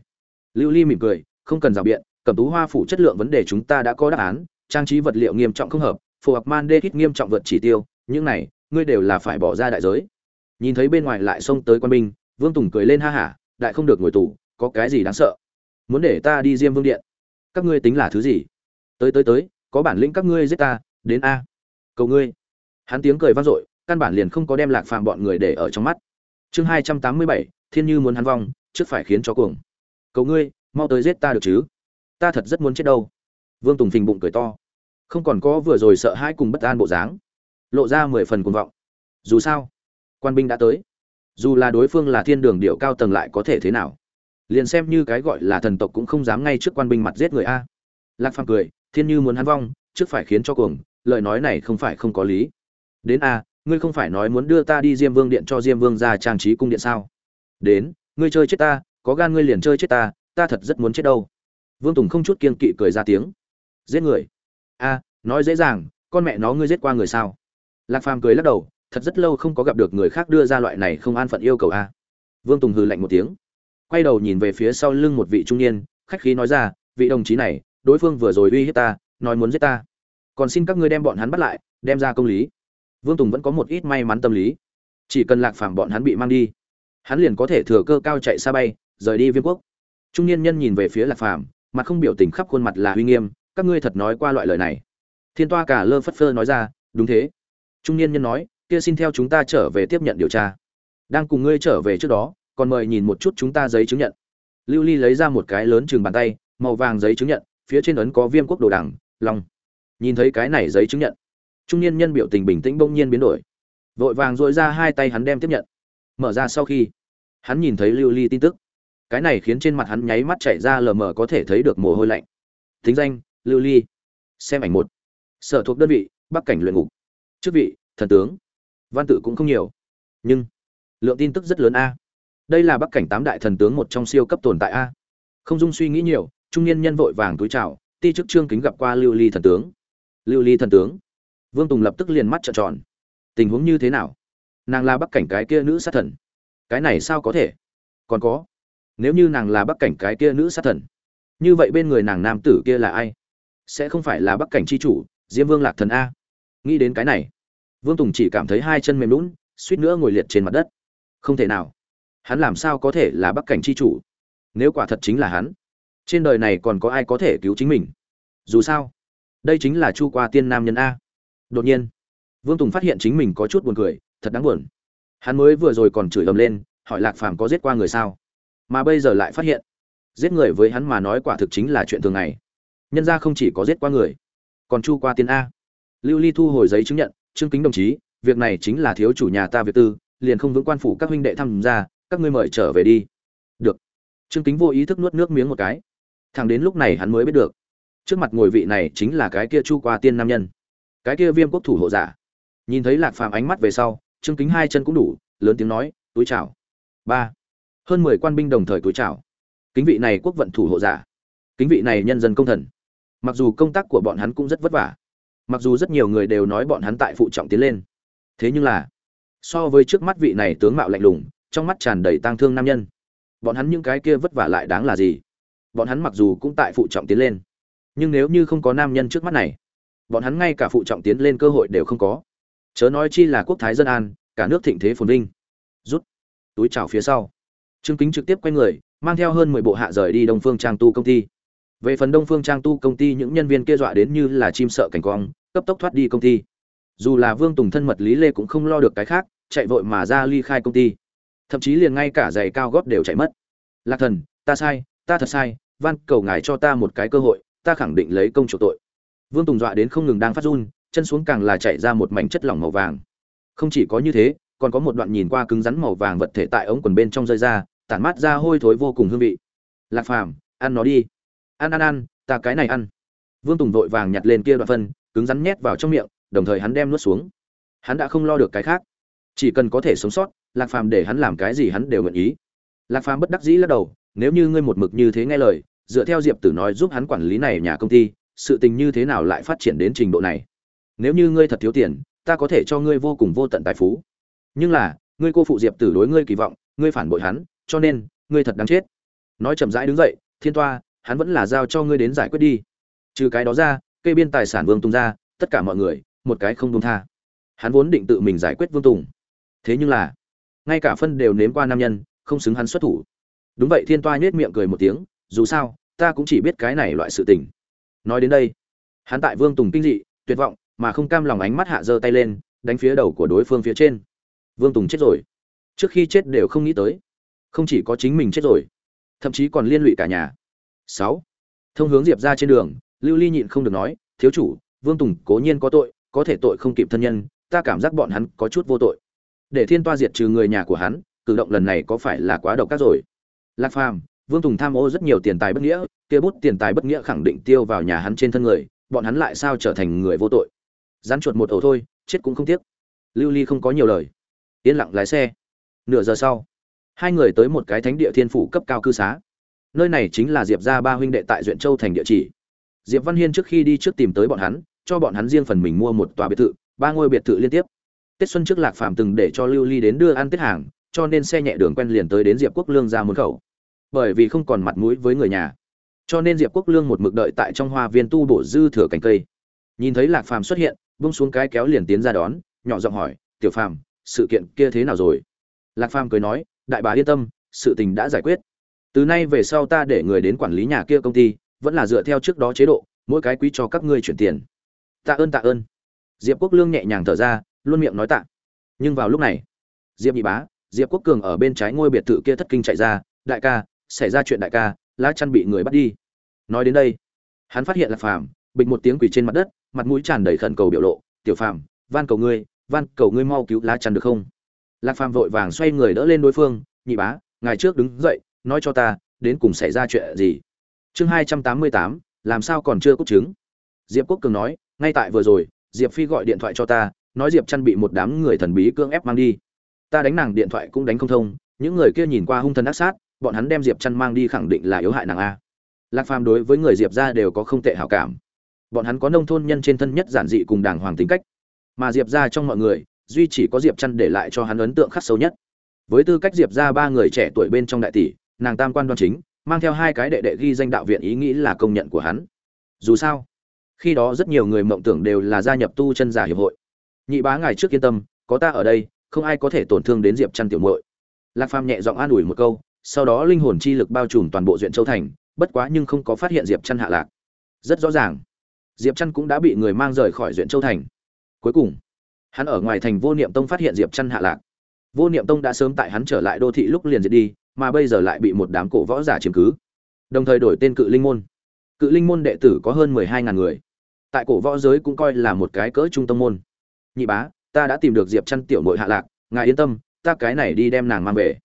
S1: Lưu ly mỉm cười, không cần rào biện, Cẩm tú hoa phủ chất lượng vấn đề chúng ta đã có đáp án, trang trí vật liệu nghiêm trọng không hợp, phù hợp man đê kít nghiêm trọng vượt chỉ tiêu, những này, ngươi đều là phải bỏ ra đại giới. Nhìn thấy bên ngoài lại xông tới quan binh, vương tùng cười lên ha hả, đại không được ngồi tù, có cái gì đáng sợ? Muốn để ta đi diêm vương điện? Các ngươi tính là thứ gì? Tới tới tới, có bản lĩnh các ngươi giết ta, đến a. Cầu ngươi. Hắn tiếng cười vang dội, căn bản liền không có đem lạc phàm bọn người để ở trong mắt. Chương hai trăm tám mươi bảy thiên như muốn hắn vong, trước phải khiến cho cuồng. Cầu ngươi, mau tới giết ta được chứ? Ta thật rất muốn chết đâu. Vương tùng phình bụng cười to. Không còn có vừa rồi sợ hãi cùng bất an bộ dáng. Lộ ra mười phần cuồng vọng. Dù sao, quan binh đã tới. Dù là đối phương là thiên đường điệu cao tầng lại có thể thế nào? Liền xem như cái gọi là thần tộc cũng không dám ngay trước quan binh mặt giết người a. Lạc phàm cười, thiên như muốn hắn vong, trước phải khiến cho cuồng, lời nói này không phải không có lý. Đến a, ngươi không phải nói muốn đưa ta đi diêm vương điện cho diêm vương ra trang trí cung điện sao? Đến, ngươi chơi chết ta, có gan ngươi liền chơi chết ta ta thật rất muốn chết đâu. Vương tùng không chút kiên kỵ cười ra tiếng. Giết người. A, nói dễ dàng, con mẹ nó ngươi giết qua người sao? Lạc phàm cười lắc đầu, thật rất lâu không có gặp được người khác đưa ra loại này không an phận yêu cầu a. Vương tùng hừ lạnh một tiếng. Quay đầu nhìn về phía sau lưng một vị trung niên, khách khí nói ra, vị đồng chí này, đối phương vừa rồi uy hiếp ta, nói muốn giết ta. Còn xin các ngươi đem bọn hắn bắt lại, đem ra công lý. Vương tùng vẫn có một ít may mắn tâm lý. Chỉ cần lạc phàm bọn hắn bị mang đi hắn liền có thể thừa cơ cao chạy xa bay, rời đi viêm quốc. Trung niên nhân nhìn về phía lạc phàm, mặt không biểu tình khắp khuôn mặt là uy nghiêm, các ngươi thật nói qua loại lời này. Thiên toa cả lơ phất phơ nói ra, đúng thế. Trung niên nhân nói, kia xin theo chúng ta trở về tiếp nhận điều tra. Đang cùng ngươi trở về trước đó, còn mời nhìn một chút chúng ta giấy chứng nhận. Lưu ly lấy ra một cái lớn chừng bàn tay, màu vàng giấy chứng nhận, phía trên ấn có viêm quốc đồ đằng, long. Nhìn thấy cái này giấy chứng nhận, trung niên nhân biểu tình bình tĩnh bỗng nhiên biến đổi. Vội vàng dội ra hai tay hắn đem tiếp nhận mở ra sau khi, hắn nhìn thấy lưu ly tin tức. Cái này khiến trên mặt hắn nháy mắt chạy ra lờ mờ có thể thấy được mồ hôi lạnh. Thính danh, lưu ly. Xem ảnh một. Sở thuộc đơn vị, bắc cảnh luyện ngục. Chức vị, thần tướng. Văn tự cũng không nhiều. Nhưng, lượng tin tức rất lớn a. Đây là bắc cảnh tám đại thần tướng một trong siêu cấp tồn tại a. Không dung suy nghĩ nhiều, trung niên nhân vội vàng túi chào, ti chức trương kính gặp qua lưu ly thần tướng. Lưu ly thần tướng. Vương tùng lập tức liền mắt trợn tròn. Tình huống như thế nào? Nàng là bắc cảnh cái kia nữ sát thần. Cái này sao có thể? Còn có, nếu như nàng là bắc cảnh cái kia nữ sát thần, như vậy bên người nàng nam tử kia là ai? Sẽ không phải là bắc cảnh c h i chủ, diêm vương lạc thần a. Nghĩ đến cái này, vương tùng chỉ cảm thấy hai chân mềm lún, suýt nữa ngồi liệt trên mặt đất. Không thể nào. Hắn làm sao có thể là bắc cảnh c h i chủ? Nếu quả thật chính là hắn, trên đời này còn có ai có thể cứu chính mình? Dù sao, đây chính là chu qua tiên nam nhân a. Đột nhiên, vương tùng phát hiện chính mình có chút buồn cười thật đáng buồn. Hắn mới vừa rồi còn chửi ầm lên, hỏi lạc phàm có giết qua người sao? Mà bây giờ lại phát hiện, giết người với hắn mà nói quả thực chính là chuyện thường ngày. Nhân ra không chỉ có giết qua người, còn chu qua tiên a. Lưu ly thu hồi giấy chứng nhận, trương kính đồng chí, việc này chính là thiếu chủ nhà ta việc tư, liền không vững quan phủ các huynh đệ tham gia, các ngươi mời trở về đi. Được. Trương kính vô ý thức nuốt nước miếng một cái. Thằng đến lúc này hắn mới biết được, trước mặt ngồi vị này chính là cái kia chu qua tiên nam nhân, cái kia viêm quốc thủ hộ giả. Nhìn thấy lạc phàm ánh mắt về sau trương kính hai chân cũng đủ, lớn tiếng nói, túi chào. Ba. Hơn mười quan binh đồng thời túi chào. Kính vị này quốc vận thủ hộ giả. Kính vị này nhân dân công thần. Mặc dù công tác của bọn hắn cũng rất vất vả. Mặc dù rất nhiều người đều nói bọn hắn tại phụ trọng tiến lên. Thế nhưng là, so với trước mắt vị này tướng mạo lạnh lùng, trong mắt tràn đầy tang thương nam nhân, bọn hắn những cái kia vất vả lại đáng là gì? Bọn hắn mặc dù cũng tại phụ trọng tiến lên, nhưng nếu như không có nam nhân trước mắt này, bọn hắn ngay cả phụ trọng tiến lên cơ hội đều không có chớ nói chi là quốc thái dân an, cả nước thịnh thế phồn vinh. Rút túi chào phía sau. Trương kính trực tiếp quay người, mang theo hơn mười bộ hạ rời đi đông phương trang tu công ty. Về phần đông phương trang tu công ty, những nhân viên kia dọa đến như là chim sợ cảnh quang cấp tốc thoát đi công ty. Dù là vương tùng thân mật lý lê cũng không lo được cái khác, chạy vội mà ra ly khai công ty. Thậm chí liền ngay cả giày cao gót đều chạy mất. Lạc thần, ta sai, ta thật sai, van cầu ngài cho ta một cái cơ hội, ta khẳng định lấy công chủ tội. Vương tùng dọa đến không ngừng đang phát run chân xuống càng là chạy ra một mảnh chất lỏng màu vàng. Không chỉ có như thế, còn có một đoạn nhìn qua cứng rắn màu vàng vật thể tại ống quần bên trong rơi ra, tản mát ra hôi thối vô cùng hương vị. Lạc phàm, ăn nó đi. Ăn ăn ăn, ta cái này ăn. Vương tùng vội vàng nhặt lên kia đoạn phân, cứng rắn nhét vào trong miệng, đồng thời hắn đem nuốt xuống. Hắn đã không lo được cái khác. Chỉ cần có thể sống sót, lạc phàm để hắn làm cái gì hắn đều nguyện ý. Lạc phàm bất đắc dĩ lắc đầu, nếu như ngươi một mực như thế nghe lời, dựa theo diệp tử nói giúp hắn quản lý này nhà công ty, sự tình như thế nào lại phát triển đến trình độ này? Nếu như ngươi thật thiếu tiền, ta có thể cho ngươi vô cùng vô tận tài phú. Nhưng là, ngươi cô phụ diệp tử đối ngươi kỳ vọng, ngươi phản bội hắn, cho nên, ngươi thật đáng chết. Nói chậm rãi đứng dậy, thiên toa, hắn vẫn là giao cho ngươi đến giải quyết đi. Trừ cái đó ra, kê biên tài sản vương tùng ra, tất cả mọi người, một cái không đông tha. Hắn vốn định tự mình giải quyết vương tùng. Thế nhưng là, ngay cả phân đều nếm qua nam nhân, không xứng hắn xuất thủ. Đúng vậy, thiên toa nhếch miệng cười một tiếng, dù sao, ta cũng chỉ biết cái này loại sự tình. Nói đến đây, hắn tại vương tùng kinh dị, tuyệt vọng mà không cam lòng ánh mắt hạ giơ tay lên, đánh phía đầu của đối phương phía trên. Vương tùng chết rồi. Trước khi chết đều không nghĩ tới. Không chỉ có chính mình chết rồi, thậm chí còn liên lụy cả nhà. Sáu. Thông hướng diệp ra trên đường, lưu ly nhịn không được nói, thiếu chủ, vương tùng cố nhiên có tội, có thể tội không kịp thân nhân, ta cảm giác bọn hắn có chút vô tội. Để thiên toa diệt trừ người nhà của hắn, cử động lần này có phải là quá độc ác rồi? Lạc phàm, vương tùng tham ô rất nhiều tiền tài bất nghĩa, kia bút tiền tài bất nghĩa khẳng định tiêu vào nhà hắn trên thân người, bọn hắn lại sao trở thành người vô tội? Rắn chuột một ổ thôi, chết cũng không tiếc. Lưu ly không có nhiều lời. Yên lặng lái xe. Nửa giờ sau, hai người tới một cái thánh địa thiên phủ cấp cao cư xá. Nơi này chính là diệp gia ba huynh đệ tại duyện châu thành địa chỉ. Diệp văn hiên trước khi đi trước tìm tới bọn hắn, cho bọn hắn riêng phần mình mua một tòa biệt thự, ba ngôi biệt thự liên tiếp. Tết xuân trước lạc phàm từng để cho lưu ly đến đưa ăn tết hàng, cho nên xe nhẹ đường quen liền tới đến diệp quốc lương ra môn khẩu. Bởi vì không còn mặt mũi với người nhà, cho nên diệp quốc lương một mực đợi tại trong hoa viên tu bổ dư thừa cành cây. Nhìn thấy lạc phàm xuất hiện bung xuống cái kéo liền tiến ra đón, nhỏ giọng hỏi, tiểu phàm, sự kiện kia thế nào rồi? Lạc phàm cười nói, đại bá yên tâm, sự tình đã giải quyết. Từ nay về sau ta để người đến quản lý nhà kia công ty, vẫn là dựa theo trước đó chế độ, mỗi cái quý cho các ngươi chuyển tiền. Tạ ơn tạ ơn. Diệp quốc lương nhẹ nhàng thở ra, luôn miệng nói tạ. Nhưng vào lúc này, diệp nhị bá, diệp quốc cường ở bên trái ngôi biệt thự kia thất kinh chạy ra, đại ca, xảy ra chuyện đại ca, lá chăn bị người bắt đi. Nói đến đây, hắn phát hiện là phàm bịch một tiếng quỳ trên mặt đất mặt mũi tràn đầy khẩn cầu biểu lộ, tiểu phàm, van cầu ngươi, van cầu ngươi mau cứu lá chắn được không? Lạc phàm vội vàng xoay người đỡ lên đối phương, nhị bá ngày trước đứng dậy, nói cho ta, đến cùng xảy ra chuyện gì? Chương hai trăm tám mươi tám, làm sao còn chưa cút chứng diệp quốc cường nói, ngay tại vừa rồi, diệp phi gọi điện thoại cho ta, nói diệp chăn bị một đám người thần bí cưỡng ép mang đi. Ta đánh nàng điện thoại cũng đánh không thông, những người kia nhìn qua hung thần ác sát, bọn hắn đem diệp chăn mang đi khẳng định là yếu hại nàng a. Lạc phàm đối với người diệp ra đều có không tệ hảo cảm bọn hắn có nông thôn nhân trên thân nhất giản dị cùng đàng hoàng tính cách. Mà diệp ra trong mọi người, duy chỉ có diệp chăn để lại cho hắn ấn tượng khắc sâu nhất. Với tư cách diệp ra ba người trẻ tuổi bên trong đại tỷ, nàng tam quan đoan chính, mang theo hai cái đệ đệ ghi danh đạo viện ý nghĩ là công nhận của hắn. Dù sao, khi đó rất nhiều người mộng tưởng đều là gia nhập tu chân giả hiệp hội. Nhị bá ngài trước yên tâm, có ta ở đây, không ai có thể tổn thương đến diệp chăn tiểu muội. Lạc phàm nhẹ giọng an ủi một câu, sau đó linh hồn chi lực bao trùm toàn bộ huyện châu thành, bất quá nhưng không có phát hiện diệp chăn hạ lạc. Rất rõ ràng diệp chăn cũng đã bị người mang rời khỏi huyện châu thành. Cuối cùng, hắn ở ngoài thành vô niệm tông phát hiện diệp chăn hạ lạc. Vô niệm tông đã sớm tại hắn trở lại đô thị lúc liền diệt đi, mà bây giờ lại bị một đám cổ võ giả chiếm cứ. Đồng thời đổi tên cự linh môn. Cự linh môn đệ tử có hơn mười hai ngàn người. Tại cổ võ giới cũng coi là một cái cỡ trung tâm môn. Nhị bá, ta đã tìm được diệp chăn tiểu mội hạ lạc, ngài yên tâm, ta cái này đi đem nàng mang về.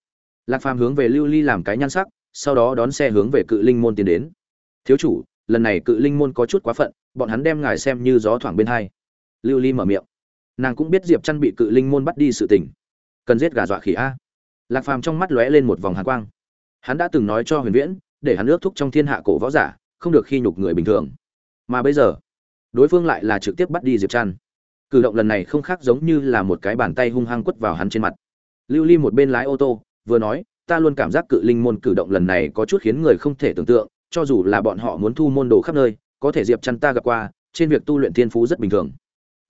S1: Lạc phàm hướng về lưu ly làm cái nhan sắc, sau đó đón xe hướng về cự linh môn tiến đến. Thiếu chủ lần này cự linh môn có chút quá phận, bọn hắn đem ngài xem như gió thoảng bên hai. Lưu ly mở miệng. Nàng cũng biết diệp chăn bị cự linh môn bắt đi sự tình. Cần giết gà dọa khỉ a. Lạc phàm trong mắt lóe lên một vòng hàn quang. Hắn đã từng nói cho huyền viễn, để hắn ước thúc trong thiên hạ cổ võ giả, không được khi nhục người bình thường. Mà bây giờ, đối phương lại là trực tiếp bắt đi diệp trăn cử động lần này không khác giống như là một cái bàn tay hung hăng quất vào hắn trên mặt. Lưu ly một bên lái ô tô, vừa nói, ta luôn cảm giác cự linh môn cử động lần này có chút khiến người không thể tưởng tượng cho dù là bọn họ muốn thu môn đồ khắp nơi, có thể diệp chăn ta gặp qua, trên việc tu luyện thiên phú rất bình thường.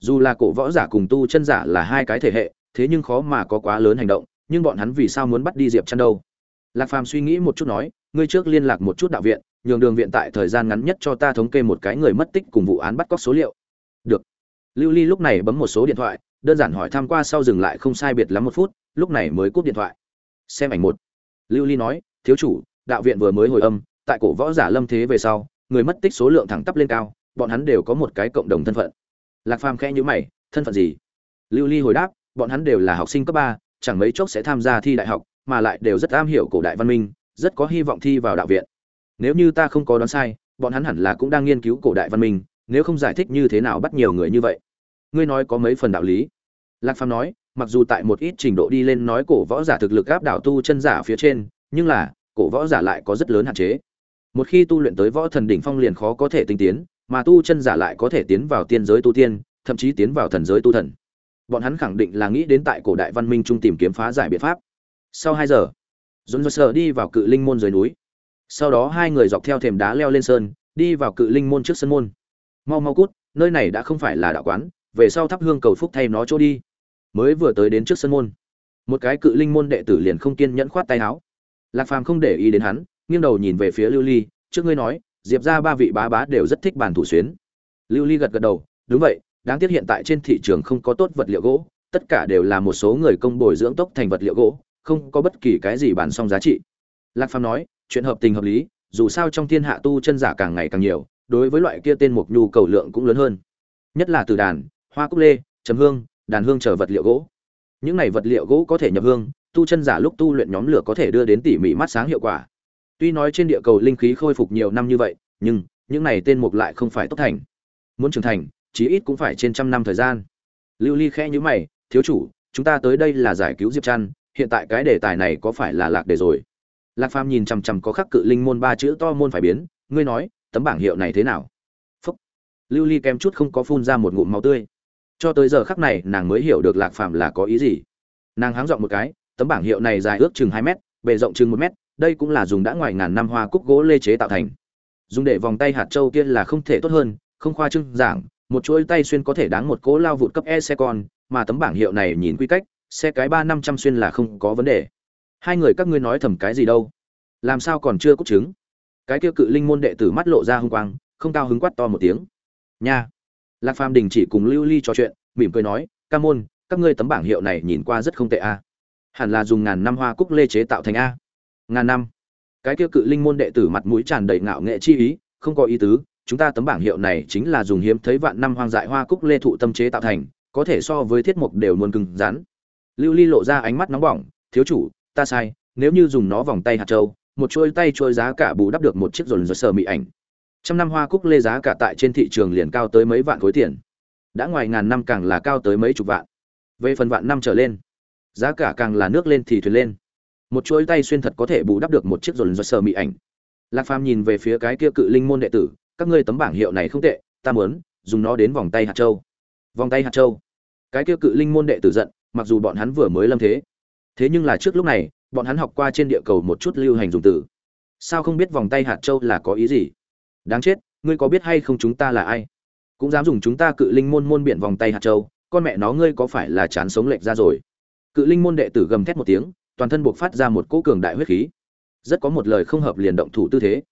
S1: Dù là cổ võ giả cùng tu chân giả là hai cái thể hệ, thế nhưng khó mà có quá lớn hành động, nhưng bọn hắn vì sao muốn bắt đi diệp chăn đâu? Lạc phàm suy nghĩ một chút nói, ngươi trước liên lạc một chút đạo viện, nhường đường viện tại thời gian ngắn nhất cho ta thống kê một cái người mất tích cùng vụ án bắt cóc số liệu. Được. Lưu ly lúc này bấm một số điện thoại, đơn giản hỏi tham q u a sau dừng lại không sai biệt lắm một phút, lúc này mới cúp điện thoại. Xem ảnh một. Lưu ly nói, thiếu chủ, đạo viện vừa mới hồi âm tại cổ võ giả lâm thế về sau, người mất tích số lượng thẳng tắp lên cao, bọn hắn đều có một cái cộng đồng thân phận. Lạc phàm khẽ nhữ mày, thân phận gì? Lưu ly hồi đáp, bọn hắn đều là học sinh cấp ba, chẳng mấy chốc sẽ tham gia thi đại học, mà lại đều rất am hiểu cổ đại văn minh, rất có hy vọng thi vào đạo viện. Nếu như ta không có đoán sai, bọn hắn hẳn là cũng đang nghiên cứu cổ đại văn minh, nếu không giải thích như thế nào bắt nhiều người như vậy. Ngươi nói có mấy phần đạo lý? Lạc phàm nói, mặc dù tại một ít trình độ đi lên nói cổ võ giả thực lực áp đảo tu chân giả phía trên, nhưng là, cổ võ giả lại có rất lớn hạn chế một khi tu luyện tới võ thần đỉnh phong liền khó có thể tinh tiến, mà tu chân giả lại có thể tiến vào tiên giới tu tiên, thậm chí tiến vào thần giới tu thần. Bọn hắn khẳng định là nghĩ đến tại cổ đại văn minh trung tìm kiếm phá giải biện pháp. Sau hai giờ dồn dồn sờ đi vào cự linh môn dưới núi. Sau đó hai người dọc theo thềm đá leo lên sơn, đi vào cự linh môn trước sân môn. Mau mau cút, nơi này đã không phải là đạo quán, về sau thắp hương cầu phúc thay nó chỗ đi. Mới vừa tới đến trước sân môn, một cái cự linh môn đệ tử liền không kiên nhẫn khoát tay áo. Lạc phàm không để ý đến hắn nghiêng đầu nhìn về phía lưu ly, trước ngươi nói, diệp ra ba vị bá bá đều rất thích bàn thủ xuyến. Lưu ly gật gật đầu, đúng vậy, đáng tiếc hiện tại trên thị trường không có tốt vật liệu gỗ, tất cả đều là một số người công bồi dưỡng tốc thành vật liệu gỗ, không có bất kỳ cái gì bản song giá trị. Lạc phàm nói, chuyện hợp tình hợp lý, dù sao trong thiên hạ tu chân giả càng ngày càng nhiều, đối với loại kia tên mục nhu cầu lượng cũng lớn hơn. Nhất là từ đàn, hoa cúc lê trầm hương, đàn hương chờ vật liệu gỗ. Những này vật liệu gỗ có thể nhập hương, tu chân giả lúc tu luyện nhóm lửa có thể đưa đến tỉ mỉ mắt sáng hiệu quả tuy nói trên địa cầu linh khí khôi phục nhiều năm như vậy, nhưng những này tên mục lại không phải tốt thành. Muốn trưởng thành, chí ít cũng phải trên trăm năm thời gian. Lưu ly khẽ nhíu mày, thiếu chủ, chúng ta tới đây là giải cứu diệp trăn, hiện tại cái đề tài này có phải là lạc đề rồi? Lạc phàm nhìn chằm chằm có khắc cự linh môn ba chữ to môn phải biến, ngươi nói, tấm bảng hiệu này thế nào? Phúc. Lưu ly kém chút không có phun ra một ngụm máu tươi. Cho tới giờ khắc này, nàng mới hiểu được lạc phàm là có ý gì. Nàng háng dọn một cái, tấm bảng hiệu này dài ước chừng hai mét, bề rộng chừng một mét đây cũng là dùng đã ngoài ngàn năm hoa cúc gỗ lê chế tạo thành. Dùng để vòng tay hạt châu kia là không thể tốt hơn, không khoa trương giảng, một chuỗi tay xuyên có thể đáng một cố lao vụt cấp e xe con, mà tấm bảng hiệu này nhìn quy cách, xe cái ba năm trăm xuyên là không có vấn đề. Hai người các ngươi nói thầm cái gì đâu? Làm sao còn chưa cúc chứng cái kia cự linh môn đệ tử mắt lộ ra hung quang, không cao hứng quát to một tiếng. Nha! Lạc phàm đình chỉ cùng lưu ly trò chuyện, mỉm cười nói, ca môn, các ngươi tấm bảng hiệu này nhìn qua rất không tệ a. Hẳn là dùng ngàn năm hoa cúc lê chế tạo thành a ngàn năm. Cái kia cự linh môn đệ tử mặt mũi tràn đầy ngạo nghệ chi ý, không có ý tứ, chúng ta tấm bảng hiệu này chính là dùng hiếm thấy vạn năm hoang dại hoa cúc lê thụ tâm chế tạo thành, có thể so với thiết mục đều luôn cứng rắn. Lưu ly lộ ra ánh mắt nóng bỏng, thiếu chủ, ta sai, nếu như dùng nó vòng tay hạt châu, một chuôi tay chuôi giá cả bù đắp được một chiếc rồn rồn sờ mị ảnh. Trăm năm hoa cúc lê giá cả tại trên thị trường liền cao tới mấy vạn khối tiền. Đã ngoài ngàn năm càng là cao tới mấy chục vạn. Về phần vạn năm trở lên, giá cả càng là nước lên thì thuyền lên một chuỗi tay xuyên thật có thể bù đắp được một chiếc rồn rồn sờ mị ảnh. Lạc phàm nhìn về phía cái kia cự linh môn đệ tử, các ngươi tấm bảng hiệu này không tệ, ta muốn dùng nó đến vòng tay hạt châu. Vòng tay hạt châu? Cái kia cự linh môn đệ tử giận, mặc dù bọn hắn vừa mới lâm thế thế nhưng là trước lúc này, bọn hắn học qua trên địa cầu một chút lưu hành dùng từ. Sao không biết vòng tay hạt châu là có ý gì? Đáng chết, ngươi có biết hay không chúng ta là ai? Cũng dám dùng chúng ta cự linh môn môn biển vòng tay hạt châu, con mẹ nó ngươi có phải là chán sống lệch ra rồi? Cự linh môn đệ tử gầm thét một tiếng toàn thân buộc phát ra một cỗ cường đại huyết khí. Rất có một lời không hợp liền động thủ tư thế.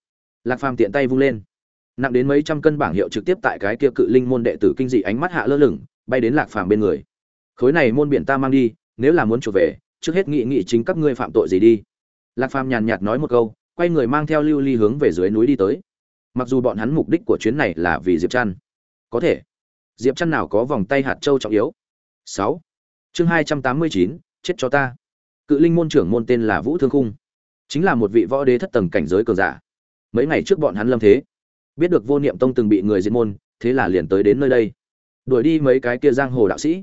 S1: Lạc phàm tiện tay vung lên. Nặng đến mấy trăm cân bảng hiệu trực tiếp tại cái kia cự linh môn đệ tử kinh dị ánh mắt hạ lơ lửng, bay đến lạc phàm bên người. Khối này môn biển ta mang đi, nếu là muốn trở về, trước hết nghị nghị chính các ngươi phạm tội gì đi. Lạc phàm nhàn nhạt nói một câu, quay người mang theo lưu ly hướng về dưới núi đi tới. Mặc dù bọn hắn mục đích của chuyến này là vì diệp chăn có thể. Diệp chăn nào có vòng tay hạt châu trọng yếu? Sáu. Chương hai trăm tám mươi chín, chết cho ta cự linh môn trưởng môn tên là vũ thương khung. Chính là một vị võ đế thất tầng cảnh giới cường giả. Mấy ngày trước bọn hắn lâm thế, biết được vô niệm tông từng bị người diệt môn, thế là liền tới đến nơi đây. Đuổi đi mấy cái kia giang hồ đạo sĩ,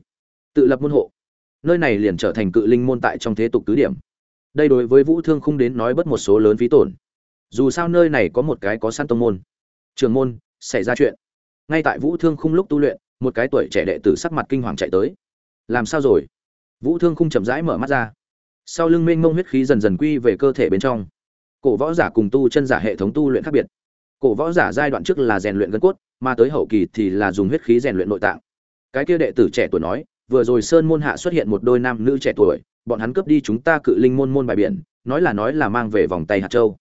S1: tự lập môn hộ. Nơi này liền trở thành cự linh môn tại trong thế tục tứ điểm. Đây đối với vũ thương khung đến nói bất một số lớn phí tổn. Dù sao nơi này có một cái có săn tông môn. Trường môn, xảy ra chuyện. Ngay tại vũ thương khung lúc tu luyện, một cái tuổi trẻ đệ tử sắc mặt kinh hoàng chạy tới. Làm sao rồi? Vũ thương khung chậm rãi mở mắt ra sau lưng mênh mông huyết khí dần dần quy về cơ thể bên trong. Cổ võ giả cùng tu chân giả hệ thống tu luyện khác biệt. Cổ võ giả giai đoạn trước là rèn luyện gân cốt, mà tới hậu kỳ thì là dùng huyết khí rèn luyện nội tạng. Cái kia đệ tử trẻ tuổi nói, vừa rồi sơn môn hạ xuất hiện một đôi nam nữ trẻ tuổi, bọn hắn cướp đi chúng ta cự linh môn môn bài biển, nói là nói là mang về vòng tay hạt châu.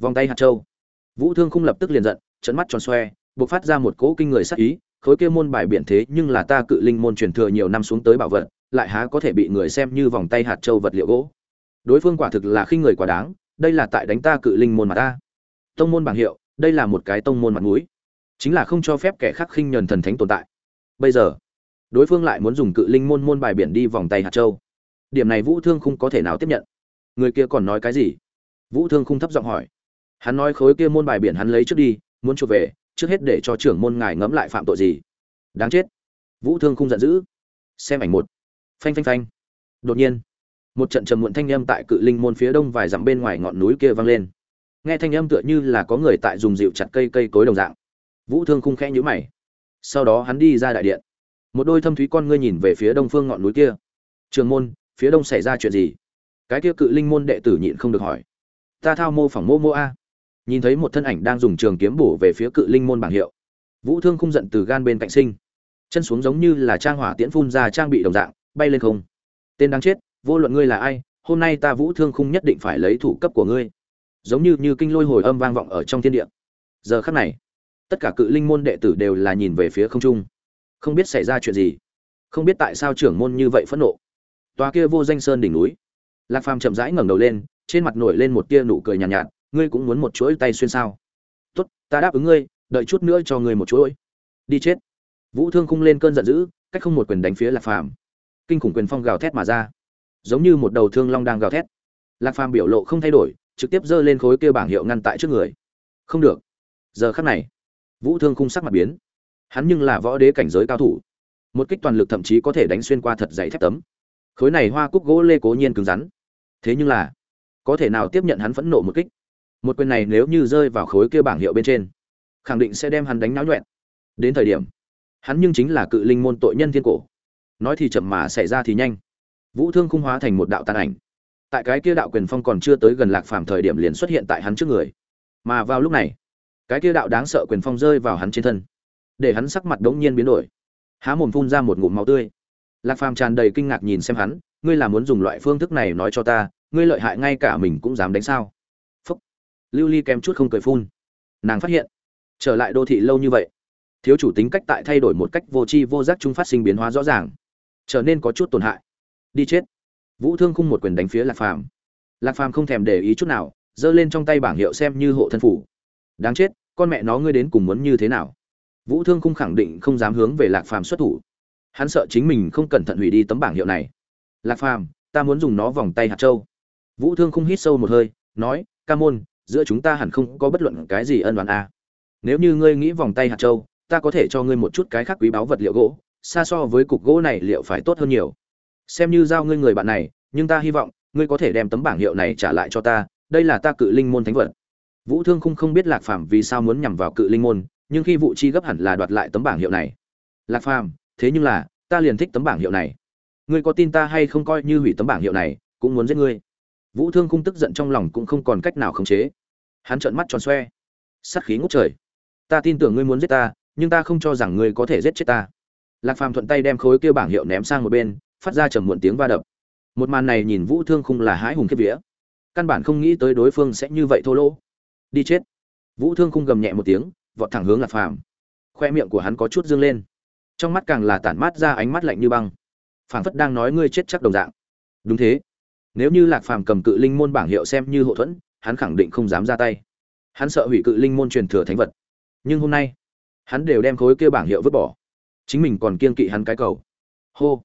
S1: Vòng tay hạt châu. Vũ thương không lập tức liền giận trận mắt tròn xoe, buộc phát ra một cỗ kinh người sắc ý, khối kia môn bài biển thế nhưng là ta cự linh môn truyền thừa nhiều năm xuống tới bảo vật lại há có thể bị người xem như vòng tay hạt châu vật liệu gỗ. Đối phương quả thực là khinh người quá đáng, đây là tại đánh ta cự linh môn mà ta. Tông môn bảng hiệu, đây là một cái tông môn mặt mũi. Chính là không cho phép kẻ khác khinh nhờn thần thánh tồn tại. Bây giờ, đối phương lại muốn dùng cự linh môn môn bài biển đi vòng tay hạt châu. Điểm này vũ thương không có thể nào tiếp nhận. Người kia còn nói cái gì? Vũ thương không thấp giọng hỏi. Hắn nói khối kia môn bài biển hắn lấy trước đi, muốn chuộc về, trước hết để cho trưởng môn ngài ngẫm lại phạm tội gì. Đáng chết. Vũ thương không giận dữ. Xem ảnh một phanh phanh phanh. Đột nhiên, một trận trầm muộn thanh âm tại cự linh môn phía đông vài dặm bên ngoài ngọn núi kia vang lên. Nghe thanh âm tựa như là có người tại dùng dịu chặt cây cây cối đồng dạng. Vũ thương khung khẽ nhũ mày. Sau đó hắn đi ra đại điện. Một đôi thâm thúy con ngươi nhìn về phía đông phương ngọn núi kia. Trường môn, phía đông xảy ra chuyện gì? Cái kia cự linh môn đệ tử nhịn không được hỏi. Ta thao mô phỏng mô mô a. Nhìn thấy một thân ảnh đang dùng trường kiếm bổ về phía cự linh môn bảng hiệu. Vũ thương khung giận từ gan bên cạnh sinh. Chân xuống giống như là trang hỏa tiễn phun ra trang bị đồng dạng bay lên không? Tên đáng chết vô luận ngươi là ai hôm nay ta vũ thương khung nhất định phải lấy thủ cấp của ngươi. Giống như như kinh lôi hồi âm vang vọng ở trong thiên địa. Giờ khắc này tất cả cự linh môn đệ tử đều là nhìn về phía không trung. Không biết xảy ra chuyện gì. Không biết tại sao trưởng môn như vậy phẫn nộ. Tòa kia vô danh sơn đỉnh núi. Lạc phàm chậm rãi ngẩng đầu lên trên mặt nổi lên một tia nụ cười nhàn nhạt, nhạt ngươi cũng muốn một chuỗi tay xuyên sao? Tốt ta đáp ứng ngươi đợi chút nữa cho ngươi một chuỗi. Đi chết. Vũ thương khung lên cơn giận dữ cách không một quyền đánh phía lạc phàm kinh khủng quyền phong gào thét mà ra. Giống như một đầu thương long đang gào thét. Lạc phàm biểu lộ không thay đổi, trực tiếp giơ lên khối kia bảng hiệu ngăn tại trước người. Không được. Giờ khắc này, vũ thương khung sắc mặt biến. Hắn nhưng là võ đế cảnh giới cao thủ. Một kích toàn lực thậm chí có thể đánh xuyên qua thật dày thép tấm. Khối này hoa cúc gỗ lê cố nhiên cứng rắn. Thế nhưng là, có thể nào tiếp nhận hắn phẫn nộ một kích? Một quyền này nếu như rơi vào khối kia bảng hiệu bên trên, khẳng định sẽ đem hắn đánh náo nhuẹn. Đến thời điểm, hắn nhưng chính là cự linh môn tội nhân thiên cổ nói thì chậm mà xảy ra thì nhanh. Vũ thương khung hóa thành một đạo tàn ảnh. Tại cái kia đạo quyền phong còn chưa tới gần lạc phàm thời điểm liền xuất hiện tại hắn trước người. Mà vào lúc này, cái kia đạo đáng sợ quyền phong rơi vào hắn trên thân, để hắn sắc mặt đống nhiên biến đổi. Há mồm phun ra một ngụm máu tươi. Lạc phàm tràn đầy kinh ngạc nhìn xem hắn, ngươi là muốn dùng loại phương thức này nói cho ta, ngươi lợi hại ngay cả mình cũng dám đánh sao? Phúc. Lưu ly kém chút không cười phun. Nàng phát hiện, trở lại đô thị lâu như vậy, thiếu chủ tính cách tại thay đổi một cách vô tri vô giác chúng phát sinh biến hóa rõ ràng trở nên có chút tổn hại. Đi chết. Vũ thương khung một quyền đánh phía lạc phàm. Lạc phàm không thèm để ý chút nào, giơ lên trong tay bảng hiệu xem như hộ thân phủ. Đáng chết, con mẹ nó ngươi đến cùng muốn như thế nào? Vũ thương khung khẳng định không dám hướng về lạc phàm xuất thủ. Hắn sợ chính mình không cẩn thận hủy đi tấm bảng hiệu này. Lạc phàm, ta muốn dùng nó vòng tay hạt châu. Vũ thương khung hít sâu một hơi, nói, ca môn, giữa chúng ta hẳn không có bất luận cái gì ân đoán a. À. nếu như ngươi nghĩ vòng tay hạt châu, ta có thể cho ngươi một chút cái khác quý báu vật liệu gỗ xa so với cục gỗ này liệu phải tốt hơn nhiều. Xem như giao ngươi người bạn này, nhưng ta hy vọng, ngươi có thể đem tấm bảng hiệu này trả lại cho ta, đây là ta cự linh môn thánh vật. Vũ thương khung không biết lạc phàm vì sao muốn nhằm vào cự linh môn, nhưng khi vụ chi gấp hẳn là đoạt lại tấm bảng hiệu này. Lạc phàm, thế nhưng là, ta liền thích tấm bảng hiệu này. Ngươi có tin ta hay không coi như hủy tấm bảng hiệu này, cũng muốn giết ngươi. Vũ thương khung tức giận trong lòng cũng không còn cách nào khống chế. Hắn trợn mắt tròn xoe. Sát khí ngút trời. Ta tin tưởng ngươi muốn giết ta, nhưng ta không cho rằng ngươi có thể giết chết ta lạc phàm thuận tay đem khối kia bảng hiệu ném sang một bên, phát ra trầm muộn tiếng va đập. Một màn này nhìn vũ thương khung là hãi hùng kiếp vía. Căn bản không nghĩ tới đối phương sẽ như vậy thô lỗ. Đi chết. Vũ thương khung gầm nhẹ một tiếng, vọt thẳng hướng lạc phàm. Khoe miệng của hắn có chút dương lên. Trong mắt càng là tản mát ra ánh mắt lạnh như băng. Phảng phất đang nói ngươi chết chắc đồng dạng. Đúng thế. Nếu như lạc phàm cầm cự linh môn bảng hiệu xem như hậu thuẫn, hắn khẳng định không dám ra tay. Hắn sợ hủy cự linh môn truyền thừa thánh vật. Nhưng hôm nay, hắn đều đem khối kia bảng hiệu vứt bỏ chính mình còn kiên kỵ hắn cái cầu. Hô.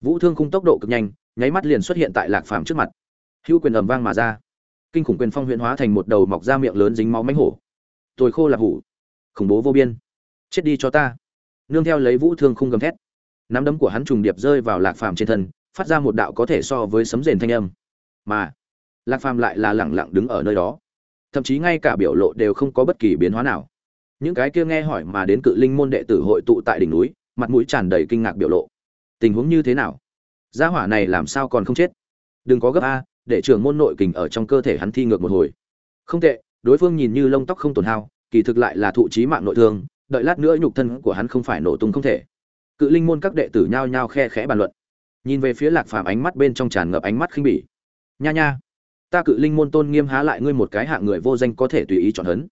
S1: Vũ thương khung tốc độ cực nhanh, nháy mắt liền xuất hiện tại lạc phàm trước mặt. Hữu quyền ầm vang mà ra. Kinh khủng quyền phong huyện hóa thành một đầu mọc ra miệng lớn dính máu mánh hổ. Tồi khô lạc hủ. Khủng bố vô biên. Chết đi cho ta. Nương theo lấy vũ thương khung gầm thét. Nắm đấm của hắn trùng điệp rơi vào lạc phàm trên thân, phát ra một đạo có thể so với sấm rền thanh âm. Mà, lạc phàm lại là lẳng lặng đứng ở nơi đó. Thậm chí ngay cả biểu lộ đều không có bất kỳ biến hóa nào. Những cái kia nghe hỏi mà đến cự linh môn đệ tử hội tụ tại đỉnh núi mặt mũi tràn đầy kinh ngạc biểu lộ. Tình huống như thế nào? Gia hỏa này làm sao còn không chết? Đừng có gấp a, để trưởng môn nội kình ở trong cơ thể hắn thi ngược một hồi. Không tệ, đối phương nhìn như lông tóc không tổn hao, kỳ thực lại là thụ trí mạng nội thương, đợi lát nữa nhục thân của hắn không phải nổ tung không thể. Cự linh môn các đệ tử nhao nhao khe khẽ bàn luận. Nhìn về phía lạc phàm ánh mắt bên trong tràn ngập ánh mắt khinh bỉ. Nha nha, ta cự linh môn tôn nghiêm há lại ngươi một cái hạng người vô danh có thể tùy ý chọn hấn.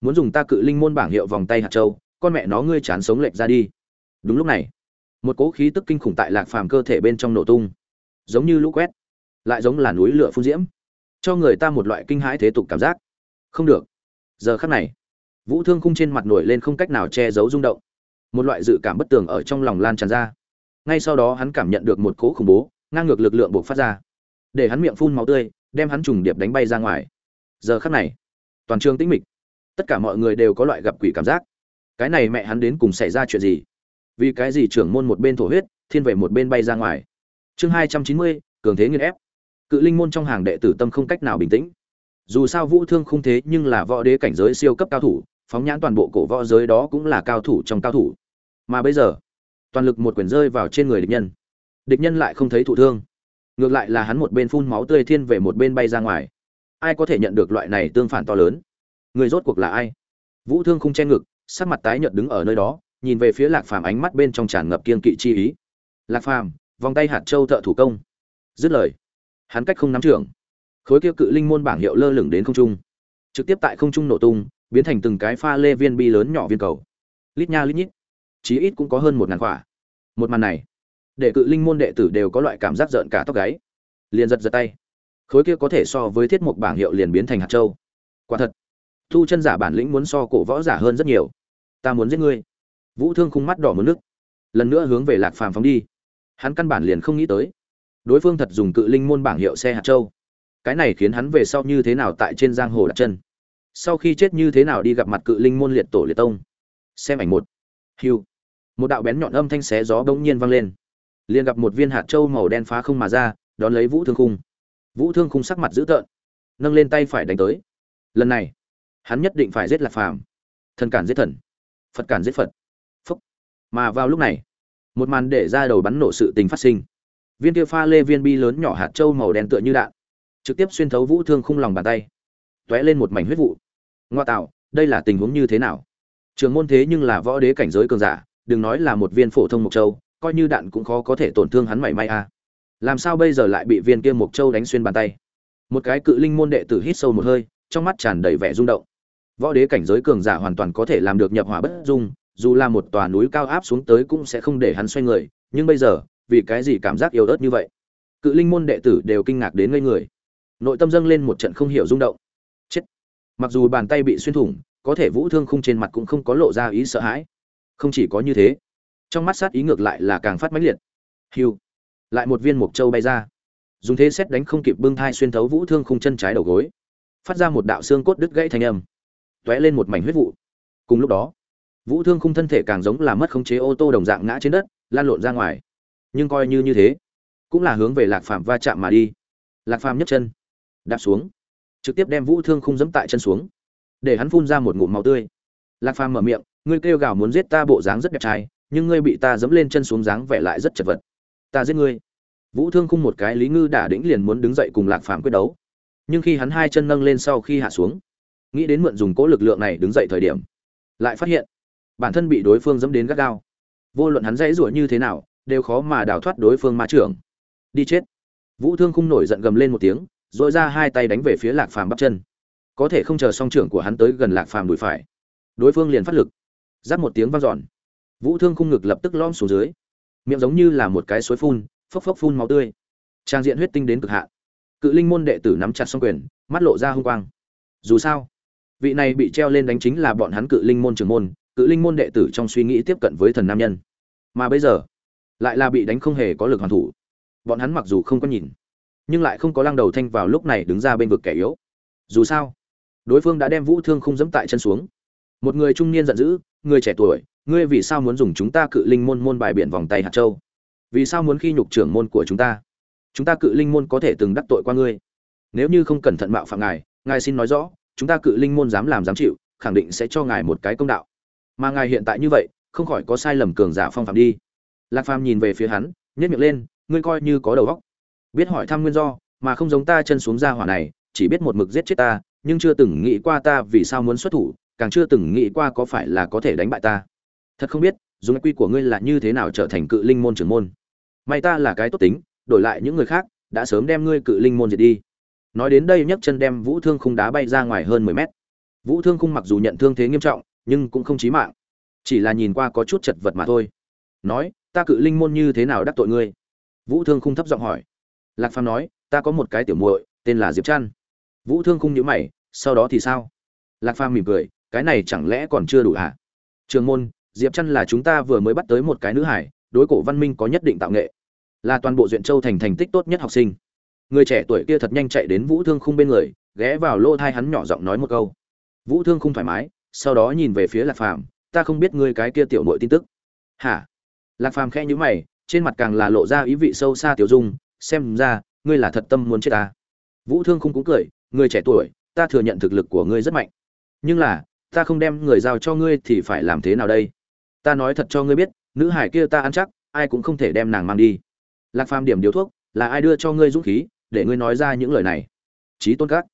S1: Muốn dùng ta cự linh môn bảng hiệu vòng tay hạt châu, con mẹ nó ngươi chán sống lệch ra đi đúng lúc này, một cỗ khí tức kinh khủng tại lạc phàm cơ thể bên trong nổ tung, giống như lũ quét, lại giống là núi lửa phun diễm, cho người ta một loại kinh hãi thế tục cảm giác. Không được. Giờ khắc này, vũ thương khung trên mặt nổi lên không cách nào che giấu rung động. Một loại dự cảm bất tường ở trong lòng lan tràn ra. Ngay sau đó hắn cảm nhận được một cỗ khủng bố, ngang ngược lực lượng buộc phát ra. Để hắn miệng phun máu tươi, đem hắn trùng điệp đánh bay ra ngoài. Giờ khắc này, toàn trường tĩnh mịch. Tất cả mọi người đều có loại gặp quỷ cảm giác. Cái này mẹ hắn đến cùng xảy ra chuyện gì? Vì cái gì trưởng môn một bên thổ huyết, thiên vệ một bên bay ra ngoài? Chương hai trăm chín mươi, cường thế nghiên ép. Cự linh môn trong hàng đệ tử tâm không cách nào bình tĩnh. Dù sao vũ thương không thế nhưng là võ đế cảnh giới siêu cấp cao thủ, phóng nhãn toàn bộ cổ võ giới đó cũng là cao thủ trong cao thủ. Mà bây giờ, toàn lực một quyền rơi vào trên người địch nhân. Địch nhân lại không thấy thụ thương. Ngược lại là hắn một bên phun máu tươi thiên về một bên bay ra ngoài. Ai có thể nhận được loại này tương phản to lớn? Người rốt cuộc là ai? Vũ thương không che ngực, sắc mặt tái nhợt đứng ở nơi đó nhìn về phía lạc phàm ánh mắt bên trong tràn ngập kiên kỵ chi ý. Lạc phàm, vòng tay hạt châu thợ thủ công. Dứt lời, hắn cách không nắm trưởng. Khối kia cự linh môn bảng hiệu lơ lửng đến không trung. Trực tiếp tại không trung nổ tung, biến thành từng cái pha lê viên bi lớn nhỏ viên cầu. Lít nha lít nhít. Chí ít cũng có hơn một ngàn quả. Một màn này, để cự linh môn đệ tử đều có loại cảm giác rợn cả tóc gáy. Liền giật giật tay. Khối kia có thể so với thiết mục bảng hiệu liền biến thành hạt châu. Quả thật, thu chân giả bản lĩnh muốn so cổ võ giả hơn rất nhiều. Ta muốn giết ngươi vũ thương khung mắt đỏ muốn nước. Lần nữa hướng về lạc phàm phóng đi. Hắn căn bản liền không nghĩ tới. Đối phương thật dùng cự linh môn bảng hiệu xe hạt châu. Cái này khiến hắn về sau như thế nào tại trên giang hồ đặt chân? Sau khi chết như thế nào đi gặp mặt cự linh môn liệt tổ liệt tông? Xem ảnh một. Hiu một đạo bén nhọn âm thanh xé gió bỗng nhiên vang lên. Liền gặp một viên hạt châu màu đen phá không mà ra, đón lấy vũ thương khung. Vũ thương khung sắc mặt dữ tợn, nâng lên tay phải đánh tới. Lần này, hắn nhất định phải giết lạc phàm. Thần cản giết thần. Phật cản giết phật mà vào lúc này, một màn để ra đầu bắn nổ sự tình phát sinh. Viên kia pha lê viên bi lớn nhỏ hạt châu màu đen tựa như đạn, trực tiếp xuyên thấu vũ thương khung lòng bàn tay, tóe lên một mảnh huyết vụ. Ngoa tạo, đây là tình huống như thế nào? Trường môn thế nhưng là võ đế cảnh giới cường giả, đừng nói là một viên phổ thông mộc châu, coi như đạn cũng khó có thể tổn thương hắn mảy may a à. làm sao bây giờ lại bị viên kia mộc châu đánh xuyên bàn tay? Một cái cự linh môn đệ tử hít sâu một hơi, trong mắt tràn đầy vẻ rung động. Võ đế cảnh giới cường giả hoàn toàn có thể làm được nhập hỏa bất dung dù là một tòa núi cao áp xuống tới cũng sẽ không để hắn xoay người, nhưng bây giờ, vì cái gì cảm giác yếu ớt như vậy? Cự linh môn đệ tử đều kinh ngạc đến ngây người. Nội tâm dâng lên một trận không hiểu rung động. Chết! Mặc dù bàn tay bị xuyên thủng, có thể vũ thương khung trên mặt cũng không có lộ ra ý sợ hãi. Không chỉ có như thế, trong mắt sát ý ngược lại là càng phát mãnh liệt. Hiu! Lại một viên mộc châu bay ra. Dùng thế xét đánh không kịp bưng thai xuyên thấu vũ thương khung chân trái đầu gối. Phát ra một đạo xương cốt đứt gãy thành âm. Tóe lên một mảnh huyết vụ. Cùng lúc đó vũ thương khung thân thể càng giống là mất khống chế ô tô đồng dạng ngã trên đất, lan lộn ra ngoài. Nhưng coi như như thế, cũng là hướng về lạc phàm va chạm mà đi. Lạc phàm nhấc chân, đạp xuống, trực tiếp đem vũ thương khung dẫm tại chân xuống, để hắn phun ra một ngụm máu tươi. Lạc phàm mở miệng, ngươi kêu gào muốn giết ta bộ dáng rất đẹp trai, nhưng ngươi bị ta dẫm lên chân xuống dáng vẻ lại rất chật vật. Ta giết ngươi. Vũ thương khung một cái lý ngư đả đĩnh liền muốn đứng dậy cùng lạc phàm quyết đấu. Nhưng khi hắn hai chân nâng lên sau khi hạ xuống, nghĩ đến mượn dùng cỗ lực lượng này đứng dậy thời điểm, lại phát hiện bản thân bị đối phương dẫm đến gắt gao. Vô luận hắn dãy rủa như thế nào, đều khó mà đào thoát đối phương ma trưởng. Đi chết. Vũ thương khung nổi giận gầm lên một tiếng dội ra hai tay đánh về phía lạc phàm bắp chân. Có thể không chờ song trưởng của hắn tới gần lạc phàm đùi phải. Đối phương liền phát lực. Giáp một tiếng vang dọn. Vũ thương khung ngực lập tức lom xuống dưới. Miệng giống như là một cái suối phun, phốc phốc phun máu tươi. Trang diện huyết tinh đến cực hạn. Cự linh môn đệ tử nắm chặt song quyền, mắt lộ ra hung quang. Dù sao, vị này bị treo lên đánh chính là bọn hắn cự linh môn trưởng môn cự linh môn đệ tử trong suy nghĩ tiếp cận với thần nam nhân. Mà bây giờ, lại là bị đánh không hề có lực hoàn thủ. Bọn hắn mặc dù không có nhìn, nhưng lại không có lăng đầu thanh vào lúc này đứng ra bên vực kẻ yếu. Dù sao, đối phương đã đem vũ thương không dẫm tại chân xuống. Một người trung niên giận dữ, người trẻ tuổi, ngươi vì sao muốn dùng chúng ta cự linh môn môn bài biển vòng tay hạt châu? Vì sao muốn khi nhục trưởng môn của chúng ta? Chúng ta cự linh môn có thể từng đắc tội qua ngươi. Nếu như không cẩn thận mạo phạm ngài ngài xin nói rõ, chúng ta cự linh môn dám làm dám chịu, khẳng định sẽ cho ngài một cái công đạo mà ngài hiện tại như vậy, không khỏi có sai lầm cường giả phong phạm đi. Lạc phàm nhìn về phía hắn nhét miệng lên, ngươi coi như có đầu óc. Biết hỏi thăm nguyên do, mà không giống ta chân xuống ra hỏa này, chỉ biết một mực giết chết ta, nhưng chưa từng nghĩ qua ta vì sao muốn xuất thủ, càng chưa từng nghĩ qua có phải là có thể đánh bại ta. Thật không biết, dùng quy của ngươi là như thế nào trở thành cự linh môn trưởng môn. May ta là cái tốt tính, đổi lại những người khác, đã sớm đem ngươi cự linh môn diệt đi. Nói đến đây nhấc chân đem vũ thương khung đá bay ra ngoài hơn mười mét. Vũ thương khung mặc dù nhận thương thế nghiêm trọng nhưng cũng không chí mạng. Chỉ là nhìn qua có chút chật vật mà thôi. Nói, ta cự linh môn như thế nào đắc tội ngươi? Vũ thương khung thấp giọng hỏi. Lạc phàm nói, ta có một cái tiểu muội, tên là diệp trăn. Vũ thương khung nhíu mày, sau đó thì sao? Lạc phàm mỉm cười, cái này chẳng lẽ còn chưa đủ à trường môn, diệp trăn là chúng ta vừa mới bắt tới một cái nữ hải, đối cổ văn minh có nhất định tạo nghệ. Là toàn bộ duyện châu thành thành tích tốt nhất học sinh. Người trẻ tuổi kia thật nhanh chạy đến vũ thương khung bên người, ghé vào lô thai hắn nhỏ giọng nói một câu. Vũ thương không thoải mái sau đó nhìn về phía lạc phàm, ta không biết ngươi cái kia tiểu nội tin tức. Hả? Lạc phàm khẽ nhíu mày, trên mặt càng là lộ ra ý vị sâu xa tiểu dung, xem ra, ngươi là thật tâm muốn chết ta. Vũ thương không cũng cười, người trẻ tuổi, ta thừa nhận thực lực của ngươi rất mạnh. Nhưng là, ta không đem người giao cho ngươi thì phải làm thế nào đây? Ta nói thật cho ngươi biết, nữ hải kia ta ăn chắc, ai cũng không thể đem nàng mang đi. Lạc phàm điểm điếu thuốc, là ai đưa cho ngươi dũng khí, để ngươi nói ra những lời này? Trí tôn các.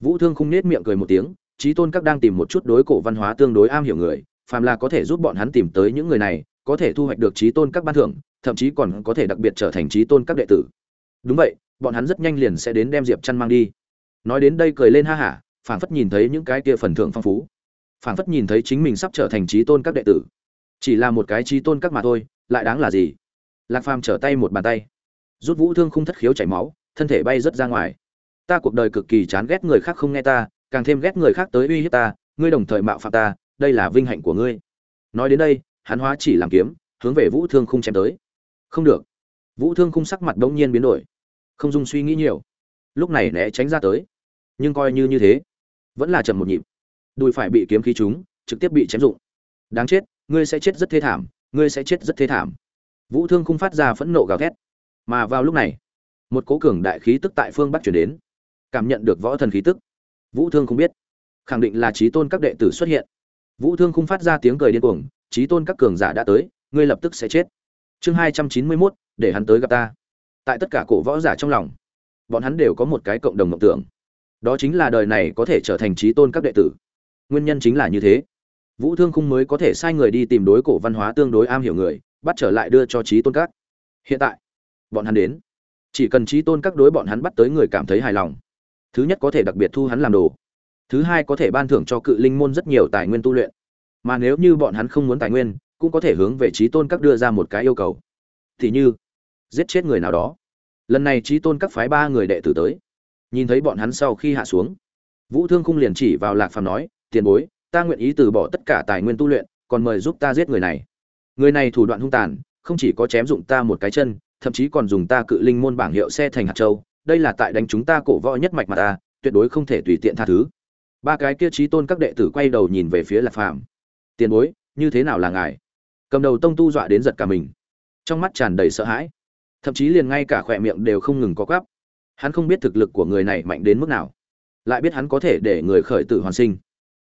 S1: Vũ thương không nết miệng cười một tiếng trí tôn các đang tìm một chút đối cổ văn hóa tương đối am hiểu người, phàm là có thể giúp bọn hắn tìm tới những người này, có thể thu hoạch được trí tôn các ban thưởng, thậm chí còn có thể đặc biệt trở thành trí tôn các đệ tử. Đúng vậy, bọn hắn rất nhanh liền sẽ đến đem diệp chăn mang đi. Nói đến đây cười lên ha hả, phảng phất nhìn thấy những cái kia phần thưởng phong phú. Phảng phất nhìn thấy chính mình sắp trở thành trí tôn các đệ tử. Chỉ là một cái trí tôn các mà thôi, lại đáng là gì? Lạc phàm trở tay một bàn tay. Rút vũ thương không thất khiếu chảy máu, thân thể bay rất ra ngoài. Ta cuộc đời cực kỳ chán ghét người khác không nghe ta càng thêm ghét người khác tới uy hiếp ta, ngươi đồng thời mạo phạm ta, đây là vinh hạnh của ngươi. Nói đến đây, hắn hóa chỉ làm kiếm, hướng về vũ thương khung chém tới. Không được. Vũ thương khung sắc mặt đống nhiên biến đổi. Không dung suy nghĩ nhiều. Lúc này né tránh ra tới. Nhưng coi như như thế, vẫn là chậm một nhịp. Đùi phải bị kiếm khí trúng, trực tiếp bị chém dụng đáng chết, ngươi sẽ chết rất thê thảm, ngươi sẽ chết rất thê thảm. Vũ thương khung phát ra phẫn nộ gào thét. Mà vào lúc này, một cố cường đại khí tức tại phương bắc chuyển đến. Cảm nhận được võ thần khí tức vũ thương không biết. Khẳng định là trí tôn các đệ tử xuất hiện. Vũ thương không phát ra tiếng cười điên cuồng trí tôn các cường giả đã tới, ngươi lập tức sẽ chết. Chương hai trăm chín mươi mốt, để hắn tới gặp ta. Tại tất cả cổ võ giả trong lòng, bọn hắn đều có một cái cộng đồng mộng tưởng. Đó chính là đời này có thể trở thành trí tôn các đệ tử. Nguyên nhân chính là như thế. Vũ thương khung mới có thể sai người đi tìm đối cổ văn hóa tương đối am hiểu người, bắt trở lại đưa cho trí tôn các. Hiện tại, bọn hắn đến. Chỉ cần trí tôn các đối bọn hắn bắt tới người cảm thấy hài lòng thứ nhất có thể đặc biệt thu hắn làm đồ. Thứ hai có thể ban thưởng cho cự linh môn rất nhiều tài nguyên tu luyện. Mà nếu như bọn hắn không muốn tài nguyên, cũng có thể hướng về trí tôn các đưa ra một cái yêu cầu. Thì như, giết chết người nào đó. Lần này trí tôn các phái ba người đệ tử tới. Nhìn thấy bọn hắn sau khi hạ xuống, vũ thương khung liền chỉ vào lạc phàm nói, tiền bối, ta nguyện ý từ bỏ tất cả tài nguyên tu luyện, còn mời giúp ta giết người này. Người này thủ đoạn hung tàn, không chỉ có chém dụng ta một cái chân, thậm chí còn dùng ta cự linh môn bảng hiệu xe thành hạt châu đây là tại đánh chúng ta cổ võ nhất mạch mà ta, tuyệt đối không thể tùy tiện tha thứ. Ba cái kia trí tôn các đệ tử quay đầu nhìn về phía lạc phàm. Tiền bối, như thế nào là ngài? Cầm đầu tông tu dọa đến giật cả mình. Trong mắt tràn đầy sợ hãi. Thậm chí liền ngay cả khỏe miệng đều không ngừng có gắp hắn không biết thực lực của người này mạnh đến mức nào. Lại biết hắn có thể để người khởi tử hoàn sinh.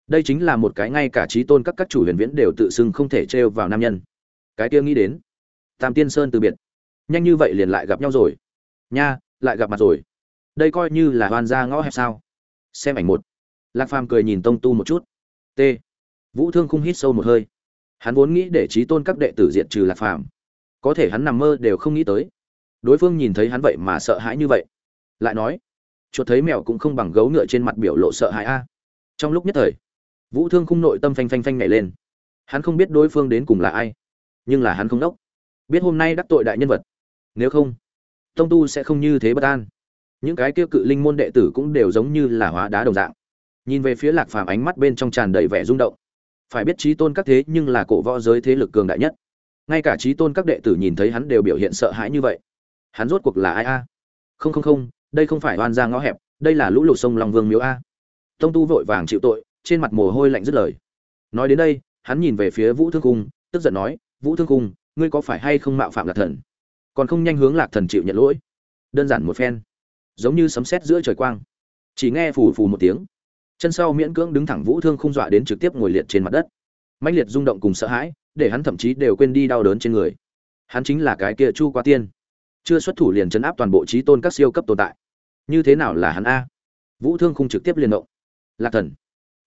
S1: Đây chính là một cái ngay cả trí tôn các các chủ huyền viễn đều tự xưng không thể trêu vào nam nhân. Cái kia nghĩ đến. Tam tiên sơn từ biệt. Nhanh như vậy liền lại gặp nhau rồi. Nha lại gặp mặt rồi. Đây coi như là hoàn gia ngõ hẹp sao. Xem ảnh một. Lạc phàm cười nhìn tông tu một chút. T. Vũ thương không hít sâu một hơi. Hắn vốn nghĩ để trí tôn các đệ tử diện trừ lạc phàm. Có thể hắn nằm mơ đều không nghĩ tới. Đối phương nhìn thấy hắn vậy mà sợ hãi như vậy. Lại nói, chuột thấy mèo cũng không bằng gấu ngựa trên mặt biểu lộ sợ hãi a. Trong lúc nhất thời, vũ thương khung nội tâm phanh phanh phanh nhảy lên. Hắn không biết đối phương đến cùng là ai, nhưng là hắn không đốc. Biết hôm nay đắc tội đại nhân vật. Nếu không tông tu sẽ không như thế bất an. Những cái kia cự linh môn đệ tử cũng đều giống như là hóa đá đồng dạng. Nhìn về phía lạc phàm ánh mắt bên trong tràn đầy vẻ rung động. Phải biết trí tôn các thế nhưng là cổ võ giới thế lực cường đại nhất. Ngay cả trí tôn các đệ tử nhìn thấy hắn đều biểu hiện sợ hãi như vậy. Hắn rốt cuộc là ai a? Không không không, đây không phải oan ra ngõ hẹp, đây là lũ lụt sông long vương miếu a. Tông tu vội vàng chịu tội, trên mặt mồ hôi lạnh dứt lời. Nói đến đây, hắn nhìn về phía vũ thương cung, tức giận nói, vũ thương cung, ngươi có phải hay không mạo phạm lạc thần? Còn không nhanh hướng lạc thần chịu nhận lỗi. Đơn giản một phen, giống như sấm sét giữa trời quang. Chỉ nghe phù phù một tiếng, chân sau miễn cưỡng đứng thẳng vũ thương không dọa đến trực tiếp ngồi liệt trên mặt đất. Mạnh liệt rung động cùng sợ hãi, để hắn thậm chí đều quên đi đau đớn trên người. Hắn chính là cái kia chu qua tiên. Chưa xuất thủ liền chấn áp toàn bộ trí tôn các siêu cấp tồn tại. Như thế nào là hắn a? Vũ thương không trực tiếp liên động. Lạc thần.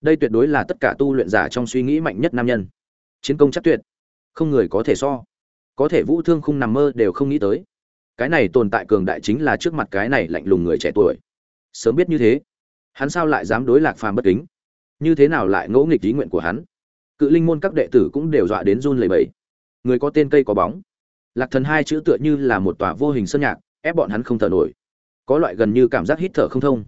S1: Đây tuyệt đối là tất cả tu luyện giả trong suy nghĩ mạnh nhất nam nhân. Chiến công chắc tuyệt. Không người có thể so có thể vũ thương khung nằm mơ đều không nghĩ tới. Cái này tồn tại cường đại chính là trước mặt cái này lạnh lùng người trẻ tuổi. Sớm biết như thế, hắn sao lại dám đối lạc phàm bất kính? Như thế nào lại ngỗ nghịch ý nguyện của hắn? Cự linh môn các đệ tử cũng đều dọa đến run lẩy bẩy. Người có tên cây có bóng. Lạc thần hai chữ tựa như là một tòa vô hình sơn nhạc, ép bọn hắn không thở nổi. Có loại gần như cảm giác hít thở không thông.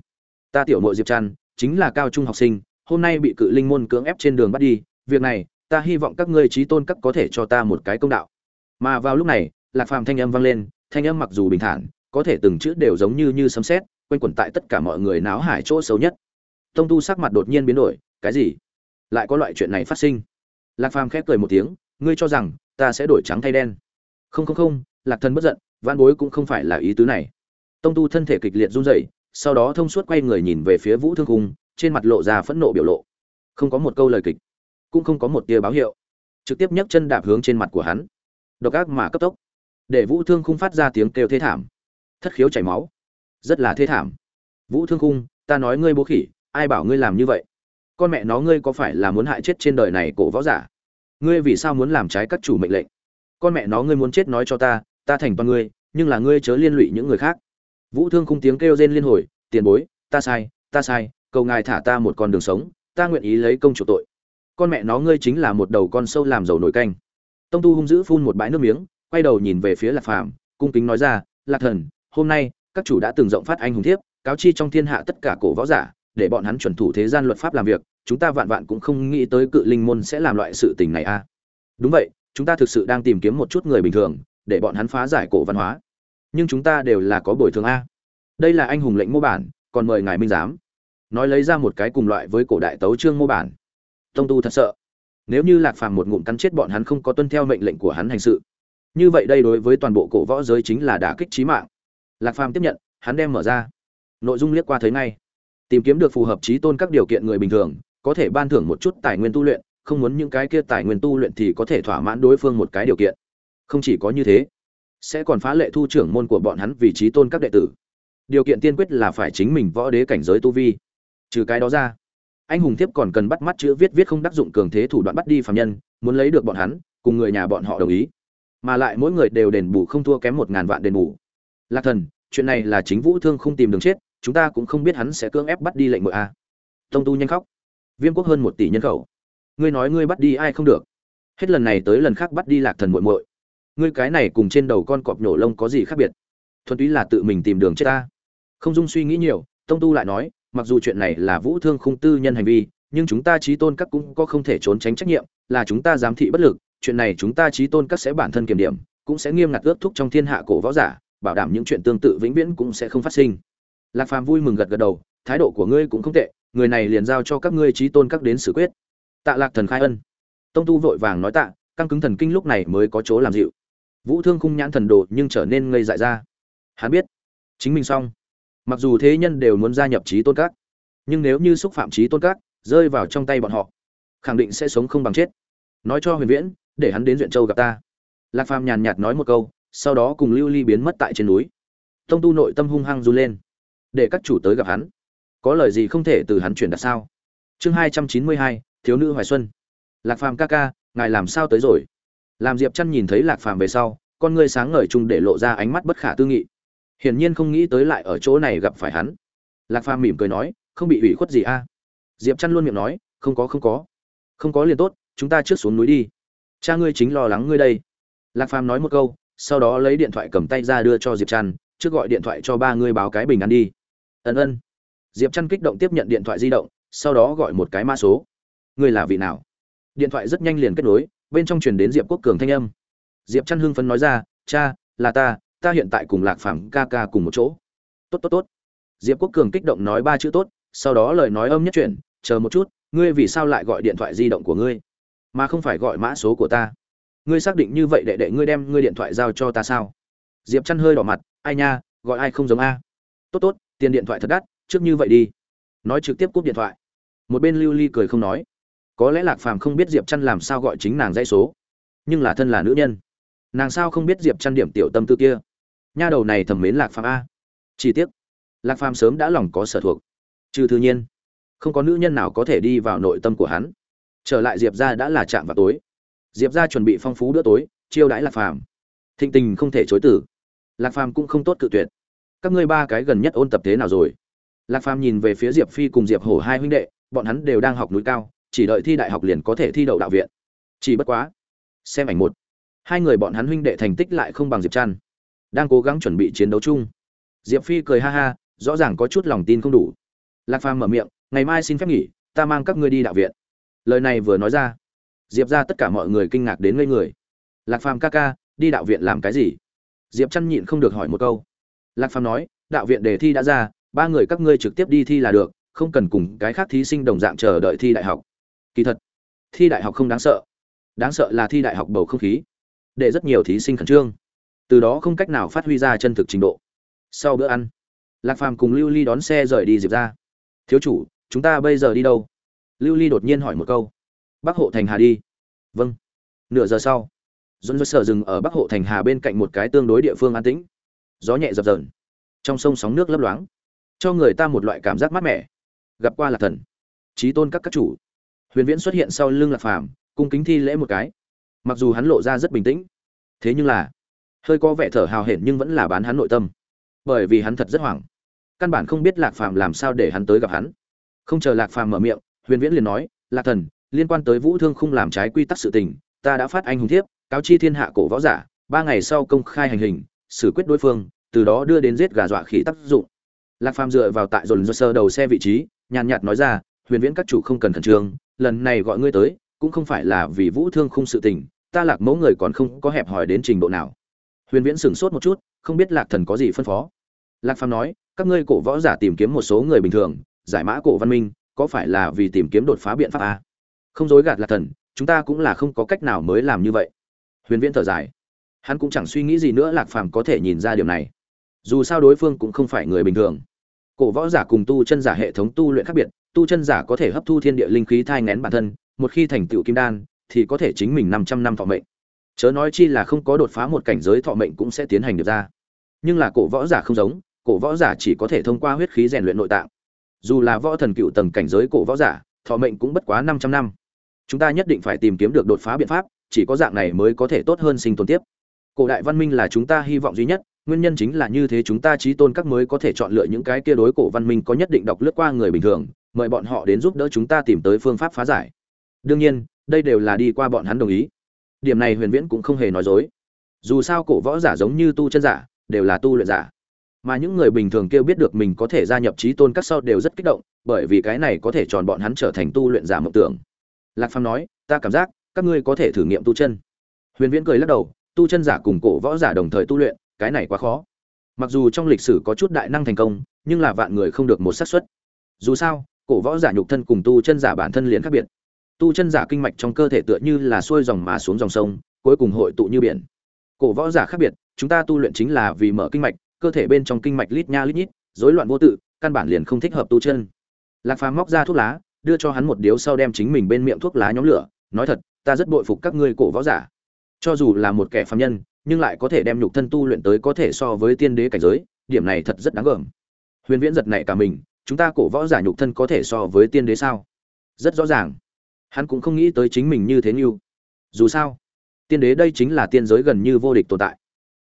S1: Ta tiểu nội diệp trăn, chính là cao trung học sinh, hôm nay bị cự linh môn cưỡng ép trên đường bắt đi, việc này, ta hy vọng các ngươi trí tôn các có thể cho ta một cái công đạo mà vào lúc này, lạc phàm thanh âm vang lên, thanh âm mặc dù bình thản, có thể từng chữ đều giống như như sấm sét, quanh quẩn tại tất cả mọi người náo hải chỗ xấu nhất. Tông tu sắc mặt đột nhiên biến đổi, cái gì? Lại có loại chuyện này phát sinh? Lạc phàm khép cười một tiếng, ngươi cho rằng ta sẽ đổi trắng thay đen? Không không không, lạc thần bất giận văn bối cũng không phải là ý tứ này. Tông tu thân thể kịch liệt run rẩy, sau đó thông suốt quay người nhìn về phía vũ thương cung, trên mặt lộ ra phẫn nộ biểu lộ. Không có một câu lời kịch, cũng không có một tia báo hiệu. Trực tiếp nhấc chân đạp hướng trên mặt của hắn độc ác mà cấp tốc. Để vũ thương khung phát ra tiếng kêu thế thảm. Thất khiếu chảy máu. Rất là thế thảm. Vũ thương khung, ta nói ngươi bố khỉ, ai bảo ngươi làm như vậy? Con mẹ nó ngươi có phải là muốn hại chết trên đời này cổ võ giả? Ngươi vì sao muốn làm trái các chủ mệnh lệnh? Con mẹ nó ngươi muốn chết nói cho ta ta thành toàn ngươi, nhưng là ngươi chớ liên lụy những người khác. Vũ thương khung tiếng kêu rên liên hồi, tiền bối, ta sai ta sai, cầu ngài thả ta một con đường sống, ta nguyện ý lấy công chủ tội. Con mẹ nó ngươi chính là một đầu con sâu làm dầu nổi canh tông tu hung dữ phun một bãi nước miếng, quay đầu nhìn về phía lạc phàm, cung kính nói ra, lạc thần, hôm nay, các chủ đã từng rộng phát anh hùng thiếp, cáo chi trong thiên hạ tất cả cổ võ giả, để bọn hắn chuẩn thủ thế gian luật pháp làm việc, chúng ta vạn vạn cũng không nghĩ tới cự linh môn sẽ làm loại sự tình này a. Đúng vậy, chúng ta thực sự đang tìm kiếm một chút người bình thường, để bọn hắn phá giải cổ văn hóa. Nhưng chúng ta đều là có bồi thường a. Đây là anh hùng lệnh mô bản, còn mời ngài minh giám. Nói lấy ra một cái cùng loại với cổ đại tấu trương mô bản. Tông tu thật sợ nếu như lạc phàm một ngụm cắn chết bọn hắn không có tuân theo mệnh lệnh của hắn hành sự, như vậy đây đối với toàn bộ cổ võ giới chính là đả kích trí mạng. Lạc phàm tiếp nhận, hắn đem mở ra. Nội dung liếc qua thấy ngay. Tìm kiếm được phù hợp trí tôn các điều kiện người bình thường, có thể ban thưởng một chút tài nguyên tu luyện, không muốn những cái kia tài nguyên tu luyện thì có thể thỏa mãn đối phương một cái điều kiện. Không chỉ có như thế, sẽ còn phá lệ thu trưởng môn của bọn hắn vì trí tôn các đệ tử. Điều kiện tiên quyết là phải chính mình võ đế cảnh giới tu vi. Trừ cái đó ra anh hùng thiếp còn cần bắt mắt chữ viết viết không đắc dụng cường thế thủ đoạn bắt đi phạm nhân, muốn lấy được bọn hắn, cùng người nhà bọn họ đồng ý. Mà lại mỗi người đều đền bù không thua kém một ngàn vạn đền bù. Lạc thần, chuyện này là chính vũ thương không tìm đường chết, chúng ta cũng không biết hắn sẽ cưỡng ép bắt đi lệnh mượn a. Tông tu nhanh khóc. Viêm quốc hơn một tỷ nhân khẩu. Ngươi nói ngươi bắt đi ai không được? Hết lần này tới lần khác bắt đi lạc thần muội muội. Ngươi cái này cùng trên đầu con cọp nhổ lông có gì khác biệt? Thuần túy là tự mình tìm đường chết ta. Không dung suy nghĩ nhiều, tông tu lại nói mặc dù chuyện này là vũ thương khung tư nhân hành vi, nhưng chúng ta trí tôn các cũng có không thể trốn tránh trách nhiệm, là chúng ta giám thị bất lực, chuyện này chúng ta trí tôn các sẽ bản thân kiểm điểm, cũng sẽ nghiêm ngặt ước thúc trong thiên hạ cổ võ giả, bảo đảm những chuyện tương tự vĩnh viễn cũng sẽ không phát sinh. Lạc phàm vui mừng gật gật đầu, thái độ của ngươi cũng không tệ, người này liền giao cho các ngươi trí tôn các đến xử quyết. Tạ lạc thần khai ân. Tông tu vội vàng nói tạ, căng cứng thần kinh lúc này mới có chỗ làm dịu. Vũ thương khung nhãn thần đồ nhưng trở nên ngây dại ra. Hắn biết, chính mình xong mặc dù thế nhân đều muốn gia nhập trí tôn các, nhưng nếu như xúc phạm trí tôn các, rơi vào trong tay bọn họ, khẳng định sẽ sống không bằng chết. Nói cho huyền viễn, để hắn đến duyện châu gặp ta. Lạc phàm nhàn nhạt nói một câu, sau đó cùng lưu ly biến mất tại trên núi. Tông tu nội tâm hung hăng run lên. Để các chủ tới gặp hắn. Có lời gì không thể từ hắn chuyển đặt sao? Chương hai trăm chín mươi hai, thiếu nữ hoài xuân. Lạc phàm ca ca, ngài làm sao tới rồi? Làm diệp chăn nhìn thấy lạc phàm về sau, con ngươi sáng ngời chung để lộ ra ánh mắt bất khả tư nghị hiển nhiên không nghĩ tới lại ở chỗ này gặp phải hắn. Lạc phàm mỉm cười nói, không bị ủy khuất gì a diệp chăn luôn miệng nói, không có không có. Không có liền tốt, chúng ta trước xuống núi đi. Cha ngươi chính lo lắng ngươi đây. Lạc phàm nói một câu, sau đó lấy điện thoại cầm tay ra đưa cho diệp chăn, trước gọi điện thoại cho ba ngươi báo cái bình ăn đi. Ân ân. Diệp chăn kích động tiếp nhận điện thoại di động, sau đó gọi một cái mã số. Ngươi là vị nào? Điện thoại rất nhanh liền kết nối, bên trong truyền đến diệp quốc cường thanh âm. Diệp chăn hưng phấn nói ra, cha, là ta ta hiện tại cùng lạc phàm ca ca cùng một chỗ. Tốt tốt tốt. Diệp quốc cường kích động nói ba chữ tốt, sau đó lời nói âm nhất chuyển, chờ một chút, ngươi vì sao lại gọi điện thoại di động của ngươi? Mà không phải gọi mã số của ta. Ngươi xác định như vậy để đệ ngươi đem ngươi điện thoại giao cho ta sao? Diệp chăn hơi đỏ mặt, ai nha, gọi ai không giống a. Tốt tốt, tiền điện thoại thật đắt, trước như vậy đi. Nói trực tiếp cúp điện thoại. Một bên lưu ly cười không nói. Có lẽ lạc phàm không biết diệp chăn làm sao gọi chính nàng dây số, nhưng là thân là nữ nhân. Nàng sao không biết diệp chăn điểm tiểu tâm tư kia? Nha đầu này thầm mến lạc phàm a. Chi tiết lạc phàm sớm đã lòng có sở thuộc. Trừ thư nhiên, không có nữ nhân nào có thể đi vào nội tâm của hắn. Trở lại diệp ra đã là chạm vào tối. Diệp ra chuẩn bị phong phú bữa tối, chiêu đãi lạc phàm. Thịnh tình không thể chối tử lạc phàm cũng không tốt cự tuyệt. Các ngươi ba cái gần nhất ôn tập thế nào rồi? Lạc phàm nhìn về phía diệp phi cùng diệp hổ hai huynh đệ, bọn hắn đều đang học núi cao, chỉ đợi thi đại học liền có thể thi đậu đạo viện. Chỉ bất quá, xem ảnh một. Hai người bọn hắn huynh đệ thành tích lại không bằng diệp trăn đang cố gắng chuẩn bị chiến đấu chung. Diệp phi cười ha ha, rõ ràng có chút lòng tin không đủ. Lạc phàm mở miệng, ngày mai xin phép nghỉ, ta mang các ngươi đi đạo viện. Lời này vừa nói ra, diệp ra tất cả mọi người kinh ngạc đến ngây người. Lạc phàm ca ca, đi đạo viện làm cái gì? Diệp chăn nhịn không được hỏi một câu. Lạc phàm nói, đạo viện đề thi đã ra, ba người các ngươi trực tiếp đi thi là được, không cần cùng cái khác thí sinh đồng dạng chờ đợi thi đại học. Kỳ thật, thi đại học không đáng sợ. Đáng sợ là thi đại học bầu không khí, để rất nhiều thí sinh khẩn trương từ đó không cách nào phát huy ra chân thực trình độ. Sau bữa ăn, lạc phàm cùng lưu ly đón xe rời đi diệp ra thiếu chủ, chúng ta bây giờ đi đâu? Lưu ly đột nhiên hỏi một câu. Bắc hộ thành hà đi. Vâng. Nửa giờ sau dồn dơ sở dừng ở bắc hộ thành hà bên cạnh một cái tương đối địa phương an tĩnh. Gió nhẹ dập dờn, trong sông sóng nước lấp loáng, cho người ta một loại cảm giác mát mẻ. Gặp qua là thần trí tôn các các chủ. Huyền viễn xuất hiện sau lưng lạc phàm, cung kính thi lễ một cái. Mặc dù hắn lộ ra rất bình tĩnh, thế nhưng là hơi có vẻ thở hào hển nhưng vẫn là bán hắn nội tâm. Bởi vì hắn thật rất hoảng. Căn bản không biết lạc phàm làm sao để hắn tới gặp hắn. Không chờ lạc phàm mở miệng, huyền viễn liền nói, lạc thần, liên quan tới vũ thương không làm trái quy tắc sự tình, ta đã phát anh hùng thiếp, cáo chi thiên hạ cổ võ giả, ba ngày sau công khai hành hình, xử quyết đối phương, từ đó đưa đến giết gà dọa khỉ tác dụng. Lạc phàm dựa vào tại dồn dơ sơ đầu xe vị trí, nhàn nhạt nói ra, huyền viễn các chủ không cần khẩn trương, lần này gọi ngươi tới, cũng không phải là vì vũ thương không sự tình, ta lạc mẫu người còn không có hẹp hỏi đến trình độ nào huyền viễn sửng sốt một chút, không biết lạc thần có gì phân phó. Lạc phàm nói, các ngươi cổ võ giả tìm kiếm một số người bình thường, giải mã cổ văn minh, có phải là vì tìm kiếm đột phá biện pháp a? Không dối gạt lạc thần, chúng ta cũng là không có cách nào mới làm như vậy. Huyền viễn thở dài. Hắn cũng chẳng suy nghĩ gì nữa, lạc phàm có thể nhìn ra điểm này. Dù sao đối phương cũng không phải người bình thường. Cổ võ giả cùng tu chân giả hệ thống tu luyện khác biệt, tu chân giả có thể hấp thu thiên địa linh khí thai ngén bản thân, một khi thành tựu kim đan, thì có thể chính mình 500 năm phòng mệnh chớ nói chi là không có đột phá một cảnh giới thọ mệnh cũng sẽ tiến hành được ra nhưng là cổ võ giả không giống cổ võ giả chỉ có thể thông qua huyết khí rèn luyện nội tạng dù là võ thần cựu tầng cảnh giới cổ võ giả thọ mệnh cũng bất quá 500 năm. Chúng ta nhất định phải tìm kiếm được đột phá biện pháp, chỉ có dạng này mới có thể tốt hơn sinh tồn tiếp. Cổ đại văn minh là chúng ta hy vọng duy nhất, nguyên nhân chính là như thế chúng ta trí tôn các mới có thể chọn lựa những cái kia đối cổ văn minh có nhất định đọc lướt qua người bình thường, mời bọn họ đến giúp đỡ chúng ta tìm tới phương pháp phá giải. Đương nhiên, đây đều là đi qua bọn hắn đồng ý. Điểm này Huyền Viễn cũng không hề nói dối. Dù sao cổ võ giả giống như tu chân giả, đều là tu luyện giả. Mà những người bình thường kêu biết được mình có thể gia nhập trí tôn các sau đều rất kích động bởi vì cái này có thể tròn bọn hắn trở thành tu luyện giả mộng tưởng. Lạc phàm nói ta cảm giác các ngươi có thể thử nghiệm tu chân. Huyền viễn cười lắc đầu tu chân giả cùng cổ võ giả đồng thời tu luyện cái này quá khó. Mặc dù trong lịch sử có chút đại năng thành công nhưng là vạn người không được một xác suất. Dù sao cổ võ giả nhục thân cùng tu chân giả bản thân liền khác biệt tu chân giả kinh mạch trong cơ thể tựa như là xuôi dòng mà xuống dòng sông, cuối cùng hội tụ như biển. Cổ võ giả khác biệt, chúng ta tu luyện chính là vì mở kinh mạch, cơ thể bên trong kinh mạch lít nha lít nhít, rối loạn vô tự, căn bản liền không thích hợp tu chân. Lạc phàm móc ra thuốc lá, đưa cho hắn một điếu sau đem chính mình bên miệng thuốc lá nhóm lửa, nói thật, ta rất bội phục các ngươi cổ võ giả. Cho dù là một kẻ phàm nhân, nhưng lại có thể đem nhục thân tu luyện tới có thể so với tiên đế cảnh giới, điểm này thật rất đáng gờm. Huyền viễn giật này cả mình, chúng ta cổ võ giả nhục thân có thể so với tiên đế sao? Rất rõ ràng hắn cũng không nghĩ tới chính mình như thế như. Dù sao, tiên đế đây chính là tiên giới gần như vô địch tồn tại.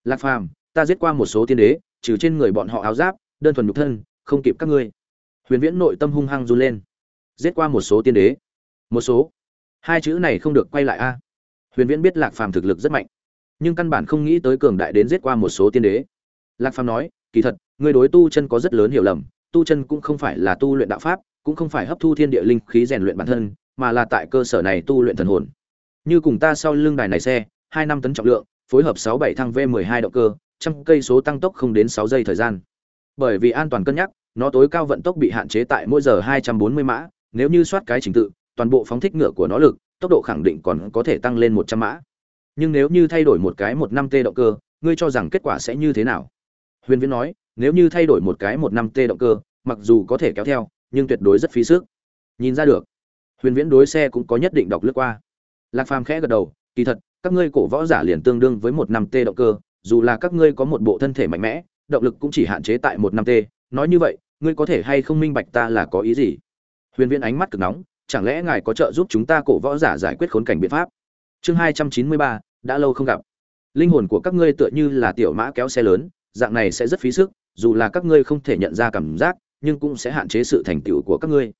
S1: Lạc phàm, ta giết qua một số tiên đế, trừ trên người bọn họ áo giáp, đơn thuần nhục thân, không kịp các ngươi. Huyền viễn nội tâm hung hăng run lên. Giết qua một số tiên đế. Một số. Hai chữ này không được quay lại a. Huyền viễn biết lạc phàm thực lực rất mạnh, nhưng căn bản không nghĩ tới cường đại đến giết qua một số tiên đế. Lạc phàm nói, kỳ thật người đối tu chân có rất lớn hiểu lầm, tu chân cũng không phải là tu luyện đạo pháp, cũng không phải hấp thu thiên địa linh khí rèn luyện bản thân mà là tại cơ sở này tu luyện thần hồn như cùng ta sau lưng đài này xe hai năm tấn trọng lượng phối hợp sáu bảy thăng v mười hai động cơ trăm cây số tăng tốc không đến sáu giây thời gian. Bởi vì an toàn cân nhắc, nó tối cao vận tốc bị hạn chế tại mỗi giờ 240 mã, nếu như soát cái trình tự, toàn bộ phóng thích ngựa của nó lực, tốc độ khẳng định còn có thể tăng lên 100 mã. Nhưng nếu như thay đổi một cái 15T động cơ, ngươi cho rằng kết quả sẽ như thế nào? Huyền Viễn nói, nếu như thay đổi một cái 15T động cơ, mặc dù có thể kéo theo, nhưng tuyệt đối rất phí sức. Nhìn ra được, Huyền Viễn đối xe cũng có nhất định đọc lướt qua. Lạc Phàm khẽ gật đầu, kỳ thật, các ngươi cổ võ giả liền tương đương với một năm T động cơ, dù là các ngươi có một bộ thân thể mạnh mẽ động lực cũng chỉ hạn chế tại một năm t nói như vậy ngươi có thể hay không minh bạch ta là có ý gì? Huyền viễn ánh mắt cực nóng chẳng lẽ ngài có trợ giúp chúng ta cổ võ giả giải quyết khốn cảnh biện pháp? Chương hai trăm chín mươi ba đã lâu không gặp. Linh hồn của các ngươi tựa như là tiểu mã kéo xe lớn dạng này sẽ rất phí sức dù là các ngươi không thể nhận ra cảm giác nhưng cũng sẽ hạn chế sự thành tựu của các ngươi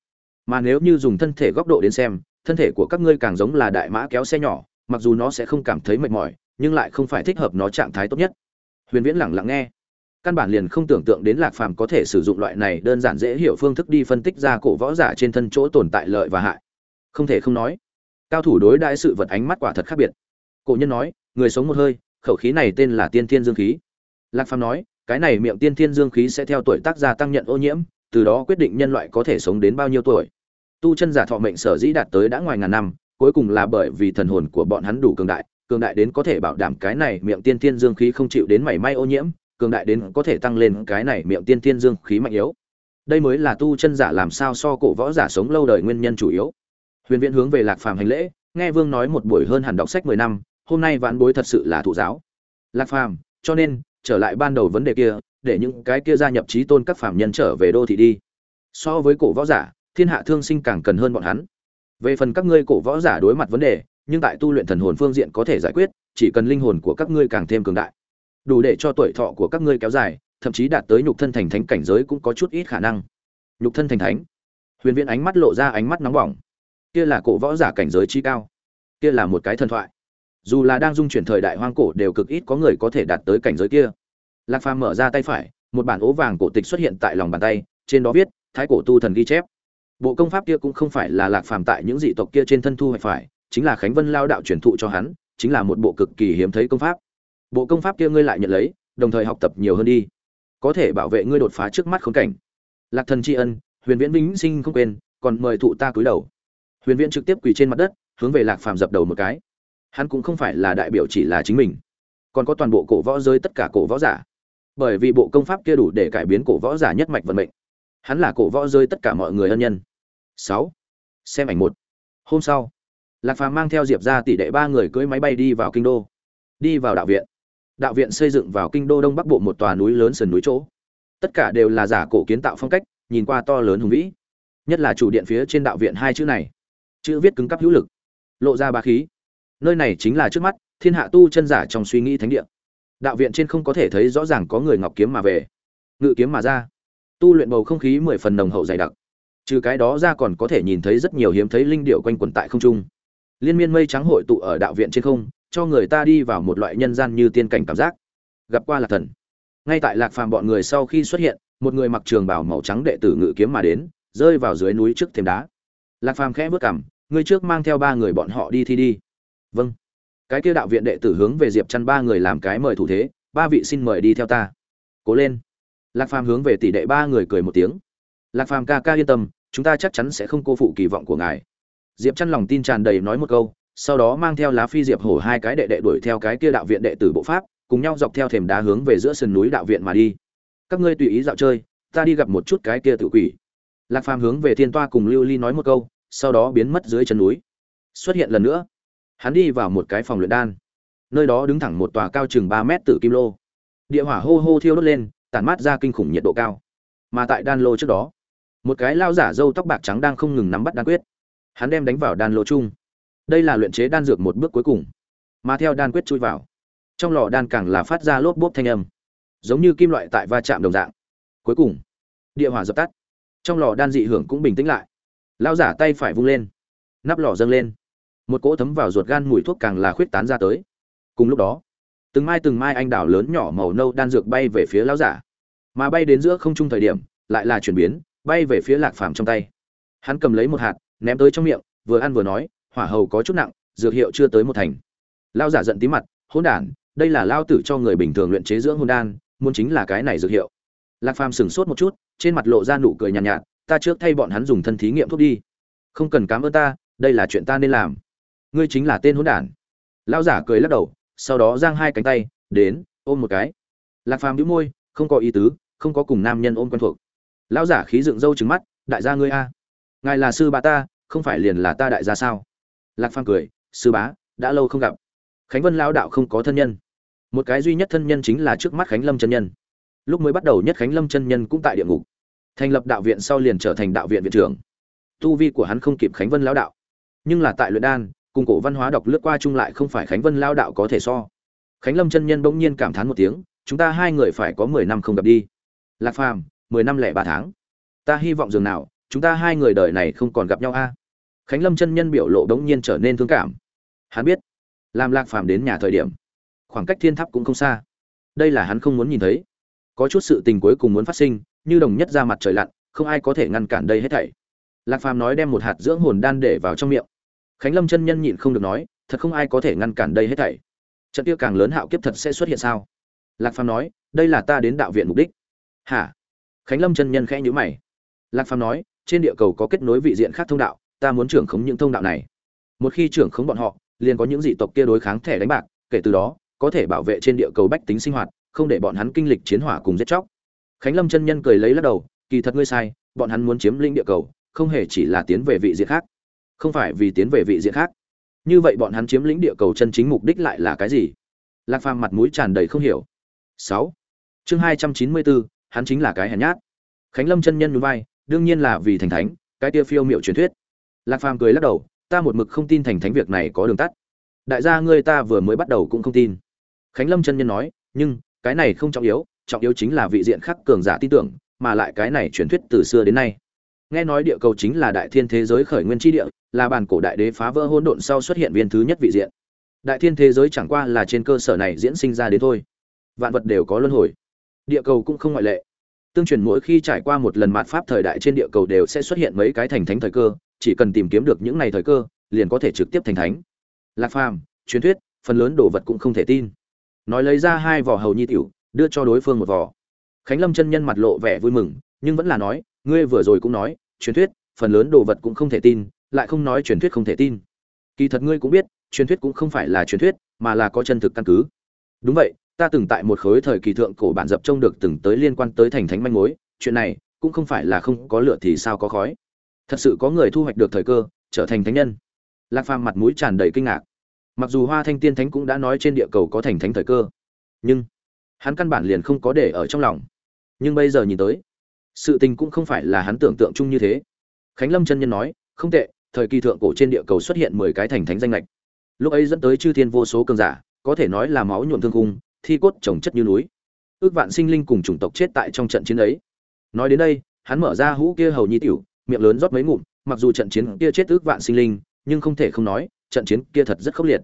S1: mà nếu như dùng thân thể góc độ đến xem, thân thể của các ngươi càng giống là đại mã kéo xe nhỏ, mặc dù nó sẽ không cảm thấy mệt mỏi, nhưng lại không phải thích hợp nó trạng thái tốt nhất. Huyền viễn lẳng lặng nghe. Căn bản liền không tưởng tượng đến lạc phàm có thể sử dụng loại này đơn giản dễ hiểu phương thức đi phân tích ra cổ võ giả trên thân chỗ tồn tại lợi và hại. Không thể không nói, cao thủ đối đãi sự vật ánh mắt quả thật khác biệt. Cổ nhân nói, người sống một hơi, khẩu khí này tên là tiên thiên dương khí. Lạc phàm nói, cái này miệng tiên thiên dương khí sẽ theo tuổi tác gia tăng nhận ô nhiễm, từ đó quyết định nhân loại có thể sống đến bao nhiêu tuổi tu chân giả thọ mệnh sở dĩ đạt tới đã ngoài ngàn năm cuối cùng là bởi vì thần hồn của bọn hắn đủ cường đại cường đại đến có thể bảo đảm cái này miệng tiên tiên dương khí không chịu đến mảy may ô nhiễm, cường đại đến có thể tăng lên cái này miệng tiên tiên dương khí mạnh yếu. Đây mới là tu chân giả làm sao so cổ võ giả sống lâu đời nguyên nhân chủ yếu. Huyền Viễn hướng về Lạc Phàm hành lễ, nghe Vương nói một buổi hơn hẳn đọc sách 10 năm, hôm nay vãn bối thật sự là thụ giáo. Lạc Phàm, cho nên, trở lại ban đầu vấn đề kia, để những cái kia gia nhập trí tôn các phàm nhân trở về đô thị đi. So với cổ võ giả, thiên hạ thương sinh càng cần hơn bọn hắn. Về phần các ngươi cổ võ giả đối mặt vấn đề, nhưng tại tu luyện thần hồn phương diện có thể giải quyết, chỉ cần linh hồn của các ngươi càng thêm cường đại, đủ để cho tuổi thọ của các ngươi kéo dài, thậm chí đạt tới nhục thân thành thánh cảnh giới cũng có chút ít khả năng. Nhục thân thành thánh. Huyền Viễn ánh mắt lộ ra ánh mắt nóng bỏng. Kia là cổ võ giả cảnh giới chi cao, kia là một cái thần thoại. Dù là đang dung chuyển thời đại hoang cổ đều cực ít có người có thể đạt tới cảnh giới kia. Lạc Phàm mở ra tay phải, một bản ố vàng cổ tịch xuất hiện tại lòng bàn tay, trên đó viết: Thái cổ tu thần ghi chép. Bộ công pháp kia cũng không phải là Lạc Phàm tại những dị tộc kia trên thân thu hoạch phải, chính là khánh vân lao đạo truyền thụ cho hắn chính là một bộ cực kỳ hiếm thấy công pháp. Bộ công pháp kia ngươi lại nhận lấy đồng thời học tập nhiều hơn đi. Có thể bảo vệ ngươi đột phá trước mắt khốn cảnh. Lạc thần tri ân huyền viễn vĩnh sinh không quên còn mời thụ ta cúi đầu. Huyền viễn trực tiếp quỳ trên mặt đất hướng về lạc phàm dập đầu một cái. Hắn cũng không phải là đại biểu chỉ là chính mình còn có toàn bộ cổ võ giới tất cả cổ võ giả. Bởi vì bộ công pháp kia đủ để cải biến cổ võ giả nhất mạch vận mệnh. Hắn là cổ võ giới tất cả mọi người ân nhân sáu. Xem ảnh một. Hôm sau, lạc phàm mang theo diệp ra tỷ đệ ba người cưỡi máy bay đi vào kinh đô. Đi vào đạo viện. Đạo viện xây dựng vào kinh đô đông bắc bộ một tòa núi lớn sườn núi chỗ. Tất cả đều là giả cổ kiến tạo phong cách, nhìn qua to lớn hùng vĩ. Nhất là chủ điện phía trên đạo viện hai chữ này. Chữ viết cứng cắp hữu lực. Lộ ra ba khí. Nơi này chính là trước mắt, thiên hạ tu chân giả trong suy nghĩ thánh địa. Đạo viện trên không có thể thấy rõ ràng có người ngọc kiếm mà về. Ngự kiếm mà ra. Tu luyện bầu không khí mười phần nồng hậu dày đặc trừ cái đó ra còn có thể nhìn thấy rất nhiều hiếm thấy linh điệu quanh quẩn tại không trung. Liên miên mây trắng hội tụ ở đạo viện trên không, cho người ta đi vào một loại nhân gian như tiên cảnh cảm giác. Gặp qua lạc thần. Ngay tại lạc phàm bọn người sau khi xuất hiện, một người mặc trường bảo màu trắng đệ tử ngự kiếm mà đến, rơi vào dưới núi trước thềm đá. Lạc phàm khẽ bước cảm người trước mang theo ba người bọn họ đi thi đi. Vâng. Cái kia đạo viện đệ tử hướng về diệp chăn ba người làm cái mời thủ thế, ba vị xin mời đi theo ta. Cố lên. Lạc phàm hướng về tỷ đệ ba người cười một tiếng. Lạc phàm ca ca yên tâm chúng ta chắc chắn sẽ không cô phụ kỳ vọng của ngài. Diệp chăn lòng tin tràn đầy nói một câu, sau đó mang theo lá phi diệp hổ hai cái đệ đệ đuổi theo cái kia đạo viện đệ tử bộ pháp, cùng nhau dọc theo thềm đá hướng về giữa sườn núi đạo viện mà đi. Các ngươi tùy ý dạo chơi, ta đi gặp một chút cái kia tự quỷ. Lạc phàm hướng về thiên toa cùng lưu ly nói một câu, sau đó biến mất dưới chân núi. Xuất hiện lần nữa. Hắn đi vào một cái phòng luyện đan. Nơi đó đứng thẳng một tòa cao chừng ba mét tử kim lô. Địa hỏa hô hô thiêu đốt lên, tản mát ra kinh khủng nhiệt độ cao. Mà tại đan lô trước đó một cái lao giả râu tóc bạc trắng đang không ngừng nắm bắt đan quyết. Hắn đem đánh vào đan lô chung. Đây là luyện chế đan dược một bước cuối cùng. Mà theo đan quyết chui vào, trong lò đan càng là phát ra lốp bốp thanh âm, giống như kim loại tại va chạm đồng dạng. Cuối cùng, địa hỏa dập tắt. Trong lò đan dị hưởng cũng bình tĩnh lại. Lao giả tay phải vung lên, nắp lò dâng lên. Một cỗ thấm vào ruột gan mùi thuốc càng là khuyết tán ra tới. Cùng lúc đó, từng mai từng mai anh đào lớn nhỏ màu nâu đan dược bay về phía lão giả. Mà bay đến giữa không trung thời điểm, lại là chuyển biến bay về phía lạc phàm trong tay. Hắn cầm lấy một hạt ném tới trong miệng vừa ăn vừa nói hỏa hầu có chút nặng dược hiệu chưa tới một thành. Lao giả giận tí mặt hôn đản đây là lao tử cho người bình thường luyện chế dưỡng hôn đan muốn chính là cái này dược hiệu. Lạc phàm sửng sốt một chút trên mặt lộ ra nụ cười nhàn nhạt, nhạt ta trước thay bọn hắn dùng thân thí nghiệm thuốc đi. Không cần cám ơn ta đây là chuyện ta nên làm. Ngươi chính là tên hôn đản. Lao giả cười lắc đầu sau đó giang hai cánh tay đến ôm một cái. Lạc phàm đĩu môi không có ý tứ không có cùng nam nhân ôm quen thuộc lão giả khí dựng râu trứng mắt, đại gia ngươi a, ngài là sư bá ta, không phải liền là ta đại gia sao? Lạc phàm cười, sư bá, đã lâu không gặp. Khánh vân lao đạo không có thân nhân. Một cái duy nhất thân nhân chính là trước mắt khánh lâm chân nhân. Lúc mới bắt đầu nhất khánh lâm chân nhân cũng tại địa ngục. Thành lập đạo viện sau liền trở thành đạo viện viện trưởng. Tu vi của hắn không kịp khánh vân lao đạo. Nhưng là tại luyện đan, cùng cổ văn hóa đọc lướt qua chung lại không phải khánh vân lao đạo có thể so. Khánh lâm chân nhân bỗng nhiên cảm thán một tiếng, chúng ta hai người phải có mười năm không gặp đi. Lạc phàm mười năm lẻ ba tháng. Ta hy vọng dường nào, chúng ta hai người đời này không còn gặp nhau a. Khánh lâm chân nhân biểu lộ đ ố n g nhiên trở nên thương cảm. Hắn biết, làm lạc phàm đến nhà thời điểm, khoảng cách thiên tháp cũng không xa. Đây là hắn không muốn nhìn thấy. Có chút sự tình cuối cùng muốn phát sinh, như đồng nhất ra mặt trời lặn, không ai có thể ngăn cản đây hết thảy. Lạc phàm nói đem một hạt dưỡng hồn đan để vào trong miệng. Khánh lâm chân nhân nhịn không được nói, thật không ai có thể ngăn cản đây hết thảy. Trận tiêu càng lớn hạo kiếp thật sẽ xuất hiện sao? Lạc phàm nói, đây là ta đến đạo viện mục đích. Hả? Khánh lâm chân nhân khẽ nhíu mày. Lạc phàm nói, trên địa cầu có kết nối vị diện khác thông đạo, ta muốn trưởng khống những thông đạo này. Một khi trưởng khống bọn họ, liền có những dị tộc kia đối kháng thẻ đánh bạc, kể từ đó, có thể bảo vệ trên địa cầu bách tính sinh hoạt, không để bọn hắn kinh lịch chiến hỏa cùng giết chóc. Khánh lâm chân nhân cười lấy lắc đầu, kỳ thật ngươi sai, bọn hắn muốn chiếm lĩnh địa cầu, không hề chỉ là tiến về vị diện khác. Không phải vì tiến về vị diện khác. Như vậy bọn hắn chiếm lĩnh địa cầu chân chính mục đích lại là cái gì? Lạc phàm mặt mũi tràn đầy không hiểu. Sáu. Chương hai trăm chín mươi bốn hắn chính là cái hèn nhát. Khánh lâm chân nhân núi vai, đương nhiên là vì thành thánh, cái tia phiêu miệu truyền thuyết. Lạc phàm cười lắc đầu, ta một mực không tin thành thánh việc này có đường tắt. Đại gia ngươi ta vừa mới bắt đầu cũng không tin. Khánh lâm chân nhân nói, nhưng, cái này không trọng yếu trọng yếu chính là vị diện khắc cường giả tin tưởng, mà lại cái này truyền thuyết từ xưa đến nay. Nghe nói địa cầu chính là đại thiên thế giới khởi nguyên tri địa, là bản cổ đại đế phá vỡ hỗn độn sau xuất hiện viên thứ nhất vị diện. Đại thiên thế giới chẳng qua là trên cơ sở này diễn sinh ra đến thôi. Vạn vật đều có luân hồi địa cầu cũng không ngoại lệ. Tương truyền mỗi khi trải qua một lần mạt pháp thời đại trên địa cầu đều sẽ xuất hiện mấy cái thành thánh thời cơ, chỉ cần tìm kiếm được những ngày thời cơ, liền có thể trực tiếp thành thánh. Lạc phàm, truyền thuyết, phần lớn đồ vật cũng không thể tin. Nói lấy ra hai vỏ hầu nhi tiểu, đưa cho đối phương một vỏ. Khánh lâm chân nhân mặt lộ vẻ vui mừng, nhưng vẫn là nói, ngươi vừa rồi cũng nói, truyền thuyết, phần lớn đồ vật cũng không thể tin, lại không nói truyền thuyết không thể tin. Kỳ thật ngươi cũng biết, truyền thuyết cũng không phải là truyền thuyết, mà là có chân thực căn cứ. Đúng vậy ta từng tại một khối thời kỳ thượng cổ bản dập trông được từng tới liên quan tới thành thánh manh mối, chuyện này cũng không phải là không có lửa thì sao có khói. Thật sự có người thu hoạch được thời cơ, trở thành thánh nhân. Lạc phàm mặt mũi tràn đầy kinh ngạc. Mặc dù hoa thanh tiên thánh cũng đã nói trên địa cầu có thành thánh thời cơ, nhưng hắn căn bản liền không có để ở trong lòng. Nhưng bây giờ nhìn tới, sự tình cũng không phải là hắn tưởng tượng chung như thế. Khánh lâm chân nhân nói, không tệ, thời kỳ thượng cổ trên địa cầu xuất hiện mười cái thành thánh danh lệch lúc ấy dẫn tới chư thiên vô số cường giả, có thể nói là máu nhuộm thương cung thi cốt trồng chất như núi. Ước vạn sinh linh cùng chủng tộc chết tại trong trận chiến ấy. Nói đến đây, hắn mở ra hũ kia hầu nhi tiểu, miệng lớn rót mấy ngụm, mặc dù trận chiến kia chết ước vạn sinh linh, nhưng không thể không nói, trận chiến kia thật rất khốc liệt.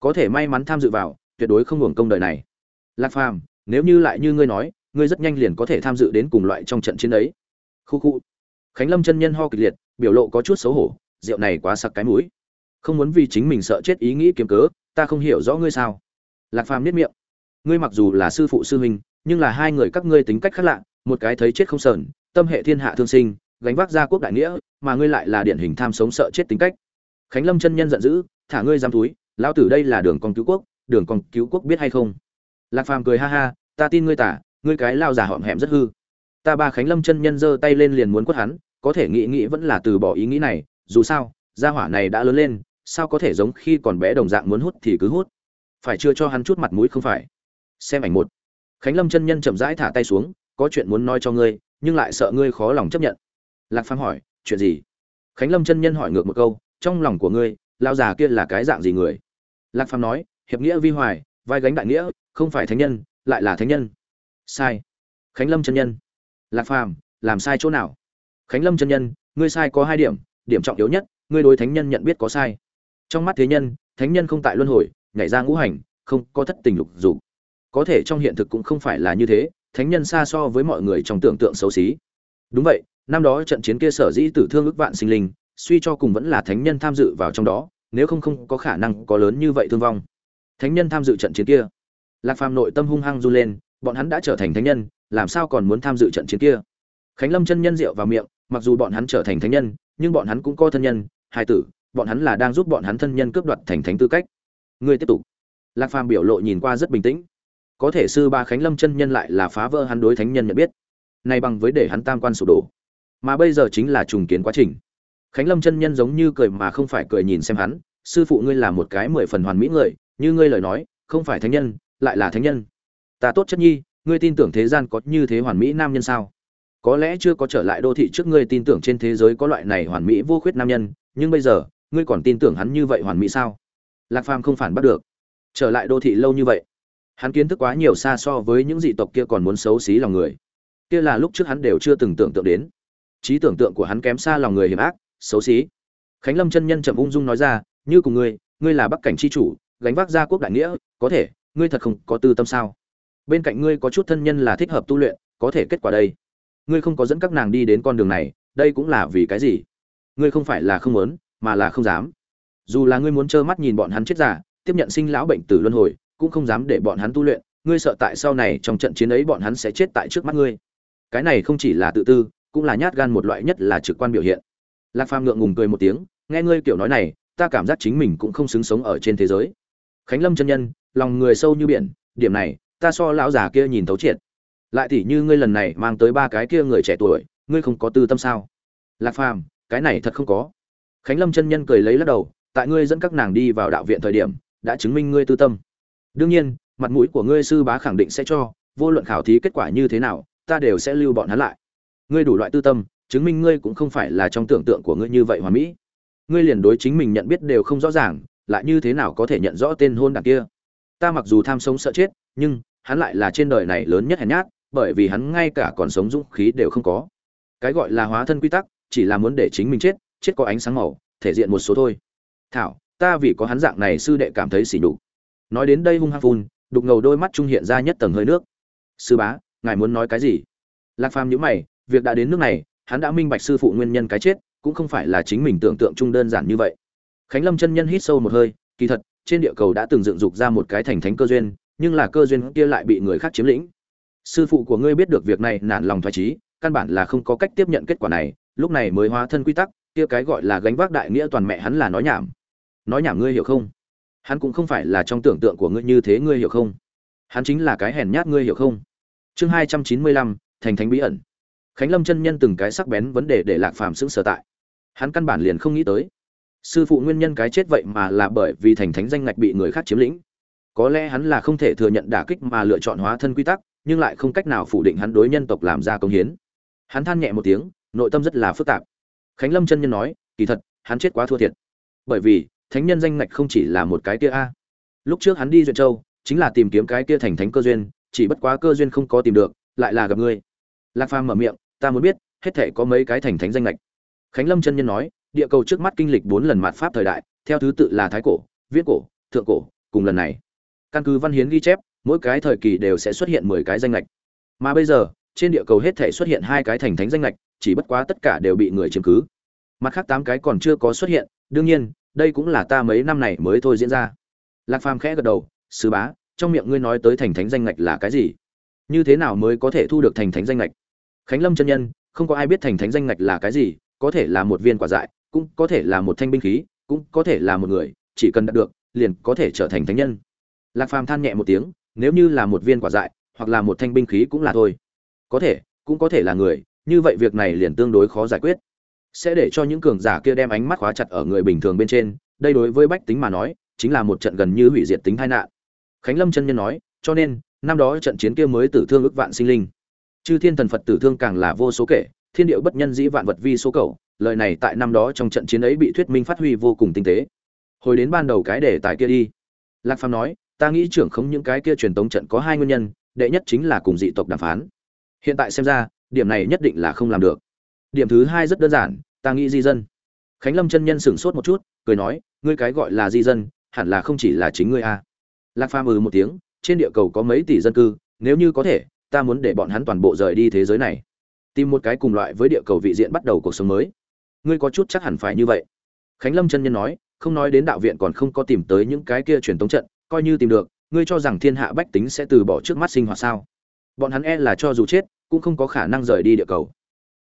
S1: Có thể may mắn tham dự vào, tuyệt đối không hưởng công đời này. Lạc phàm, nếu như lại như ngươi nói, ngươi rất nhanh liền có thể tham dự đến cùng loại trong trận chiến ấy. Khu khu. Khánh lâm chân nhân ho kịch liệt, biểu lộ có chút xấu hổ, rượu này quá sặc cái mũi. Không muốn vì chính mình sợ chết ý nghĩ kiếm cớ, ta không hiểu rõ ngươi sao. Lạc phàm niết miệng ngươi mặc dù là sư phụ sư huynh, nhưng là hai người các ngươi tính cách khác lạ, một cái thấy chết không sờn, tâm hệ thiên hạ thương sinh, gánh vác gia quốc đại nghĩa, mà ngươi lại là điển hình tham sống sợ chết tính cách. Khánh lâm chân nhân giận dữ, thả ngươi giam túi, lão tử đây là đường con cứu quốc, đường con cứu quốc biết hay không? Lạc phàm cười ha ha, ta tin ngươi tả, ngươi cái lao giả hõm hẹm rất hư. Ta ba khánh lâm chân nhân giơ tay lên liền muốn quất hắn, có thể nghĩ nghĩ vẫn là từ bỏ ý nghĩ này, dù sao, gia hỏa này đã lớn lên, sao có thể giống khi còn bé đồng dạng muốn hút thì cứ hút. Phải chưa cho hắn chút mặt mũi không phải? Xem ảnh một. Khánh lâm chân nhân chậm rãi thả tay xuống, có chuyện muốn nói cho ngươi, nhưng lại sợ ngươi khó lòng chấp nhận. Lạc phàm hỏi, chuyện gì? Khánh lâm chân nhân hỏi ngược một câu, trong lòng của ngươi lao già kia là cái dạng gì người? Lạc phàm nói, hiệp nghĩa vi hoài, vai gánh đại nghĩa, không phải thánh nhân, lại là thánh nhân. Sai. Khánh lâm chân nhân. Lạc phàm, làm sai chỗ nào? Khánh lâm chân nhân, ngươi sai có hai điểm điểm trọng yếu nhất, ngươi đối thánh nhân nhận biết có sai. Trong mắt thế nhân, thánh nhân không tại luân hồi, nhảy ra ngũ hành, không có thất tình lục dục có thể trong hiện thực cũng không phải là như thế, thánh nhân xa so với mọi người trong tưởng tượng xấu xí. Đúng vậy, năm đó trận chiến kia sở dĩ tử thương ức vạn sinh linh, suy cho cùng vẫn là thánh nhân tham dự vào trong đó, nếu không không có khả năng có lớn như vậy thương vong. Thánh nhân tham dự trận chiến kia. Lạc phàm nội tâm hung hăng run lên, bọn hắn đã trở thành thánh nhân, làm sao còn muốn tham dự trận chiến kia? Khánh lâm chân nhân rượu vào miệng, mặc dù bọn hắn trở thành thánh nhân, nhưng bọn hắn cũng có thân nhân, hai tử, bọn hắn là đang giúp bọn hắn thân nhân cướp đoạt thành thánh tư cách. Ngươi tiếp tục. Lạc phàm biểu lộ nhìn qua rất bình tĩnh có thể sư ba khánh lâm chân nhân lại là phá vỡ hắn đối thánh nhân nhận biết, này bằng với để hắn tam quan sụp đổ. Mà bây giờ chính là trùng kiến quá trình. Khánh lâm chân nhân giống như cười mà không phải cười nhìn xem hắn, sư phụ ngươi là một cái mười phần hoàn mỹ người, như ngươi lời nói, không phải thánh nhân, lại là thánh nhân. Ta tốt chất nhi, ngươi tin tưởng thế gian có như thế hoàn mỹ nam nhân sao? Có lẽ chưa có trở lại đô thị trước ngươi tin tưởng trên thế giới có loại này hoàn mỹ vô khuyết nam nhân, nhưng bây giờ, ngươi còn tin tưởng hắn như vậy hoàn mỹ sao? Lạc phàm không phản bắt được. Trở lại đô thị lâu như vậy hắn kiến thức quá nhiều xa so với những dị tộc kia còn muốn xấu xí lòng người. Kia là lúc trước hắn đều chưa từng tưởng tượng đến. Trí tưởng tượng của hắn kém xa lòng người hiểm ác, xấu xí. Khánh lâm chân nhân chậm ung dung nói ra, như cùng ngươi ngươi là bắc cảnh c h i chủ, gánh vác gia quốc đại nghĩa, có thể, ngươi thật không có tư tâm sao? Bên cạnh ngươi có chút thân nhân là thích hợp tu luyện, có thể kết quả đây. Ngươi không có dẫn các nàng đi đến con đường này, đây cũng là vì cái gì? Ngươi không phải là không muốn, mà là không dám. Dù là ngươi muốn trơ mắt nhìn bọn hắn chết giả, tiếp nhận sinh lão bệnh tử luân hồi cũng không dám để bọn hắn tu luyện, ngươi sợ tại sau này trong trận chiến ấy bọn hắn sẽ chết tại trước mắt ngươi. Cái này không chỉ là tự tư, cũng là nhát gan một loại nhất là trực quan biểu hiện. Lạc phàm ngượng ngùng cười một tiếng, nghe ngươi kiểu nói này, ta cảm giác chính mình cũng không xứng sống ở trên thế giới. Khánh lâm chân nhân, lòng người sâu như biển, điểm này, ta so lão già kia nhìn thấu triệt. Lại thì như ngươi lần này mang tới ba cái kia người trẻ tuổi, ngươi không có tư tâm sao? Lạc phàm, cái này thật không có. Khánh lâm chân nhân cười lấy lắc đầu, tại ngươi dẫn các nàng đi vào đạo viện thời điểm, đã chứng minh ngươi tư tâm đương nhiên, mặt mũi của ngươi sư bá khẳng định sẽ cho, vô luận khảo thí kết quả như thế nào, ta đều sẽ lưu bọn hắn lại. Ngươi đủ loại tư tâm, chứng minh ngươi cũng không phải là trong tưởng tượng của ngươi như vậy hoàn mỹ. Ngươi liền đối chính mình nhận biết đều không rõ ràng, lại như thế nào có thể nhận rõ tên hôn đảng kia? Ta mặc dù tham sống sợ chết, nhưng hắn lại là trên đời này lớn nhất hèn nhát, bởi vì hắn ngay cả còn sống dũng khí đều không có. Cái gọi là hóa thân quy tắc, chỉ là muốn để chính mình chết chết có ánh sáng màu, thể diện một số thôi. Thảo, ta vì có hắn dạng này sư đệ cảm thấy xỉ nhục nói đến đây hung hăng phun, đục ngầu đôi mắt trung hiện ra nhất tầng hơi nước. Sư bá, ngài muốn nói cái gì? Lạc phàm nhữ mày, việc đã đến nước này, hắn đã minh bạch sư phụ nguyên nhân cái chết, cũng không phải là chính mình tưởng tượng chung đơn giản như vậy. Khánh lâm chân nhân hít sâu một hơi, kỳ thật, trên địa cầu đã từng dựng dục ra một cái thành thánh cơ duyên, nhưng là cơ duyên kia lại bị người khác chiếm lĩnh. Sư phụ của ngươi biết được việc này nản lòng thoải trí căn bản là không có cách tiếp nhận kết quả này, lúc này mới hóa thân quy tắc, kia cái gọi là gánh vác đại nghĩa toàn mẹ hắn là nói nhảm. Nói nhảm ngươi hiểu không? Hắn cũng không phải là trong tưởng tượng của ngươi như thế ngươi hiểu không? Hắn chính là cái hèn nhát ngươi hiểu không? Chương hai trăm chín mươi lăm, thành thánh bí ẩn. Khánh lâm chân nhân từng cái sắc bén vấn đề để lạc phàm sững sở tại. Hắn căn bản liền không nghĩ tới. Sư phụ nguyên nhân cái chết vậy mà là bởi vì thành thánh danh ngạch bị người khác chiếm lĩnh. Có lẽ hắn là không thể thừa nhận đả kích mà lựa chọn hóa thân quy tắc, nhưng lại không cách nào phủ định hắn đối nhân tộc làm ra công hiến. Hắn than nhẹ một tiếng, nội tâm rất là phức tạp. Khánh lâm chân nhân nói, kỳ thật, hắn chết quá thua thiệt. Bởi vì thánh nhân danh ngạch không chỉ là một cái kia a lúc trước hắn đi duyệt châu chính là tìm kiếm cái kia thành thánh cơ duyên chỉ bất quá cơ duyên không có tìm được lại là gặp ngươi lạc phàm mở miệng ta muốn biết hết thể có mấy cái thành thánh danh ngạch. khánh lâm chân nhân nói địa cầu trước mắt kinh lịch bốn lần mạt pháp thời đại theo thứ tự là thái cổ viết cổ thượng cổ cùng lần này căn cứ văn hiến ghi chép mỗi cái thời kỳ đều sẽ xuất hiện mười cái danh ngạch. mà bây giờ trên địa cầu hết thể xuất hiện hai cái thành thánh danh ngạch, chỉ bất quá tất cả đều bị người chiếm cứ mặt khác tám cái còn chưa có xuất hiện đương nhiên đây cũng là ta mấy năm này mới thôi diễn ra. Lạc phàm khẽ gật đầu sứ bá, trong miệng ngươi nói tới thành thánh danh ngạch là cái gì? Như thế nào mới có thể thu được thành thánh danh ngạch? Khánh lâm chân nhân, không có ai biết thành thánh danh ngạch là cái gì, có thể là một viên quả dại, cũng có thể là một thanh binh khí, cũng có thể là một người, chỉ cần đạt được, liền có thể trở thành thánh nhân. Lạc phàm than nhẹ một tiếng, nếu như là một viên quả dại, hoặc là một thanh binh khí cũng là thôi. Có thể, cũng có thể là người, như vậy việc này liền tương đối khó giải quyết sẽ để cho những cường giả kia đem ánh mắt khóa chặt ở người bình thường bên trên, đây đối với bách tính mà nói, chính là một trận gần như hủy diệt tính tai nạn. Khánh lâm chân nhân nói, cho nên, năm đó trận chiến kia mới tử thương ức vạn sinh linh. Chư thiên thần phật tử thương càng là vô số kể, thiên điệu bất nhân dĩ vạn vật vi số cầu, lời này tại năm đó trong trận chiến ấy bị thuyết minh phát huy vô cùng tinh tế. Hồi đến ban đầu cái đề tài kia đi. Lạc phàm nói, ta nghĩ trưởng không những cái kia truyền tống trận có hai nguyên nhân, đệ nhất chính là cùng dị tộc đàm phán. Hiện tại xem ra, điểm này nhất định là không làm được điểm thứ hai rất đơn giản, ta nghĩ di dân. Khánh lâm chân nhân sửng sốt một chút, cười nói, ngươi cái gọi là di dân, hẳn là không chỉ là chính ngươi a à. lạc phàm ừ một tiếng, trên địa cầu có mấy tỷ dân cư, nếu như có thể, ta muốn để bọn hắn toàn bộ rời đi thế giới này. Tìm một cái cùng loại với địa cầu vị diện bắt đầu cuộc sống mới. Ngươi có chút chắc hẳn phải như vậy. Khánh lâm chân nhân nói, không nói đến đạo viện còn không có tìm tới những cái kia truyền tống trận, coi như tìm được, ngươi cho rằng thiên hạ bách tính sẽ từ bỏ trước mắt sinh hoạt sao? Bọn hắn e là cho dù chết, cũng không có khả năng rời đi địa cầu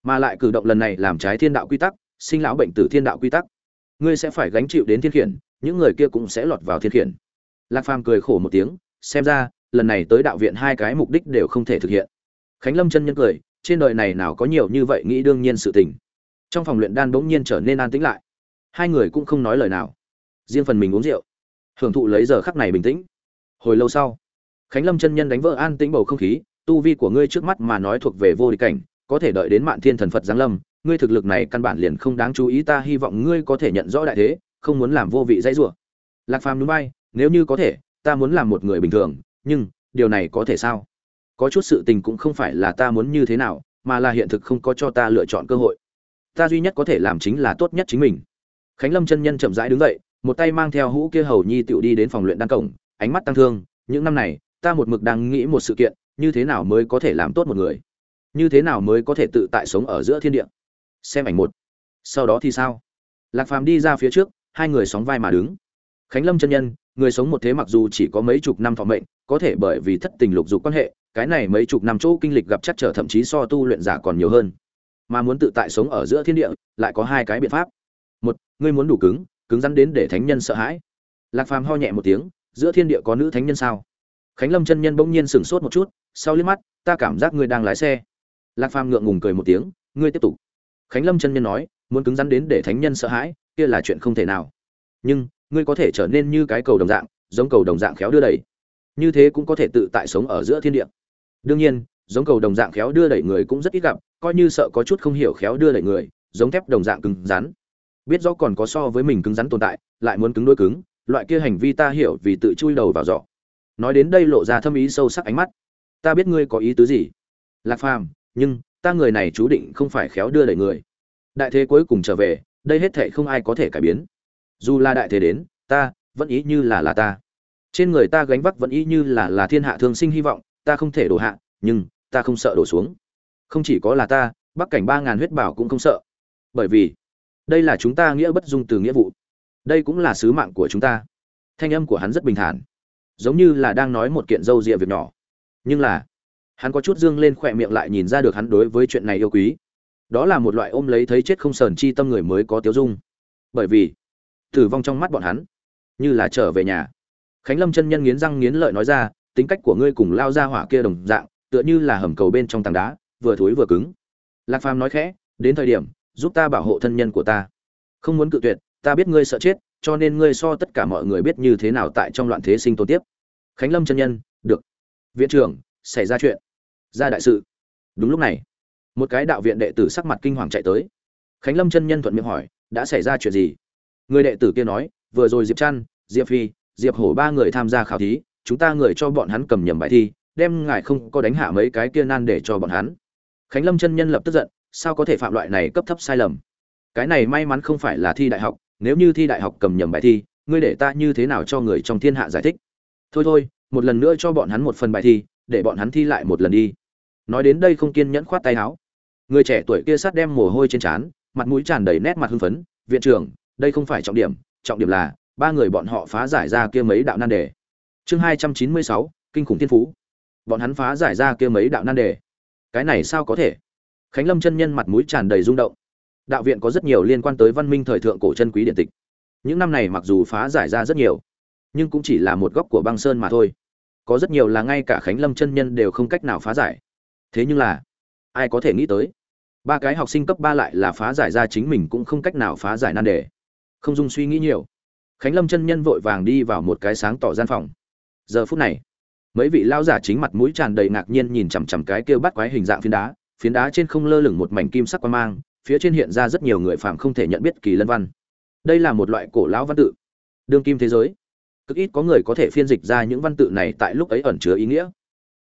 S1: mà lại cử động lần này làm trái thiên đạo quy tắc, sinh lão bệnh tử thiên đạo quy tắc. Ngươi sẽ phải gánh chịu đến thiên khiển, những người kia cũng sẽ lọt vào thiên khiển. Lạc phàm cười khổ một tiếng, xem ra, lần này tới đạo viện hai cái mục đích đều không thể thực hiện. Khánh lâm chân nhân cười, trên đời này nào có nhiều như vậy nghĩ đương nhiên sự tình. Trong phòng luyện đan bỗng nhiên trở nên an tĩnh lại. Hai người cũng không nói lời nào. Riêng phần mình uống rượu. Hưởng thụ lấy giờ khắc này bình tĩnh. Hồi lâu sau, khánh lâm chân nhân đánh vỡ an tĩnh bầu không khí, tu vi của ngươi trước mắt mà nói thuộc về vô địch cảnh có thể đợi đến mạn thiên thần phật giáng lâm, ngươi thực lực này căn bản liền không đáng chú ý, ta hy vọng ngươi có thể nhận rõ đại thế, không muốn làm vô vị dãy rủa. Lạc phàm núi bay, nếu như có thể, ta muốn làm một người bình thường, nhưng, điều này có thể sao? Có chút sự tình cũng không phải là ta muốn như thế nào, mà là hiện thực không có cho ta lựa chọn cơ hội. Ta duy nhất có thể làm chính là tốt nhất chính mình. Khánh lâm chân nhân chậm rãi đứng dậy, một tay mang theo hũ kia hầu nhi tựu đi đến phòng luyện đan cổng, ánh mắt tăng thương, những năm này, ta một mực đang nghĩ một sự kiện, như thế nào mới có thể làm tốt một người? Như thế nào mới có thể tự tại sống ở giữa thiên địa? Xem ảnh một. Sau đó thì sao? Lạc phàm đi ra phía trước, hai người sóng vai mà đứng. Khánh lâm chân nhân, người sống một thế mặc dù chỉ có mấy chục năm thọ mệnh, có thể bởi vì thất tình lục dục quan hệ, cái này mấy chục năm chỗ kinh lịch gặp chắc trở thậm chí so tu luyện giả còn nhiều hơn. Mà muốn tự tại sống ở giữa thiên địa, lại có hai cái biện pháp. Một, ngươi muốn đủ cứng cứng rắn đến để thánh nhân sợ hãi. Lạc phàm ho nhẹ một tiếng, giữa thiên địa có nữ thánh nhân sao? Khánh lâm chân nhân bỗng nhiên sửng sốt một chút, sau liếc mắt, ta cảm giác ngươi đang lái xe lạc phàm ngượng ngùng cười một tiếng, ngươi tiếp tục. Khánh lâm chân nhân nói, muốn cứng rắn đến để thánh nhân sợ hãi, kia là chuyện không thể nào. Nhưng, ngươi có thể trở nên như cái cầu đồng dạng, giống cầu đồng dạng khéo đưa đẩy. Như thế cũng có thể tự tại sống ở giữa thiên địa. Đương nhiên, giống cầu đồng dạng khéo đưa đẩy người cũng rất ít gặp, coi như sợ có chút không hiểu khéo đưa đẩy người, giống thép đồng dạng cứng rắn. Biết rõ còn có so với mình cứng rắn tồn tại, lại muốn cứng đôi cứng, loại kia hành vi ta hiểu vì tự chui đầu vào giỏ. Nói đến đây lộ ra thâm ý sâu sắc ánh mắt. Ta biết ngươi có ý tứ gì? Lạc phàm nhưng ta người này chú định không phải khéo đưa đẩy người. Đại thế cuối cùng trở về, đây hết thệ không ai có thể cải biến. Dù là đại thế đến, ta vẫn ý như là là ta. Trên người ta gánh vác vẫn ý như là là thiên hạ thương sinh hy vọng, ta không thể đổ hạ, nhưng ta không sợ đổ xuống. Không chỉ có là ta, bắc cảnh ba ngàn huyết bảo cũng không sợ. Bởi vì, đây là chúng ta nghĩa bất dung từ nghĩa vụ. Đây cũng là sứ mạng của chúng ta. Thanh âm của hắn rất bình thản, giống như là đang nói một kiện dâu rịa việc nhỏ. Nhưng là hắn có chút dương lên khỏe miệng lại nhìn ra được hắn đối với chuyện này yêu quý. Đó là một loại ôm lấy thấy chết không sờn chi tâm người mới có tiếu dung. Bởi vì, tử vong trong mắt bọn hắn, như là trở về nhà. Khánh lâm chân nhân nghiến răng nghiến lợi nói ra, tính cách của ngươi cùng lao ra hỏa kia đồng dạng, tựa như là hầm cầu bên trong tảng đá, vừa thối vừa cứng. Lạc phàm nói khẽ, đến thời điểm, giúp ta bảo hộ thân nhân của ta. Không muốn cự tuyệt, ta biết ngươi sợ chết, cho nên ngươi so tất cả mọi người biết như thế nào tại trong loạn thế sinh tồn tiếp. Khánh lâm chân nhân, được. Viện trưởng, xảy ra chuyện ra đại sự. Đúng lúc này, một cái đạo viện đệ tử sắc mặt kinh hoàng chạy tới. Khánh lâm chân nhân thuận miệng hỏi, đã xảy ra chuyện gì? Người đệ tử kia nói, vừa rồi diệp trăn, diệp phi, diệp hổ ba người tham gia khảo thí, chúng ta người cho bọn hắn cầm nhầm bài thi, đem ngài không có đánh hạ mấy cái kia nan để cho bọn hắn. Khánh lâm chân nhân lập tức giận, sao có thể phạm loại này cấp thấp sai lầm? Cái này may mắn không phải là thi đại học, nếu như thi đại học cầm nhầm bài thi, ngươi để ta như thế nào cho người trong thiên hạ giải thích? Thôi thôi, một lần nữa cho bọn hắn một phần bài thi, để bọn hắn thi lại một lần đi nói đến đây không kiên nhẫn khoát tay áo. Người trẻ tuổi kia sát đem mồ hôi trên trán, mặt mũi tràn đầy nét mặt hưng phấn, viện trưởng, đây không phải trọng điểm trọng điểm là, ba người bọn họ phá giải ra kia mấy đạo nan đề. Chương hai trăm chín mươi sáu, kinh khủng thiên phú. Bọn hắn phá giải ra kia mấy đạo nan đề. Cái này sao có thể? Khánh lâm chân nhân mặt mũi tràn đầy rung động. Đạo viện có rất nhiều liên quan tới văn minh thời thượng cổ chân quý điện tịch. Những năm này mặc dù phá giải ra rất nhiều, nhưng cũng chỉ là một góc của băng sơn mà thôi. Có rất nhiều là ngay cả khánh lâm chân nhân đều không cách nào phá giải thế nhưng là, ai có thể nghĩ tới? Ba cái học sinh cấp ba lại là phá giải ra chính mình cũng không cách nào phá giải nan đề. Không dung suy nghĩ nhiều. Khánh lâm chân nhân vội vàng đi vào một cái sáng tỏ gian phòng. Giờ phút này, mấy vị lao giả chính mặt mũi tràn đầy ngạc nhiên nhìn chằm chằm cái kêu bắt quái hình dạng phiến đá. Phiến đá trên không lơ lửng một mảnh kim sắc quan mang, phía trên hiện ra rất nhiều người phạm không thể nhận biết kỳ lân văn. Đây là một loại cổ lão văn tự. Đương kim thế giới. Cực ít có người có thể phiên dịch ra những văn tự này tại lúc ấy ẩn chứa ý nghĩa.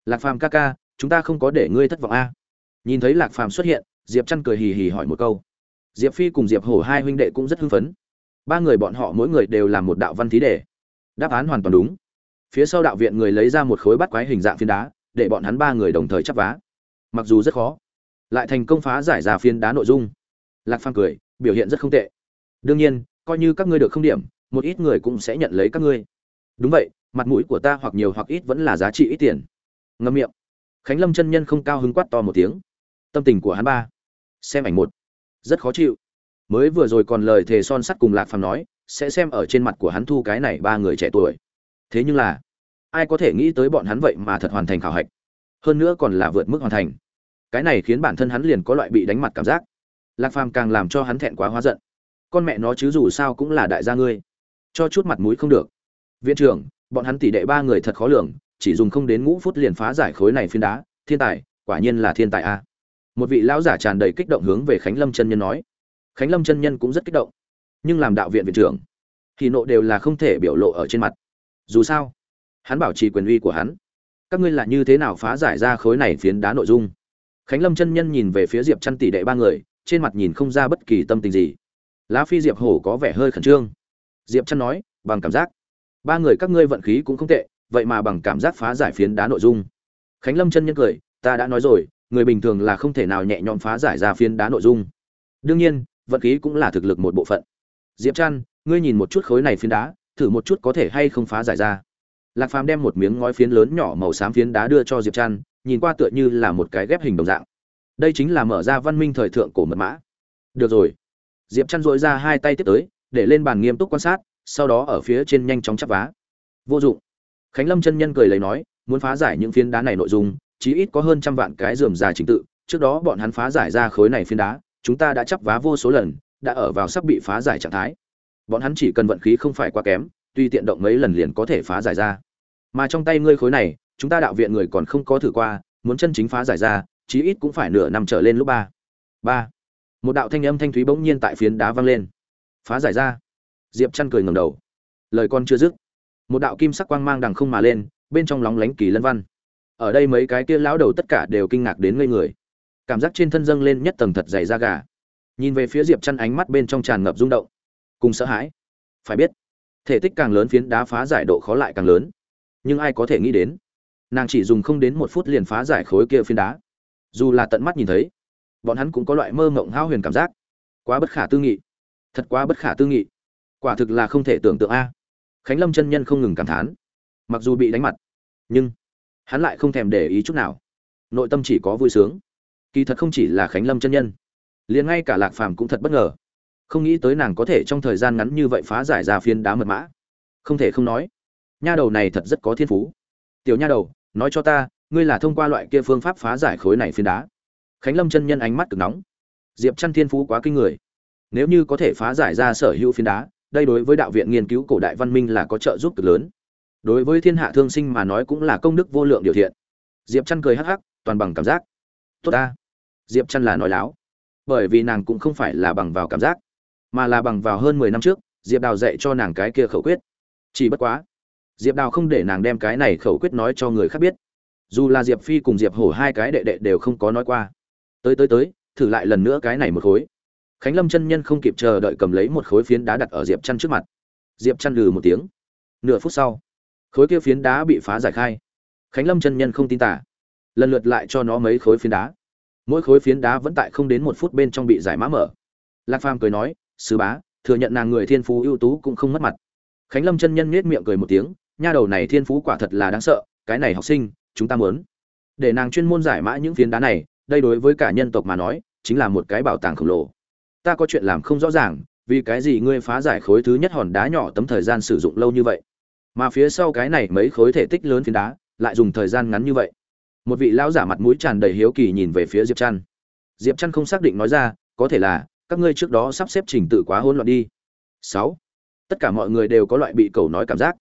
S1: Lạc phàm ca ca chúng ta không có để ngươi thất vọng a. Nhìn thấy lạc phàm xuất hiện, diệp chăn cười hì hì hỏi một câu. Diệp phi cùng diệp hổ hai huynh đệ cũng rất hưng phấn. Ba người bọn họ mỗi người đều làm một đạo văn thí đề. Đáp án hoàn toàn đúng. Phía sau đạo viện người lấy ra một khối bắt quái hình dạng phiến đá, để bọn hắn ba người đồng thời chắp vá. Mặc dù rất khó, lại thành công phá giải ra phiến đá nội dung. Lạc phàm cười, biểu hiện rất không tệ. Đương nhiên, coi như các ngươi được không điểm, một ít người cũng sẽ nhận lấy các ngươi. Đúng vậy, mặt mũi của ta hoặc nhiều hoặc ít vẫn là giá trị ít tiền. Ngâm miệng khánh lâm chân nhân không cao hứng quát to một tiếng. Tâm tình của hắn ba. Xem ảnh một. Rất khó chịu. Mới vừa rồi còn lời thề son sắt cùng lạc phàm nói, sẽ xem ở trên mặt của hắn thu cái này ba người trẻ tuổi. Thế nhưng là, ai có thể nghĩ tới bọn hắn vậy mà thật hoàn thành khảo hạch. Hơn nữa còn là vượt mức hoàn thành. Cái này khiến bản thân hắn liền có loại bị đánh mặt cảm giác. Lạc phàm càng làm cho hắn thẹn quá hóa giận. Con mẹ nó chứ dù sao cũng là đại gia ngươi. Cho chút mặt mũi không được. Viện trưởng, bọn hắn tỷ đệ ba người thật khó lường chỉ dùng không đến ngũ phút liền phá giải khối này phiến đá, thiên tài, quả nhiên là thiên tài a. Một vị lão giả tràn đầy kích động hướng về khánh lâm chân nhân nói. Khánh lâm chân nhân cũng rất kích động. Nhưng làm đạo viện viện trưởng, thì nộ đều là không thể biểu lộ ở trên mặt. Dù sao, hắn bảo trì quyền uy của hắn. Các ngươi là như thế nào phá giải ra khối này phiến đá nội dung? Khánh lâm chân nhân nhìn về phía diệp chăn tỷ đệ ba người, trên mặt nhìn không ra bất kỳ tâm tình gì. Lá phi diệp hổ có vẻ hơi khẩn trương. Diệp chăn nói, bằng cảm giác. Ba người các ngươi vận khí cũng không tệ vậy mà bằng cảm giác phá giải phiến đá nội dung. Khánh lâm chân nhân cười, ta đã nói rồi, người bình thường là không thể nào nhẹ nhõm phá giải ra phiến đá nội dung. Đương nhiên vận khí cũng là thực lực một bộ phận. Diệp trăn, ngươi nhìn một chút khối này phiến đá, thử một chút có thể hay không phá giải ra. Lạc phàm đem một miếng ngói phiến lớn nhỏ màu xám phiến đá đưa cho diệp trăn, nhìn qua tựa như là một cái ghép hình đồng dạng. Đây chính là mở ra văn minh thời thượng cổ mật mã. Được rồi. Diệp chăn dội ra hai tay tiếp tới, để lên bàn nghiêm túc quan sát, sau đó ở phía trên nhanh chóng chắp vá. Vô dụng khánh lâm chân nhân cười lấy nói, muốn phá giải những phiến đá này nội dung, chí ít có hơn trăm vạn cái dườm già trình tự, trước đó bọn hắn phá giải ra khối này phiến đá, chúng ta đã chấp vá vô số lần, đã ở vào sắp bị phá giải trạng thái. Bọn hắn chỉ cần vận khí không phải quá kém, tuy tiện động mấy lần liền có thể phá giải ra. Mà trong tay ngươi khối này, chúng ta đạo viện người còn không có thử qua, muốn chân chính phá giải ra, chí ít cũng phải nửa năm trở lên lúc ba. Ba. Một đạo thanh âm thanh thúy bỗng nhiên tại phiến đá vang lên. Phá giải ra. Diệp chăn cười ngầm đầu. Lời con chưa dứt một đạo kim sắc quang mang đằng không mà lên, bên trong lóng lánh kỳ lân văn. Ở đây mấy cái kia lão đầu tất cả đều kinh ngạc đến ngây người. Cảm giác trên thân dâng lên nhất tầng thật dày da gà. Nhìn về phía diệp chăn ánh mắt bên trong tràn ngập rung động. Cùng sợ hãi. Phải biết, thể tích càng lớn phiến đá phá giải độ khó lại càng lớn. Nhưng ai có thể nghĩ đến, nàng chỉ dùng không đến một phút liền phá giải khối kia phiến đá. Dù là tận mắt nhìn thấy, bọn hắn cũng có loại mơ mộng hao huyền cảm giác. Quá bất khả tư nghị. Thật quá bất khả tư nghị. Quả thực là không thể tưởng tượng a khánh lâm chân nhân không ngừng cảm thán. Mặc dù bị đánh mặt, nhưng hắn lại không thèm để ý chút nào. Nội tâm chỉ có vui sướng. Kỳ thật không chỉ là khánh lâm chân nhân, liền ngay cả lạc phàm cũng thật bất ngờ. Không nghĩ tới nàng có thể trong thời gian ngắn như vậy phá giải ra phiến đá mật mã. Không thể không nói, nha đầu này thật rất có thiên phú. Tiểu nha đầu, nói cho ta, ngươi là thông qua loại kia phương pháp phá giải khối này phiến đá. Khánh lâm chân nhân ánh mắt cực nóng. Diệp chăn thiên phú quá kinh người. Nếu như có thể phá giải ra sở hữu phiến đá đây đối với đạo viện nghiên cứu cổ đại văn minh là có trợ giúp cực lớn. Đối với thiên hạ thương sinh mà nói cũng là công đức vô lượng điều thiện. Diệp chăn cười hắc hắc, toàn bằng cảm giác. Tốt ta. Diệp chăn là nói láo. Bởi vì nàng cũng không phải là bằng vào cảm giác, mà là bằng vào hơn mười năm trước, diệp đào dạy cho nàng cái kia khẩu quyết. Chỉ bất quá, diệp đào không để nàng đem cái này khẩu quyết nói cho người khác biết. Dù là diệp phi cùng diệp hổ hai cái đệ đệ đều không có nói qua. Tới tới tới, thử lại lần nữa cái này một khối khánh lâm chân nhân không kịp chờ đợi cầm lấy một khối phiến đá đặt ở diệp chăn trước mặt. Diệp chăn lừ một tiếng. Nửa phút sau, khối kia phiến đá bị phá giải khai. Khánh lâm chân nhân không tin tả. Lần lượt lại cho nó mấy khối phiến đá. Mỗi khối phiến đá vẫn tại không đến một phút bên trong bị giải mã mở. Lạc phàm cười nói sứ bá, thừa nhận nàng người thiên phú ưu tú cũng không mất mặt. Khánh lâm chân nhân nhếch miệng cười một tiếng, nha đầu này thiên phú quả thật là đáng sợ, cái này học sinh, chúng ta muốn để nàng chuyên môn giải mã những phiến đá này, đây đối với cả nhân tộc mà nói, chính là một cái bảo tàng khổng lồ ta có chuyện làm không rõ ràng, vì cái gì ngươi phá giải khối thứ nhất hòn đá nhỏ tấm thời gian sử dụng lâu như vậy? Mà phía sau cái này mấy khối thể tích lớn phiến đá, lại dùng thời gian ngắn như vậy. Một vị lão giả mặt mũi tràn đầy hiếu kỳ nhìn về phía diệp trăn diệp trăn không xác định nói ra, có thể là, các ngươi trước đó sắp xếp trình tự quá hỗn loạn đi. Sáu. Tất cả mọi người đều có loại bị cầu nói cảm giác.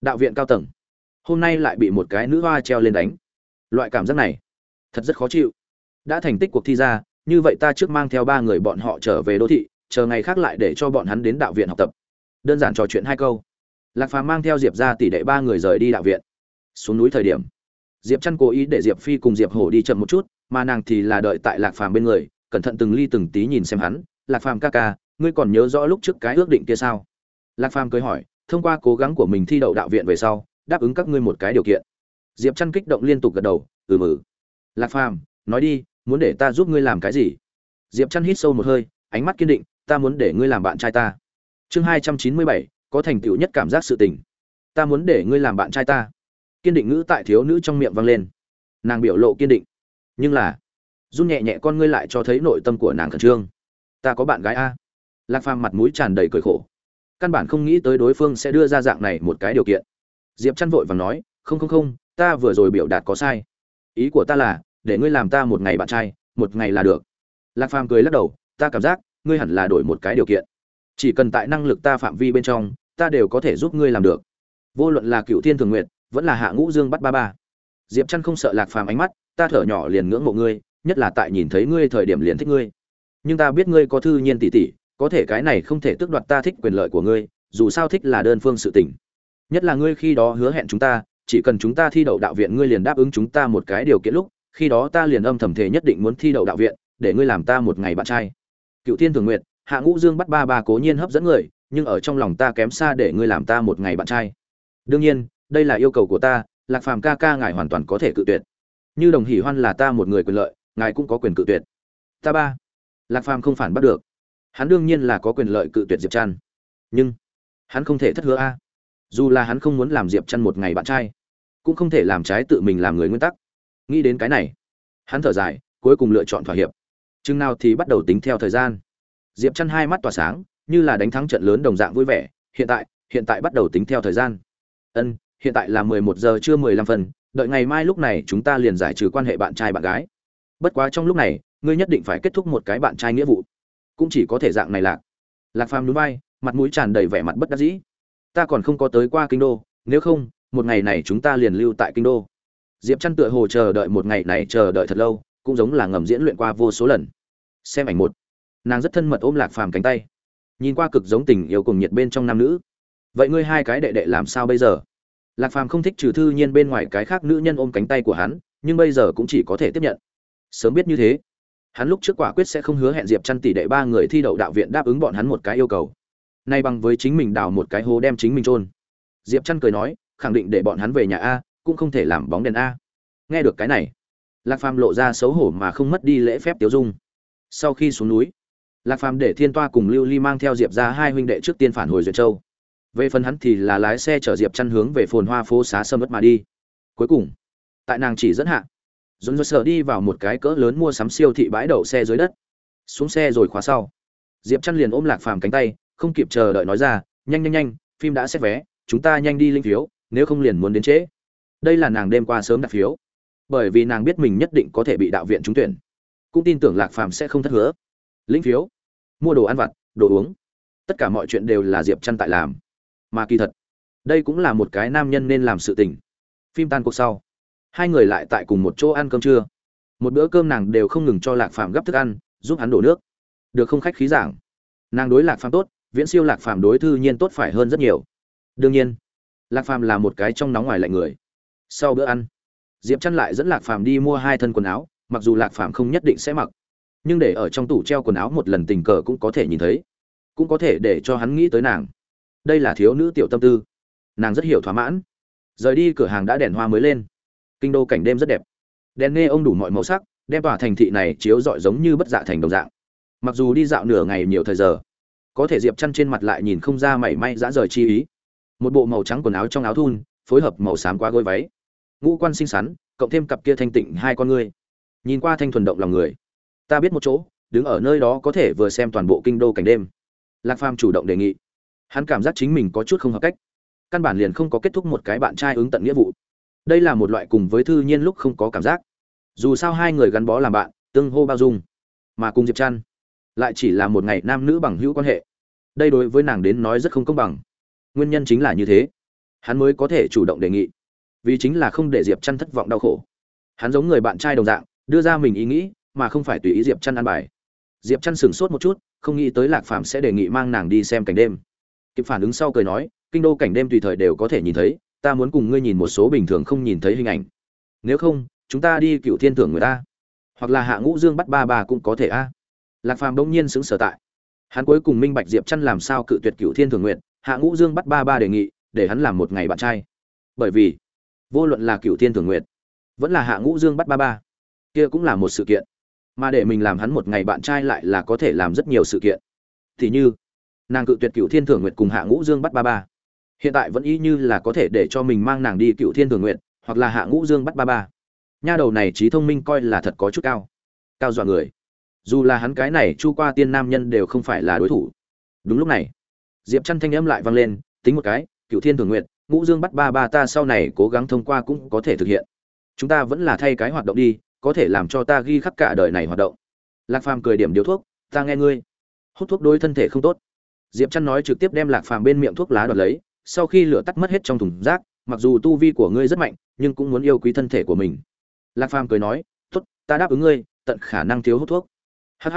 S1: Đạo viện cao tầng. Hôm nay lại bị một cái nữ hoa treo lên đánh. Loại cảm giác này, thật rất khó chịu. Đã thành tích cuộc thi ra như vậy ta trước mang theo ba người bọn họ trở về đô thị, chờ ngày khác lại để cho bọn hắn đến đạo viện học tập. Đơn giản trò chuyện hai câu. Lạc phàm mang theo diệp ra tỷ đệ ba người rời đi đạo viện. Xuống núi thời điểm, diệp chăn cố ý để diệp phi cùng diệp hổ đi chậm một chút, mà nàng thì là đợi tại lạc phàm bên người, cẩn thận từng ly từng tí nhìn xem hắn. Lạc phàm ca ca, ngươi còn nhớ rõ lúc trước cái ước định kia sao? Lạc phàm cười hỏi, thông qua cố gắng của mình thi đậu đạo viện về sau, đáp ứng các ngươi một cái điều kiện. Diệp chăn kích động liên tục gật đầu ừ mừ. Lạc phàm, nói đi muốn để ta giúp ngươi làm cái gì? Diệp chăn hít sâu một hơi, ánh mắt kiên định, ta muốn để ngươi làm bạn trai ta. Chương hai trăm chín mươi bảy, có thành tựu nhất cảm giác sự tình. Ta muốn để ngươi làm bạn trai ta. Kiên định ngữ tại thiếu nữ trong miệng vang lên. Nàng biểu lộ kiên định. Nhưng là, run nhẹ nhẹ con ngươi lại cho thấy nội tâm của nàng khẩn trương. Ta có bạn gái a. Lạc phàm mặt mũi tràn đầy cười khổ. Căn bản không nghĩ tới đối phương sẽ đưa ra dạng này một cái điều kiện. Diệp chăn vội và nói, không không không, ta vừa rồi biểu đạt có sai. Ý của ta là để ngươi làm ta một ngày bạn trai, một ngày là được. Lạc phàm cười lắc đầu, ta cảm giác, ngươi hẳn là đổi một cái điều kiện. Chỉ cần tại năng lực ta phạm vi bên trong, ta đều có thể giúp ngươi làm được. Vô luận là cựu thiên thường nguyện vẫn là hạ ngũ dương bắt ba ba. Diệp chăn không sợ lạc phàm ánh mắt, ta thở nhỏ liền ngưỡng mộ ngươi, nhất là tại nhìn thấy ngươi thời điểm liền thích ngươi. Nhưng ta biết ngươi có thư nhiên tỷ tỷ, có thể cái này không thể tước đoạt ta thích quyền lợi của ngươi, dù sao thích là đơn phương sự tình. Nhất là ngươi khi đó hứa hẹn chúng ta, chỉ cần chúng ta thi đậu đạo viện ngươi liền đáp ứng chúng ta một cái điều kiện lúc khi đó ta liền âm thầm thể nhất định muốn thi đậu đạo viện, để ngươi làm ta một ngày bạn trai. Cựu thiên thường nguyệt, hạ ngũ dương bắt ba ba cố nhiên hấp dẫn người, nhưng ở trong lòng ta kém xa để ngươi làm ta một ngày bạn trai. Đương nhiên, đây là yêu cầu của ta, lạc phàm ca ca ngài hoàn toàn có thể cự tuyệt. Như đồng hỷ hoan là ta một người quyền lợi, ngài cũng có quyền cự tuyệt. Ta ba. Lạc phàm không phản bắt được. Hắn đương nhiên là có quyền lợi cự tuyệt diệp trăn. Nhưng, hắn không thể thất hứa a. Dù là hắn không muốn làm diệp trăn một ngày bạn trai, cũng không thể làm trái tự mình làm người nguyên tắc nghĩ đến cái này, hắn thở dài, cuối cùng lựa chọn thỏa hiệp. Chừng nào thì bắt đầu tính theo thời gian. Diệp chăn hai mắt tỏa sáng, như là đánh thắng trận lớn đồng dạng vui vẻ. Hiện tại hiện tại bắt đầu tính theo thời gian. Ân, hiện tại là mười một giờ chưa mười lăm phần, đợi ngày mai lúc này chúng ta liền giải trừ quan hệ bạn trai bạn gái. Bất quá trong lúc này, ngươi nhất định phải kết thúc một cái bạn trai nghĩa vụ. Cũng chỉ có thể dạng này lạc. Lạc phàm núi bay mặt mũi tràn đầy vẻ mặt bất đắc dĩ. Ta còn không có tới qua kinh đô, nếu không, một ngày này chúng ta liền lưu tại kinh đô diệp chăn tựa hồ chờ đợi một ngày này chờ đợi thật lâu, cũng giống là ngầm diễn luyện qua vô số lần. Xem ảnh một. Nàng rất thân mật ôm lạc phàm cánh tay. Nhìn qua cực giống tình yêu cùng nhiệt bên trong nam nữ. Vậy ngươi hai cái đệ đệ làm sao bây giờ? Lạc phàm không thích trừ thư nhiên bên ngoài cái khác nữ nhân ôm cánh tay của hắn, nhưng bây giờ cũng chỉ có thể tiếp nhận. Sớm biết như thế, hắn lúc trước quả quyết sẽ không hứa hẹn diệp chăn tỷ đệ ba người thi đậu đạo viện đáp ứng bọn hắn một cái yêu cầu. Nay bằng với chính mình đào một cái hố đem chính mình trôn diệp chăn cười nói, khẳng định để bọn hắn về nhà a cũng không thể làm bóng đèn a. Nghe được cái này, lạc phàm lộ ra xấu hổ mà không mất đi lễ phép tiêu dung. Sau khi xuống núi, lạc phàm để thiên toa cùng lưu ly mang theo diệp ra hai huynh đệ trước tiên phản hồi duyệt châu. Về phần hắn thì là lái xe chở diệp chăn hướng về phồn hoa phố xá sâm mất mà đi. Cuối cùng, tại nàng chỉ dẫn hạ dồn dồn sợ đi vào một cái cỡ lớn mua sắm siêu thị bãi đậu xe dưới đất. Xuống xe rồi khóa sau, diệp chăn liền ôm lạc phàm cánh tay, không kịp chờ đợi nói ra, nhanh nhanh nhanh, phim đã xét vé, chúng ta nhanh đi linh phiếu, nếu không liền muốn đến trễ đây là nàng đêm qua sớm đặt phiếu. Bởi vì nàng biết mình nhất định có thể bị đạo viện trúng tuyển. Cũng tin tưởng lạc phàm sẽ không thất hứa. Lĩnh phiếu. Mua đồ ăn vặt, đồ uống. Tất cả mọi chuyện đều là diệp chăn tại làm. Mà kỳ thật, đây cũng là một cái nam nhân nên làm sự tình. Phim tan cuộc sau, hai người lại tại cùng một chỗ ăn cơm trưa. Một bữa cơm nàng đều không ngừng cho lạc phàm gấp thức ăn, giúp hắn đổ nước. Được không khách khí giảng. Nàng đối lạc phàm tốt, viễn siêu lạc phàm đối thư nhiên tốt phải hơn rất nhiều. Đương nhiên, lạc phàm là một cái trong nóng ngoài lạnh người sau bữa ăn. Diệp chăn lại dẫn lạc phàm đi mua hai thân quần áo, mặc dù lạc phàm không nhất định sẽ mặc, nhưng để ở trong tủ treo quần áo một lần tình cờ cũng có thể nhìn thấy, cũng có thể để cho hắn nghĩ tới nàng. Đây là thiếu nữ tiểu tâm tư. Nàng rất hiểu thỏa mãn. Rời đi, cửa hàng đã đèn hoa mới lên. Kinh đô cảnh đêm rất đẹp. Đèn nghe ông đủ mọi màu sắc, đem tỏa thành thị này chiếu rọi giống như bất dạ thành đồng dạng. Mặc dù đi dạo nửa ngày nhiều thời giờ, có thể diệp chăn trên mặt lại nhìn không ra mảy may dã rời chi ý. Một bộ màu trắng quần áo trong áo thun, phối hợp màu xám qua gối váy ngũ quan xinh xắn, cộng thêm cặp kia thanh tịnh hai con ngươi. Nhìn qua thanh thuần động lòng người, ta biết một chỗ, đứng ở nơi đó có thể vừa xem toàn bộ kinh đô cảnh đêm. Lạc phàm chủ động đề nghị. Hắn cảm giác chính mình có chút không hợp cách. Căn bản liền không có kết thúc một cái bạn trai ứng tận nghĩa vụ. Đây là một loại cùng với thư nhiên lúc không có cảm giác. Dù sao hai người gắn bó làm bạn, tương hô bao dung, mà cùng diệp trăn lại chỉ là một ngày nam nữ bằng hữu quan hệ. Đây đối với nàng đến nói rất không công bằng. Nguyên nhân chính là như thế. Hắn mới có thể chủ động đề nghị vì chính là không để diệp chăn thất vọng đau khổ. Hắn giống người bạn trai đồng dạng, đưa ra mình ý nghĩ, mà không phải tùy ý diệp chăn ăn bài. Diệp chăn sửng sốt một chút, không nghĩ tới lạc phạm sẽ đề nghị mang nàng đi xem cảnh đêm. Kịp phản ứng sau cười nói, kinh đô cảnh đêm tùy thời đều có thể nhìn thấy, ta muốn cùng ngươi nhìn một số bình thường không nhìn thấy hình ảnh. Nếu không, chúng ta đi cựu thiên thưởng người ta. Hoặc là hạ ngũ dương bắt ba bà cũng có thể a. Lạc phàm đông nhiên xứng sở tại. Hắn cuối cùng minh bạch diệp chăn làm sao cự tuyệt cựu thiên thường nguyện. Hạ ngũ dương bắt ba ba đề nghị, để hắn làm một ngày bạn trai. Bởi vì vô luận là cựu thiên thường nguyệt, vẫn là hạ ngũ dương bắt ba ba, kia cũng là một sự kiện. Mà để mình làm hắn một ngày bạn trai lại là có thể làm rất nhiều sự kiện. Thì như, nàng cự tuyệt cựu thiên thường nguyệt cùng hạ ngũ dương bắt ba ba. Hiện tại vẫn y như là có thể để cho mình mang nàng đi cựu thiên thường nguyện hoặc là hạ ngũ dương bắt ba ba. Nha đầu này trí thông minh coi là thật có chút cao. Cao dọa người. Dù là hắn cái này chu qua tiên nam nhân đều không phải là đối thủ. Đúng lúc này, diệp chăn thanh âm lại vang lên, tính một cái cựu thiên thường nguyện ngũ dương bắt ba ba ta sau này cố gắng thông qua cũng có thể thực hiện. Chúng ta vẫn là thay cái hoạt động đi, có thể làm cho ta ghi khắc cả đời này hoạt động. Lạc phàm cười điểm điếu thuốc, ta nghe ngươi. Hút thuốc đối thân thể không tốt. Diệp chăn nói trực tiếp đem lạc phàm bên miệng thuốc lá đoạt lấy, sau khi lửa tắt mất hết trong thùng rác, mặc dù tu vi của ngươi rất mạnh, nhưng cũng muốn yêu quý thân thể của mình. Lạc phàm cười nói, tốt, ta đáp ứng ngươi, tận khả năng thiếu hút thuốc. Hh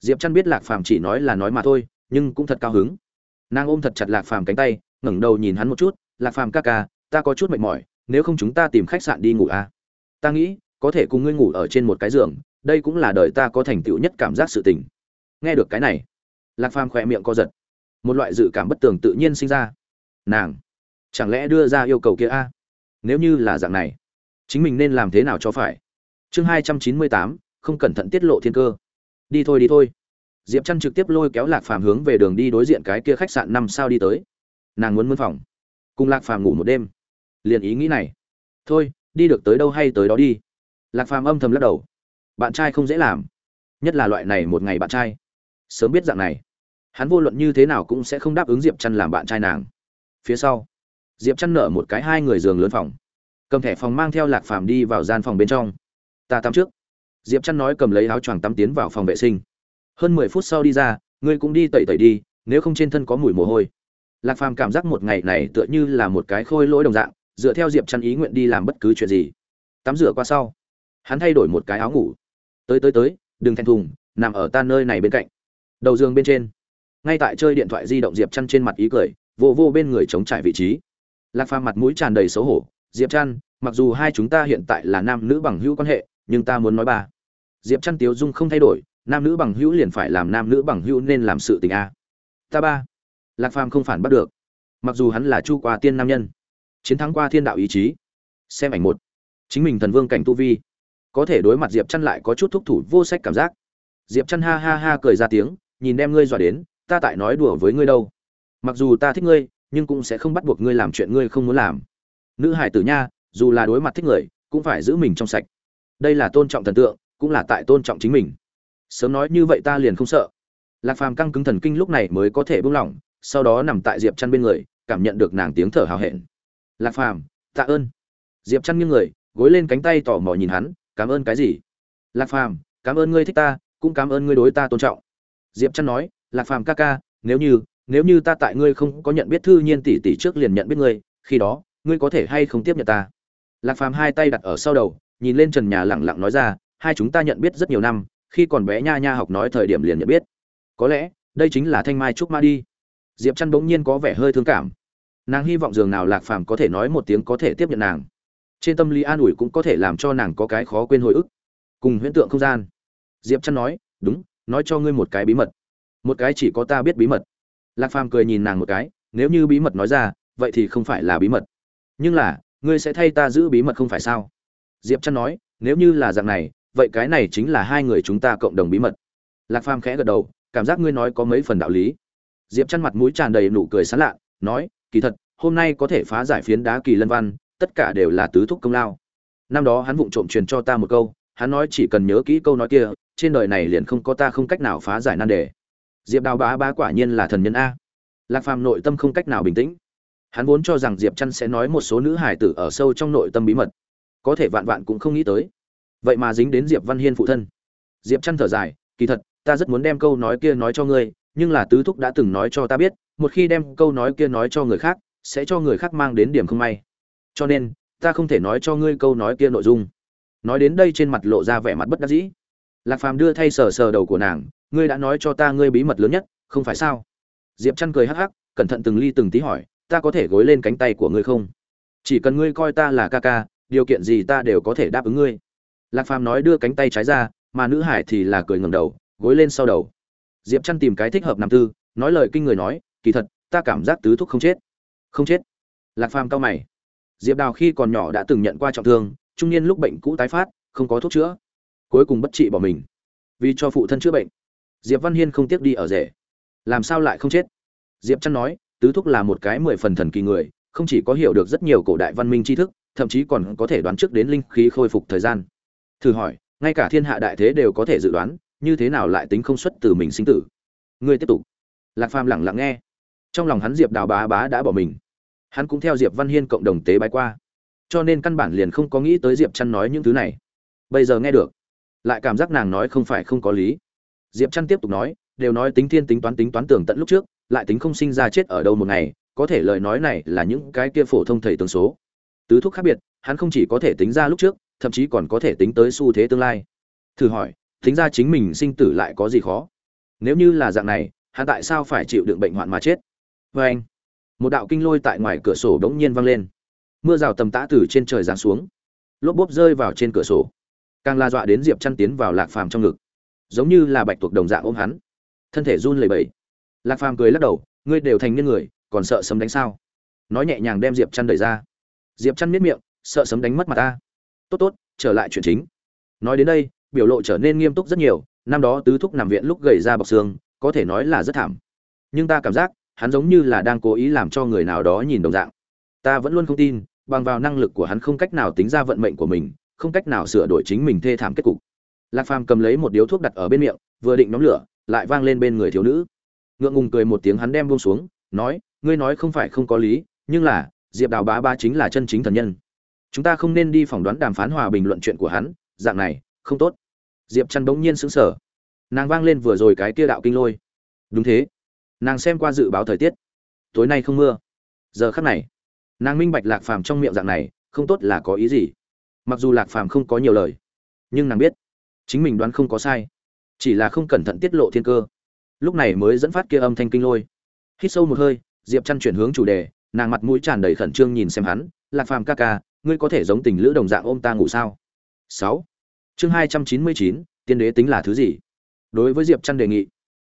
S1: diệp chăn biết lạc phàm chỉ nói là nói mà thôi, nhưng cũng thật cao hứng. Nàng ôm thật chặt lạc phàm cánh tay, ngẩng đầu nhìn hắn một chút lạc phàm ca ca, ta có chút mệt mỏi, nếu không chúng ta tìm khách sạn đi ngủ à? ta nghĩ, có thể cùng ngươi ngủ ở trên một cái giường, đây cũng là đời ta có thành tựu nhất cảm giác sự tình. Nghe được cái này, lạc phàm khỏe miệng co giật. Một loại dự cảm bất tường tự nhiên sinh ra. Nàng, chẳng lẽ đưa ra yêu cầu kia a à? nếu như là dạng này, chính mình nên làm thế nào cho phải? Chương hai trăm chín mươi tám, không cẩn thận tiết lộ thiên cơ. Đi thôi đi thôi. Diệp chăn trực tiếp lôi kéo lạc phàm hướng về đường đi đối diện cái kia khách sạn năm sao đi tới. Nàng muốn mướn phòng cùng lạc phàm ngủ một đêm. Liền ý nghĩ này. Thôi, đi được tới đâu hay tới đó đi. Lạc phàm âm thầm lắc đầu. Bạn trai không dễ làm. Nhất là loại này một ngày bạn trai. Sớm biết dạng này. Hắn vô luận như thế nào cũng sẽ không đáp ứng diệp chăn làm bạn trai nàng. Phía sau, diệp chăn nở một cái hai người giường lớn phòng. Cầm thẻ phòng mang theo lạc phàm đi vào gian phòng bên trong. Ta tắm trước. Diệp chăn nói cầm lấy áo choàng tắm tiến vào phòng vệ sinh. Hơn mười phút sau đi ra, ngươi cũng đi tẩy tẩy đi, nếu không trên thân có mùi mồ hôi lạc phàm cảm giác một ngày này tựa như là một cái khôi lỗi đồng dạng, dựa theo diệp chăn ý nguyện đi làm bất cứ chuyện gì. Tắm rửa qua sau, hắn thay đổi một cái áo ngủ. Tới tới tới, đừng thèm thùng, nằm ở ta nơi này bên cạnh. Đầu giường bên trên. Ngay tại chơi điện thoại di động diệp chăn trên mặt ý cười, vô vô bên người chống trải vị trí. Lạc phàm mặt mũi tràn đầy xấu hổ, diệp chăn, mặc dù hai chúng ta hiện tại là nam nữ bằng hữu quan hệ, nhưng ta muốn nói ba. Diệp chăn tiếu dung không thay đổi, nam nữ bằng hữu liền phải làm nam nữ bằng hữu nên làm sự tình a. Ta ba lạc phàm không phản bắt được. Mặc dù hắn là chu qua tiên nam nhân, chiến thắng qua thiên đạo ý chí. Xem ảnh một. Chính mình thần vương cảnh tu vi, có thể đối mặt diệp chăn lại có chút thúc thủ vô sách cảm giác. Diệp chăn ha ha ha cười ra tiếng, nhìn đem ngươi dọa đến, ta tại nói đùa với ngươi đâu. Mặc dù ta thích ngươi, nhưng cũng sẽ không bắt buộc ngươi làm chuyện ngươi không muốn làm. Nữ hải tử nha, dù là đối mặt thích người, cũng phải giữ mình trong sạch. Đây là tôn trọng thần tượng, cũng là tại tôn trọng chính mình. Sớm nói như vậy ta liền không sợ. Lạc phàm căng cứng thần kinh lúc này mới có thể buông lỏng sau đó nằm tại diệp chăn bên người, cảm nhận được nàng tiếng thở hào hẹn. Lạc phàm, tạ ơn. Diệp chăn nghiêng người, gối lên cánh tay tò mò nhìn hắn, cảm ơn cái gì? Lạc phàm, cảm ơn ngươi thích ta, cũng cảm ơn ngươi đối ta tôn trọng. Diệp chăn nói, lạc phàm ca ca, nếu như nếu như ta tại ngươi không có nhận biết thư nhiên tỷ tỷ trước liền nhận biết ngươi, khi đó, ngươi có thể hay không tiếp nhận ta? Lạc phàm hai tay đặt ở sau đầu, nhìn lên trần nhà lẳng lặng nói ra, hai chúng ta nhận biết rất nhiều năm, khi còn bé nha nha học nói thời điểm liền nhận biết. Có lẽ, đây chính là thanh mai trúc ma đi diệp chăn bỗng nhiên có vẻ hơi thương cảm. Nàng hy vọng dường nào lạc phàm có thể nói một tiếng có thể tiếp nhận nàng. Trên tâm lý an ủi cũng có thể làm cho nàng có cái khó quên hồi ức. Cùng huyễn tượng không gian. Diệp chăn nói, đúng, nói cho ngươi một cái bí mật. Một cái chỉ có ta biết bí mật. Lạc phàm cười nhìn nàng một cái, nếu như bí mật nói ra, vậy thì không phải là bí mật. Nhưng là, ngươi sẽ thay ta giữ bí mật không phải sao? Diệp chăn nói, nếu như là dạng này, vậy cái này chính là hai người chúng ta cộng đồng bí mật. Lạc phàm khẽ gật đầu, cảm giác ngươi nói có mấy phần đạo lý diệp chăn mặt mũi tràn đầy nụ cười sán lạ nói, kỳ thật, hôm nay có thể phá giải phiến đá kỳ lân văn, tất cả đều là tứ thúc công lao. Năm đó hắn vụng trộm truyền cho ta một câu, hắn nói chỉ cần nhớ kỹ câu nói kia, trên đời này liền không có ta không cách nào phá giải nan đề. Diệp đào bá bá quả nhiên là thần nhân a. Lạc phàm nội tâm không cách nào bình tĩnh. Hắn vốn cho rằng diệp chăn sẽ nói một số nữ hải tử ở sâu trong nội tâm bí mật. Có thể vạn vạn cũng không nghĩ tới. Vậy mà dính đến diệp văn hiên phụ thân. Diệp chăn thở dài, kỳ thật, ta rất muốn đem câu nói kia nói cho ngươi nhưng là tứ thúc đã từng nói cho ta biết, một khi đem câu nói kia nói cho người khác, sẽ cho người khác mang đến điểm không may. Cho nên, ta không thể nói cho ngươi câu nói kia nội dung. Nói đến đây trên mặt lộ ra vẻ mặt bất đắc dĩ. Lạc phàm đưa thay sờ sờ đầu của nàng, ngươi đã nói cho ta ngươi bí mật lớn nhất, không phải sao? Diệp chăn cười hắc hắc, cẩn thận từng ly từng tí hỏi, ta có thể gối lên cánh tay của ngươi không? Chỉ cần ngươi coi ta là ca ca, điều kiện gì ta đều có thể đáp ứng ngươi. Lạc phàm nói đưa cánh tay trái ra, mà nữ hải thì là cười ngầm đầu, gối lên sau đầu diệp chăn tìm cái thích hợp nam tư, nói lời kinh người nói, kỳ thật, ta cảm giác tứ thúc không chết. Không chết? Lạc phàm cao mày. Diệp đào khi còn nhỏ đã từng nhận qua trọng thương, trung niên lúc bệnh cũ tái phát, không có thuốc chữa. Cuối cùng bất trị bỏ mình. Vì cho phụ thân chữa bệnh. Diệp văn hiên không tiếc đi ở rể. Làm sao lại không chết? Diệp chăn nói, tứ thúc là một cái mười phần thần kỳ người, không chỉ có hiểu được rất nhiều cổ đại văn minh tri thức, thậm chí còn có thể đoán trước đến linh khí khôi phục thời gian. Thử hỏi, ngay cả thiên hạ đại thế đều có thể dự đoán như thế nào lại tính không xuất từ mình sinh tử? Ngươi tiếp tục. Lạc phàm lẳng lặng nghe. Trong lòng hắn diệp đào bá bá đã bỏ mình. Hắn cũng theo diệp văn hiên cộng đồng tế bái qua. Cho nên căn bản liền không có nghĩ tới diệp chăn nói những thứ này. Bây giờ nghe được, lại cảm giác nàng nói không phải không có lý. Diệp chăn tiếp tục nói, đều nói tính thiên tính toán tính toán tưởng tận lúc trước, lại tính không sinh ra chết ở đâu một ngày, có thể lời nói này là những cái kia phổ thông thầy tướng số. Tứ thúc khác biệt, hắn không chỉ có thể tính ra lúc trước, thậm chí còn có thể tính tới xu thế tương lai. Thử hỏi tính ra chính mình sinh tử lại có gì khó? Nếu như là dạng này, hắn tại sao phải chịu đựng bệnh hoạn mà chết? Vê anh, một đạo kinh lôi tại ngoài cửa sổ đ ố n g nhiên vang lên. Mưa rào tầm tã từ trên trời giáng xuống. Lốp bốp rơi vào trên cửa sổ. Càng la dọa đến diệp chăn tiến vào lạc phàm trong ngực. Giống như là bạch tuộc đồng dạng ôm hắn. Thân thể run lẩy bẩy. Lạc phàm cười lắc đầu, ngươi đều thành niên người, còn sợ sấm đánh sao? Nói nhẹ nhàng đem diệp chăn đẩy ra. Diệp chăn miết miệng, sợ sấm đánh mất mặt ta. Tốt tốt, trở lại chuyện chính. Nói đến đây biểu lộ trở nên nghiêm túc rất nhiều, năm đó tứ thúc nằm viện lúc gầy ra bọc xương, có thể nói là rất thảm. Nhưng ta cảm giác, hắn giống như là đang cố ý làm cho người nào đó nhìn đồng dạng. Ta vẫn luôn không tin, bằng vào năng lực của hắn không cách nào tính ra vận mệnh của mình, không cách nào sửa đổi chính mình thê thảm kết cục. Lạc phàm cầm lấy một điếu thuốc đặt ở bên miệng, vừa định nhóm lửa, lại vang lên bên người thiếu nữ. Ngượng ngùng cười một tiếng hắn đem buông xuống, nói, ngươi nói không phải không có lý, nhưng là, diệp đào bá ba chính là chân chính thần nhân. Chúng ta không nên đi phỏng đoán đàm phán hòa bình luận chuyện của hắn, dạng này, không tốt diệp chăn bỗng nhiên sững sờ. Nàng vang lên vừa rồi cái kia đạo kinh lôi. Đúng thế. Nàng xem qua dự báo thời tiết. Tối nay không mưa. Giờ khắc này, nàng minh bạch lạc phàm trong miệng dạng này, không tốt là có ý gì. Mặc dù lạc phàm không có nhiều lời, nhưng nàng biết, chính mình đoán không có sai. Chỉ là không cẩn thận tiết lộ thiên cơ. Lúc này mới dẫn phát kia âm thanh kinh lôi. Hít sâu một hơi, diệp chăn chuyển hướng chủ đề, nàng mặt mũi tràn đầy khẩn trương nhìn xem hắn. Lạc phàm ca ca, ngươi có thể giống tình lữ đồng dạng ôm ta ngủ sao? Sáu chương hai trăm chín mươi chín, tiên đế tính là thứ gì? Đối với diệp chăn đề nghị,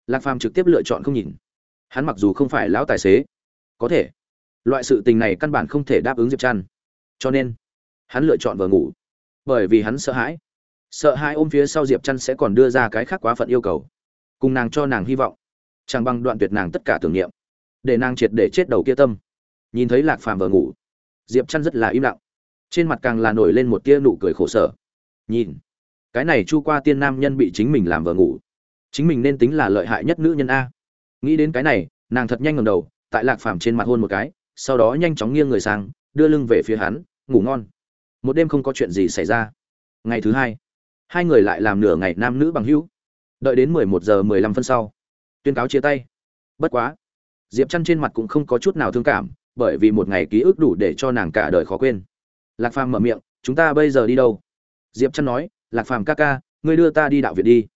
S1: lạc phàm trực tiếp lựa chọn không nhìn. Hắn mặc dù không phải lão tài xế, có thể, loại sự tình này căn bản không thể đáp ứng diệp chăn. Cho nên, hắn lựa chọn vừa ngủ. Bởi vì hắn sợ hãi sợ hãi ôm phía sau diệp chăn sẽ còn đưa ra cái khác quá phận yêu cầu, cùng nàng cho nàng hy vọng. Chẳng bằng đoạn tuyệt nàng tất cả tưởng niệm, để nàng triệt để chết đầu kia tâm. Nhìn thấy lạc phàm vừa ngủ, diệp chăn rất là im lặng. Trên mặt càng là nổi lên một tia nụ cười khổ sở. Nhìn cái này chu qua tiên nam nhân bị chính mình làm vợ ngủ. Chính mình nên tính là lợi hại nhất nữ nhân a. Nghĩ đến cái này, nàng thật nhanh ngầm đầu, tại lạc phàm trên mặt hôn một cái, sau đó nhanh chóng nghiêng người sang, đưa lưng về phía hắn, ngủ ngon. Một đêm không có chuyện gì xảy ra. Ngày thứ hai hai người lại làm nửa ngày nam nữ bằng hữu. Đợi đến mười một giờ mười lăm phân sau, tuyên cáo chia tay. Bất quá, diệp chăn trên mặt cũng không có chút nào thương cảm, bởi vì một ngày ký ức đủ để cho nàng cả đời khó quên. Lạc phàm mở miệng, chúng ta bây giờ đi đâu? Diệp chăn nói lạc phàm ca ca, ngươi đưa ta đi đạo viện đi.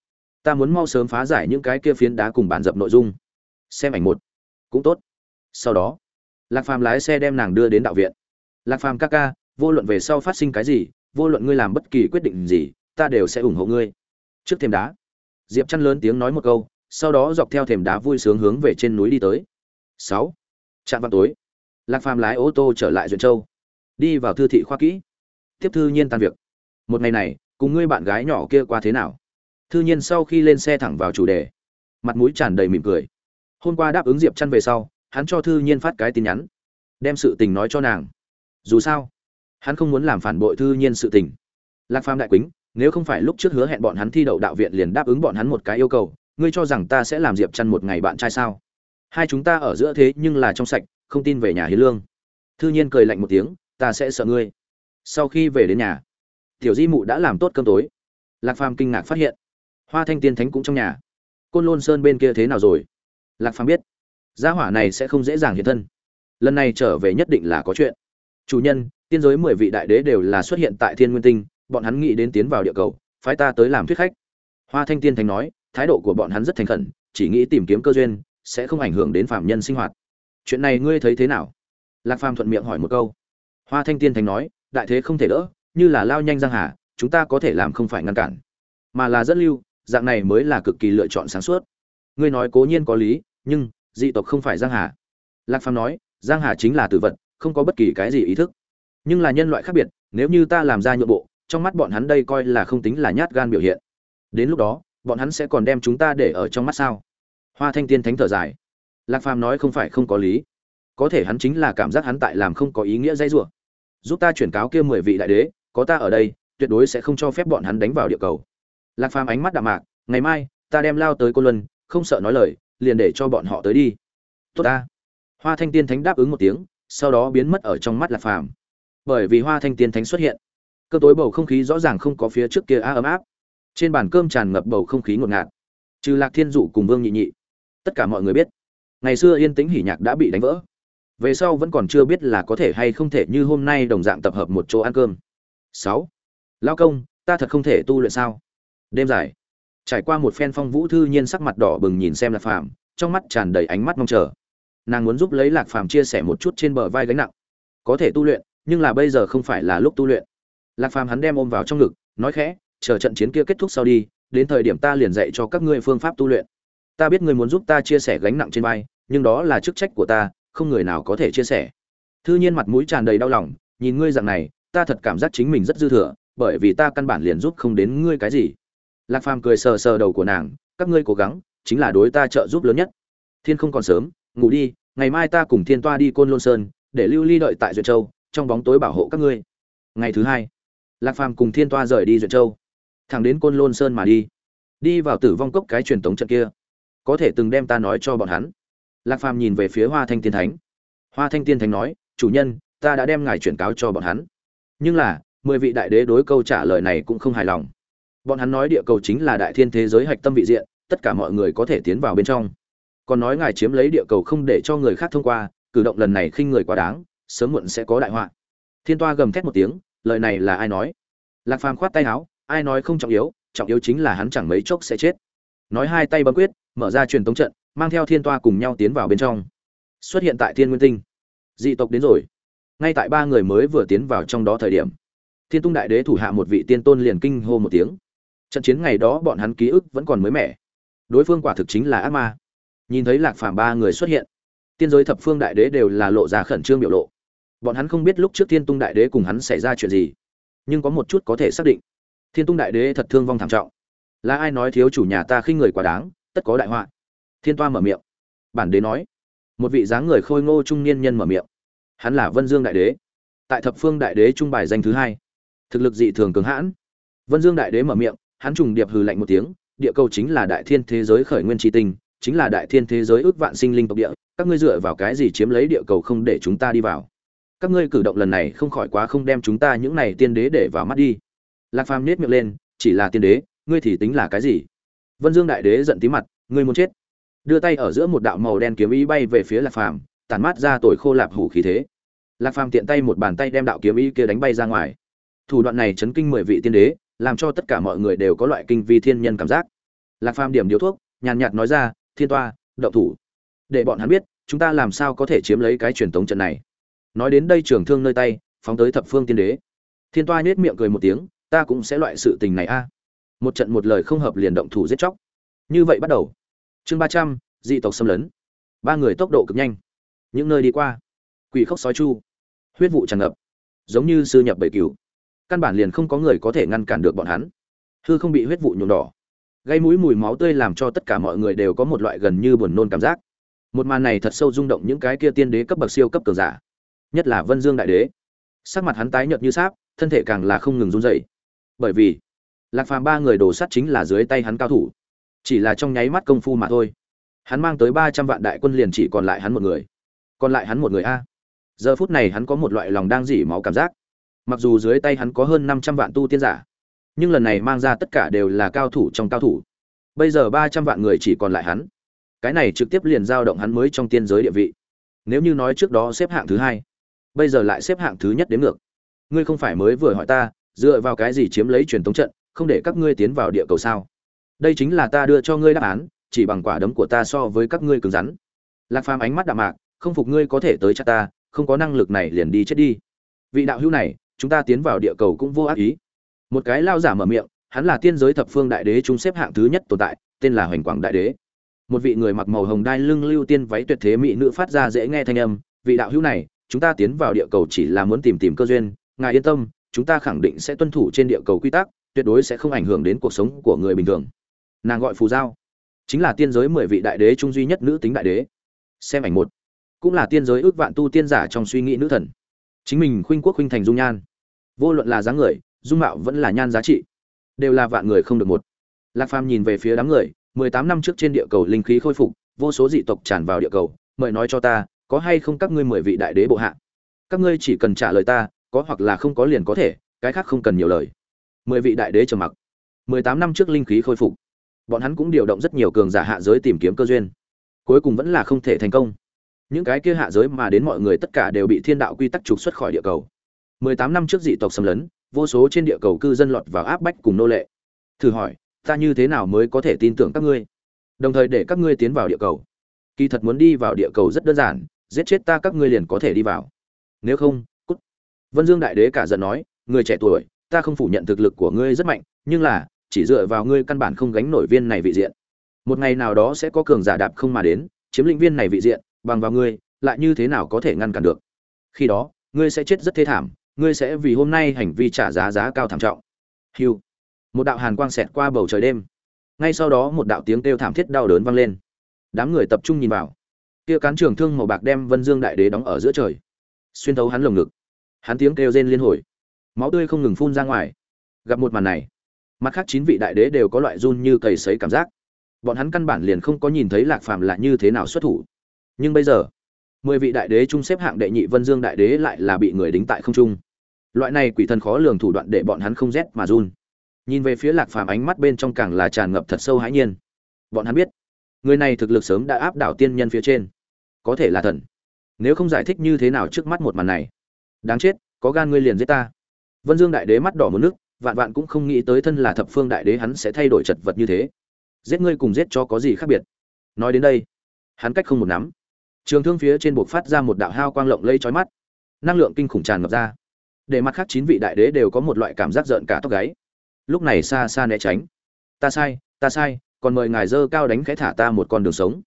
S1: Ta muốn mau sớm phá giải những cái kia phiến đá cùng bản dập nội dung. Xem ảnh một. Cũng tốt. Sau đó, lạc phàm lái xe đem nàng đưa đến đạo viện. Lạc phàm ca ca, vô luận về sau phát sinh cái gì, vô luận ngươi làm bất kỳ quyết định gì, ta đều sẽ ủng hộ ngươi. Trước thềm đá, diệp chăn lớn tiếng nói một câu, sau đó dọc theo thềm đá vui sướng hướng về trên núi đi tới. Sáu. Trạm vào tối. Lạc phàm lái ô tô trở lại duyện châu. Đi vào thư thị khoa kỹ. Tiếp thư nhiên tan việc. Một ngày này cùng ngươi bạn gái nhỏ kia qua thế nào? Thư nhiên sau khi lên xe thẳng vào chủ đề, mặt mũi tràn đầy mỉm cười. Hôm qua đáp ứng diệp chăn về sau, hắn cho thư nhiên phát cái tin nhắn, đem sự tình nói cho nàng. Dù sao, hắn không muốn làm phản bội thư nhiên sự tình. Lạc phàm đại quýnh nếu không phải lúc trước hứa hẹn bọn hắn thi đậu đạo viện liền đáp ứng bọn hắn một cái yêu cầu, ngươi cho rằng ta sẽ làm diệp chăn một ngày bạn trai sao? Hai chúng ta ở giữa thế nhưng là trong sạch, không tin về nhà hiến lương. Thư nhiên cười lạnh một tiếng, ta sẽ sợ ngươi. Sau khi về đến nhà tiểu di mụ đã làm tốt cơm tối. Lạc phàm kinh ngạc phát hiện, hoa thanh tiên thánh cũng trong nhà. Côn lôn sơn bên kia thế nào rồi? Lạc phàm biết, gia hỏa này sẽ không dễ dàng hiện thân. Lần này trở về nhất định là có chuyện. Chủ nhân, tiên giới mười vị đại đế đều là xuất hiện tại thiên nguyên tinh, bọn hắn nghĩ đến tiến vào địa cầu, phái ta tới làm thuyết khách. Hoa thanh tiên thánh nói, thái độ của bọn hắn rất thành khẩn, chỉ nghĩ tìm kiếm cơ duyên, sẽ không ảnh hưởng đến phạm nhân sinh hoạt. Chuyện này ngươi thấy thế nào? Lạc phàm thuận miệng hỏi một câu. Hoa thanh tiên thánh nói, đại thế không thể đỡ như là lao nhanh giang hà, chúng ta có thể làm không phải ngăn cản. Mà là dẫn lưu, dạng này mới là cực kỳ lựa chọn sáng suốt. Ngươi nói cố nhiên có lý, nhưng, dị tộc không phải giang hà. Lạc phàm nói, giang hà chính là tử vật, không có bất kỳ cái gì ý thức. Nhưng là nhân loại khác biệt, nếu như ta làm ra nhượng bộ, trong mắt bọn hắn đây coi là không tính là nhát gan biểu hiện. Đến lúc đó, bọn hắn sẽ còn đem chúng ta để ở trong mắt sao? Hoa thanh tiên thánh thở dài. Lạc phàm nói không phải không có lý. Có thể hắn chính là cảm giác hắn tại làm không có ý nghĩa dây rủa. Giúp ta chuyển cáo kia mười vị đại đế có ta ở đây, tuyệt đối sẽ không cho phép bọn hắn đánh vào địa cầu. Lạc phàm ánh mắt đạm mạc, ngày mai, ta đem lao tới cô luân, không sợ nói lời, liền để cho bọn họ tới đi. Tốt ta. Hoa thanh tiên thánh đáp ứng một tiếng, sau đó biến mất ở trong mắt lạc phàm. Bởi vì hoa thanh tiên thánh xuất hiện, cơ tối bầu không khí rõ ràng không có phía trước kia á ấm áp. Trên bàn cơm tràn ngập bầu không khí ngột ngạt. Trừ lạc thiên dụ cùng vương nhị nhị. Tất cả mọi người biết, ngày xưa yên tĩnh hỉ nhạc đã bị đánh vỡ. Về sau vẫn còn chưa biết là có thể hay không thể như hôm nay đồng dạng tập hợp một chỗ ăn cơm sáu. Lao công, ta thật không thể tu luyện sao? Đêm dài. Trải qua một phen phong vũ thư nhiên sắc mặt đỏ bừng nhìn xem lạc phàm, trong mắt tràn đầy ánh mắt mong chờ. Nàng muốn giúp lấy lạc phàm chia sẻ một chút trên bờ vai gánh nặng. Có thể tu luyện, nhưng là bây giờ không phải là lúc tu luyện. Lạc phàm hắn đem ôm vào trong ngực, nói khẽ, chờ trận chiến kia kết thúc sau đi, đến thời điểm ta liền dạy cho các ngươi phương pháp tu luyện. Ta biết ngươi muốn giúp ta chia sẻ gánh nặng trên vai, nhưng đó là chức trách của ta, không người nào có thể chia sẻ. Thư nhiên mặt mũi tràn đầy đau lòng, nhìn ngươi dạng này ta thật cảm giác chính mình rất dư thừa, bởi vì ta căn bản liền giúp không đến ngươi cái gì. Lạc phàm cười sờ sờ đầu của nàng, các ngươi cố gắng, chính là đối ta trợ giúp lớn nhất. Thiên không còn sớm, ngủ đi, ngày mai ta cùng thiên toa đi côn lôn sơn, để lưu ly đợi tại duyệt châu, trong bóng tối bảo hộ các ngươi. Ngày thứ hai, lạc phàm cùng thiên toa rời đi duyệt châu. Thẳng đến côn lôn sơn mà đi. Đi vào tử vong cốc cái truyền tống trận kia. Có thể từng đem ta nói cho bọn hắn. Lạc phàm nhìn về phía hoa thanh tiên thánh. Hoa thanh tiên thánh nói, chủ nhân, ta đã đem ngài chuyển cáo cho bọn hắn nhưng là, mười vị đại đế đối câu trả lời này cũng không hài lòng. Bọn hắn nói địa cầu chính là đại thiên thế giới hạch tâm vị diện, tất cả mọi người có thể tiến vào bên trong. Còn nói ngài chiếm lấy địa cầu không để cho người khác thông qua, cử động lần này khinh người quá đáng, sớm muộn sẽ có đại họa. Thiên toa gầm thét một tiếng, lời này là ai nói? Lạc phàm khoát tay áo, ai nói không trọng yếu trọng yếu chính là hắn chẳng mấy chốc sẽ chết. Nói hai tay bấm quyết, mở ra truyền tống trận, mang theo thiên toa cùng nhau tiến vào bên trong. Xuất hiện tại thiên nguyên tinh. Dị tộc đến rồi ngay tại ba người mới vừa tiến vào trong đó thời điểm, thiên tung đại đế thủ hạ một vị tiên tôn liền kinh hô một tiếng. Trận chiến ngày đó bọn hắn ký ức vẫn còn mới mẻ. Đối phương quả thực chính là ác ma. Nhìn thấy lạc phàm ba người xuất hiện, tiên giới thập phương đại đế đều là lộ ra khẩn trương biểu lộ. Bọn hắn không biết lúc trước thiên tung đại đế cùng hắn xảy ra chuyện gì, nhưng có một chút có thể xác định, thiên tung đại đế thật thương vong thảm trọng. Là ai nói thiếu chủ nhà ta khi người quá đáng, tất có đại họa. Thiên toa mở miệng. Bản đế nói. Một vị dáng người khôi ngô trung niên nhân mở miệng hắn là vân dương đại đế. Tại thập phương đại đế trung bài danh thứ hai. Thực lực dị thường cường hãn. Vân dương đại đế mở miệng, hắn trùng điệp hừ lạnh một tiếng, địa cầu chính là đại thiên thế giới khởi nguyên tri tinh chính là đại thiên thế giới ước vạn sinh linh tộc địa, các ngươi dựa vào cái gì chiếm lấy địa cầu không để chúng ta đi vào? Các ngươi cử động lần này không khỏi quá không đem chúng ta những này tiên đế để vào mắt đi. Lạc phàm nết miệng lên, chỉ là tiên đế, ngươi thì tính là cái gì? Vân dương đại đế giận tí mặt, ngươi muốn chết. Đưa tay ở giữa một đạo màu đen kiếm ý bay về phía lạc phàm tàn mát ra tội khô lạp hủ khí thế. Lạc phàm tiện tay một bàn tay đem đạo kiếm ý kia đánh bay ra ngoài. Thủ đoạn này chấn kinh mười vị tiên đế, làm cho tất cả mọi người đều có loại kinh vi thiên nhân cảm giác. Lạc phàm điểm điếu thuốc, nhàn nhạt nói ra, thiên toa, động thủ. Để bọn hắn biết, chúng ta làm sao có thể chiếm lấy cái truyền tống trận này. Nói đến đây trường thương nơi tay, phóng tới thập phương tiên đế. Thiên toa nhếch miệng cười một tiếng, ta cũng sẽ loại sự tình này a. Một trận một lời không hợp liền động thủ giết chóc. Như vậy bắt đầu. Chương ba trăm, dị tộc xâm lấn. Ba người tốc độ cực nhanh những nơi đi qua. Quỷ khóc sói chu, huyết vụ tràn ngập, giống như sư nhập bầy cừu căn bản liền không có người có thể ngăn cản được bọn hắn. Hư không bị huyết vụ nhuộm đỏ. Gây mũi mùi máu tươi làm cho tất cả mọi người đều có một loại gần như buồn nôn cảm giác. Một màn này thật sâu rung động những cái kia tiên đế cấp bậc siêu cấp cường giả, nhất là vân dương đại đế. Sắc mặt hắn tái nhợt như sáp, thân thể càng là không ngừng run rẩy. Bởi vì, lạc phàm ba người đổ sắt chính là dưới tay hắn cao thủ. Chỉ là trong nháy mắt công phu mà thôi. Hắn mang tới ba trăm vạn đại quân liền chỉ còn lại hắn một người còn lại hắn một người a. Giờ phút này hắn có một loại lòng đang dỉ máu cảm giác. Mặc dù dưới tay hắn có hơn năm trăm vạn tu tiên giả, nhưng lần này mang ra tất cả đều là cao thủ trong cao thủ. Bây giờ ba trăm vạn người chỉ còn lại hắn. Cái này trực tiếp liền giao động hắn mới trong tiên giới địa vị. Nếu như nói trước đó xếp hạng thứ hai, bây giờ lại xếp hạng thứ nhất đến ngược. Ngươi không phải mới vừa hỏi ta, dựa vào cái gì chiếm lấy truyền thống trận, không để các ngươi tiến vào địa cầu sao? Đây chính là ta đưa cho ngươi đáp án, chỉ bằng quả đấm của ta so với các ngươi cứng rắn. Lạc phàm ánh mắt đạm mạc không phục ngươi có thể tới cha ta, không có năng lực này liền đi chết đi. Vị đạo hữu này, chúng ta tiến vào địa cầu cũng vô ác ý. Một cái lao giả mở miệng, hắn là tiên giới thập phương đại đế chúng xếp hạng thứ nhất tồn tại, tên là hoành quảng đại đế. Một vị người mặc màu hồng đai lưng lưu tiên váy tuyệt thế mỹ nữ phát ra dễ nghe thanh âm, vị đạo hữu này, chúng ta tiến vào địa cầu chỉ là muốn tìm tìm cơ duyên, ngài yên tâm, chúng ta khẳng định sẽ tuân thủ trên địa cầu quy tắc, tuyệt đối sẽ không ảnh hưởng đến cuộc sống của người bình thường. Nàng gọi phù giao, chính là tiên giới mười vị đại đế trung duy nhất nữ tính đại đế. Xem ảnh một cũng là tiên giới ước vạn tu tiên giả trong suy nghĩ nữ thần. Chính mình khuynh quốc khuynh thành dung nhan. Vô luận là dáng người, dung mạo vẫn là nhan giá trị, đều là vạn người không được một. Lạc phàm nhìn về phía đám người, mười tám năm trước trên địa cầu linh khí khôi phục, vô số dị tộc tràn vào địa cầu, mời nói cho ta, có hay không các ngươi mười vị đại đế bộ hạ? Các ngươi chỉ cần trả lời ta, có hoặc là không có liền có thể, cái khác không cần nhiều lời. Mười vị đại đế trầm mặc. Mười tám năm trước linh khí khôi phục. Bọn hắn cũng điều động rất nhiều cường giả hạ giới tìm kiếm cơ duyên. Cuối cùng vẫn là không thể thành công những cái kia hạ giới mà đến mọi người tất cả đều bị thiên đạo quy tắc trục xuất khỏi địa cầu. Mười tám năm trước dị tộc xâm lấn, vô số trên địa cầu cư dân lọt vào áp bách cùng nô lệ. Thử hỏi, ta như thế nào mới có thể tin tưởng các ngươi? Đồng thời để các ngươi tiến vào địa cầu. Kỳ thật muốn đi vào địa cầu rất đơn giản, giết chết ta các ngươi liền có thể đi vào. Nếu không, cút. Vân dương đại đế cả giận nói, người trẻ tuổi, ta không phủ nhận thực lực của ngươi rất mạnh, nhưng là, chỉ dựa vào ngươi căn bản không gánh nổi viên này vị diện. Một ngày nào đó sẽ có cường giả đạp không mà đến, chiếm lĩnh viên này vị diện bằng vào ngươi, lại như thế nào có thể ngăn cản được? Khi đó, ngươi sẽ chết rất thê thảm, ngươi sẽ vì hôm nay hành vi trả giá giá cao thảm trọng. Hưu. một đạo hàn quang xẹt qua bầu trời đêm. Ngay sau đó một đạo tiếng kêu thảm thiết đau đớn vang lên. Đám người tập trung nhìn vào. Kia cán trường thương màu bạc đem vân dương đại đế đóng ở giữa trời. Xuyên thấu hắn lồng ngực. Hắn tiếng kêu rên liên hồi. Máu tươi không ngừng phun ra ngoài. Gặp một màn này, mặt khác chín vị đại đế đều có loại run như cầy sấy cảm giác. Bọn hắn căn bản liền không có nhìn thấy lạc phàm là như thế nào xuất thủ nhưng bây giờ, mười vị đại đế chung xếp hạng đệ nhị vân dương đại đế lại là bị người đính tại không trung. Loại này quỷ thần khó lường thủ đoạn để bọn hắn không rét mà run. Nhìn về phía lạc phàm ánh mắt bên trong càng là tràn ngập thật sâu hãi nhiên. Bọn hắn biết, người này thực lực sớm đã áp đảo tiên nhân phía trên. Có thể là thần. Nếu không giải thích như thế nào trước mắt một màn này. Đáng chết, có gan ngươi liền giết ta. Vân dương đại đế mắt đỏ một nước, vạn vạn cũng không nghĩ tới thân là thập phương đại đế hắn sẽ thay đổi chật vật như thế. Giết ngươi cùng giết cho có gì khác biệt? Nói đến đây, hắn cách không một nắm trường thương phía trên buộc phát ra một đạo hao quang lộng lây chói mắt. Năng lượng kinh khủng tràn ngập ra. Để mặt khác chín vị đại đế đều có một loại cảm giác rợn cả tóc gáy. Lúc này xa xa né tránh. Ta sai ta sai, còn mời ngài dơ cao đánh khẽ thả ta một con đường sống.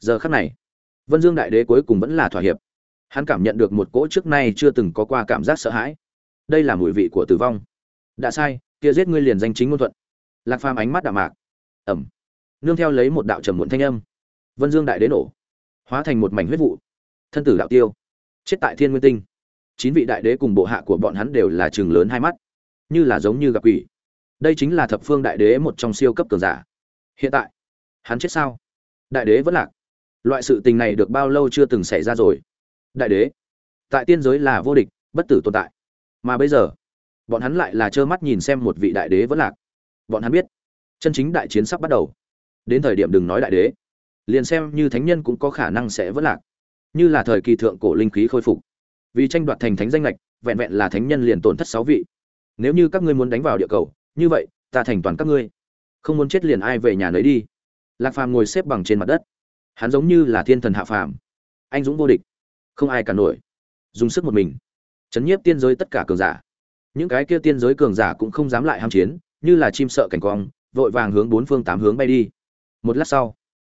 S1: Giờ khắc này, vân dương đại đế cuối cùng vẫn là thỏa hiệp. Hắn cảm nhận được một cỗ trước nay chưa từng có qua cảm giác sợ hãi. Đây là mùi vị của tử vong. Đã sai, kia giết ngươi liền danh chính ngôn thuận. Lạc phàm ánh mắt đạm mạc. Ẩm nương theo lấy một đạo trầm muộn thanh âm. Vân dương đại đế nổ hóa thành một mảnh huyết vụ. Thân tử đạo tiêu. Chết tại thiên nguyên tinh. Chín vị đại đế cùng bộ hạ của bọn hắn đều là trường lớn hai mắt, như là giống như gặp quỷ. Đây chính là thập phương đại đế một trong siêu cấp cường giả. Hiện tại, hắn chết sao? Đại đế vẫn lạc. Loại sự tình này được bao lâu chưa từng xảy ra rồi? Đại đế, tại tiên giới là vô địch, bất tử tồn tại. Mà bây giờ, bọn hắn lại là trơ mắt nhìn xem một vị đại đế vẫn lạc. Bọn hắn biết, chân chính đại chiến sắp bắt đầu. Đến thời điểm đừng nói đại đế liền xem như thánh nhân cũng có khả năng sẽ vỡ lạc. Như là thời kỳ thượng cổ linh khí khôi phục. Vì tranh đoạt thành thánh danh lệch, vẹn vẹn là thánh nhân liền tổn thất sáu vị. Nếu như các ngươi muốn đánh vào địa cầu, như vậy, ta thành toàn các ngươi. Không muốn chết liền ai về nhà nấy đi. Lạc phàm ngồi xếp bằng trên mặt đất. Hắn giống như là thiên thần hạ phàm. Anh dũng vô địch. Không ai cả nổi. Dùng sức một mình. Chấn nhiếp tiên giới tất cả cường giả. Những cái kia tiên giới cường giả cũng không dám lại ham chiến, như là chim sợ cảnh quang, vội vàng hướng bốn phương tám hướng bay đi. Một lát sau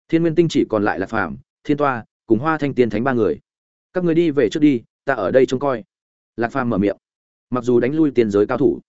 S1: thiên nguyên tinh chỉ còn lại là phạm thiên toa, cùng hoa thanh tiên thánh ba người. Các người đi về trước đi, ta ở đây trông coi. Lạc phàm mở miệng. Mặc dù đánh lui tiên giới cao thủ